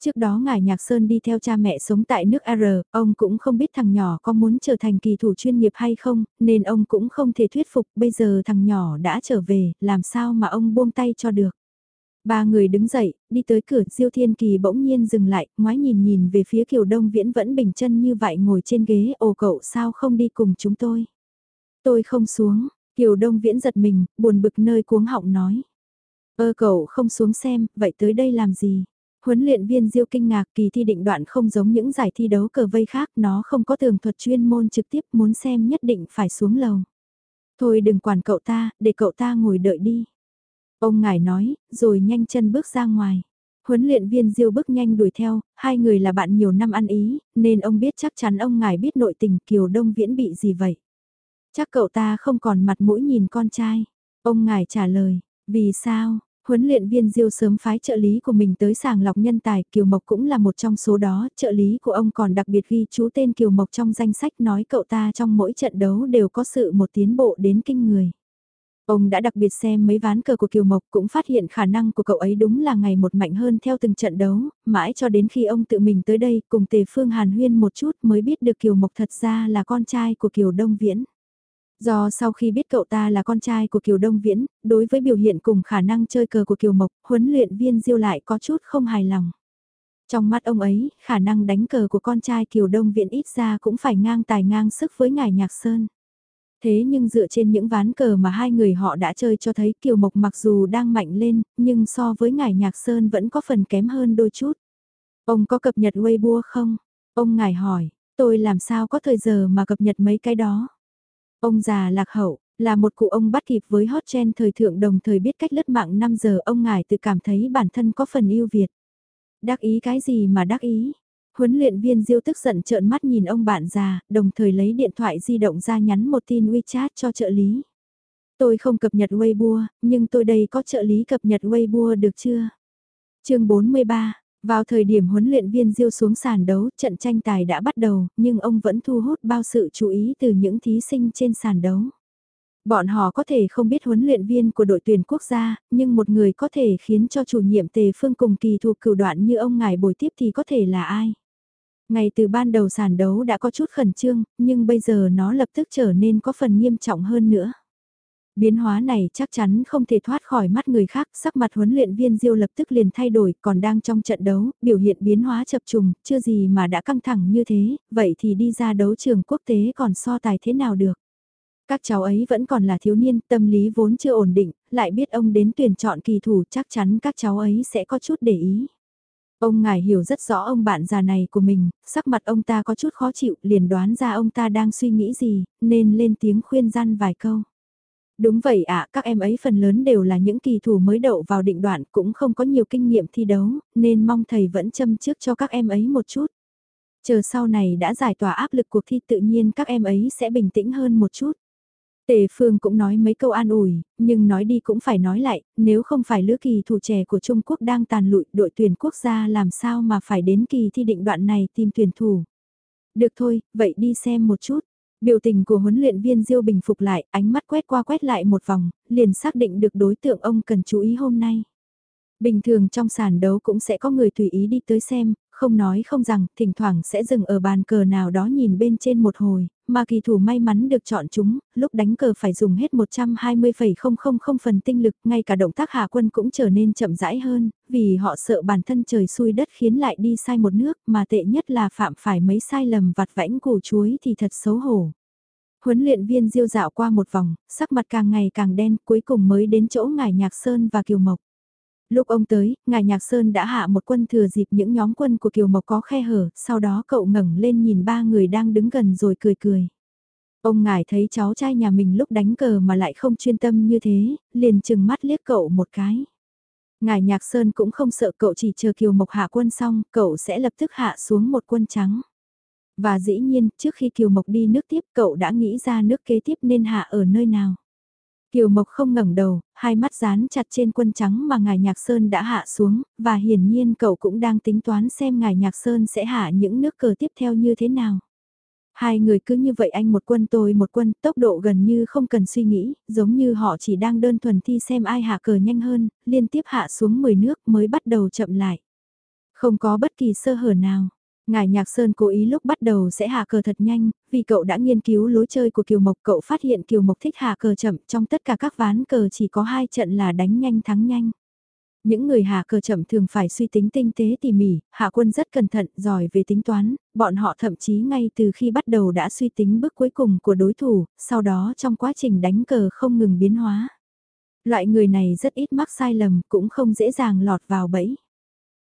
Trước đó ngài Nhạc Sơn đi theo cha mẹ sống tại nước R, ông cũng không biết thằng nhỏ có muốn trở thành kỳ thủ chuyên nghiệp hay không, nên ông cũng không thể thuyết phục bây giờ thằng nhỏ đã trở về, làm sao mà ông buông tay cho được. Ba người đứng dậy, đi tới cửa Diêu Thiên Kỳ bỗng nhiên dừng lại, ngoái nhìn nhìn về phía Kiều Đông Viễn vẫn bình chân như vậy ngồi trên ghế, ồ cậu sao không đi cùng chúng tôi. Tôi không xuống, Kiều Đông Viễn giật mình, buồn bực nơi cuống họng nói. Ơ cậu không xuống xem, vậy tới đây làm gì? Huấn luyện viên Diêu kinh ngạc kỳ thi định đoạn không giống những giải thi đấu cờ vây khác, nó không có tường thuật chuyên môn trực tiếp muốn xem nhất định phải xuống lầu. Thôi đừng quản cậu ta, để cậu ta ngồi đợi đi. Ông ngài nói, rồi nhanh chân bước ra ngoài. Huấn luyện viên Diêu bước nhanh đuổi theo, hai người là bạn nhiều năm ăn ý, nên ông biết chắc chắn ông ngài biết nội tình Kiều Đông Viễn bị gì vậy. Chắc cậu ta không còn mặt mũi nhìn con trai. Ông ngài trả lời, vì sao, Huấn luyện viên Diêu sớm phái trợ lý của mình tới sàng lọc nhân tài, Kiều Mộc cũng là một trong số đó, trợ lý của ông còn đặc biệt ghi chú tên Kiều Mộc trong danh sách nói cậu ta trong mỗi trận đấu đều có sự một tiến bộ đến kinh người. Ông đã đặc biệt xem mấy ván cờ của Kiều Mộc cũng phát hiện khả năng của cậu ấy đúng là ngày một mạnh hơn theo từng trận đấu, mãi cho đến khi ông tự mình tới đây cùng Tề Phương Hàn Huyên một chút mới biết được Kiều Mộc thật ra là con trai của Kiều Đông Viễn. Do sau khi biết cậu ta là con trai của Kiều Đông Viễn, đối với biểu hiện cùng khả năng chơi cờ của Kiều Mộc, huấn luyện viên Diêu lại có chút không hài lòng. Trong mắt ông ấy, khả năng đánh cờ của con trai Kiều Đông Viễn ít ra cũng phải ngang tài ngang sức với ngài Nhạc Sơn. Thế nhưng dựa trên những ván cờ mà hai người họ đã chơi cho thấy Kiều Mộc mặc dù đang mạnh lên, nhưng so với ngài Nhạc Sơn vẫn có phần kém hơn đôi chút. Ông có cập nhật Weibo không? Ông ngài hỏi, tôi làm sao có thời giờ mà cập nhật mấy cái đó? Ông già lạc hậu, là một cụ ông bắt kịp với hot trend thời thượng đồng thời biết cách lướt mạng 5 giờ ông ngài tự cảm thấy bản thân có phần ưu việt. Đắc ý cái gì mà đắc ý? Huấn luyện viên Diêu tức giận trợn mắt nhìn ông bạn già, đồng thời lấy điện thoại di động ra nhắn một tin WeChat cho trợ lý. Tôi không cập nhật Weibo, nhưng tôi đây có trợ lý cập nhật Weibo được chưa? chương 43, vào thời điểm huấn luyện viên Diêu xuống sàn đấu, trận tranh tài đã bắt đầu, nhưng ông vẫn thu hút bao sự chú ý từ những thí sinh trên sàn đấu. Bọn họ có thể không biết huấn luyện viên của đội tuyển quốc gia, nhưng một người có thể khiến cho chủ nhiệm tề phương cùng kỳ thuộc cửu đoạn như ông ngài bồi tiếp thì có thể là ai? Ngày từ ban đầu sàn đấu đã có chút khẩn trương, nhưng bây giờ nó lập tức trở nên có phần nghiêm trọng hơn nữa. Biến hóa này chắc chắn không thể thoát khỏi mắt người khác, sắc mặt huấn luyện viên Diêu lập tức liền thay đổi, còn đang trong trận đấu, biểu hiện biến hóa chập trùng, chưa gì mà đã căng thẳng như thế, vậy thì đi ra đấu trường quốc tế còn so tài thế nào được. Các cháu ấy vẫn còn là thiếu niên, tâm lý vốn chưa ổn định, lại biết ông đến tuyển chọn kỳ thủ chắc chắn các cháu ấy sẽ có chút để ý. Ông ngài hiểu rất rõ ông bạn già này của mình, sắc mặt ông ta có chút khó chịu, liền đoán ra ông ta đang suy nghĩ gì, nên lên tiếng khuyên răn vài câu. Đúng vậy ạ, các em ấy phần lớn đều là những kỳ thủ mới đậu vào định đoạn cũng không có nhiều kinh nghiệm thi đấu, nên mong thầy vẫn châm trước cho các em ấy một chút. Chờ sau này đã giải tỏa áp lực cuộc thi tự nhiên các em ấy sẽ bình tĩnh hơn một chút. Tề Phương cũng nói mấy câu an ủi, nhưng nói đi cũng phải nói lại, nếu không phải lứa kỳ thủ trẻ của Trung Quốc đang tàn lụi đội tuyển quốc gia làm sao mà phải đến kỳ thi định đoạn này tìm tuyển thủ. Được thôi, vậy đi xem một chút. Biểu tình của huấn luyện viên Diêu bình phục lại, ánh mắt quét qua quét lại một vòng, liền xác định được đối tượng ông cần chú ý hôm nay. Bình thường trong sàn đấu cũng sẽ có người tùy ý đi tới xem, không nói không rằng, thỉnh thoảng sẽ dừng ở bàn cờ nào đó nhìn bên trên một hồi, mà kỳ thủ may mắn được chọn chúng, lúc đánh cờ phải dùng hết 120,000 phần tinh lực, ngay cả động tác hạ quân cũng trở nên chậm rãi hơn, vì họ sợ bản thân trời xui đất khiến lại đi sai một nước, mà tệ nhất là phạm phải mấy sai lầm vặt vãnh củ chuối thì thật xấu hổ. Huấn luyện viên diêu dạo qua một vòng, sắc mặt càng ngày càng đen, cuối cùng mới đến chỗ ngài Nhạc Sơn và Kiều Mộc. Lúc ông tới, ngài Nhạc Sơn đã hạ một quân thừa dịp những nhóm quân của Kiều Mộc có khe hở, sau đó cậu ngẩng lên nhìn ba người đang đứng gần rồi cười cười. Ông ngài thấy cháu trai nhà mình lúc đánh cờ mà lại không chuyên tâm như thế, liền chừng mắt liếc cậu một cái. Ngài Nhạc Sơn cũng không sợ cậu chỉ chờ Kiều Mộc hạ quân xong, cậu sẽ lập tức hạ xuống một quân trắng. Và dĩ nhiên, trước khi Kiều Mộc đi nước tiếp cậu đã nghĩ ra nước kế tiếp nên hạ ở nơi nào. Kiều Mộc không ngẩng đầu, hai mắt dán chặt trên quân trắng mà ngài Nhạc Sơn đã hạ xuống, và hiển nhiên cậu cũng đang tính toán xem ngài Nhạc Sơn sẽ hạ những nước cờ tiếp theo như thế nào. Hai người cứ như vậy anh một quân tôi một quân, tốc độ gần như không cần suy nghĩ, giống như họ chỉ đang đơn thuần thi xem ai hạ cờ nhanh hơn, liên tiếp hạ xuống 10 nước mới bắt đầu chậm lại. Không có bất kỳ sơ hở nào. Ngài Nhạc Sơn cố ý lúc bắt đầu sẽ hạ cờ thật nhanh, vì cậu đã nghiên cứu lối chơi của Kiều Mộc cậu phát hiện Kiều Mộc thích hạ cờ chậm trong tất cả các ván cờ chỉ có hai trận là đánh nhanh thắng nhanh. Những người hạ cờ chậm thường phải suy tính tinh tế tỉ mỉ, hạ quân rất cẩn thận, giỏi về tính toán, bọn họ thậm chí ngay từ khi bắt đầu đã suy tính bước cuối cùng của đối thủ, sau đó trong quá trình đánh cờ không ngừng biến hóa. Loại người này rất ít mắc sai lầm, cũng không dễ dàng lọt vào bẫy.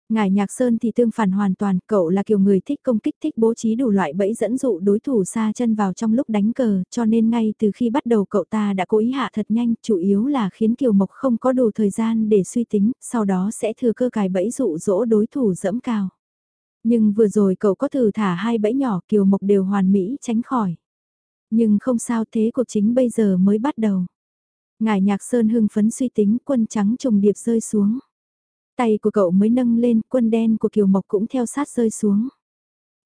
Ngài Nhạc Sơn thì tương phản hoàn toàn, cậu là kiểu người thích công kích thích bố trí đủ loại bẫy dẫn dụ đối thủ xa chân vào trong lúc đánh cờ, cho nên ngay từ khi bắt đầu cậu ta đã cố ý hạ thật nhanh, chủ yếu là khiến Kiều Mộc không có đủ thời gian để suy tính, sau đó sẽ thừa cơ cài bẫy dụ dỗ đối thủ dẫm cao. Nhưng vừa rồi cậu có thử thả hai bẫy nhỏ Kiều Mộc đều hoàn mỹ tránh khỏi. Nhưng không sao thế cuộc chính bây giờ mới bắt đầu. Ngài Nhạc Sơn hưng phấn suy tính quân trắng trùng điệp rơi xuống. Tay của cậu mới nâng lên, quân đen của Kiều Mộc cũng theo sát rơi xuống.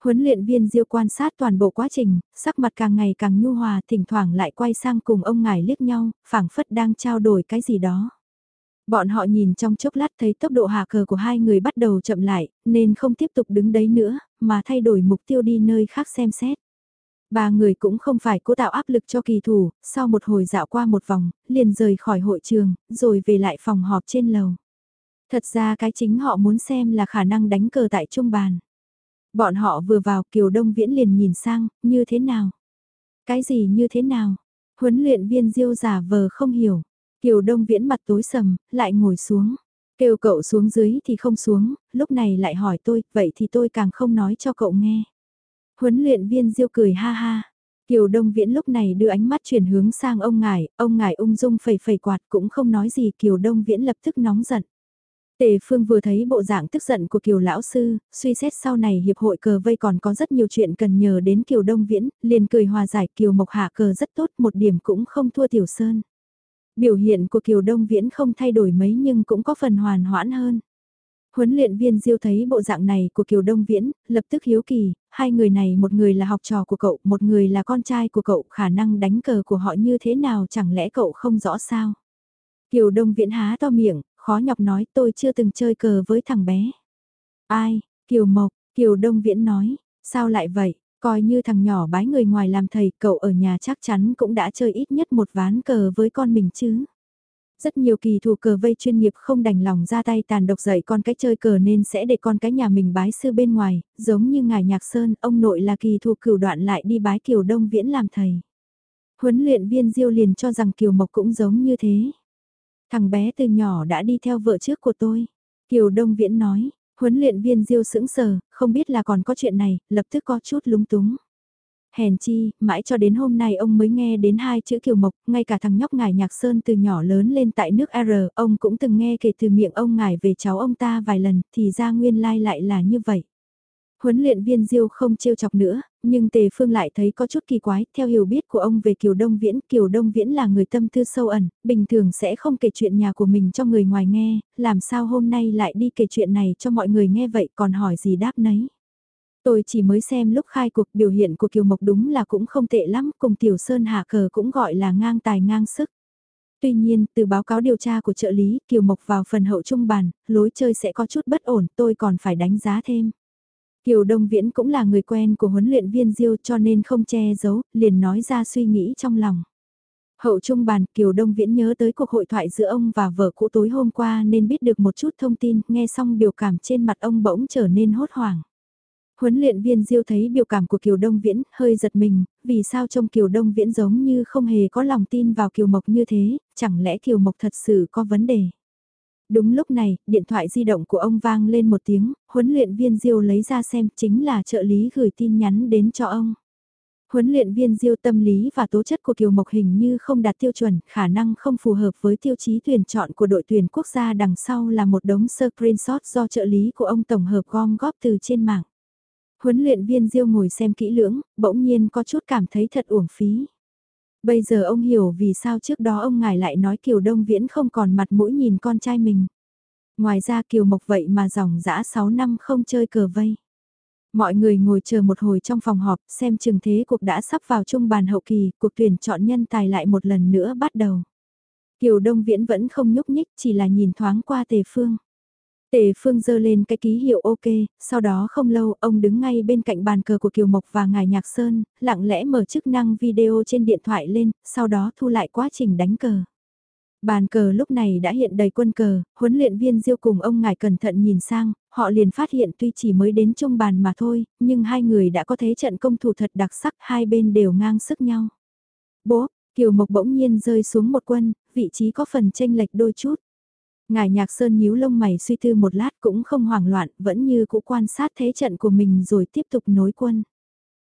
Huấn luyện viên Diêu quan sát toàn bộ quá trình, sắc mặt càng ngày càng nhu hòa, thỉnh thoảng lại quay sang cùng ông ngài liếc nhau, phảng phất đang trao đổi cái gì đó. Bọn họ nhìn trong chốc lát thấy tốc độ hạ cờ của hai người bắt đầu chậm lại, nên không tiếp tục đứng đấy nữa, mà thay đổi mục tiêu đi nơi khác xem xét. Ba người cũng không phải cố tạo áp lực cho kỳ thủ, sau một hồi dạo qua một vòng, liền rời khỏi hội trường, rồi về lại phòng họp trên lầu. Thật ra cái chính họ muốn xem là khả năng đánh cờ tại trung bàn. Bọn họ vừa vào Kiều Đông Viễn liền nhìn sang, như thế nào? Cái gì như thế nào? Huấn luyện viên diêu giả vờ không hiểu. Kiều Đông Viễn mặt tối sầm, lại ngồi xuống. Kêu cậu xuống dưới thì không xuống, lúc này lại hỏi tôi, vậy thì tôi càng không nói cho cậu nghe. Huấn luyện viên diêu cười ha ha. Kiều Đông Viễn lúc này đưa ánh mắt chuyển hướng sang ông ngài, ông ngài ung dung phẩy phẩy quạt cũng không nói gì Kiều Đông Viễn lập tức nóng giận. Tề Phương vừa thấy bộ dạng tức giận của Kiều Lão Sư, suy xét sau này hiệp hội cờ vây còn có rất nhiều chuyện cần nhờ đến Kiều Đông Viễn, liền cười hòa giải Kiều Mộc Hạ cờ rất tốt một điểm cũng không thua Tiểu Sơn. Biểu hiện của Kiều Đông Viễn không thay đổi mấy nhưng cũng có phần hoàn hoãn hơn. Huấn luyện viên Diêu thấy bộ dạng này của Kiều Đông Viễn, lập tức hiếu kỳ, hai người này một người là học trò của cậu, một người là con trai của cậu, khả năng đánh cờ của họ như thế nào chẳng lẽ cậu không rõ sao? Kiều Đông Viễn há to miệng, khó nhọc nói tôi chưa từng chơi cờ với thằng bé. Ai, Kiều Mộc, Kiều Đông Viễn nói, sao lại vậy, coi như thằng nhỏ bái người ngoài làm thầy, cậu ở nhà chắc chắn cũng đã chơi ít nhất một ván cờ với con mình chứ. Rất nhiều kỳ thủ cờ vây chuyên nghiệp không đành lòng ra tay tàn độc dạy con cái chơi cờ nên sẽ để con cái nhà mình bái sư bên ngoài, giống như ngài Nhạc Sơn, ông nội là kỳ thủ cửu đoạn lại đi bái Kiều Đông Viễn làm thầy. Huấn luyện viên Diêu liền cho rằng Kiều Mộc cũng giống như thế. Thằng bé từ nhỏ đã đi theo vợ trước của tôi. Kiều Đông Viễn nói, huấn luyện viên Diêu sững sờ, không biết là còn có chuyện này, lập tức có chút lúng túng. Hèn chi, mãi cho đến hôm nay ông mới nghe đến hai chữ Kiều Mộc, ngay cả thằng nhóc ngài Nhạc Sơn từ nhỏ lớn lên tại nước R, ông cũng từng nghe kể từ miệng ông ngài về cháu ông ta vài lần, thì ra nguyên lai lại là như vậy. Huấn luyện viên Diêu không trêu chọc nữa, nhưng Tề Phương lại thấy có chút kỳ quái, theo hiểu biết của ông về Kiều Đông Viễn, Kiều Đông Viễn là người tâm tư sâu ẩn, bình thường sẽ không kể chuyện nhà của mình cho người ngoài nghe, làm sao hôm nay lại đi kể chuyện này cho mọi người nghe vậy còn hỏi gì đáp nấy. Tôi chỉ mới xem lúc khai cuộc biểu hiện của Kiều Mộc đúng là cũng không tệ lắm, cùng Tiểu Sơn hạ cờ cũng gọi là ngang tài ngang sức. Tuy nhiên, từ báo cáo điều tra của trợ lý, Kiều Mộc vào phần hậu trung bàn, lối chơi sẽ có chút bất ổn, tôi còn phải đánh giá thêm. Kiều Đông Viễn cũng là người quen của huấn luyện viên Diêu cho nên không che giấu, liền nói ra suy nghĩ trong lòng. Hậu trung bàn Kiều Đông Viễn nhớ tới cuộc hội thoại giữa ông và vợ cũ tối hôm qua nên biết được một chút thông tin, nghe xong biểu cảm trên mặt ông bỗng trở nên hốt hoảng. Huấn luyện viên Diêu thấy biểu cảm của Kiều Đông Viễn, hơi giật mình, vì sao trông Kiều Đông Viễn giống như không hề có lòng tin vào Kiều Mộc như thế, chẳng lẽ Kiều Mộc thật sự có vấn đề. Đúng lúc này, điện thoại di động của ông vang lên một tiếng, huấn luyện viên Diêu lấy ra xem chính là trợ lý gửi tin nhắn đến cho ông. Huấn luyện viên Diêu tâm lý và tố chất của Kiều Mộc hình như không đạt tiêu chuẩn, khả năng không phù hợp với tiêu chí tuyển chọn của đội tuyển quốc gia đằng sau là một đống screenshot do trợ lý của ông tổng hợp gom góp từ trên mạng. Huấn luyện viên Diêu ngồi xem kỹ lưỡng, bỗng nhiên có chút cảm thấy thật uổng phí. Bây giờ ông hiểu vì sao trước đó ông ngài lại nói Kiều Đông Viễn không còn mặt mũi nhìn con trai mình. Ngoài ra Kiều Mộc vậy mà dòng dã 6 năm không chơi cờ vây. Mọi người ngồi chờ một hồi trong phòng họp xem chừng thế cuộc đã sắp vào trung bàn hậu kỳ, cuộc tuyển chọn nhân tài lại một lần nữa bắt đầu. Kiều Đông Viễn vẫn không nhúc nhích chỉ là nhìn thoáng qua tề phương. Tề Phương dơ lên cái ký hiệu OK, sau đó không lâu ông đứng ngay bên cạnh bàn cờ của Kiều Mộc và Ngài Nhạc Sơn, lặng lẽ mở chức năng video trên điện thoại lên, sau đó thu lại quá trình đánh cờ. Bàn cờ lúc này đã hiện đầy quân cờ, huấn luyện viên Diêu cùng ông ngài cẩn thận nhìn sang, họ liền phát hiện tuy chỉ mới đến trung bàn mà thôi, nhưng hai người đã có thế trận công thủ thật đặc sắc, hai bên đều ngang sức nhau. Bố, Kiều Mộc bỗng nhiên rơi xuống một quân, vị trí có phần tranh lệch đôi chút. Ngài nhạc sơn nhíu lông mày suy tư một lát cũng không hoảng loạn, vẫn như cũ quan sát thế trận của mình rồi tiếp tục nối quân.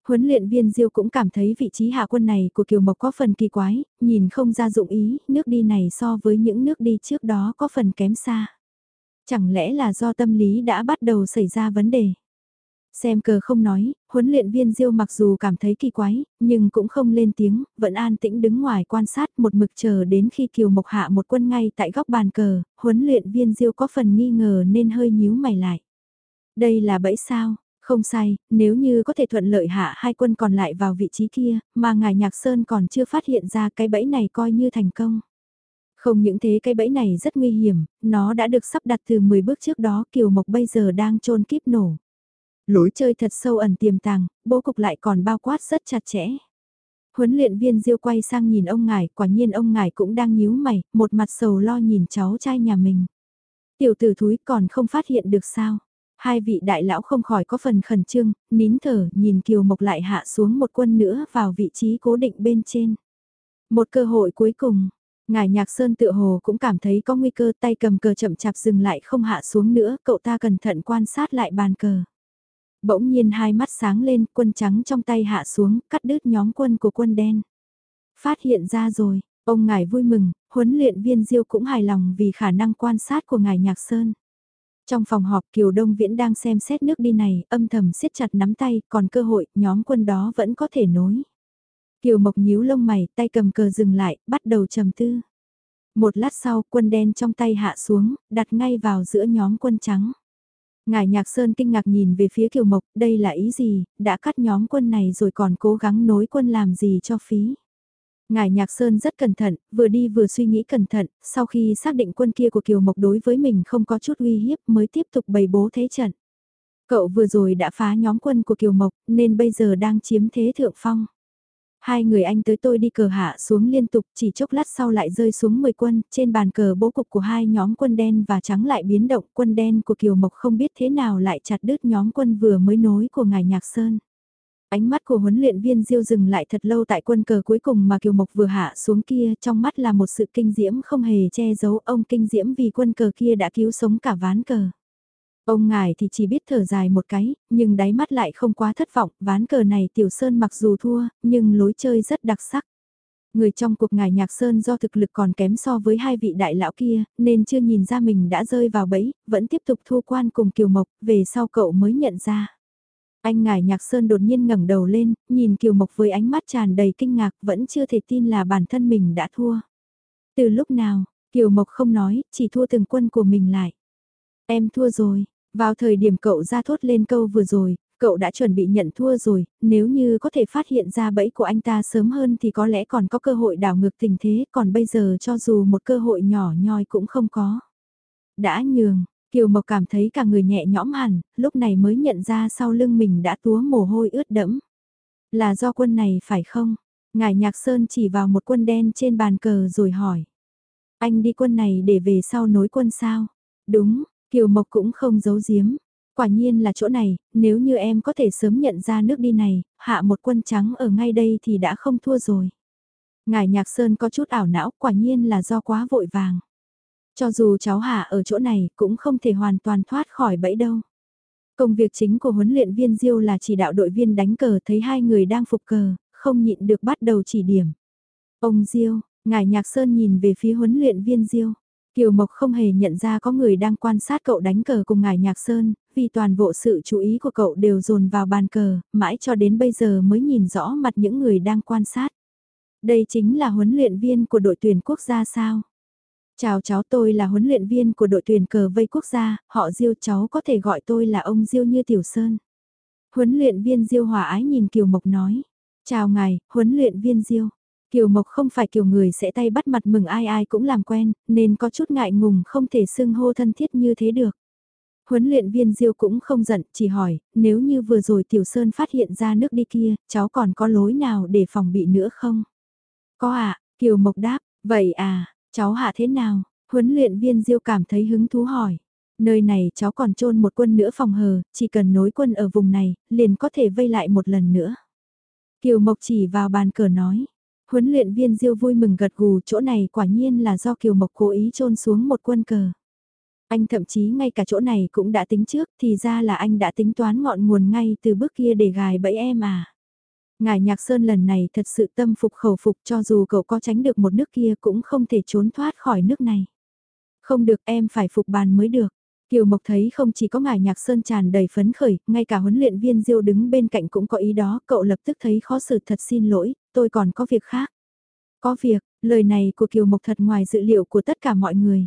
Huấn luyện viên Diêu cũng cảm thấy vị trí hạ quân này của Kiều Mộc có phần kỳ quái, nhìn không ra dụng ý, nước đi này so với những nước đi trước đó có phần kém xa. Chẳng lẽ là do tâm lý đã bắt đầu xảy ra vấn đề? Xem cờ không nói, huấn luyện viên Diêu mặc dù cảm thấy kỳ quái, nhưng cũng không lên tiếng, vẫn an tĩnh đứng ngoài quan sát một mực chờ đến khi Kiều Mộc hạ một quân ngay tại góc bàn cờ, huấn luyện viên Diêu có phần nghi ngờ nên hơi nhíu mày lại. Đây là bẫy sao? Không sai, nếu như có thể thuận lợi hạ hai quân còn lại vào vị trí kia, mà ngài Nhạc Sơn còn chưa phát hiện ra cái bẫy này coi như thành công. Không những thế cái bẫy này rất nguy hiểm, nó đã được sắp đặt từ 10 bước trước đó Kiều Mộc bây giờ đang trôn kíp nổ. Lối chơi thật sâu ẩn tiềm tàng, bố cục lại còn bao quát rất chặt chẽ. Huấn luyện viên Diêu quay sang nhìn ông ngài, quả nhiên ông ngài cũng đang nhíu mày, một mặt sầu lo nhìn cháu trai nhà mình. Tiểu tử thúi còn không phát hiện được sao. Hai vị đại lão không khỏi có phần khẩn trương, nín thở nhìn Kiều Mộc lại hạ xuống một quân nữa vào vị trí cố định bên trên. Một cơ hội cuối cùng, ngài nhạc sơn tự hồ cũng cảm thấy có nguy cơ tay cầm cờ chậm chạp dừng lại không hạ xuống nữa, cậu ta cẩn thận quan sát lại bàn cờ. Bỗng nhiên hai mắt sáng lên, quân trắng trong tay hạ xuống, cắt đứt nhóm quân của quân đen. Phát hiện ra rồi, ông ngài vui mừng, huấn luyện viên Diêu cũng hài lòng vì khả năng quan sát của ngài Nhạc Sơn. Trong phòng họp Kiều Đông Viễn đang xem xét nước đi này, âm thầm siết chặt nắm tay, còn cơ hội, nhóm quân đó vẫn có thể nối. Kiều Mộc nhíu lông mày, tay cầm cờ dừng lại, bắt đầu trầm tư. Một lát sau, quân đen trong tay hạ xuống, đặt ngay vào giữa nhóm quân trắng. Ngài Nhạc Sơn kinh ngạc nhìn về phía Kiều Mộc, đây là ý gì, đã cắt nhóm quân này rồi còn cố gắng nối quân làm gì cho phí. Ngài Nhạc Sơn rất cẩn thận, vừa đi vừa suy nghĩ cẩn thận, sau khi xác định quân kia của Kiều Mộc đối với mình không có chút uy hiếp mới tiếp tục bày bố thế trận. Cậu vừa rồi đã phá nhóm quân của Kiều Mộc nên bây giờ đang chiếm thế thượng phong. Hai người anh tới tôi đi cờ hạ xuống liên tục chỉ chốc lát sau lại rơi xuống 10 quân, trên bàn cờ bố cục của hai nhóm quân đen và trắng lại biến động, quân đen của Kiều Mộc không biết thế nào lại chặt đứt nhóm quân vừa mới nối của ngài Nhạc Sơn. Ánh mắt của huấn luyện viên Diêu dừng lại thật lâu tại quân cờ cuối cùng mà Kiều Mộc vừa hạ xuống kia, trong mắt là một sự kinh diễm không hề che giấu ông kinh diễm vì quân cờ kia đã cứu sống cả ván cờ. Ông ngài thì chỉ biết thở dài một cái, nhưng đáy mắt lại không quá thất vọng, ván cờ này Tiểu Sơn mặc dù thua, nhưng lối chơi rất đặc sắc. Người trong cuộc ngài Nhạc Sơn do thực lực còn kém so với hai vị đại lão kia, nên chưa nhìn ra mình đã rơi vào bẫy, vẫn tiếp tục thu quan cùng Kiều Mộc, về sau cậu mới nhận ra. Anh ngài Nhạc Sơn đột nhiên ngẩng đầu lên, nhìn Kiều Mộc với ánh mắt tràn đầy kinh ngạc, vẫn chưa thể tin là bản thân mình đã thua. Từ lúc nào, Kiều Mộc không nói, chỉ thua từng quân của mình lại. Em thua rồi, vào thời điểm cậu ra thốt lên câu vừa rồi, cậu đã chuẩn bị nhận thua rồi, nếu như có thể phát hiện ra bẫy của anh ta sớm hơn thì có lẽ còn có cơ hội đảo ngược tình thế, còn bây giờ cho dù một cơ hội nhỏ nhoi cũng không có. Đã nhường, Kiều Mộc cảm thấy cả người nhẹ nhõm hẳn, lúc này mới nhận ra sau lưng mình đã túa mồ hôi ướt đẫm. Là do quân này phải không? Ngài Nhạc Sơn chỉ vào một quân đen trên bàn cờ rồi hỏi. Anh đi quân này để về sau nối quân sao? Đúng, Kiều Mộc cũng không giấu giếm. Quả nhiên là chỗ này, nếu như em có thể sớm nhận ra nước đi này, hạ một quân trắng ở ngay đây thì đã không thua rồi. Ngài Nhạc Sơn có chút ảo não, quả nhiên là do quá vội vàng. Cho dù cháu hạ ở chỗ này cũng không thể hoàn toàn thoát khỏi bẫy đâu. Công việc chính của huấn luyện viên Diêu là chỉ đạo đội viên đánh cờ thấy hai người đang phục cờ, không nhịn được bắt đầu chỉ điểm. Ông Diêu, ngài Nhạc Sơn nhìn về phía huấn luyện viên Diêu. Kiều Mộc không hề nhận ra có người đang quan sát cậu đánh cờ cùng ngài Nhạc Sơn, vì toàn bộ sự chú ý của cậu đều dồn vào bàn cờ, mãi cho đến bây giờ mới nhìn rõ mặt những người đang quan sát. Đây chính là huấn luyện viên của đội tuyển quốc gia sao? Chào cháu tôi là huấn luyện viên của đội tuyển cờ vây quốc gia, họ Diêu cháu có thể gọi tôi là ông Diêu như Tiểu Sơn. Huấn luyện viên Diêu hòa ái nhìn Kiều Mộc nói. Chào ngài, huấn luyện viên Diêu. Kiều Mộc không phải kiểu người sẽ tay bắt mặt mừng ai ai cũng làm quen, nên có chút ngại ngùng không thể xưng hô thân thiết như thế được. Huấn luyện viên Diêu cũng không giận, chỉ hỏi, nếu như vừa rồi Tiểu Sơn phát hiện ra nước đi kia, cháu còn có lối nào để phòng bị nữa không? Có ạ, à, Kiều Mộc đáp, vậy à, cháu hạ thế nào? Huấn luyện viên Diêu cảm thấy hứng thú hỏi. Nơi này cháu còn trôn một quân nữa phòng hờ, chỉ cần nối quân ở vùng này, liền có thể vây lại một lần nữa. Kiều Mộc chỉ vào bàn cờ nói. Huấn luyện viên Diêu vui mừng gật gù chỗ này quả nhiên là do Kiều Mộc cố ý trôn xuống một quân cờ. Anh thậm chí ngay cả chỗ này cũng đã tính trước thì ra là anh đã tính toán ngọn nguồn ngay từ bước kia để gài bẫy em à. Ngài Nhạc Sơn lần này thật sự tâm phục khẩu phục cho dù cậu có tránh được một nước kia cũng không thể trốn thoát khỏi nước này. Không được em phải phục bàn mới được. Kiều Mộc thấy không chỉ có ngài Nhạc Sơn tràn đầy phấn khởi, ngay cả huấn luyện viên Diêu đứng bên cạnh cũng có ý đó, cậu lập tức thấy khó xử thật xin lỗi, tôi còn có việc khác. Có việc, lời này của Kiều Mộc thật ngoài dự liệu của tất cả mọi người.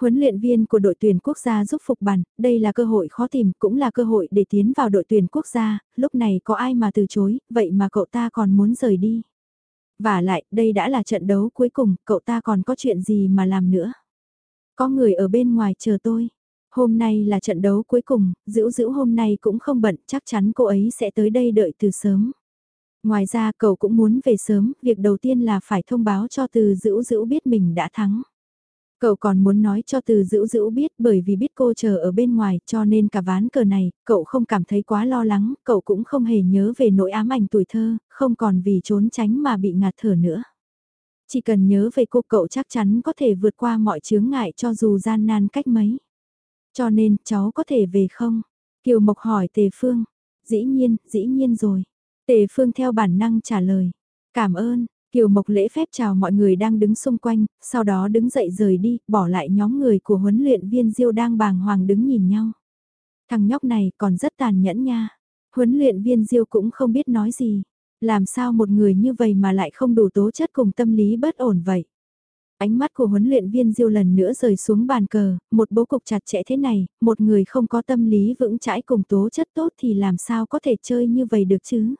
Huấn luyện viên của đội tuyển quốc gia giúp phục bàn, đây là cơ hội khó tìm, cũng là cơ hội để tiến vào đội tuyển quốc gia, lúc này có ai mà từ chối, vậy mà cậu ta còn muốn rời đi. Và lại, đây đã là trận đấu cuối cùng, cậu ta còn có chuyện gì mà làm nữa. Có người ở bên ngoài chờ tôi. Hôm nay là trận đấu cuối cùng, dữ dữ hôm nay cũng không bận, chắc chắn cô ấy sẽ tới đây đợi từ sớm. Ngoài ra cậu cũng muốn về sớm, việc đầu tiên là phải thông báo cho từ dữ dữ biết mình đã thắng. Cậu còn muốn nói cho từ dữ dữ biết bởi vì biết cô chờ ở bên ngoài cho nên cả ván cờ này, cậu không cảm thấy quá lo lắng, cậu cũng không hề nhớ về nỗi ám ảnh tuổi thơ, không còn vì trốn tránh mà bị ngạt thở nữa. Chỉ cần nhớ về cô cậu chắc chắn có thể vượt qua mọi chướng ngại cho dù gian nan cách mấy. Cho nên cháu có thể về không? Kiều Mộc hỏi Tề Phương. Dĩ nhiên, dĩ nhiên rồi. Tề Phương theo bản năng trả lời. Cảm ơn, Kiều Mộc lễ phép chào mọi người đang đứng xung quanh, sau đó đứng dậy rời đi, bỏ lại nhóm người của huấn luyện viên Diêu đang bàng hoàng đứng nhìn nhau. Thằng nhóc này còn rất tàn nhẫn nha. Huấn luyện viên Diêu cũng không biết nói gì. Làm sao một người như vậy mà lại không đủ tố chất cùng tâm lý bất ổn vậy? Ánh mắt của huấn luyện viên Diêu lần nữa rời xuống bàn cờ, một bố cục chặt chẽ thế này, một người không có tâm lý vững chãi cùng tố chất tốt thì làm sao có thể chơi như vậy được chứ?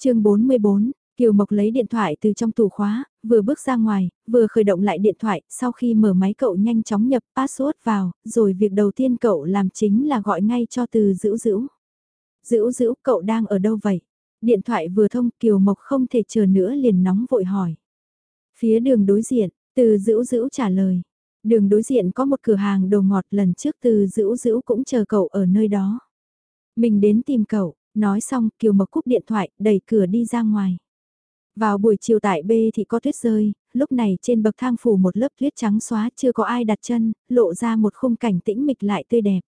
Chương 44, Kiều Mộc lấy điện thoại từ trong tủ khóa, vừa bước ra ngoài, vừa khởi động lại điện thoại, sau khi mở máy cậu nhanh chóng nhập password vào, rồi việc đầu tiên cậu làm chính là gọi ngay cho từ dữ dữ. Dữ dữ, cậu đang ở đâu vậy? Điện thoại vừa thông, Kiều Mộc không thể chờ nữa liền nóng vội hỏi. Phía đường đối diện, từ dữ dữ trả lời. Đường đối diện có một cửa hàng đồ ngọt lần trước từ dữ dữ cũng chờ cậu ở nơi đó. Mình đến tìm cậu, nói xong Kiều Mộc cúp điện thoại, đẩy cửa đi ra ngoài. Vào buổi chiều tại B thì có tuyết rơi, lúc này trên bậc thang phủ một lớp tuyết trắng xóa chưa có ai đặt chân, lộ ra một khung cảnh tĩnh mịch lại tươi đẹp.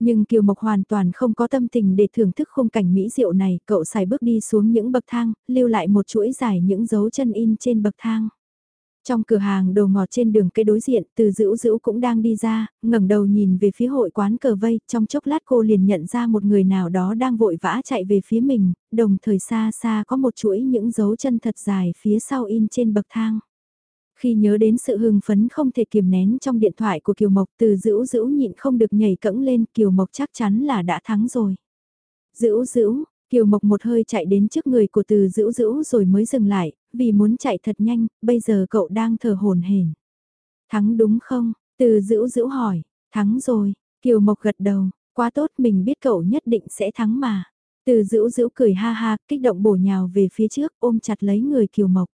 Nhưng Kiều Mộc hoàn toàn không có tâm tình để thưởng thức khung cảnh mỹ diệu này, cậu xài bước đi xuống những bậc thang, lưu lại một chuỗi dài những dấu chân in trên bậc thang. Trong cửa hàng đồ ngọt trên đường cây đối diện, từ dữ dữ cũng đang đi ra, ngẩng đầu nhìn về phía hội quán cờ vây, trong chốc lát cô liền nhận ra một người nào đó đang vội vã chạy về phía mình, đồng thời xa xa có một chuỗi những dấu chân thật dài phía sau in trên bậc thang. Khi nhớ đến sự hưng phấn không thể kiềm nén trong điện thoại của Kiều Mộc từ dữ dữ nhịn không được nhảy cẫng lên Kiều Mộc chắc chắn là đã thắng rồi. Dữ dữ, Kiều Mộc một hơi chạy đến trước người của từ dữ dữ rồi mới dừng lại, vì muốn chạy thật nhanh, bây giờ cậu đang thở hồn hển. Thắng đúng không? Từ dữ dữ hỏi, thắng rồi, Kiều Mộc gật đầu, quá tốt mình biết cậu nhất định sẽ thắng mà. Từ dữ dữ cười ha ha, kích động bổ nhào về phía trước ôm chặt lấy người Kiều Mộc.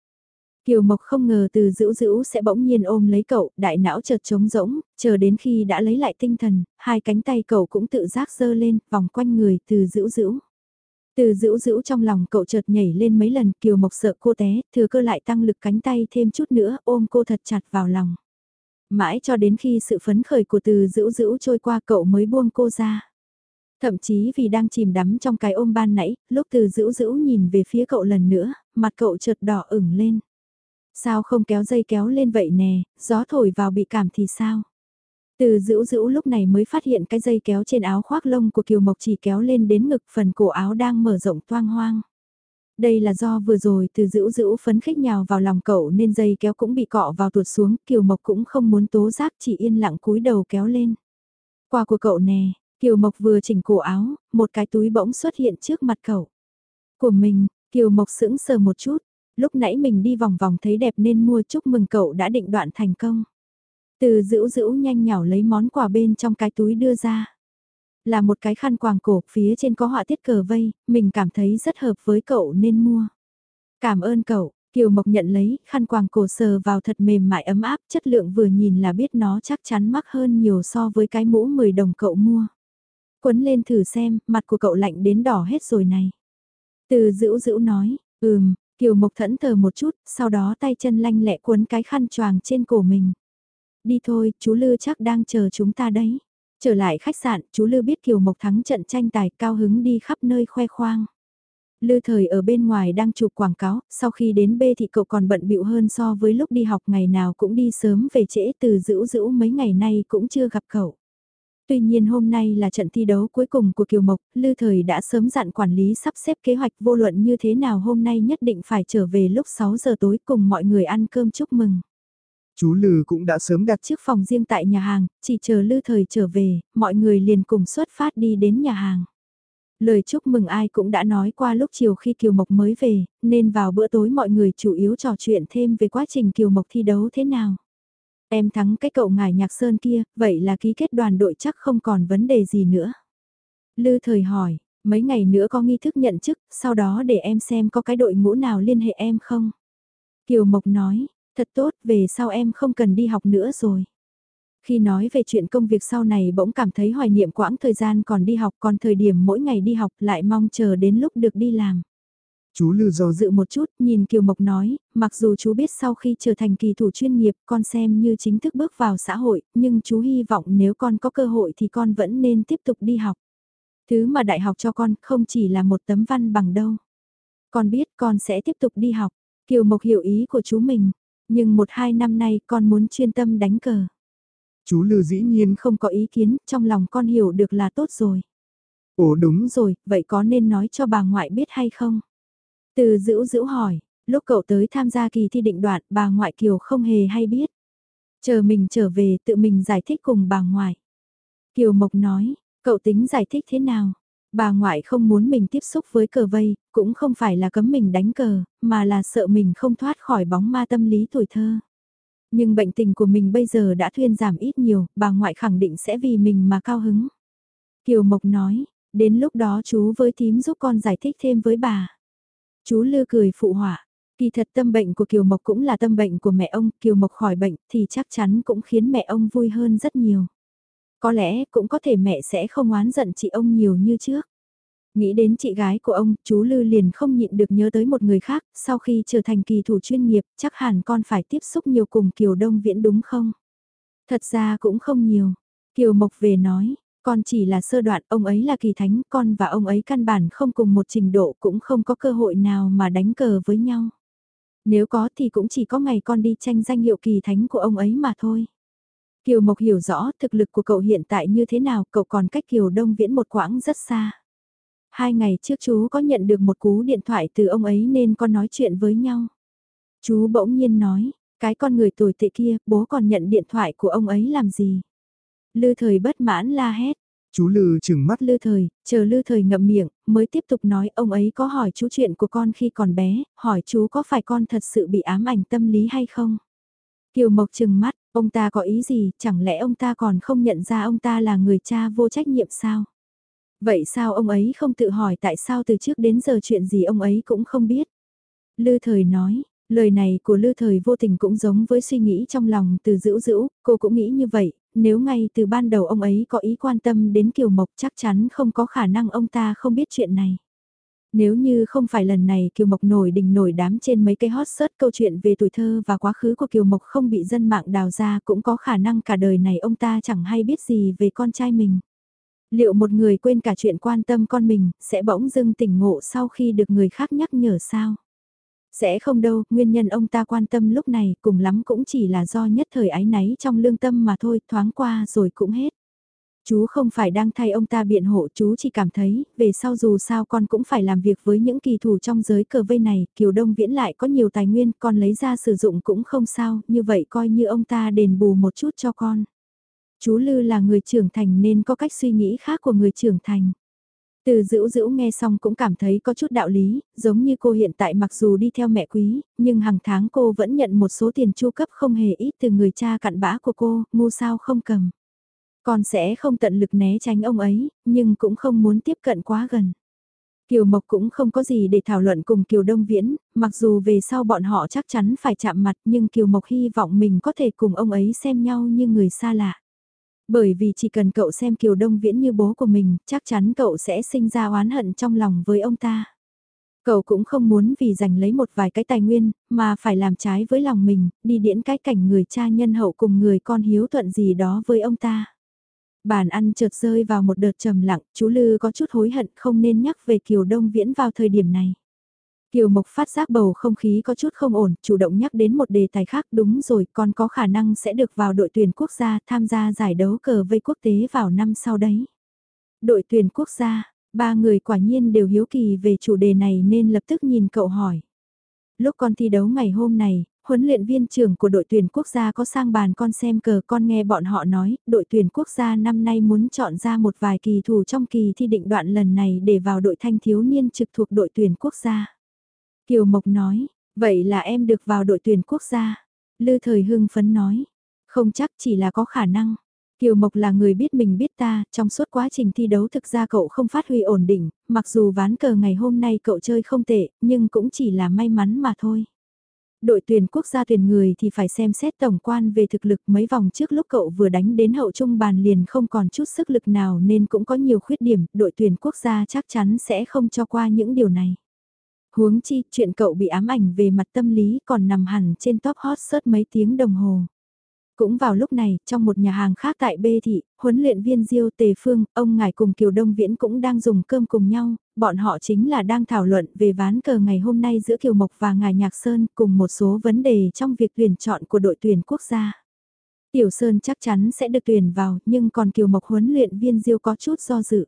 Kiều Mộc không ngờ từ dữ dữ sẽ bỗng nhiên ôm lấy cậu, đại não chợt trống rỗng, chờ đến khi đã lấy lại tinh thần, hai cánh tay cậu cũng tự giác dơ lên, vòng quanh người từ dữ dữ. Từ dữ dữ trong lòng cậu chợt nhảy lên mấy lần Kiều Mộc sợ cô té, thừa cơ lại tăng lực cánh tay thêm chút nữa ôm cô thật chặt vào lòng. Mãi cho đến khi sự phấn khởi của từ dữ dữ trôi qua cậu mới buông cô ra. Thậm chí vì đang chìm đắm trong cái ôm ban nãy, lúc từ dữ dữ nhìn về phía cậu lần nữa, mặt cậu chợt đỏ ửng lên. Sao không kéo dây kéo lên vậy nè, gió thổi vào bị cảm thì sao? Từ dữ dữ lúc này mới phát hiện cái dây kéo trên áo khoác lông của Kiều Mộc chỉ kéo lên đến ngực phần cổ áo đang mở rộng toang hoang. Đây là do vừa rồi từ dữ dữ phấn khích nhào vào lòng cậu nên dây kéo cũng bị cọ vào tuột xuống, Kiều Mộc cũng không muốn tố giác chỉ yên lặng cúi đầu kéo lên. Qua của cậu nè, Kiều Mộc vừa chỉnh cổ áo, một cái túi bỗng xuất hiện trước mặt cậu. Của mình, Kiều Mộc sững sờ một chút, lúc nãy mình đi vòng vòng thấy đẹp nên mua chúc mừng cậu đã định đoạn thành công. Từ dữ dữ nhanh nhảo lấy món quà bên trong cái túi đưa ra. Là một cái khăn quàng cổ, phía trên có họa tiết cờ vây, mình cảm thấy rất hợp với cậu nên mua. Cảm ơn cậu, Kiều Mộc nhận lấy, khăn quàng cổ sờ vào thật mềm mại ấm áp, chất lượng vừa nhìn là biết nó chắc chắn mắc hơn nhiều so với cái mũ 10 đồng cậu mua. Quấn lên thử xem, mặt của cậu lạnh đến đỏ hết rồi này. Từ dữ dữ nói, ừm, Kiều Mộc thẫn thờ một chút, sau đó tay chân lanh lẹ quấn cái khăn choàng trên cổ mình. Đi thôi, chú Lư chắc đang chờ chúng ta đấy. Trở lại khách sạn, chú Lư biết Kiều Mộc thắng trận tranh tài cao hứng đi khắp nơi khoe khoang. Lư thời ở bên ngoài đang chụp quảng cáo, sau khi đến B thì cậu còn bận bịu hơn so với lúc đi học ngày nào cũng đi sớm về trễ từ dữ dữ mấy ngày nay cũng chưa gặp cậu. Tuy nhiên hôm nay là trận thi đấu cuối cùng của Kiều Mộc, Lư Thời đã sớm dặn quản lý sắp xếp kế hoạch vô luận như thế nào hôm nay nhất định phải trở về lúc 6 giờ tối cùng mọi người ăn cơm chúc mừng. Chú Lư cũng đã sớm đặt chiếc phòng riêng tại nhà hàng, chỉ chờ Lư Thời trở về, mọi người liền cùng xuất phát đi đến nhà hàng. Lời chúc mừng ai cũng đã nói qua lúc chiều khi Kiều Mộc mới về, nên vào bữa tối mọi người chủ yếu trò chuyện thêm về quá trình Kiều Mộc thi đấu thế nào. Em thắng cái cậu ngài nhạc sơn kia, vậy là ký kết đoàn đội chắc không còn vấn đề gì nữa. Lư thời hỏi, mấy ngày nữa có nghi thức nhận chức, sau đó để em xem có cái đội ngũ nào liên hệ em không. Kiều Mộc nói, thật tốt, về sau em không cần đi học nữa rồi. Khi nói về chuyện công việc sau này bỗng cảm thấy hoài niệm quãng thời gian còn đi học còn thời điểm mỗi ngày đi học lại mong chờ đến lúc được đi làm. Chú Lư do dự một chút, nhìn Kiều Mộc nói, mặc dù chú biết sau khi trở thành kỳ thủ chuyên nghiệp con xem như chính thức bước vào xã hội, nhưng chú hy vọng nếu con có cơ hội thì con vẫn nên tiếp tục đi học. Thứ mà đại học cho con không chỉ là một tấm văn bằng đâu. Con biết con sẽ tiếp tục đi học. Kiều Mộc hiểu ý của chú mình, nhưng một hai năm nay con muốn chuyên tâm đánh cờ. Chú Lư dĩ nhiên không có ý kiến, trong lòng con hiểu được là tốt rồi. Ồ đúng rồi, vậy có nên nói cho bà ngoại biết hay không? Từ dữ dữ hỏi, lúc cậu tới tham gia kỳ thi định đoạn bà ngoại Kiều không hề hay biết. Chờ mình trở về tự mình giải thích cùng bà ngoại. Kiều Mộc nói, cậu tính giải thích thế nào? Bà ngoại không muốn mình tiếp xúc với cờ vây, cũng không phải là cấm mình đánh cờ, mà là sợ mình không thoát khỏi bóng ma tâm lý tuổi thơ. Nhưng bệnh tình của mình bây giờ đã thuyên giảm ít nhiều, bà ngoại khẳng định sẽ vì mình mà cao hứng. Kiều Mộc nói, đến lúc đó chú với thím giúp con giải thích thêm với bà. Chú Lư cười phụ họa. Kỳ thật tâm bệnh của Kiều Mộc cũng là tâm bệnh của mẹ ông, Kiều Mộc khỏi bệnh thì chắc chắn cũng khiến mẹ ông vui hơn rất nhiều. Có lẽ cũng có thể mẹ sẽ không oán giận chị ông nhiều như trước. Nghĩ đến chị gái của ông, chú Lư liền không nhịn được nhớ tới một người khác, sau khi trở thành kỳ thủ chuyên nghiệp, chắc hẳn con phải tiếp xúc nhiều cùng Kiều Đông Viễn đúng không? Thật ra cũng không nhiều. Kiều Mộc về nói, con chỉ là sơ đoạn, ông ấy là kỳ thánh, con và ông ấy căn bản không cùng một trình độ cũng không có cơ hội nào mà đánh cờ với nhau. Nếu có thì cũng chỉ có ngày con đi tranh danh hiệu kỳ thánh của ông ấy mà thôi. Kiều Mộc hiểu rõ thực lực của cậu hiện tại như thế nào, cậu còn cách Kiều Đông Viễn một quãng rất xa. Hai ngày trước chú có nhận được một cú điện thoại từ ông ấy nên con nói chuyện với nhau. Chú bỗng nhiên nói, cái con người tồi tệ kia, bố còn nhận điện thoại của ông ấy làm gì? Lư thời bất mãn la hét. Chú Lư chừng mắt Lư thời, chờ Lư thời ngậm miệng, mới tiếp tục nói ông ấy có hỏi chú chuyện của con khi còn bé, hỏi chú có phải con thật sự bị ám ảnh tâm lý hay không? Kiều Mộc trừng mắt, ông ta có ý gì, chẳng lẽ ông ta còn không nhận ra ông ta là người cha vô trách nhiệm sao? Vậy sao ông ấy không tự hỏi tại sao từ trước đến giờ chuyện gì ông ấy cũng không biết? Lư thời nói, lời này của Lư thời vô tình cũng giống với suy nghĩ trong lòng từ dữ dữ, cô cũng nghĩ như vậy, nếu ngay từ ban đầu ông ấy có ý quan tâm đến Kiều Mộc chắc chắn không có khả năng ông ta không biết chuyện này. Nếu như không phải lần này Kiều Mộc nổi đình nổi đám trên mấy cây hot search câu chuyện về tuổi thơ và quá khứ của Kiều Mộc không bị dân mạng đào ra cũng có khả năng cả đời này ông ta chẳng hay biết gì về con trai mình. Liệu một người quên cả chuyện quan tâm con mình sẽ bỗng dưng tỉnh ngộ sau khi được người khác nhắc nhở sao? Sẽ không đâu, nguyên nhân ông ta quan tâm lúc này cùng lắm cũng chỉ là do nhất thời ái náy trong lương tâm mà thôi, thoáng qua rồi cũng hết. Chú không phải đang thay ông ta biện hộ, chú chỉ cảm thấy, về sau dù sao con cũng phải làm việc với những kỳ thủ trong giới cờ vây này, Kiều Đông Viễn lại có nhiều tài nguyên, con lấy ra sử dụng cũng không sao, như vậy coi như ông ta đền bù một chút cho con. Chú Lư là người trưởng thành nên có cách suy nghĩ khác của người trưởng thành. Từ dữ dữ nghe xong cũng cảm thấy có chút đạo lý, giống như cô hiện tại mặc dù đi theo mẹ quý, nhưng hàng tháng cô vẫn nhận một số tiền chu cấp không hề ít từ người cha cặn bã của cô, ngu sao không cầm. Con sẽ không tận lực né tránh ông ấy, nhưng cũng không muốn tiếp cận quá gần. Kiều Mộc cũng không có gì để thảo luận cùng Kiều Đông Viễn, mặc dù về sau bọn họ chắc chắn phải chạm mặt nhưng Kiều Mộc hy vọng mình có thể cùng ông ấy xem nhau như người xa lạ. Bởi vì chỉ cần cậu xem Kiều Đông Viễn như bố của mình, chắc chắn cậu sẽ sinh ra oán hận trong lòng với ông ta. Cậu cũng không muốn vì giành lấy một vài cái tài nguyên, mà phải làm trái với lòng mình, đi điễn cái cảnh người cha nhân hậu cùng người con hiếu thuận gì đó với ông ta. Bàn ăn chợt rơi vào một đợt trầm lặng, chú Lư có chút hối hận không nên nhắc về Kiều Đông Viễn vào thời điểm này. Kiều Mộc phát giác bầu không khí có chút không ổn, chủ động nhắc đến một đề tài khác đúng rồi, còn có khả năng sẽ được vào đội tuyển quốc gia tham gia giải đấu cờ vây quốc tế vào năm sau đấy. Đội tuyển quốc gia, ba người quả nhiên đều hiếu kỳ về chủ đề này nên lập tức nhìn cậu hỏi. Lúc con thi đấu ngày hôm này, huấn luyện viên trưởng của đội tuyển quốc gia có sang bàn con xem cờ con nghe bọn họ nói, đội tuyển quốc gia năm nay muốn chọn ra một vài kỳ thủ trong kỳ thi định đoạn lần này để vào đội thanh thiếu niên trực thuộc đội tuyển quốc gia. Kiều Mộc nói, vậy là em được vào đội tuyển quốc gia. Lư Thời Hưng phấn nói, không chắc chỉ là có khả năng. Kiều Mộc là người biết mình biết ta, trong suốt quá trình thi đấu thực ra cậu không phát huy ổn định, mặc dù ván cờ ngày hôm nay cậu chơi không tệ, nhưng cũng chỉ là may mắn mà thôi. Đội tuyển quốc gia tuyển người thì phải xem xét tổng quan về thực lực mấy vòng trước lúc cậu vừa đánh đến hậu trung bàn liền không còn chút sức lực nào nên cũng có nhiều khuyết điểm, đội tuyển quốc gia chắc chắn sẽ không cho qua những điều này. Huống chi, chuyện cậu bị ám ảnh về mặt tâm lý còn nằm hẳn trên top hot search mấy tiếng đồng hồ. Cũng vào lúc này, trong một nhà hàng khác tại Bê Thị, huấn luyện viên Diêu Tề Phương, ông ngài cùng Kiều Đông Viễn cũng đang dùng cơm cùng nhau, bọn họ chính là đang thảo luận về ván cờ ngày hôm nay giữa Kiều Mộc và ngài Nhạc Sơn cùng một số vấn đề trong việc tuyển chọn của đội tuyển quốc gia. Tiểu Sơn chắc chắn sẽ được tuyển vào, nhưng còn Kiều Mộc huấn luyện viên Diêu có chút do dự.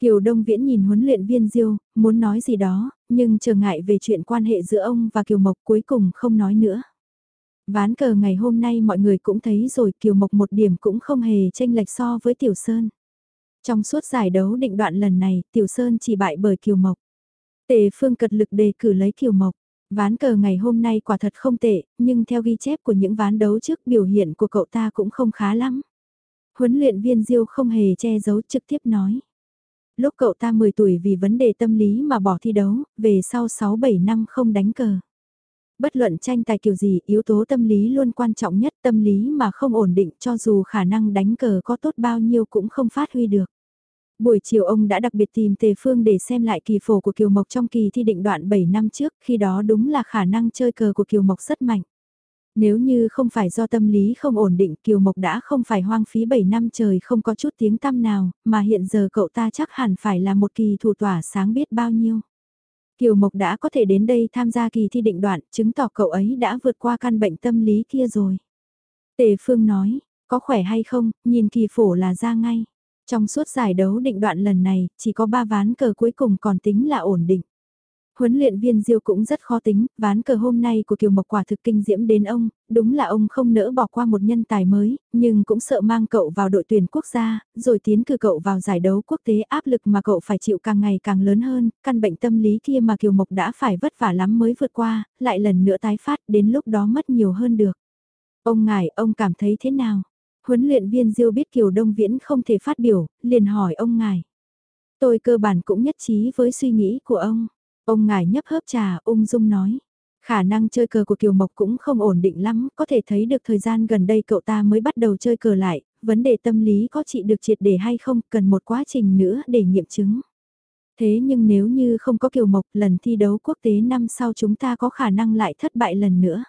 Kiều Đông Viễn nhìn huấn luyện viên Diêu, muốn nói gì đó, nhưng trở ngại về chuyện quan hệ giữa ông và Kiều Mộc cuối cùng không nói nữa. Ván cờ ngày hôm nay mọi người cũng thấy rồi Kiều Mộc một điểm cũng không hề tranh lệch so với Tiểu Sơn. Trong suốt giải đấu định đoạn lần này, Tiểu Sơn chỉ bại bởi Kiều Mộc. Tề Phương cật lực đề cử lấy Kiều Mộc. Ván cờ ngày hôm nay quả thật không tệ, nhưng theo ghi chép của những ván đấu trước biểu hiện của cậu ta cũng không khá lắm. Huấn luyện viên Diêu không hề che giấu trực tiếp nói. Lúc cậu ta 10 tuổi vì vấn đề tâm lý mà bỏ thi đấu, về sau 6-7 năm không đánh cờ. Bất luận tranh tài kiểu gì, yếu tố tâm lý luôn quan trọng nhất tâm lý mà không ổn định cho dù khả năng đánh cờ có tốt bao nhiêu cũng không phát huy được. Buổi chiều ông đã đặc biệt tìm Tề Phương để xem lại kỳ phổ của Kiều Mộc trong kỳ thi định đoạn 7 năm trước, khi đó đúng là khả năng chơi cờ của Kiều Mộc rất mạnh. Nếu như không phải do tâm lý không ổn định Kiều Mộc đã không phải hoang phí 7 năm trời không có chút tiếng tăm nào, mà hiện giờ cậu ta chắc hẳn phải là một kỳ thủ tỏa sáng biết bao nhiêu. Kiều Mộc đã có thể đến đây tham gia kỳ thi định đoạn, chứng tỏ cậu ấy đã vượt qua căn bệnh tâm lý kia rồi. Tề Phương nói, có khỏe hay không, nhìn kỳ phổ là ra ngay. Trong suốt giải đấu định đoạn lần này, chỉ có 3 ván cờ cuối cùng còn tính là ổn định. Huấn luyện viên Diêu cũng rất khó tính, ván cờ hôm nay của Kiều Mộc quả thực kinh diễm đến ông, đúng là ông không nỡ bỏ qua một nhân tài mới, nhưng cũng sợ mang cậu vào đội tuyển quốc gia, rồi tiến cử cậu vào giải đấu quốc tế áp lực mà cậu phải chịu càng ngày càng lớn hơn, căn bệnh tâm lý kia mà Kiều Mộc đã phải vất vả lắm mới vượt qua, lại lần nữa tái phát đến lúc đó mất nhiều hơn được. Ông ngài, ông cảm thấy thế nào? Huấn luyện viên Diêu biết Kiều Đông Viễn không thể phát biểu, liền hỏi ông ngài. Tôi cơ bản cũng nhất trí với suy nghĩ của ông. Ông ngài nhấp hớp trà ung dung nói. Khả năng chơi cờ của Kiều Mộc cũng không ổn định lắm, có thể thấy được thời gian gần đây cậu ta mới bắt đầu chơi cờ lại, vấn đề tâm lý có trị được triệt để hay không, cần một quá trình nữa để nghiệm chứng. Thế nhưng nếu như không có Kiều Mộc, lần thi đấu quốc tế năm sau chúng ta có khả năng lại thất bại lần nữa.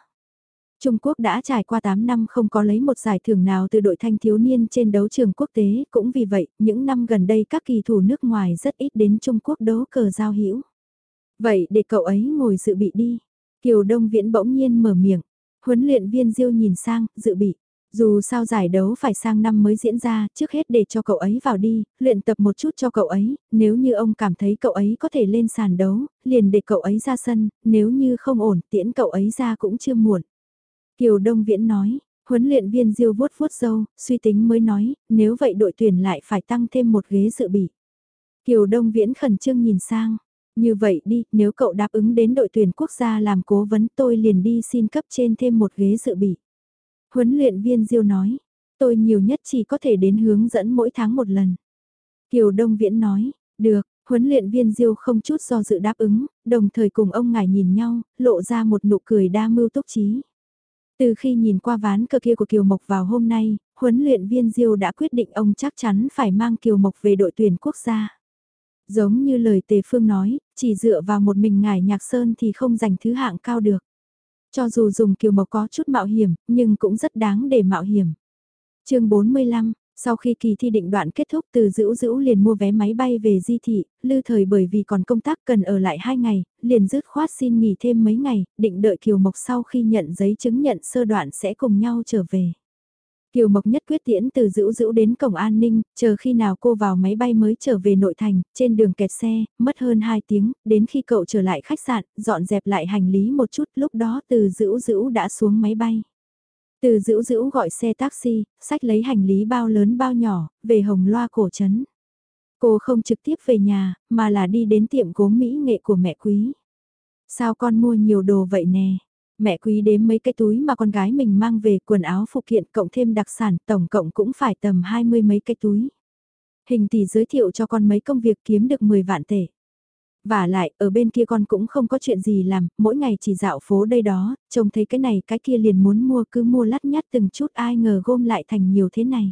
Trung Quốc đã trải qua 8 năm không có lấy một giải thưởng nào từ đội thanh thiếu niên trên đấu trường quốc tế, cũng vì vậy, những năm gần đây các kỳ thủ nước ngoài rất ít đến Trung Quốc đấu cờ giao hữu. Vậy để cậu ấy ngồi dự bị đi. Kiều Đông Viễn bỗng nhiên mở miệng. Huấn luyện viên Diêu nhìn sang, dự bị. Dù sao giải đấu phải sang năm mới diễn ra, trước hết để cho cậu ấy vào đi, luyện tập một chút cho cậu ấy, nếu như ông cảm thấy cậu ấy có thể lên sàn đấu, liền để cậu ấy ra sân, nếu như không ổn, tiễn cậu ấy ra cũng chưa muộn. Kiều Đông Viễn nói, huấn luyện viên Diêu vuốt vuốt dâu, suy tính mới nói, nếu vậy đội tuyển lại phải tăng thêm một ghế dự bị. Kiều Đông Viễn khẩn trương nhìn sang, như vậy đi, nếu cậu đáp ứng đến đội tuyển quốc gia làm cố vấn tôi liền đi xin cấp trên thêm một ghế dự bị. Huấn luyện viên Diêu nói, tôi nhiều nhất chỉ có thể đến hướng dẫn mỗi tháng một lần. Kiều Đông Viễn nói, được, huấn luyện viên Diêu không chút do dự đáp ứng, đồng thời cùng ông ngài nhìn nhau, lộ ra một nụ cười đa mưu túc trí. Từ khi nhìn qua ván cờ kia của Kiều Mộc vào hôm nay, huấn luyện viên Diêu đã quyết định ông chắc chắn phải mang Kiều Mộc về đội tuyển quốc gia. Giống như lời Tề Phương nói, chỉ dựa vào một mình ngài nhạc sơn thì không giành thứ hạng cao được. Cho dù dùng kiều mộc có chút mạo hiểm, nhưng cũng rất đáng để mạo hiểm. chương 45, sau khi kỳ thi định đoạn kết thúc từ dữ dữ liền mua vé máy bay về di thị, lư thời bởi vì còn công tác cần ở lại 2 ngày, liền dứt khoát xin nghỉ thêm mấy ngày, định đợi Kiều Mộc sau khi nhận giấy chứng nhận sơ đoạn sẽ cùng nhau trở về. Kiều Mộc nhất quyết tiễn từ dữ dữ đến cổng an ninh, chờ khi nào cô vào máy bay mới trở về nội thành, trên đường kẹt xe, mất hơn 2 tiếng, đến khi cậu trở lại khách sạn, dọn dẹp lại hành lý một chút, lúc đó từ dữ dữ đã xuống máy bay. Từ dữ dữ gọi xe taxi, sách lấy hành lý bao lớn bao nhỏ, về hồng loa cổ trấn. Cô không trực tiếp về nhà, mà là đi đến tiệm gốm mỹ nghệ của mẹ quý. Sao con mua nhiều đồ vậy nè? Mẹ quý đếm mấy cái túi mà con gái mình mang về quần áo phụ kiện cộng thêm đặc sản tổng cộng cũng phải tầm hai mươi mấy cái túi. Hình tỷ giới thiệu cho con mấy công việc kiếm được 10 vạn tệ. Và lại, ở bên kia con cũng không có chuyện gì làm, mỗi ngày chỉ dạo phố đây đó, trông thấy cái này cái kia liền muốn mua cứ mua lắt nhắt từng chút ai ngờ gom lại thành nhiều thế này.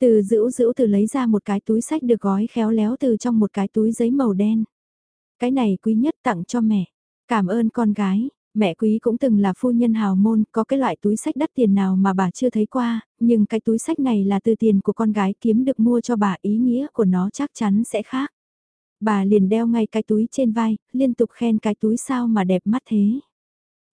Từ giữ giữ từ lấy ra một cái túi sách được gói khéo léo từ trong một cái túi giấy màu đen. Cái này quý nhất tặng cho mẹ. Cảm ơn con gái, mẹ quý cũng từng là phu nhân hào môn, có cái loại túi sách đắt tiền nào mà bà chưa thấy qua, nhưng cái túi sách này là từ tiền của con gái kiếm được mua cho bà ý nghĩa của nó chắc chắn sẽ khác. Bà liền đeo ngay cái túi trên vai, liên tục khen cái túi sao mà đẹp mắt thế.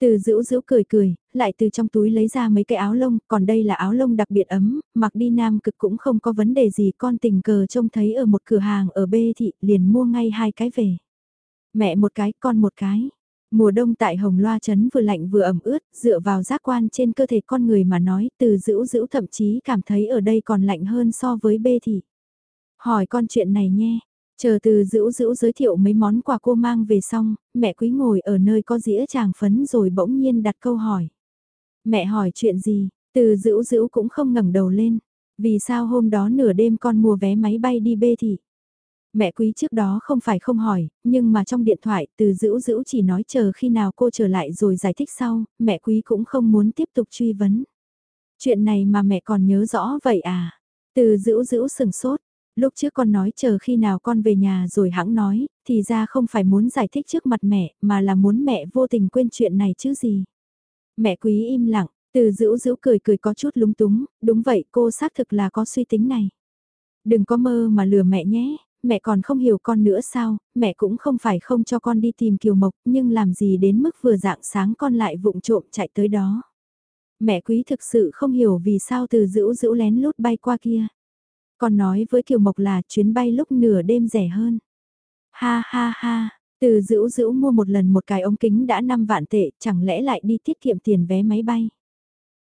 Từ dữ dữ cười cười, lại từ trong túi lấy ra mấy cái áo lông, còn đây là áo lông đặc biệt ấm, mặc đi nam cực cũng không có vấn đề gì con tình cờ trông thấy ở một cửa hàng ở B thị liền mua ngay hai cái về. Mẹ một cái, con một cái. Mùa đông tại Hồng Loa Trấn vừa lạnh vừa ẩm ướt, dựa vào giác quan trên cơ thể con người mà nói từ dữ dữ thậm chí cảm thấy ở đây còn lạnh hơn so với B thị. Hỏi con chuyện này nhé, Chờ từ dữ dữ giới thiệu mấy món quà cô mang về xong, mẹ quý ngồi ở nơi có dĩa tràng phấn rồi bỗng nhiên đặt câu hỏi. Mẹ hỏi chuyện gì, từ dữ dữ cũng không ngẩng đầu lên. Vì sao hôm đó nửa đêm con mua vé máy bay đi bê thị? Mẹ quý trước đó không phải không hỏi, nhưng mà trong điện thoại từ dữ dữ chỉ nói chờ khi nào cô trở lại rồi giải thích sau, mẹ quý cũng không muốn tiếp tục truy vấn. Chuyện này mà mẹ còn nhớ rõ vậy à? Từ dữ dữ sừng sốt, Lúc trước con nói chờ khi nào con về nhà rồi hãng nói, thì ra không phải muốn giải thích trước mặt mẹ, mà là muốn mẹ vô tình quên chuyện này chứ gì. Mẹ quý im lặng, từ dữ dữ cười cười có chút lúng túng, đúng vậy cô xác thực là có suy tính này. Đừng có mơ mà lừa mẹ nhé, mẹ còn không hiểu con nữa sao, mẹ cũng không phải không cho con đi tìm Kiều Mộc, nhưng làm gì đến mức vừa dạng sáng con lại vụng trộm chạy tới đó. Mẹ quý thực sự không hiểu vì sao từ dữ dữ lén lút bay qua kia. Con nói với Kiều Mộc là chuyến bay lúc nửa đêm rẻ hơn. Ha ha ha, từ dữ dữ mua một lần một cái ống kính đã 5 vạn tệ, chẳng lẽ lại đi tiết kiệm tiền vé máy bay.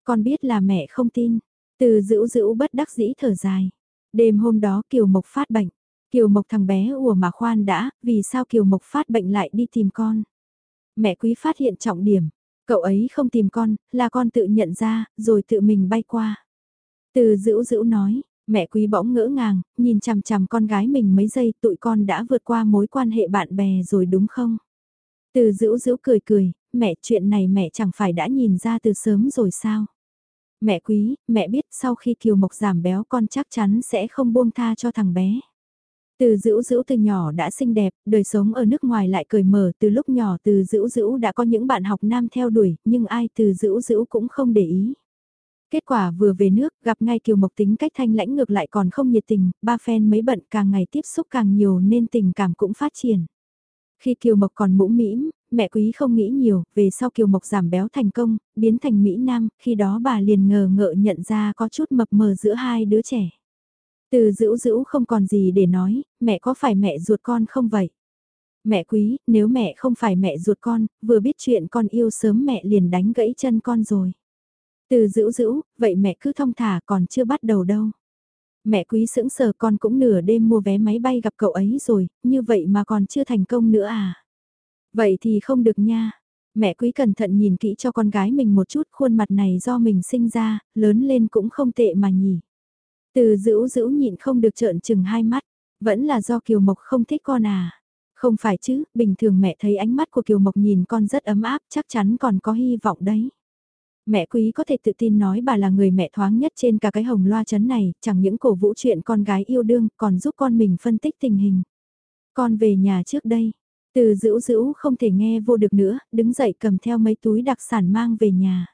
Con biết là mẹ không tin, từ dữ dữ bất đắc dĩ thở dài. Đêm hôm đó Kiều Mộc phát bệnh. Kiều Mộc thằng bé ủa mà khoan đã, vì sao Kiều Mộc phát bệnh lại đi tìm con. Mẹ quý phát hiện trọng điểm, cậu ấy không tìm con, là con tự nhận ra, rồi tự mình bay qua. Từ dữ dữ nói, Mẹ quý bỗng ngỡ ngàng, nhìn chằm chằm con gái mình mấy giây tụi con đã vượt qua mối quan hệ bạn bè rồi đúng không? Từ dữ dữ cười cười, mẹ chuyện này mẹ chẳng phải đã nhìn ra từ sớm rồi sao? Mẹ quý, mẹ biết sau khi Kiều Mộc giảm béo con chắc chắn sẽ không buông tha cho thằng bé. Từ dữ dữ từ nhỏ đã xinh đẹp, đời sống ở nước ngoài lại cởi mở từ lúc nhỏ từ dữ dữ đã có những bạn học nam theo đuổi, nhưng ai từ dữ dữ cũng không để ý. Kết quả vừa về nước, gặp ngay Kiều Mộc tính cách thanh lãnh ngược lại còn không nhiệt tình, ba phen mấy bận càng ngày tiếp xúc càng nhiều nên tình cảm cũng phát triển. Khi Kiều Mộc còn mũ mĩm, mẹ quý không nghĩ nhiều, về sau Kiều Mộc giảm béo thành công, biến thành Mỹ Nam, khi đó bà liền ngờ ngợ nhận ra có chút mập mờ giữa hai đứa trẻ. Từ dữ dữ không còn gì để nói, mẹ có phải mẹ ruột con không vậy? Mẹ quý, nếu mẹ không phải mẹ ruột con, vừa biết chuyện con yêu sớm mẹ liền đánh gãy chân con rồi. Từ dữ dữ, vậy mẹ cứ thông thả còn chưa bắt đầu đâu. Mẹ quý sững sờ con cũng nửa đêm mua vé máy bay gặp cậu ấy rồi, như vậy mà còn chưa thành công nữa à. Vậy thì không được nha. Mẹ quý cẩn thận nhìn kỹ cho con gái mình một chút khuôn mặt này do mình sinh ra, lớn lên cũng không tệ mà nhỉ. Từ dữ dữ nhịn không được trợn chừng hai mắt, vẫn là do Kiều Mộc không thích con à. Không phải chứ, bình thường mẹ thấy ánh mắt của Kiều Mộc nhìn con rất ấm áp, chắc chắn còn có hy vọng đấy. Mẹ quý có thể tự tin nói bà là người mẹ thoáng nhất trên cả cái hồng loa chấn này, chẳng những cổ vũ chuyện con gái yêu đương, còn giúp con mình phân tích tình hình. Con về nhà trước đây, từ dữ dữ không thể nghe vô được nữa, đứng dậy cầm theo mấy túi đặc sản mang về nhà.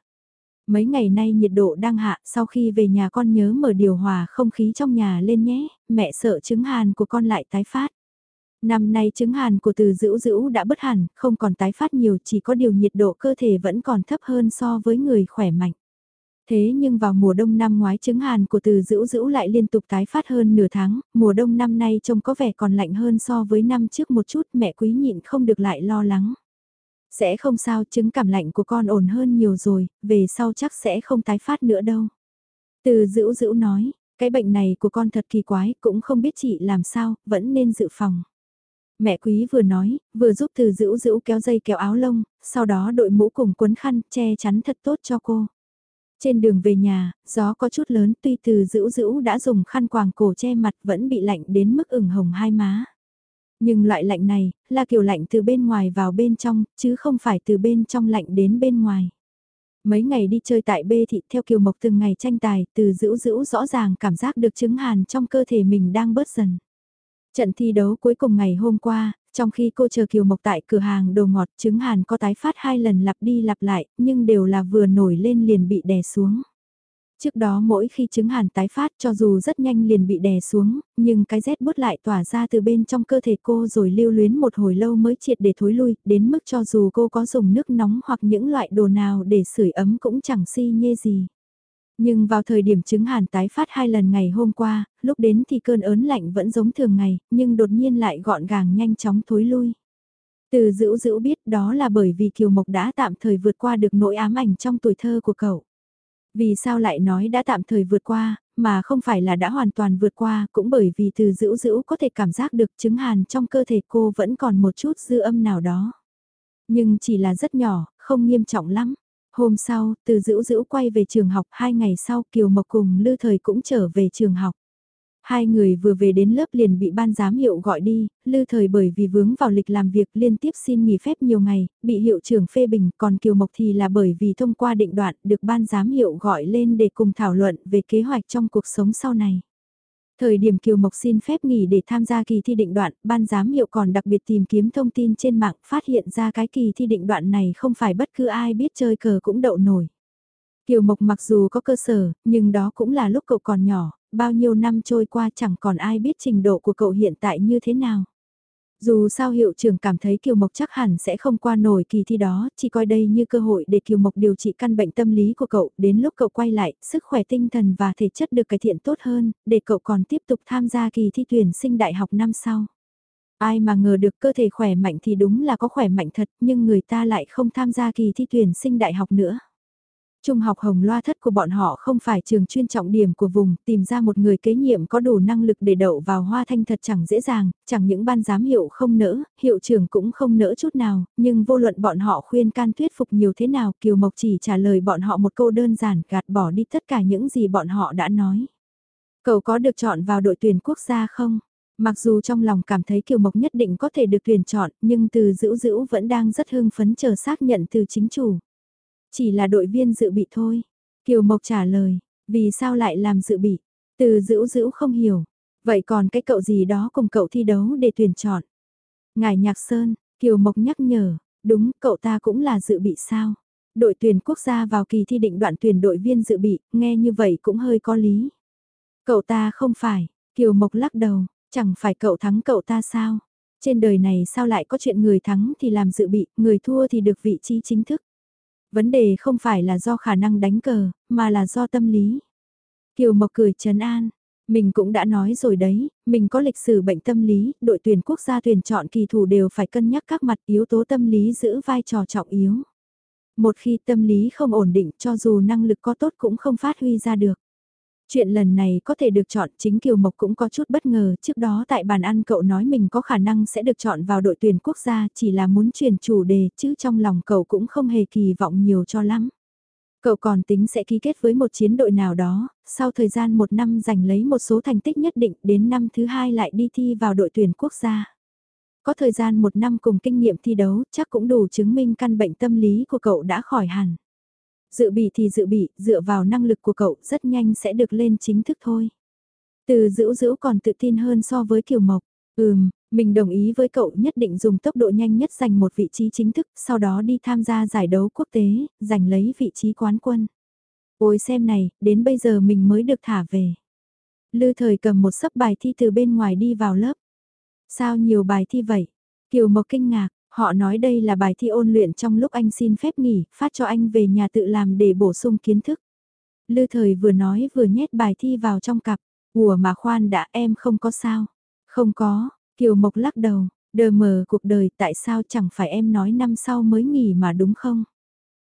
Mấy ngày nay nhiệt độ đang hạ, sau khi về nhà con nhớ mở điều hòa không khí trong nhà lên nhé, mẹ sợ chứng hàn của con lại tái phát. Năm nay chứng hàn của từ dữ dữ đã bất hẳn, không còn tái phát nhiều chỉ có điều nhiệt độ cơ thể vẫn còn thấp hơn so với người khỏe mạnh. Thế nhưng vào mùa đông năm ngoái chứng hàn của từ dữ dữ lại liên tục tái phát hơn nửa tháng, mùa đông năm nay trông có vẻ còn lạnh hơn so với năm trước một chút mẹ quý nhịn không được lại lo lắng. Sẽ không sao chứng cảm lạnh của con ổn hơn nhiều rồi, về sau chắc sẽ không tái phát nữa đâu. Từ dữ dữ nói, cái bệnh này của con thật kỳ quái cũng không biết chị làm sao, vẫn nên dự phòng. Mẹ quý vừa nói, vừa giúp từ dữ dữ kéo dây kéo áo lông, sau đó đội mũ cùng quấn khăn che chắn thật tốt cho cô. Trên đường về nhà, gió có chút lớn tuy từ dữ dữ đã dùng khăn quàng cổ che mặt vẫn bị lạnh đến mức ửng hồng hai má. Nhưng loại lạnh này, là kiểu lạnh từ bên ngoài vào bên trong, chứ không phải từ bên trong lạnh đến bên ngoài. Mấy ngày đi chơi tại bê thị theo kiều mộc từng ngày tranh tài, từ dữ dữ rõ ràng cảm giác được chứng hàn trong cơ thể mình đang bớt dần. Trận thi đấu cuối cùng ngày hôm qua, Trong khi cô chờ Kiều Mộc tại cửa hàng đồ ngọt trứng hàn có tái phát hai lần lặp đi lặp lại, nhưng đều là vừa nổi lên liền bị đè xuống. Trước đó mỗi khi trứng hàn tái phát cho dù rất nhanh liền bị đè xuống, nhưng cái rét bút lại tỏa ra từ bên trong cơ thể cô rồi lưu luyến một hồi lâu mới triệt để thối lui, đến mức cho dù cô có dùng nước nóng hoặc những loại đồ nào để sưởi ấm cũng chẳng si nhê gì. Nhưng vào thời điểm chứng hàn tái phát hai lần ngày hôm qua, lúc đến thì cơn ớn lạnh vẫn giống thường ngày, nhưng đột nhiên lại gọn gàng nhanh chóng thối lui. Từ dữ dữ biết đó là bởi vì Kiều Mộc đã tạm thời vượt qua được nỗi ám ảnh trong tuổi thơ của cậu. Vì sao lại nói đã tạm thời vượt qua, mà không phải là đã hoàn toàn vượt qua, cũng bởi vì từ dữ dữ có thể cảm giác được chứng hàn trong cơ thể cô vẫn còn một chút dư âm nào đó. Nhưng chỉ là rất nhỏ, không nghiêm trọng lắm. Hôm sau, từ dữ dữ quay về trường học, hai ngày sau Kiều Mộc cùng Lư Thời cũng trở về trường học. Hai người vừa về đến lớp liền bị ban giám hiệu gọi đi, lư thời bởi vì vướng vào lịch làm việc liên tiếp xin nghỉ phép nhiều ngày, bị hiệu trưởng phê bình, còn Kiều Mộc thì là bởi vì thông qua định đoạn được ban giám hiệu gọi lên để cùng thảo luận về kế hoạch trong cuộc sống sau này. Thời điểm Kiều Mộc xin phép nghỉ để tham gia kỳ thi định đoạn, ban giám hiệu còn đặc biệt tìm kiếm thông tin trên mạng phát hiện ra cái kỳ thi định đoạn này không phải bất cứ ai biết chơi cờ cũng đậu nổi. Kiều Mộc mặc dù có cơ sở, nhưng đó cũng là lúc cậu còn nhỏ, bao nhiêu năm trôi qua chẳng còn ai biết trình độ của cậu hiện tại như thế nào. Dù sao hiệu trưởng cảm thấy Kiều Mộc chắc hẳn sẽ không qua nổi kỳ thi đó, chỉ coi đây như cơ hội để Kiều Mộc điều trị căn bệnh tâm lý của cậu, đến lúc cậu quay lại, sức khỏe tinh thần và thể chất được cải thiện tốt hơn, để cậu còn tiếp tục tham gia kỳ thi tuyển sinh đại học năm sau. Ai mà ngờ được cơ thể khỏe mạnh thì đúng là có khỏe mạnh thật, nhưng người ta lại không tham gia kỳ thi tuyển sinh đại học nữa. Trung học Hồng Loa thất của bọn họ không phải trường chuyên trọng điểm của vùng, tìm ra một người kế nhiệm có đủ năng lực để đậu vào hoa thanh thật chẳng dễ dàng, chẳng những ban giám hiệu không nỡ, hiệu trưởng cũng không nỡ chút nào, nhưng vô luận bọn họ khuyên can thuyết phục nhiều thế nào, Kiều Mộc chỉ trả lời bọn họ một câu đơn giản gạt bỏ đi tất cả những gì bọn họ đã nói. Cậu có được chọn vào đội tuyển quốc gia không? Mặc dù trong lòng cảm thấy Kiều Mộc nhất định có thể được tuyển chọn, nhưng từ dữ dữ vẫn đang rất hưng phấn chờ xác nhận từ chính chủ. Chỉ là đội viên dự bị thôi. Kiều Mộc trả lời, vì sao lại làm dự bị? Từ dữ dữ không hiểu. Vậy còn cái cậu gì đó cùng cậu thi đấu để tuyển chọn? Ngài Nhạc Sơn, Kiều Mộc nhắc nhở, đúng, cậu ta cũng là dự bị sao? Đội tuyển quốc gia vào kỳ thi định đoạn tuyển đội viên dự bị, nghe như vậy cũng hơi có lý. Cậu ta không phải, Kiều Mộc lắc đầu, chẳng phải cậu thắng cậu ta sao? Trên đời này sao lại có chuyện người thắng thì làm dự bị, người thua thì được vị trí chính thức. Vấn đề không phải là do khả năng đánh cờ, mà là do tâm lý. Kiều Mộc cười trấn an, mình cũng đã nói rồi đấy, mình có lịch sử bệnh tâm lý, đội tuyển quốc gia tuyển chọn kỳ thủ đều phải cân nhắc các mặt yếu tố tâm lý giữ vai trò trọng yếu. Một khi tâm lý không ổn định cho dù năng lực có tốt cũng không phát huy ra được. Chuyện lần này có thể được chọn chính Kiều Mộc cũng có chút bất ngờ, trước đó tại bàn ăn cậu nói mình có khả năng sẽ được chọn vào đội tuyển quốc gia chỉ là muốn truyền chủ đề chứ trong lòng cậu cũng không hề kỳ vọng nhiều cho lắm. Cậu còn tính sẽ ký kết với một chiến đội nào đó, sau thời gian một năm giành lấy một số thành tích nhất định đến năm thứ hai lại đi thi vào đội tuyển quốc gia. Có thời gian một năm cùng kinh nghiệm thi đấu chắc cũng đủ chứng minh căn bệnh tâm lý của cậu đã khỏi hẳn. Dự bị thì dự bị, dựa vào năng lực của cậu rất nhanh sẽ được lên chính thức thôi. Từ dữ dữ còn tự tin hơn so với Kiều Mộc. Ừm, mình đồng ý với cậu nhất định dùng tốc độ nhanh nhất giành một vị trí chính thức, sau đó đi tham gia giải đấu quốc tế, giành lấy vị trí quán quân. Ôi xem này, đến bây giờ mình mới được thả về. Lư thời cầm một sấp bài thi từ bên ngoài đi vào lớp. Sao nhiều bài thi vậy? Kiều Mộc kinh ngạc, Họ nói đây là bài thi ôn luyện trong lúc anh xin phép nghỉ, phát cho anh về nhà tự làm để bổ sung kiến thức. Lư thời vừa nói vừa nhét bài thi vào trong cặp. Ủa mà khoan đã em không có sao. Không có, Kiều Mộc lắc đầu, đờ mờ cuộc đời tại sao chẳng phải em nói năm sau mới nghỉ mà đúng không?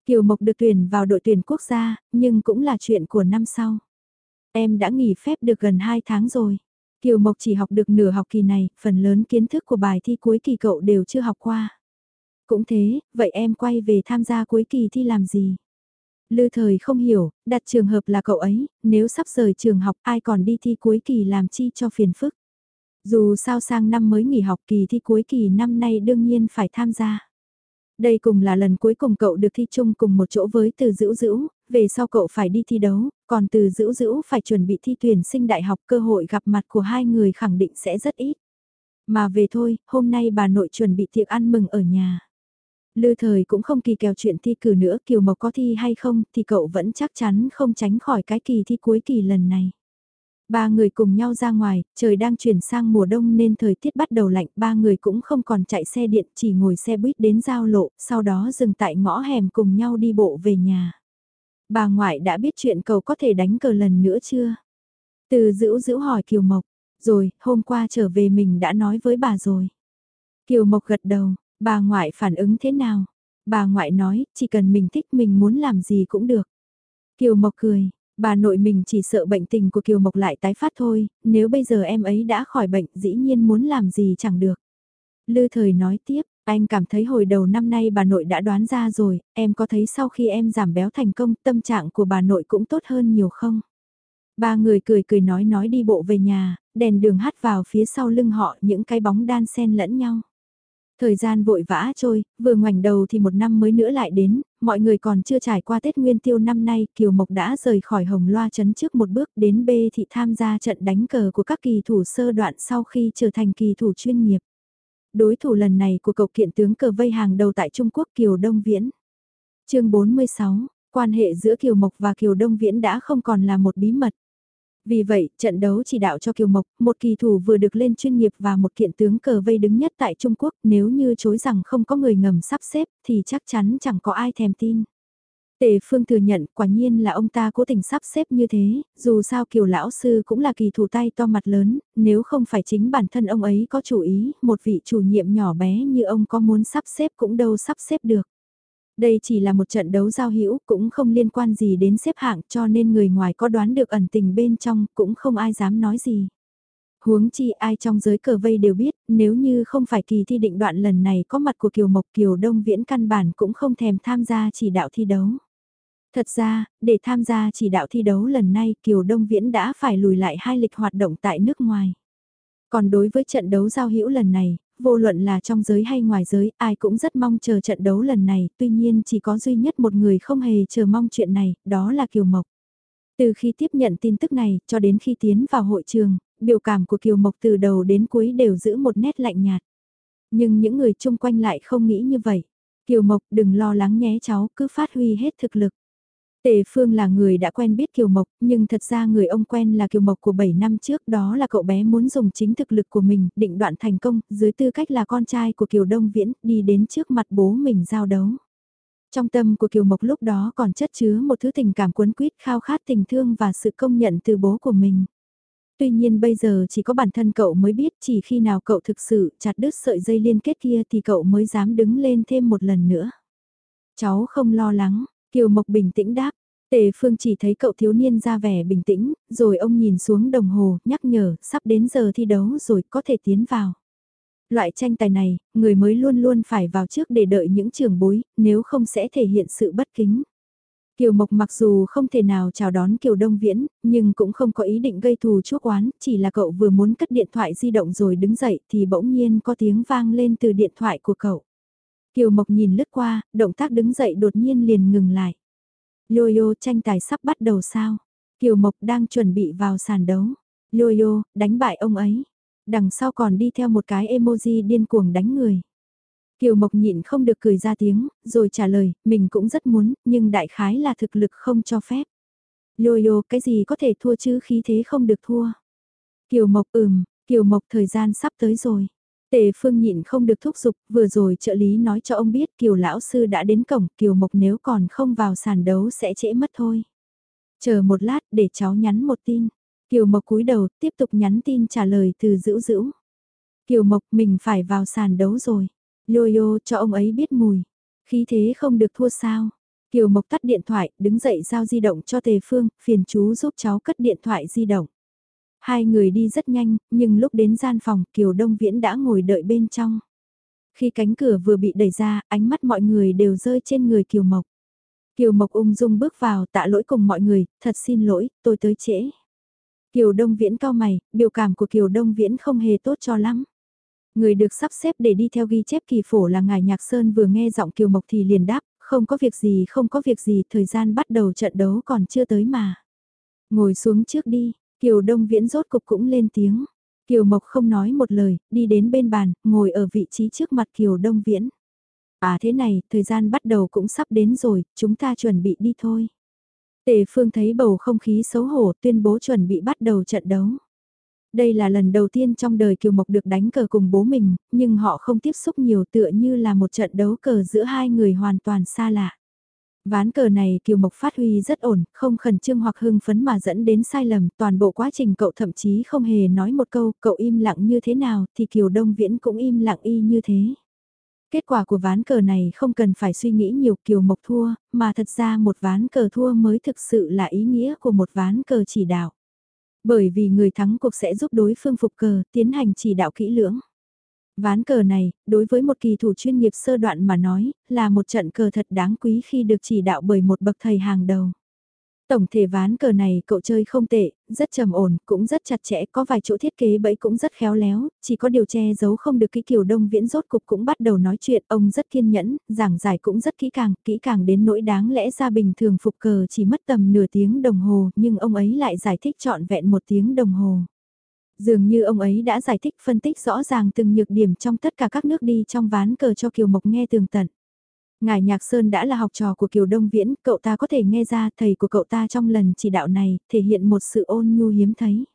Kiều Mộc được tuyển vào đội tuyển quốc gia, nhưng cũng là chuyện của năm sau. Em đã nghỉ phép được gần 2 tháng rồi. Kiều Mộc chỉ học được nửa học kỳ này, phần lớn kiến thức của bài thi cuối kỳ cậu đều chưa học qua. Cũng thế, vậy em quay về tham gia cuối kỳ thi làm gì? Lư thời không hiểu, đặt trường hợp là cậu ấy, nếu sắp rời trường học ai còn đi thi cuối kỳ làm chi cho phiền phức. Dù sao sang năm mới nghỉ học kỳ thi cuối kỳ năm nay đương nhiên phải tham gia. Đây cùng là lần cuối cùng cậu được thi chung cùng một chỗ với từ dữ dữ, về sau cậu phải đi thi đấu, còn từ dữ dữ phải chuẩn bị thi tuyển sinh đại học cơ hội gặp mặt của hai người khẳng định sẽ rất ít. Mà về thôi, hôm nay bà nội chuẩn bị tiệc ăn mừng ở nhà. Lư thời cũng không kỳ kèo chuyện thi cử nữa, Kiều Mộc có thi hay không thì cậu vẫn chắc chắn không tránh khỏi cái kỳ thi cuối kỳ lần này. Ba người cùng nhau ra ngoài, trời đang chuyển sang mùa đông nên thời tiết bắt đầu lạnh, ba người cũng không còn chạy xe điện, chỉ ngồi xe buýt đến giao lộ, sau đó dừng tại ngõ hẻm cùng nhau đi bộ về nhà. Bà ngoại đã biết chuyện cậu có thể đánh cờ lần nữa chưa? Từ dữ dữ hỏi Kiều Mộc, rồi, hôm qua trở về mình đã nói với bà rồi. Kiều Mộc gật đầu, bà ngoại phản ứng thế nào? Bà ngoại nói, chỉ cần mình thích mình muốn làm gì cũng được. Kiều Mộc cười, bà nội mình chỉ sợ bệnh tình của Kiều Mộc lại tái phát thôi, nếu bây giờ em ấy đã khỏi bệnh dĩ nhiên muốn làm gì chẳng được. Lư thời nói tiếp, anh cảm thấy hồi đầu năm nay bà nội đã đoán ra rồi, em có thấy sau khi em giảm béo thành công tâm trạng của bà nội cũng tốt hơn nhiều không? Ba người cười cười nói nói đi bộ về nhà, đèn đường hắt vào phía sau lưng họ những cái bóng đan xen lẫn nhau. Thời gian vội vã trôi, vừa ngoảnh đầu thì một năm mới nữa lại đến, mọi người còn chưa trải qua Tết Nguyên Tiêu năm nay, Kiều Mộc đã rời khỏi Hồng Loa chấn trước một bước đến B thị tham gia trận đánh cờ của các kỳ thủ sơ đoạn sau khi trở thành kỳ thủ chuyên nghiệp. Đối thủ lần này của cậu kiện tướng cờ vây hàng đầu tại Trung Quốc Kiều Đông Viễn. chương 46, quan hệ giữa Kiều Mộc và Kiều Đông Viễn đã không còn là một bí mật. Vì vậy, trận đấu chỉ đạo cho Kiều Mộc, một kỳ thủ vừa được lên chuyên nghiệp và một kiện tướng cờ vây đứng nhất tại Trung Quốc, nếu như chối rằng không có người ngầm sắp xếp thì chắc chắn chẳng có ai thèm tin. Tề Phương thừa nhận quả nhiên là ông ta cố tình sắp xếp như thế, dù sao Kiều Lão Sư cũng là kỳ thủ tay to mặt lớn, nếu không phải chính bản thân ông ấy có chủ ý, một vị chủ nhiệm nhỏ bé như ông có muốn sắp xếp cũng đâu sắp xếp được. Đây chỉ là một trận đấu giao hữu cũng không liên quan gì đến xếp hạng cho nên người ngoài có đoán được ẩn tình bên trong cũng không ai dám nói gì. Huống chi ai trong giới cờ vây đều biết nếu như không phải kỳ thi định đoạn lần này có mặt của Kiều Mộc Kiều Đông Viễn căn bản cũng không thèm tham gia chỉ đạo thi đấu. Thật ra, để tham gia chỉ đạo thi đấu lần này Kiều Đông Viễn đã phải lùi lại hai lịch hoạt động tại nước ngoài. Còn đối với trận đấu giao hữu lần này, vô luận là trong giới hay ngoài giới, ai cũng rất mong chờ trận đấu lần này, tuy nhiên chỉ có duy nhất một người không hề chờ mong chuyện này, đó là Kiều Mộc. Từ khi tiếp nhận tin tức này, cho đến khi tiến vào hội trường, biểu cảm của Kiều Mộc từ đầu đến cuối đều giữ một nét lạnh nhạt. Nhưng những người chung quanh lại không nghĩ như vậy. Kiều Mộc đừng lo lắng nhé cháu, cứ phát huy hết thực lực. Tề Phương là người đã quen biết Kiều Mộc, nhưng thật ra người ông quen là Kiều Mộc của 7 năm trước đó là cậu bé muốn dùng chính thực lực của mình, định đoạn thành công, dưới tư cách là con trai của Kiều Đông Viễn, đi đến trước mặt bố mình giao đấu. Trong tâm của Kiều Mộc lúc đó còn chất chứa một thứ tình cảm cuốn quýt khao khát tình thương và sự công nhận từ bố của mình. Tuy nhiên bây giờ chỉ có bản thân cậu mới biết chỉ khi nào cậu thực sự chặt đứt sợi dây liên kết kia thì cậu mới dám đứng lên thêm một lần nữa. Cháu không lo lắng, Kiều Mộc bình tĩnh đáp, Tề Phương chỉ thấy cậu thiếu niên ra vẻ bình tĩnh, rồi ông nhìn xuống đồng hồ, nhắc nhở, sắp đến giờ thi đấu rồi, có thể tiến vào. Loại tranh tài này, người mới luôn luôn phải vào trước để đợi những trường bối, nếu không sẽ thể hiện sự bất kính. Kiều Mộc mặc dù không thể nào chào đón Kiều Đông Viễn, nhưng cũng không có ý định gây thù chuốc oán, chỉ là cậu vừa muốn cất điện thoại di động rồi đứng dậy thì bỗng nhiên có tiếng vang lên từ điện thoại của cậu. Kiều Mộc nhìn lướt qua, động tác đứng dậy đột nhiên liền ngừng lại. Yo-yo tranh tài sắp bắt đầu sao? Kiều Mộc đang chuẩn bị vào sàn đấu. Yo-yo, đánh bại ông ấy. Đằng sau còn đi theo một cái emoji điên cuồng đánh người. Kiều Mộc nhịn không được cười ra tiếng, rồi trả lời, mình cũng rất muốn, nhưng đại khái là thực lực không cho phép. Yo-yo, cái gì có thể thua chứ khí thế không được thua. Kiều Mộc ừm, Kiều Mộc thời gian sắp tới rồi. Tề Phương nhịn không được thúc giục, vừa rồi trợ lý nói cho ông biết Kiều lão sư đã đến cổng, Kiều Mộc nếu còn không vào sàn đấu sẽ trễ mất thôi. Chờ một lát để cháu nhắn một tin. Kiều Mộc cúi đầu tiếp tục nhắn tin trả lời từ dữ dữ. Kiều Mộc mình phải vào sàn đấu rồi. Lô yô cho ông ấy biết mùi. Khí thế không được thua sao. Kiều Mộc tắt điện thoại, đứng dậy giao di động cho Tề Phương, phiền chú giúp cháu cất điện thoại di động. Hai người đi rất nhanh, nhưng lúc đến gian phòng Kiều Đông Viễn đã ngồi đợi bên trong. Khi cánh cửa vừa bị đẩy ra, ánh mắt mọi người đều rơi trên người Kiều Mộc. Kiều Mộc ung dung bước vào tạ lỗi cùng mọi người, thật xin lỗi, tôi tới trễ. Kiều Đông Viễn cao mày, biểu cảm của Kiều Đông Viễn không hề tốt cho lắm. Người được sắp xếp để đi theo ghi chép kỳ phổ là ngài Nhạc Sơn vừa nghe giọng Kiều Mộc thì liền đáp, không có việc gì không có việc gì, thời gian bắt đầu trận đấu còn chưa tới mà. Ngồi xuống trước đi, Kiều Đông Viễn rốt cục cũng lên tiếng. Kiều Mộc không nói một lời, đi đến bên bàn, ngồi ở vị trí trước mặt Kiều Đông Viễn. À thế này, thời gian bắt đầu cũng sắp đến rồi, chúng ta chuẩn bị đi thôi. Tề Phương thấy bầu không khí xấu hổ tuyên bố chuẩn bị bắt đầu trận đấu. Đây là lần đầu tiên trong đời Kiều Mộc được đánh cờ cùng bố mình, nhưng họ không tiếp xúc nhiều tựa như là một trận đấu cờ giữa hai người hoàn toàn xa lạ. Ván cờ này Kiều Mộc phát huy rất ổn, không khẩn trương hoặc hưng phấn mà dẫn đến sai lầm, toàn bộ quá trình cậu thậm chí không hề nói một câu, cậu im lặng như thế nào thì Kiều Đông Viễn cũng im lặng y như thế. Kết quả của ván cờ này không cần phải suy nghĩ nhiều Kiều Mộc thua, mà thật ra một ván cờ thua mới thực sự là ý nghĩa của một ván cờ chỉ đạo. Bởi vì người thắng cuộc sẽ giúp đối phương phục cờ, tiến hành chỉ đạo kỹ lưỡng. Ván cờ này, đối với một kỳ thủ chuyên nghiệp sơ đoạn mà nói, là một trận cờ thật đáng quý khi được chỉ đạo bởi một bậc thầy hàng đầu. Tổng thể ván cờ này cậu chơi không tệ, rất trầm ổn, cũng rất chặt chẽ, có vài chỗ thiết kế bẫy cũng rất khéo léo, chỉ có điều che giấu không được cái kiểu đông viễn rốt cục cũng bắt đầu nói chuyện, ông rất kiên nhẫn, giảng giải cũng rất kỹ càng, kỹ càng đến nỗi đáng lẽ ra bình thường phục cờ chỉ mất tầm nửa tiếng đồng hồ, nhưng ông ấy lại giải thích trọn vẹn một tiếng đồng hồ. Dường như ông ấy đã giải thích phân tích rõ ràng từng nhược điểm trong tất cả các nước đi trong ván cờ cho Kiều Mộc nghe tường tận. Ngài Nhạc Sơn đã là học trò của Kiều Đông Viễn, cậu ta có thể nghe ra thầy của cậu ta trong lần chỉ đạo này, thể hiện một sự ôn nhu hiếm thấy.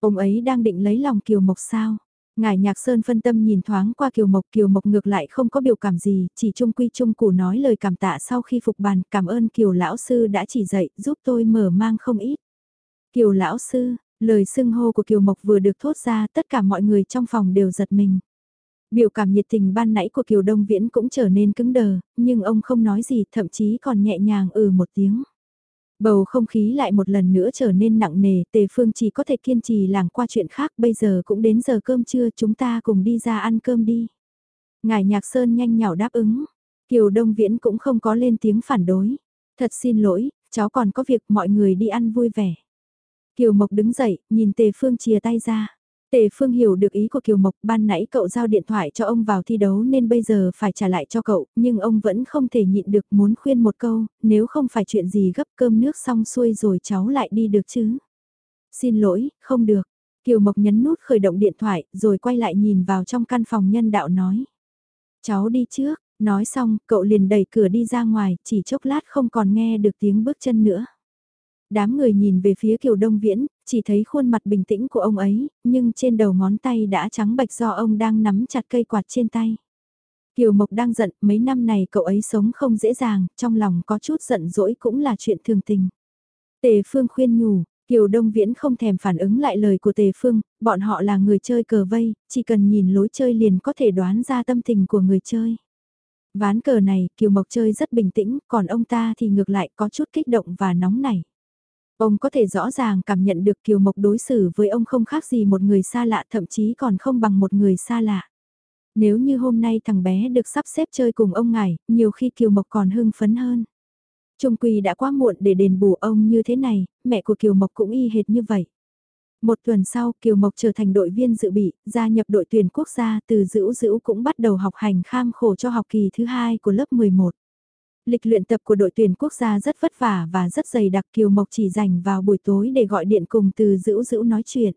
Ông ấy đang định lấy lòng Kiều Mộc sao? Ngài Nhạc Sơn phân tâm nhìn thoáng qua Kiều Mộc, Kiều Mộc ngược lại không có biểu cảm gì, chỉ trung quy trung củ nói lời cảm tạ sau khi phục bàn, cảm ơn Kiều Lão Sư đã chỉ dạy, giúp tôi mở mang không ít. Kiều Lão Sư, lời xưng hô của Kiều Mộc vừa được thốt ra, tất cả mọi người trong phòng đều giật mình. Biểu cảm nhiệt tình ban nãy của Kiều Đông Viễn cũng trở nên cứng đờ, nhưng ông không nói gì, thậm chí còn nhẹ nhàng ừ một tiếng. Bầu không khí lại một lần nữa trở nên nặng nề, Tề Phương chỉ có thể kiên trì làng qua chuyện khác, bây giờ cũng đến giờ cơm trưa, chúng ta cùng đi ra ăn cơm đi. Ngài Nhạc Sơn nhanh nhảu đáp ứng, Kiều Đông Viễn cũng không có lên tiếng phản đối. Thật xin lỗi, cháu còn có việc mọi người đi ăn vui vẻ. Kiều Mộc đứng dậy, nhìn Tề Phương chia tay ra. Tề Phương hiểu được ý của Kiều Mộc, ban nãy cậu giao điện thoại cho ông vào thi đấu nên bây giờ phải trả lại cho cậu, nhưng ông vẫn không thể nhịn được muốn khuyên một câu, nếu không phải chuyện gì gấp cơm nước xong xuôi rồi cháu lại đi được chứ. Xin lỗi, không được. Kiều Mộc nhấn nút khởi động điện thoại, rồi quay lại nhìn vào trong căn phòng nhân đạo nói. Cháu đi trước, nói xong, cậu liền đẩy cửa đi ra ngoài, chỉ chốc lát không còn nghe được tiếng bước chân nữa. Đám người nhìn về phía Kiều Đông Viễn, chỉ thấy khuôn mặt bình tĩnh của ông ấy, nhưng trên đầu ngón tay đã trắng bạch do ông đang nắm chặt cây quạt trên tay. Kiều Mộc đang giận, mấy năm này cậu ấy sống không dễ dàng, trong lòng có chút giận dỗi cũng là chuyện thường tình. Tề Phương khuyên nhủ, Kiều Đông Viễn không thèm phản ứng lại lời của Tề Phương, bọn họ là người chơi cờ vây, chỉ cần nhìn lối chơi liền có thể đoán ra tâm tình của người chơi. Ván cờ này, Kiều Mộc chơi rất bình tĩnh, còn ông ta thì ngược lại có chút kích động và nóng nảy. Ông có thể rõ ràng cảm nhận được Kiều Mộc đối xử với ông không khác gì một người xa lạ thậm chí còn không bằng một người xa lạ. Nếu như hôm nay thằng bé được sắp xếp chơi cùng ông ngài, nhiều khi Kiều Mộc còn hưng phấn hơn. Trung Quỳ đã quá muộn để đền bù ông như thế này, mẹ của Kiều Mộc cũng y hệt như vậy. Một tuần sau, Kiều Mộc trở thành đội viên dự bị, gia nhập đội tuyển quốc gia từ dữ dữ cũng bắt đầu học hành kham khổ cho học kỳ thứ hai của lớp 11 lịch luyện tập của đội tuyển quốc gia rất vất vả và rất dày đặc Kiều Mộc chỉ dành vào buổi tối để gọi điện cùng từ dữ dữ nói chuyện.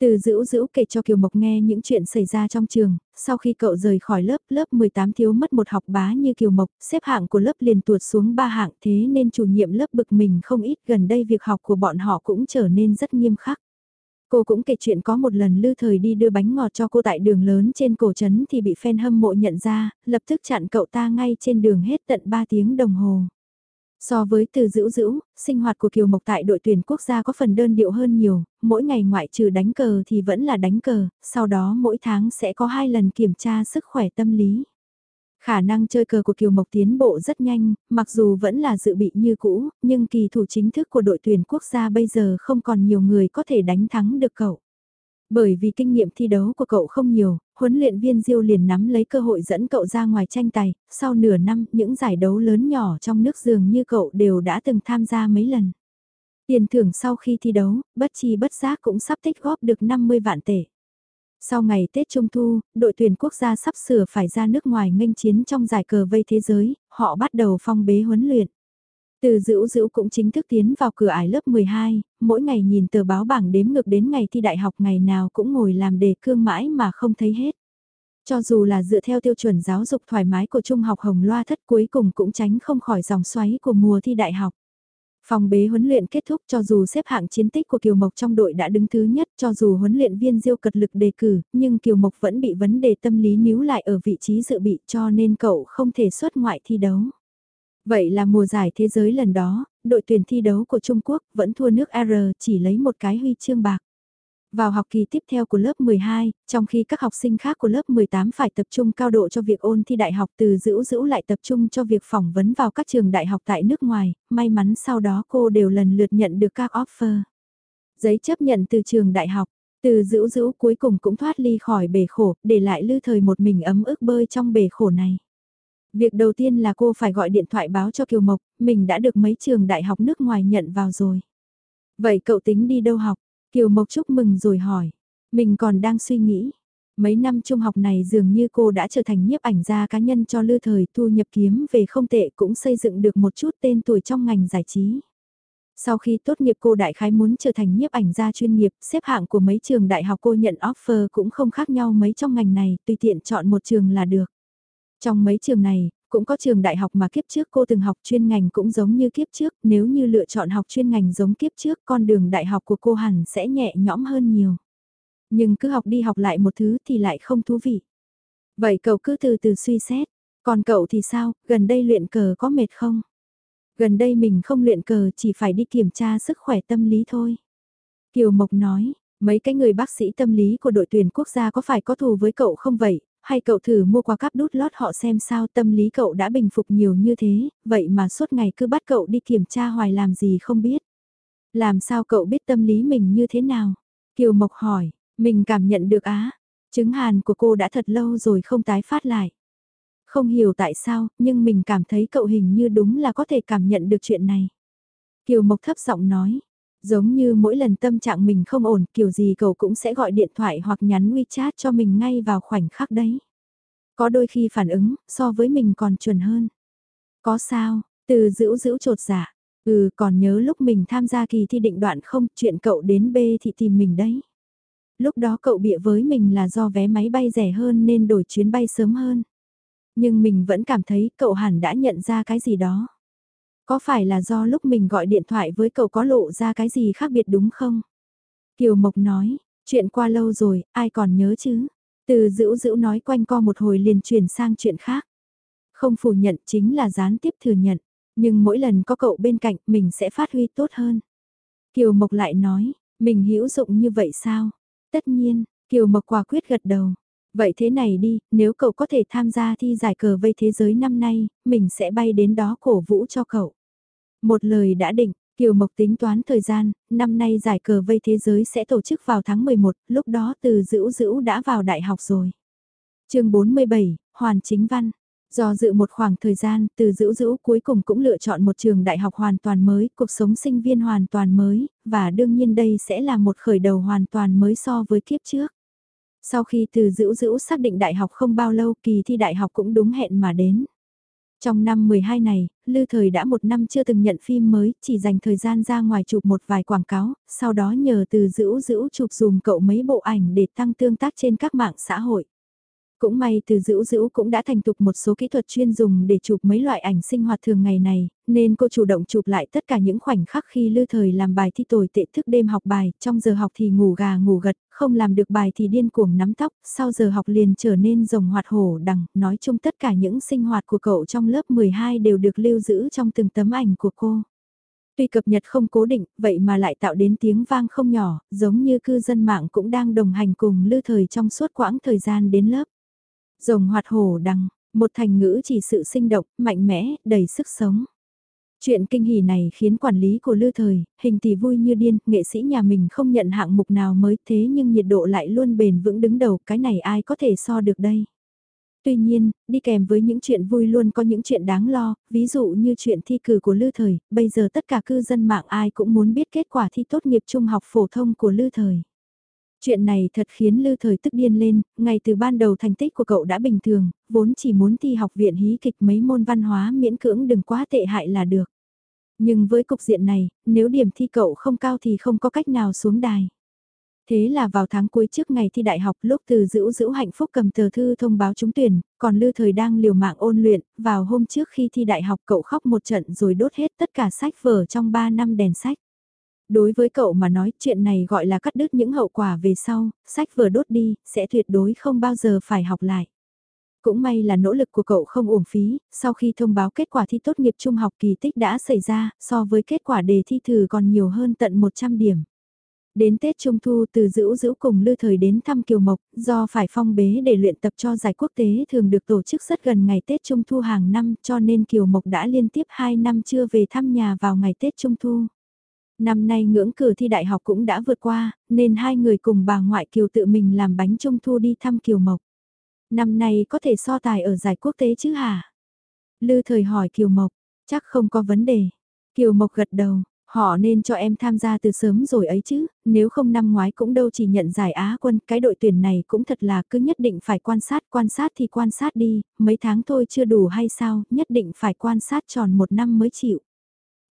Từ dữ dữ kể cho Kiều Mộc nghe những chuyện xảy ra trong trường, sau khi cậu rời khỏi lớp, lớp 18 thiếu mất một học bá như Kiều Mộc, xếp hạng của lớp liền tuột xuống ba hạng thế nên chủ nhiệm lớp bực mình không ít gần đây việc học của bọn họ cũng trở nên rất nghiêm khắc. Cô cũng kể chuyện có một lần lưu thời đi đưa bánh ngọt cho cô tại đường lớn trên cổ trấn thì bị fan hâm mộ nhận ra, lập tức chặn cậu ta ngay trên đường hết tận 3 tiếng đồng hồ. So với từ dữ dữ, sinh hoạt của Kiều Mộc tại đội tuyển quốc gia có phần đơn điệu hơn nhiều, mỗi ngày ngoại trừ đánh cờ thì vẫn là đánh cờ, sau đó mỗi tháng sẽ có hai lần kiểm tra sức khỏe tâm lý. Khả năng chơi cờ của Kiều Mộc tiến bộ rất nhanh, mặc dù vẫn là dự bị như cũ, nhưng kỳ thủ chính thức của đội tuyển quốc gia bây giờ không còn nhiều người có thể đánh thắng được cậu. Bởi vì kinh nghiệm thi đấu của cậu không nhiều, huấn luyện viên Diêu liền nắm lấy cơ hội dẫn cậu ra ngoài tranh tài, sau nửa năm những giải đấu lớn nhỏ trong nước dường như cậu đều đã từng tham gia mấy lần. Tiền thưởng sau khi thi đấu, bất chi bất giác cũng sắp tích góp được 50 vạn tệ. Sau ngày Tết Trung Thu, đội tuyển quốc gia sắp sửa phải ra nước ngoài nghênh chiến trong giải cờ vây thế giới, họ bắt đầu phong bế huấn luyện. Từ dữ dữ cũng chính thức tiến vào cửa ải lớp 12, mỗi ngày nhìn tờ báo bảng đếm ngược đến ngày thi đại học ngày nào cũng ngồi làm đề cương mãi mà không thấy hết. Cho dù là dựa theo tiêu chuẩn giáo dục thoải mái của Trung học Hồng Loa thất cuối cùng cũng tránh không khỏi dòng xoáy của mùa thi đại học. Phòng bế huấn luyện kết thúc cho dù xếp hạng chiến tích của Kiều Mộc trong đội đã đứng thứ nhất cho dù huấn luyện viên diêu cật lực đề cử, nhưng Kiều Mộc vẫn bị vấn đề tâm lý níu lại ở vị trí dự bị cho nên cậu không thể xuất ngoại thi đấu. Vậy là mùa giải thế giới lần đó, đội tuyển thi đấu của Trung Quốc vẫn thua nước R chỉ lấy một cái huy chương bạc. Vào học kỳ tiếp theo của lớp 12, trong khi các học sinh khác của lớp 18 phải tập trung cao độ cho việc ôn thi đại học từ dữ dữ lại tập trung cho việc phỏng vấn vào các trường đại học tại nước ngoài, may mắn sau đó cô đều lần lượt nhận được các offer. Giấy chấp nhận từ trường đại học, từ dữ dữ cuối cùng cũng thoát ly khỏi bể khổ, để lại lư thời một mình ấm ức bơi trong bể khổ này. Việc đầu tiên là cô phải gọi điện thoại báo cho Kiều Mộc, mình đã được mấy trường đại học nước ngoài nhận vào rồi. Vậy cậu tính đi đâu học? Kiều Mộc chúc mừng rồi hỏi. Mình còn đang suy nghĩ. Mấy năm trung học này dường như cô đã trở thành nhiếp ảnh gia cá nhân cho lư thời thu nhập kiếm về không tệ cũng xây dựng được một chút tên tuổi trong ngành giải trí. Sau khi tốt nghiệp cô đại khái muốn trở thành nhiếp ảnh gia chuyên nghiệp, xếp hạng của mấy trường đại học cô nhận offer cũng không khác nhau mấy trong ngành này, tùy tiện chọn một trường là được. Trong mấy trường này, cũng có trường đại học mà kiếp trước cô từng học chuyên ngành cũng giống như kiếp trước, nếu như lựa chọn học chuyên ngành giống kiếp trước con đường đại học của cô hẳn sẽ nhẹ nhõm hơn nhiều. Nhưng cứ học đi học lại một thứ thì lại không thú vị. Vậy cậu cứ từ từ suy xét, còn cậu thì sao, gần đây luyện cờ có mệt không? Gần đây mình không luyện cờ chỉ phải đi kiểm tra sức khỏe tâm lý thôi. Kiều Mộc nói, mấy cái người bác sĩ tâm lý của đội tuyển quốc gia có phải có thù với cậu không vậy, hay cậu thử mua qua cáp đút lót họ xem sao tâm lý cậu đã bình phục nhiều như thế, vậy mà suốt ngày cứ bắt cậu đi kiểm tra hoài làm gì không biết. Làm sao cậu biết tâm lý mình như thế nào? Kiều Mộc hỏi, mình cảm nhận được á, chứng hàn của cô đã thật lâu rồi không tái phát lại. Không hiểu tại sao, nhưng mình cảm thấy cậu hình như đúng là có thể cảm nhận được chuyện này. Kiều Mộc thấp giọng nói, Giống như mỗi lần tâm trạng mình không ổn kiểu gì cậu cũng sẽ gọi điện thoại hoặc nhắn WeChat cho mình ngay vào khoảnh khắc đấy. Có đôi khi phản ứng so với mình còn chuẩn hơn. Có sao, từ giữ giữ trột giả. Ừ còn nhớ lúc mình tham gia kỳ thi định đoạn không chuyện cậu đến B thì tìm mình đấy. Lúc đó cậu bịa với mình là do vé máy bay rẻ hơn nên đổi chuyến bay sớm hơn. Nhưng mình vẫn cảm thấy cậu hẳn đã nhận ra cái gì đó. Có phải là do lúc mình gọi điện thoại với cậu có lộ ra cái gì khác biệt đúng không? Kiều Mộc nói, chuyện qua lâu rồi, ai còn nhớ chứ? Từ dữ dữ nói quanh co một hồi liền chuyển sang chuyện khác. Không phủ nhận chính là gián tiếp thừa nhận, nhưng mỗi lần có cậu bên cạnh mình sẽ phát huy tốt hơn. Kiều Mộc lại nói, mình hữu dụng như vậy sao? Tất nhiên, Kiều Mộc quả quyết gật đầu. Vậy thế này đi, nếu cậu có thể tham gia thi giải cờ vây thế giới năm nay, mình sẽ bay đến đó cổ vũ cho cậu. Một lời đã định, Kiều Mộc tính toán thời gian, năm nay giải cờ vây thế giới sẽ tổ chức vào tháng 11, lúc đó từ dữ dữ đã vào đại học rồi. chương 47, Hoàn Chính Văn. Do dự một khoảng thời gian, từ dữ dữ cuối cùng cũng lựa chọn một trường đại học hoàn toàn mới, cuộc sống sinh viên hoàn toàn mới, và đương nhiên đây sẽ là một khởi đầu hoàn toàn mới so với kiếp trước. Sau khi từ dữ dữ xác định đại học không bao lâu kỳ thi đại học cũng đúng hẹn mà đến. Trong năm 12 này, Lư Thời đã một năm chưa từng nhận phim mới, chỉ dành thời gian ra ngoài chụp một vài quảng cáo, sau đó nhờ từ dữ dữ chụp dùm cậu mấy bộ ảnh để tăng tương tác trên các mạng xã hội. Cũng may từ dữ dữ cũng đã thành thục một số kỹ thuật chuyên dùng để chụp mấy loại ảnh sinh hoạt thường ngày này, nên cô chủ động chụp lại tất cả những khoảnh khắc khi lư thời làm bài thi tồi tệ thức đêm học bài, trong giờ học thì ngủ gà ngủ gật, không làm được bài thì điên cuồng nắm tóc, sau giờ học liền trở nên rồng hoạt hổ đằng, nói chung tất cả những sinh hoạt của cậu trong lớp 12 đều được lưu giữ trong từng tấm ảnh của cô. Tuy cập nhật không cố định, vậy mà lại tạo đến tiếng vang không nhỏ, giống như cư dân mạng cũng đang đồng hành cùng lư thời trong suốt quãng thời gian đến lớp. Rồng hoạt hổ đằng, một thành ngữ chỉ sự sinh động, mạnh mẽ, đầy sức sống. Chuyện kinh hỉ này khiến quản lý của Lư Thời, hình tỷ vui như điên, nghệ sĩ nhà mình không nhận hạng mục nào mới thế nhưng nhiệt độ lại luôn bền vững đứng đầu, cái này ai có thể so được đây. Tuy nhiên, đi kèm với những chuyện vui luôn có những chuyện đáng lo, ví dụ như chuyện thi cử của Lư Thời, bây giờ tất cả cư dân mạng ai cũng muốn biết kết quả thi tốt nghiệp trung học phổ thông của Lư Thời. Chuyện này thật khiến Lư Thời tức điên lên, ngay từ ban đầu thành tích của cậu đã bình thường, vốn chỉ muốn thi học viện hí kịch mấy môn văn hóa miễn cưỡng đừng quá tệ hại là được. Nhưng với cục diện này, nếu điểm thi cậu không cao thì không có cách nào xuống đài. Thế là vào tháng cuối trước ngày thi đại học lúc từ giữ giữ hạnh phúc cầm tờ thư thông báo trúng tuyển, còn Lư Thời đang liều mạng ôn luyện, vào hôm trước khi thi đại học cậu khóc một trận rồi đốt hết tất cả sách vở trong 3 năm đèn sách. Đối với cậu mà nói chuyện này gọi là cắt đứt những hậu quả về sau, sách vừa đốt đi, sẽ tuyệt đối không bao giờ phải học lại. Cũng may là nỗ lực của cậu không uổng phí, sau khi thông báo kết quả thi tốt nghiệp trung học kỳ tích đã xảy ra, so với kết quả đề thi thử còn nhiều hơn tận 100 điểm. Đến Tết Trung Thu từ dữ dữ cùng Lư Thời đến thăm Kiều Mộc, do phải phong bế để luyện tập cho giải quốc tế thường được tổ chức rất gần ngày Tết Trung Thu hàng năm cho nên Kiều Mộc đã liên tiếp 2 năm chưa về thăm nhà vào ngày Tết Trung Thu. Năm nay ngưỡng cửa thi đại học cũng đã vượt qua, nên hai người cùng bà ngoại Kiều tự mình làm bánh Trung Thu đi thăm Kiều Mộc. Năm nay có thể so tài ở giải quốc tế chứ hả? Lư Thời hỏi Kiều Mộc, chắc không có vấn đề. Kiều Mộc gật đầu, Họ nên cho em tham gia từ sớm rồi ấy chứ, nếu không năm ngoái cũng đâu chỉ nhận giải Á quân, cái đội tuyển này cũng thật là cứ nhất định phải quan sát, quan sát thì quan sát đi, mấy tháng thôi chưa đủ hay sao, nhất định phải quan sát tròn một năm mới chịu.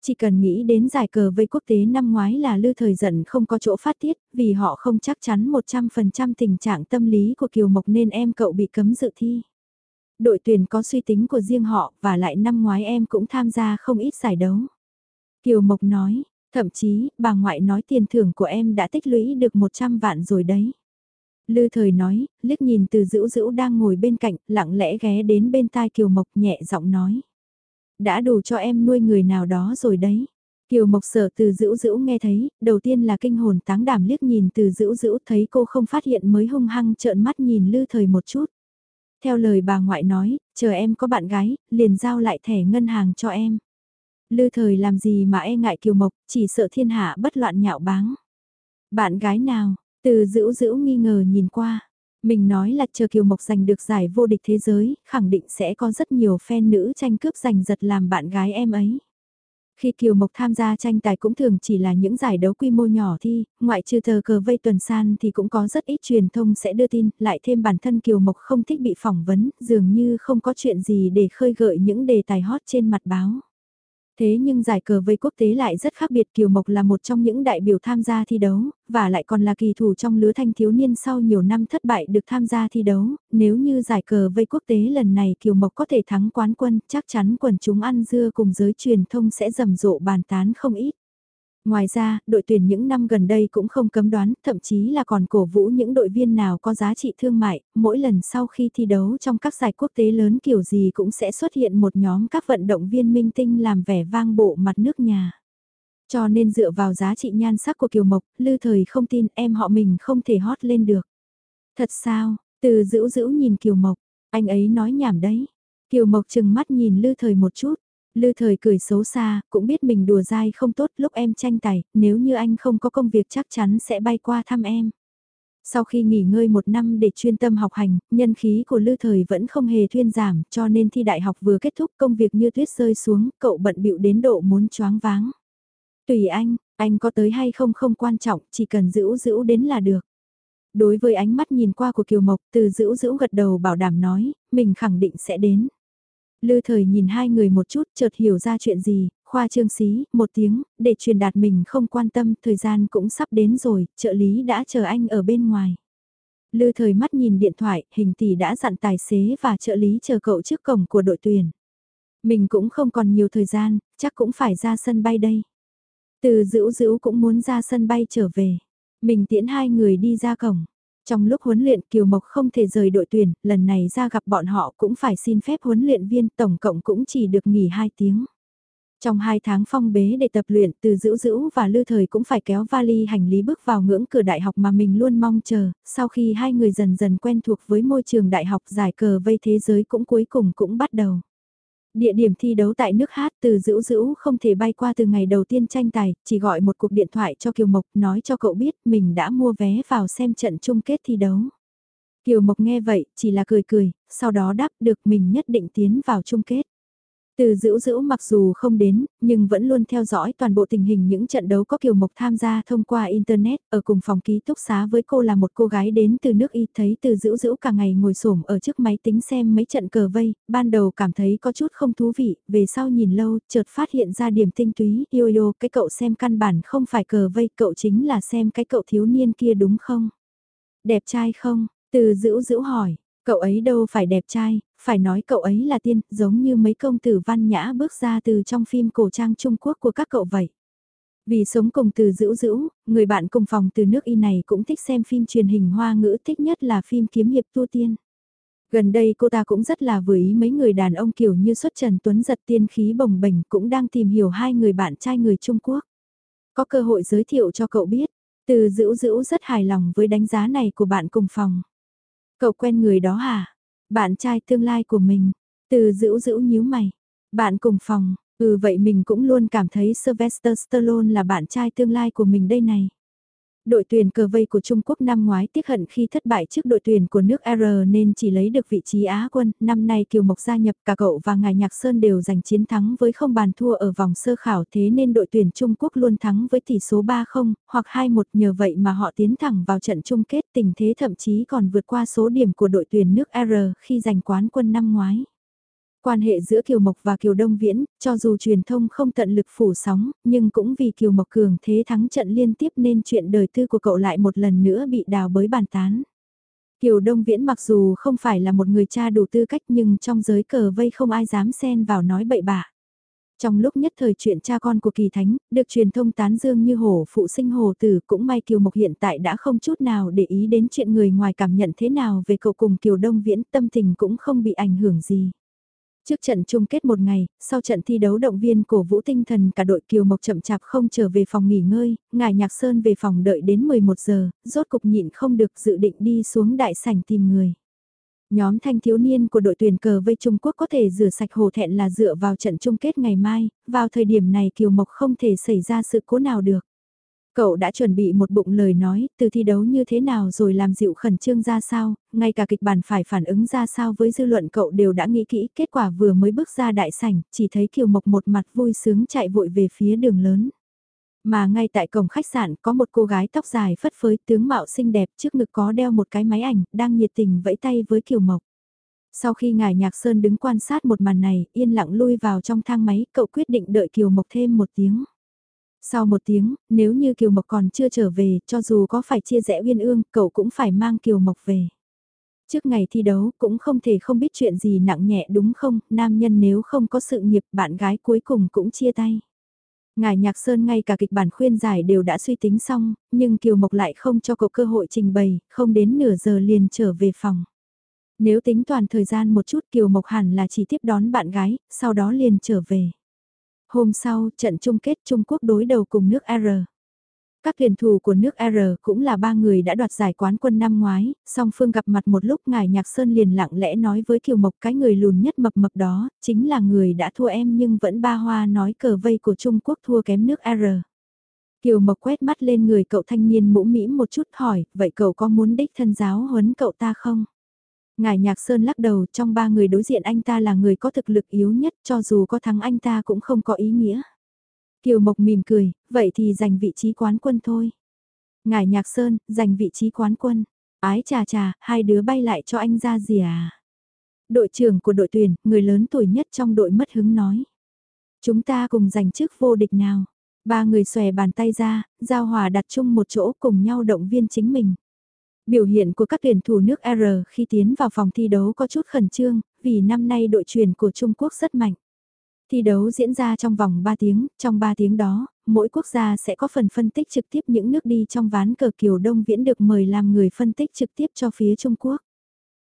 Chỉ cần nghĩ đến giải cờ vây quốc tế năm ngoái là lư thời giận không có chỗ phát tiết, vì họ không chắc chắn 100% tình trạng tâm lý của Kiều Mộc nên em cậu bị cấm dự thi. Đội tuyển có suy tính của riêng họ và lại năm ngoái em cũng tham gia không ít giải đấu. Kiều Mộc nói, thậm chí, bà ngoại nói tiền thưởng của em đã tích lũy được 100 vạn rồi đấy. Lư thời nói, liếc nhìn từ dữ dữ đang ngồi bên cạnh, lặng lẽ ghé đến bên tai Kiều Mộc nhẹ giọng nói. Đã đủ cho em nuôi người nào đó rồi đấy. Kiều Mộc sở từ dữ dữ nghe thấy, đầu tiên là kinh hồn táng đảm liếc nhìn từ dữ dữ thấy cô không phát hiện mới hung hăng trợn mắt nhìn lư thời một chút. Theo lời bà ngoại nói, chờ em có bạn gái, liền giao lại thẻ ngân hàng cho em. Lư thời làm gì mà e ngại kiều mộc, chỉ sợ thiên hạ bất loạn nhạo báng. Bạn gái nào, từ dữ dữ nghi ngờ nhìn qua. Mình nói là chờ Kiều Mộc giành được giải vô địch thế giới, khẳng định sẽ có rất nhiều fan nữ tranh cướp giành giật làm bạn gái em ấy. Khi Kiều Mộc tham gia tranh tài cũng thường chỉ là những giải đấu quy mô nhỏ thi, ngoại trừ tờ cờ vây tuần san thì cũng có rất ít truyền thông sẽ đưa tin, lại thêm bản thân Kiều Mộc không thích bị phỏng vấn, dường như không có chuyện gì để khơi gợi những đề tài hot trên mặt báo. Thế nhưng giải cờ vây quốc tế lại rất khác biệt Kiều Mộc là một trong những đại biểu tham gia thi đấu, và lại còn là kỳ thủ trong lứa thanh thiếu niên sau nhiều năm thất bại được tham gia thi đấu, nếu như giải cờ vây quốc tế lần này Kiều Mộc có thể thắng quán quân, chắc chắn quần chúng ăn dưa cùng giới truyền thông sẽ rầm rộ bàn tán không ít. Ngoài ra, đội tuyển những năm gần đây cũng không cấm đoán, thậm chí là còn cổ vũ những đội viên nào có giá trị thương mại, mỗi lần sau khi thi đấu trong các giải quốc tế lớn kiểu gì cũng sẽ xuất hiện một nhóm các vận động viên minh tinh làm vẻ vang bộ mặt nước nhà. Cho nên dựa vào giá trị nhan sắc của Kiều Mộc, Lư Thời không tin em họ mình không thể hot lên được. Thật sao, từ dữ dữ nhìn Kiều Mộc, anh ấy nói nhảm đấy. Kiều Mộc chừng mắt nhìn Lư Thời một chút, Lư thời cười xấu xa, cũng biết mình đùa dai không tốt lúc em tranh tài, nếu như anh không có công việc chắc chắn sẽ bay qua thăm em. Sau khi nghỉ ngơi một năm để chuyên tâm học hành, nhân khí của Lư Thời vẫn không hề thuyên giảm, cho nên thi đại học vừa kết thúc công việc như tuyết rơi xuống, cậu bận bịu đến độ muốn choáng váng. Tùy anh, anh có tới hay không không quan trọng, chỉ cần giữ giữ đến là được. Đối với ánh mắt nhìn qua của Kiều Mộc, từ giữ giữ gật đầu bảo đảm nói, mình khẳng định sẽ đến. Lư thời nhìn hai người một chút chợt hiểu ra chuyện gì, khoa trương xí, một tiếng, để truyền đạt mình không quan tâm, thời gian cũng sắp đến rồi, trợ lý đã chờ anh ở bên ngoài. Lư thời mắt nhìn điện thoại, hình tỷ đã dặn tài xế và trợ lý chờ cậu trước cổng của đội tuyển. Mình cũng không còn nhiều thời gian, chắc cũng phải ra sân bay đây. Từ dữ dữ cũng muốn ra sân bay trở về. Mình tiễn hai người đi ra cổng. Trong lúc huấn luyện Kiều Mộc không thể rời đội tuyển, lần này ra gặp bọn họ cũng phải xin phép huấn luyện viên tổng cộng cũng chỉ được nghỉ 2 tiếng. Trong 2 tháng phong bế để tập luyện từ dữ dữ và lư thời cũng phải kéo vali hành lý bước vào ngưỡng cửa đại học mà mình luôn mong chờ, sau khi hai người dần dần quen thuộc với môi trường đại học giải cờ vây thế giới cũng cuối cùng cũng bắt đầu. Địa điểm thi đấu tại nước hát từ dữ dữ không thể bay qua từ ngày đầu tiên tranh tài, chỉ gọi một cuộc điện thoại cho Kiều Mộc nói cho cậu biết mình đã mua vé vào xem trận chung kết thi đấu. Kiều Mộc nghe vậy, chỉ là cười cười, sau đó đáp được mình nhất định tiến vào chung kết. Từ dữ dữ mặc dù không đến, nhưng vẫn luôn theo dõi toàn bộ tình hình những trận đấu có Kiều Mộc tham gia thông qua Internet, ở cùng phòng ký túc xá với cô là một cô gái đến từ nước Y thấy từ dữ dữ cả ngày ngồi xổm ở trước máy tính xem mấy trận cờ vây, ban đầu cảm thấy có chút không thú vị, về sau nhìn lâu, chợt phát hiện ra điểm tinh túy, yo yo, cái cậu xem căn bản không phải cờ vây, cậu chính là xem cái cậu thiếu niên kia đúng không? Đẹp trai không? Từ dữ dữ hỏi, cậu ấy đâu phải đẹp trai, phải nói cậu ấy là tiên, giống như mấy công tử văn nhã bước ra từ trong phim cổ trang Trung Quốc của các cậu vậy. Vì sống cùng từ dữ dữ, người bạn cùng phòng từ nước y này cũng thích xem phim truyền hình hoa ngữ thích nhất là phim kiếm hiệp tu tiên. Gần đây cô ta cũng rất là vừa ý mấy người đàn ông kiểu như xuất trần tuấn giật tiên khí bồng bềnh cũng đang tìm hiểu hai người bạn trai người Trung Quốc. Có cơ hội giới thiệu cho cậu biết, từ dữ dữ rất hài lòng với đánh giá này của bạn cùng phòng. Cậu quen người đó hả? Bạn trai tương lai của mình, từ dữ dữ nhíu mày. Bạn cùng phòng, ừ vậy mình cũng luôn cảm thấy Sylvester Stallone là bạn trai tương lai của mình đây này. Đội tuyển cờ vây của Trung Quốc năm ngoái tiếc hận khi thất bại trước đội tuyển của nước R nên chỉ lấy được vị trí Á quân. Năm nay Kiều Mộc gia nhập, cả cậu và Ngài Nhạc Sơn đều giành chiến thắng với không bàn thua ở vòng sơ khảo thế nên đội tuyển Trung Quốc luôn thắng với tỷ số 3-0 hoặc 2-1 nhờ vậy mà họ tiến thẳng vào trận chung kết, tình thế thậm chí còn vượt qua số điểm của đội tuyển nước R khi giành quán quân năm ngoái. Quan hệ giữa Kiều Mộc và Kiều Đông Viễn, cho dù truyền thông không tận lực phủ sóng, nhưng cũng vì Kiều Mộc cường thế thắng trận liên tiếp nên chuyện đời tư của cậu lại một lần nữa bị đào bới bàn tán. Kiều Đông Viễn mặc dù không phải là một người cha đủ tư cách nhưng trong giới cờ vây không ai dám xen vào nói bậy bạ. Trong lúc nhất thời chuyện cha con của kỳ thánh, được truyền thông tán dương như hổ phụ sinh hồ tử cũng may Kiều Mộc hiện tại đã không chút nào để ý đến chuyện người ngoài cảm nhận thế nào về cậu cùng Kiều Đông Viễn tâm tình cũng không bị ảnh hưởng gì. Trước trận chung kết một ngày, sau trận thi đấu động viên cổ vũ tinh thần cả đội Kiều Mộc chậm chạp không trở về phòng nghỉ ngơi, ngài Nhạc Sơn về phòng đợi đến 11 giờ, rốt cục nhịn không được dự định đi xuống đại sảnh tìm người. Nhóm thanh thiếu niên của đội tuyển cờ vây Trung Quốc có thể rửa sạch hồ thẹn là dựa vào trận chung kết ngày mai, vào thời điểm này Kiều Mộc không thể xảy ra sự cố nào được. Cậu đã chuẩn bị một bụng lời nói, từ thi đấu như thế nào rồi làm dịu khẩn trương ra sao, ngay cả kịch bản phải phản ứng ra sao với dư luận cậu đều đã nghĩ kỹ, kết quả vừa mới bước ra đại sảnh, chỉ thấy Kiều Mộc một mặt vui sướng chạy vội về phía đường lớn. Mà ngay tại cổng khách sạn có một cô gái tóc dài phất phới tướng mạo xinh đẹp trước ngực có đeo một cái máy ảnh, đang nhiệt tình vẫy tay với Kiều Mộc. Sau khi ngài Nhạc Sơn đứng quan sát một màn này, yên lặng lui vào trong thang máy, cậu quyết định đợi Kiều Mộc thêm một tiếng. Sau một tiếng, nếu như Kiều Mộc còn chưa trở về, cho dù có phải chia rẽ uyên ương, cậu cũng phải mang Kiều Mộc về. Trước ngày thi đấu, cũng không thể không biết chuyện gì nặng nhẹ đúng không, nam nhân nếu không có sự nghiệp, bạn gái cuối cùng cũng chia tay. Ngài Nhạc Sơn ngay cả kịch bản khuyên giải đều đã suy tính xong, nhưng Kiều Mộc lại không cho cậu cơ hội trình bày, không đến nửa giờ liền trở về phòng. Nếu tính toàn thời gian một chút Kiều Mộc hẳn là chỉ tiếp đón bạn gái, sau đó liền trở về. Hôm sau, trận chung kết Trung Quốc đối đầu cùng nước R. Các tuyển thủ của nước R cũng là ba người đã đoạt giải quán quân năm ngoái, song phương gặp mặt một lúc ngài Nhạc Sơn liền lặng lẽ nói với Kiều Mộc cái người lùn nhất mập mập đó, chính là người đã thua em nhưng vẫn ba hoa nói cờ vây của Trung Quốc thua kém nước R. Kiều Mộc quét mắt lên người cậu thanh niên mũ mĩm một chút hỏi, vậy cậu có muốn đích thân giáo huấn cậu ta không? Ngài Nhạc Sơn lắc đầu trong ba người đối diện anh ta là người có thực lực yếu nhất cho dù có thắng anh ta cũng không có ý nghĩa. Kiều Mộc mỉm cười, vậy thì giành vị trí quán quân thôi. Ngài Nhạc Sơn, giành vị trí quán quân. Ái trà trà hai đứa bay lại cho anh ra gì à? Đội trưởng của đội tuyển, người lớn tuổi nhất trong đội mất hứng nói. Chúng ta cùng giành chức vô địch nào. Ba người xòe bàn tay ra, giao hòa đặt chung một chỗ cùng nhau động viên chính mình. Biểu hiện của các tuyển thủ nước R khi tiến vào phòng thi đấu có chút khẩn trương, vì năm nay đội tuyển của Trung Quốc rất mạnh. Thi đấu diễn ra trong vòng 3 tiếng, trong 3 tiếng đó, mỗi quốc gia sẽ có phần phân tích trực tiếp những nước đi trong ván cờ Kiều Đông Viễn được mời làm người phân tích trực tiếp cho phía Trung Quốc.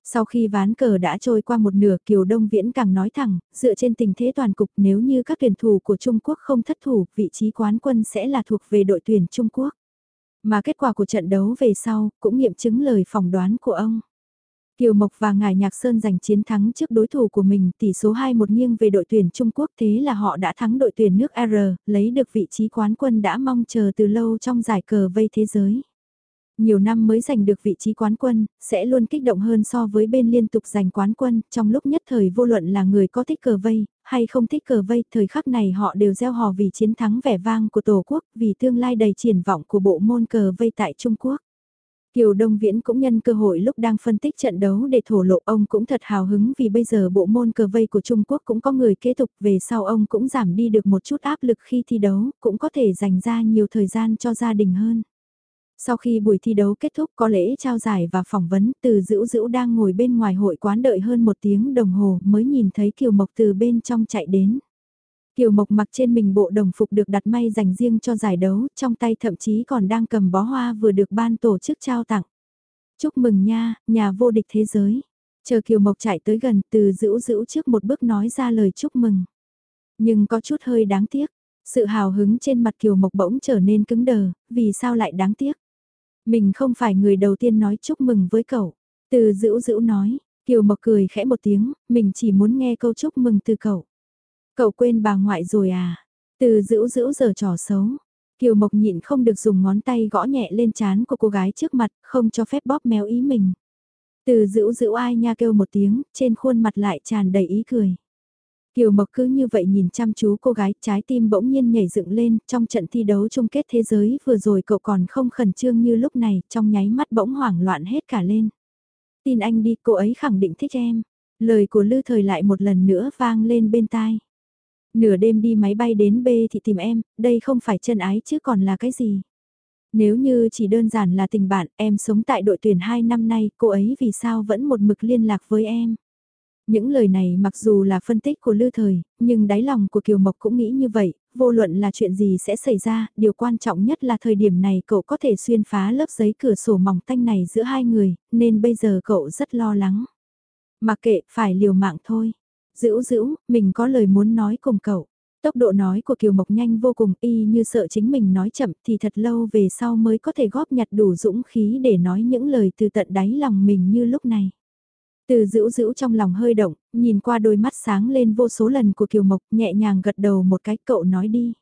Sau khi ván cờ đã trôi qua một nửa Kiều Đông Viễn càng nói thẳng, dựa trên tình thế toàn cục nếu như các tuyển thủ của Trung Quốc không thất thủ, vị trí quán quân sẽ là thuộc về đội tuyển Trung Quốc. Mà kết quả của trận đấu về sau cũng nghiệm chứng lời phỏng đoán của ông. Kiều Mộc và Ngài Nhạc Sơn giành chiến thắng trước đối thủ của mình tỷ số 2-1 nghiêng về đội tuyển Trung Quốc thế là họ đã thắng đội tuyển nước R, lấy được vị trí quán quân đã mong chờ từ lâu trong giải cờ vây thế giới. Nhiều năm mới giành được vị trí quán quân, sẽ luôn kích động hơn so với bên liên tục giành quán quân, trong lúc nhất thời vô luận là người có thích cờ vây, hay không thích cờ vây, thời khắc này họ đều gieo hò vì chiến thắng vẻ vang của Tổ quốc, vì tương lai đầy triển vọng của bộ môn cờ vây tại Trung Quốc. Kiều Đông Viễn cũng nhân cơ hội lúc đang phân tích trận đấu để thổ lộ ông cũng thật hào hứng vì bây giờ bộ môn cờ vây của Trung Quốc cũng có người kế tục về sau ông cũng giảm đi được một chút áp lực khi thi đấu, cũng có thể dành ra nhiều thời gian cho gia đình hơn. Sau khi buổi thi đấu kết thúc có lễ trao giải và phỏng vấn, từ dữ dữ đang ngồi bên ngoài hội quán đợi hơn một tiếng đồng hồ mới nhìn thấy Kiều Mộc từ bên trong chạy đến. Kiều Mộc mặc trên mình bộ đồng phục được đặt may dành riêng cho giải đấu, trong tay thậm chí còn đang cầm bó hoa vừa được ban tổ chức trao tặng. Chúc mừng nha, nhà vô địch thế giới. Chờ Kiều Mộc chạy tới gần, từ dữ dữ trước một bước nói ra lời chúc mừng. Nhưng có chút hơi đáng tiếc, sự hào hứng trên mặt Kiều Mộc bỗng trở nên cứng đờ, vì sao lại đáng tiếc. Mình không phải người đầu tiên nói chúc mừng với cậu. Từ dữ dữ nói, Kiều Mộc cười khẽ một tiếng, mình chỉ muốn nghe câu chúc mừng từ cậu. Cậu quên bà ngoại rồi à? Từ dữ dữ giờ trò xấu. Kiều Mộc nhịn không được dùng ngón tay gõ nhẹ lên chán của cô gái trước mặt, không cho phép bóp méo ý mình. Từ dữ dữ ai nha kêu một tiếng, trên khuôn mặt lại tràn đầy ý cười. Kiều Mộc cứ như vậy nhìn chăm chú cô gái, trái tim bỗng nhiên nhảy dựng lên, trong trận thi đấu chung kết thế giới vừa rồi cậu còn không khẩn trương như lúc này, trong nháy mắt bỗng hoảng loạn hết cả lên. Tin anh đi, cô ấy khẳng định thích em. Lời của Lư Thời lại một lần nữa vang lên bên tai. Nửa đêm đi máy bay đến B thì tìm em, đây không phải chân ái chứ còn là cái gì. Nếu như chỉ đơn giản là tình bạn, em sống tại đội tuyển 2 năm nay, cô ấy vì sao vẫn một mực liên lạc với em. Những lời này mặc dù là phân tích của Lư Thời, nhưng đáy lòng của Kiều Mộc cũng nghĩ như vậy, vô luận là chuyện gì sẽ xảy ra, điều quan trọng nhất là thời điểm này cậu có thể xuyên phá lớp giấy cửa sổ mỏng tanh này giữa hai người, nên bây giờ cậu rất lo lắng. Mà kệ, phải liều mạng thôi. Dữ dữ, mình có lời muốn nói cùng cậu. Tốc độ nói của Kiều Mộc nhanh vô cùng y như sợ chính mình nói chậm thì thật lâu về sau mới có thể góp nhặt đủ dũng khí để nói những lời từ tận đáy lòng mình như lúc này. Từ dữ dữ trong lòng hơi động, nhìn qua đôi mắt sáng lên vô số lần của Kiều Mộc nhẹ nhàng gật đầu một cái cậu nói đi.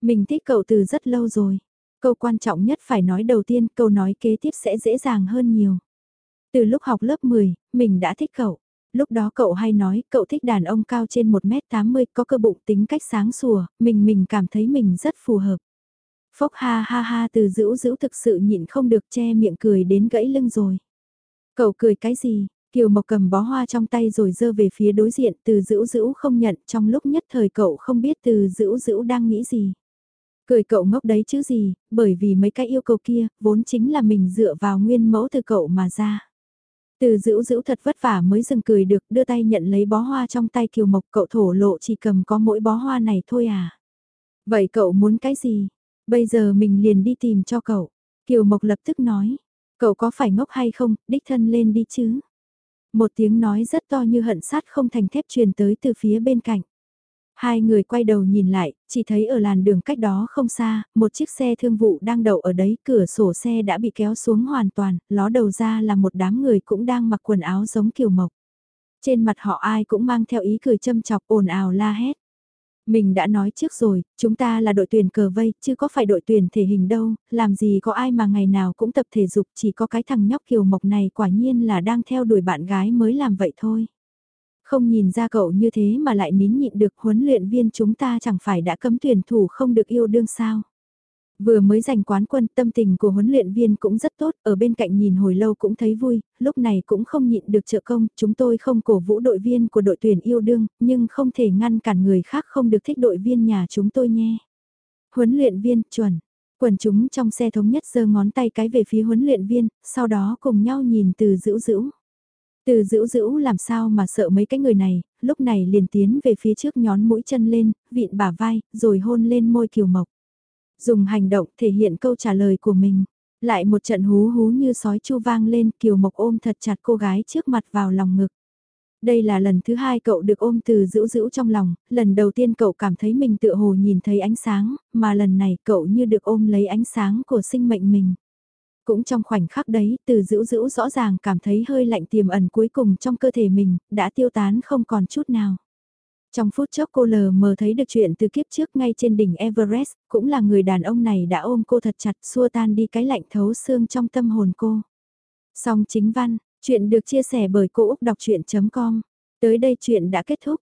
Mình thích cậu từ rất lâu rồi. Câu quan trọng nhất phải nói đầu tiên, câu nói kế tiếp sẽ dễ dàng hơn nhiều. Từ lúc học lớp 10, mình đã thích cậu. Lúc đó cậu hay nói, cậu thích đàn ông cao trên 1m80, có cơ bụng tính cách sáng sủa, mình mình cảm thấy mình rất phù hợp. Phốc ha ha ha từ dữ dữ thực sự nhịn không được che miệng cười đến gãy lưng rồi. Cậu cười cái gì, Kiều Mộc cầm bó hoa trong tay rồi dơ về phía đối diện từ dữ dữ không nhận trong lúc nhất thời cậu không biết từ dữ dữ đang nghĩ gì. Cười cậu ngốc đấy chứ gì, bởi vì mấy cái yêu cầu kia, vốn chính là mình dựa vào nguyên mẫu từ cậu mà ra. Từ dữ dữ thật vất vả mới dừng cười được đưa tay nhận lấy bó hoa trong tay Kiều Mộc cậu thổ lộ chỉ cầm có mỗi bó hoa này thôi à. Vậy cậu muốn cái gì? Bây giờ mình liền đi tìm cho cậu. Kiều Mộc lập tức nói. Cậu có phải ngốc hay không, đích thân lên đi chứ? Một tiếng nói rất to như hận sát không thành thép truyền tới từ phía bên cạnh. Hai người quay đầu nhìn lại, chỉ thấy ở làn đường cách đó không xa, một chiếc xe thương vụ đang đậu ở đấy, cửa sổ xe đã bị kéo xuống hoàn toàn, ló đầu ra là một đám người cũng đang mặc quần áo giống kiều mộc. Trên mặt họ ai cũng mang theo ý cười châm chọc ồn ào la hét. Mình đã nói trước rồi, chúng ta là đội tuyển cờ vây, chứ có phải đội tuyển thể hình đâu, làm gì có ai mà ngày nào cũng tập thể dục, chỉ có cái thằng nhóc kiều mộc này quả nhiên là đang theo đuổi bạn gái mới làm vậy thôi. Không nhìn ra cậu như thế mà lại nín nhịn được huấn luyện viên chúng ta chẳng phải đã cấm tuyển thủ không được yêu đương sao. Vừa mới giành quán quân tâm tình của huấn luyện viên cũng rất tốt, ở bên cạnh nhìn hồi lâu cũng thấy vui, lúc này cũng không nhịn được trợ công, chúng tôi không cổ vũ đội viên của đội tuyển yêu đương, nhưng không thể ngăn cản người khác không được thích đội viên nhà chúng tôi nhé. Huấn luyện viên, chuẩn. Quần chúng trong xe thống nhất giơ ngón tay cái về phía huấn luyện viên, sau đó cùng nhau nhìn từ dữ dữ. Từ dữ dữ làm sao mà sợ mấy cái người này, lúc này liền tiến về phía trước nhón mũi chân lên, vịn bả vai, rồi hôn lên môi kiều mộc. Dùng hành động thể hiện câu trả lời của mình. Lại một trận hú hú như sói chu vang lên kiều mộc ôm thật chặt cô gái trước mặt vào lòng ngực. Đây là lần thứ hai cậu được ôm từ dữ dữ trong lòng, lần đầu tiên cậu cảm thấy mình tựa hồ nhìn thấy ánh sáng, mà lần này cậu như được ôm lấy ánh sáng của sinh mệnh mình. Cũng trong khoảnh khắc đấy, từ dữ dữ rõ ràng cảm thấy hơi lạnh tiềm ẩn cuối cùng trong cơ thể mình, đã tiêu tán không còn chút nào. Trong phút chốc cô lờ mờ thấy được chuyện từ kiếp trước ngay trên đỉnh Everest, cũng là người đàn ông này đã ôm cô thật chặt xua tan đi cái lạnh thấu xương trong tâm hồn cô. Song chính văn, chuyện được chia sẻ bởi Cô Úc Đọc Chuyện.com. Tới đây chuyện đã kết thúc.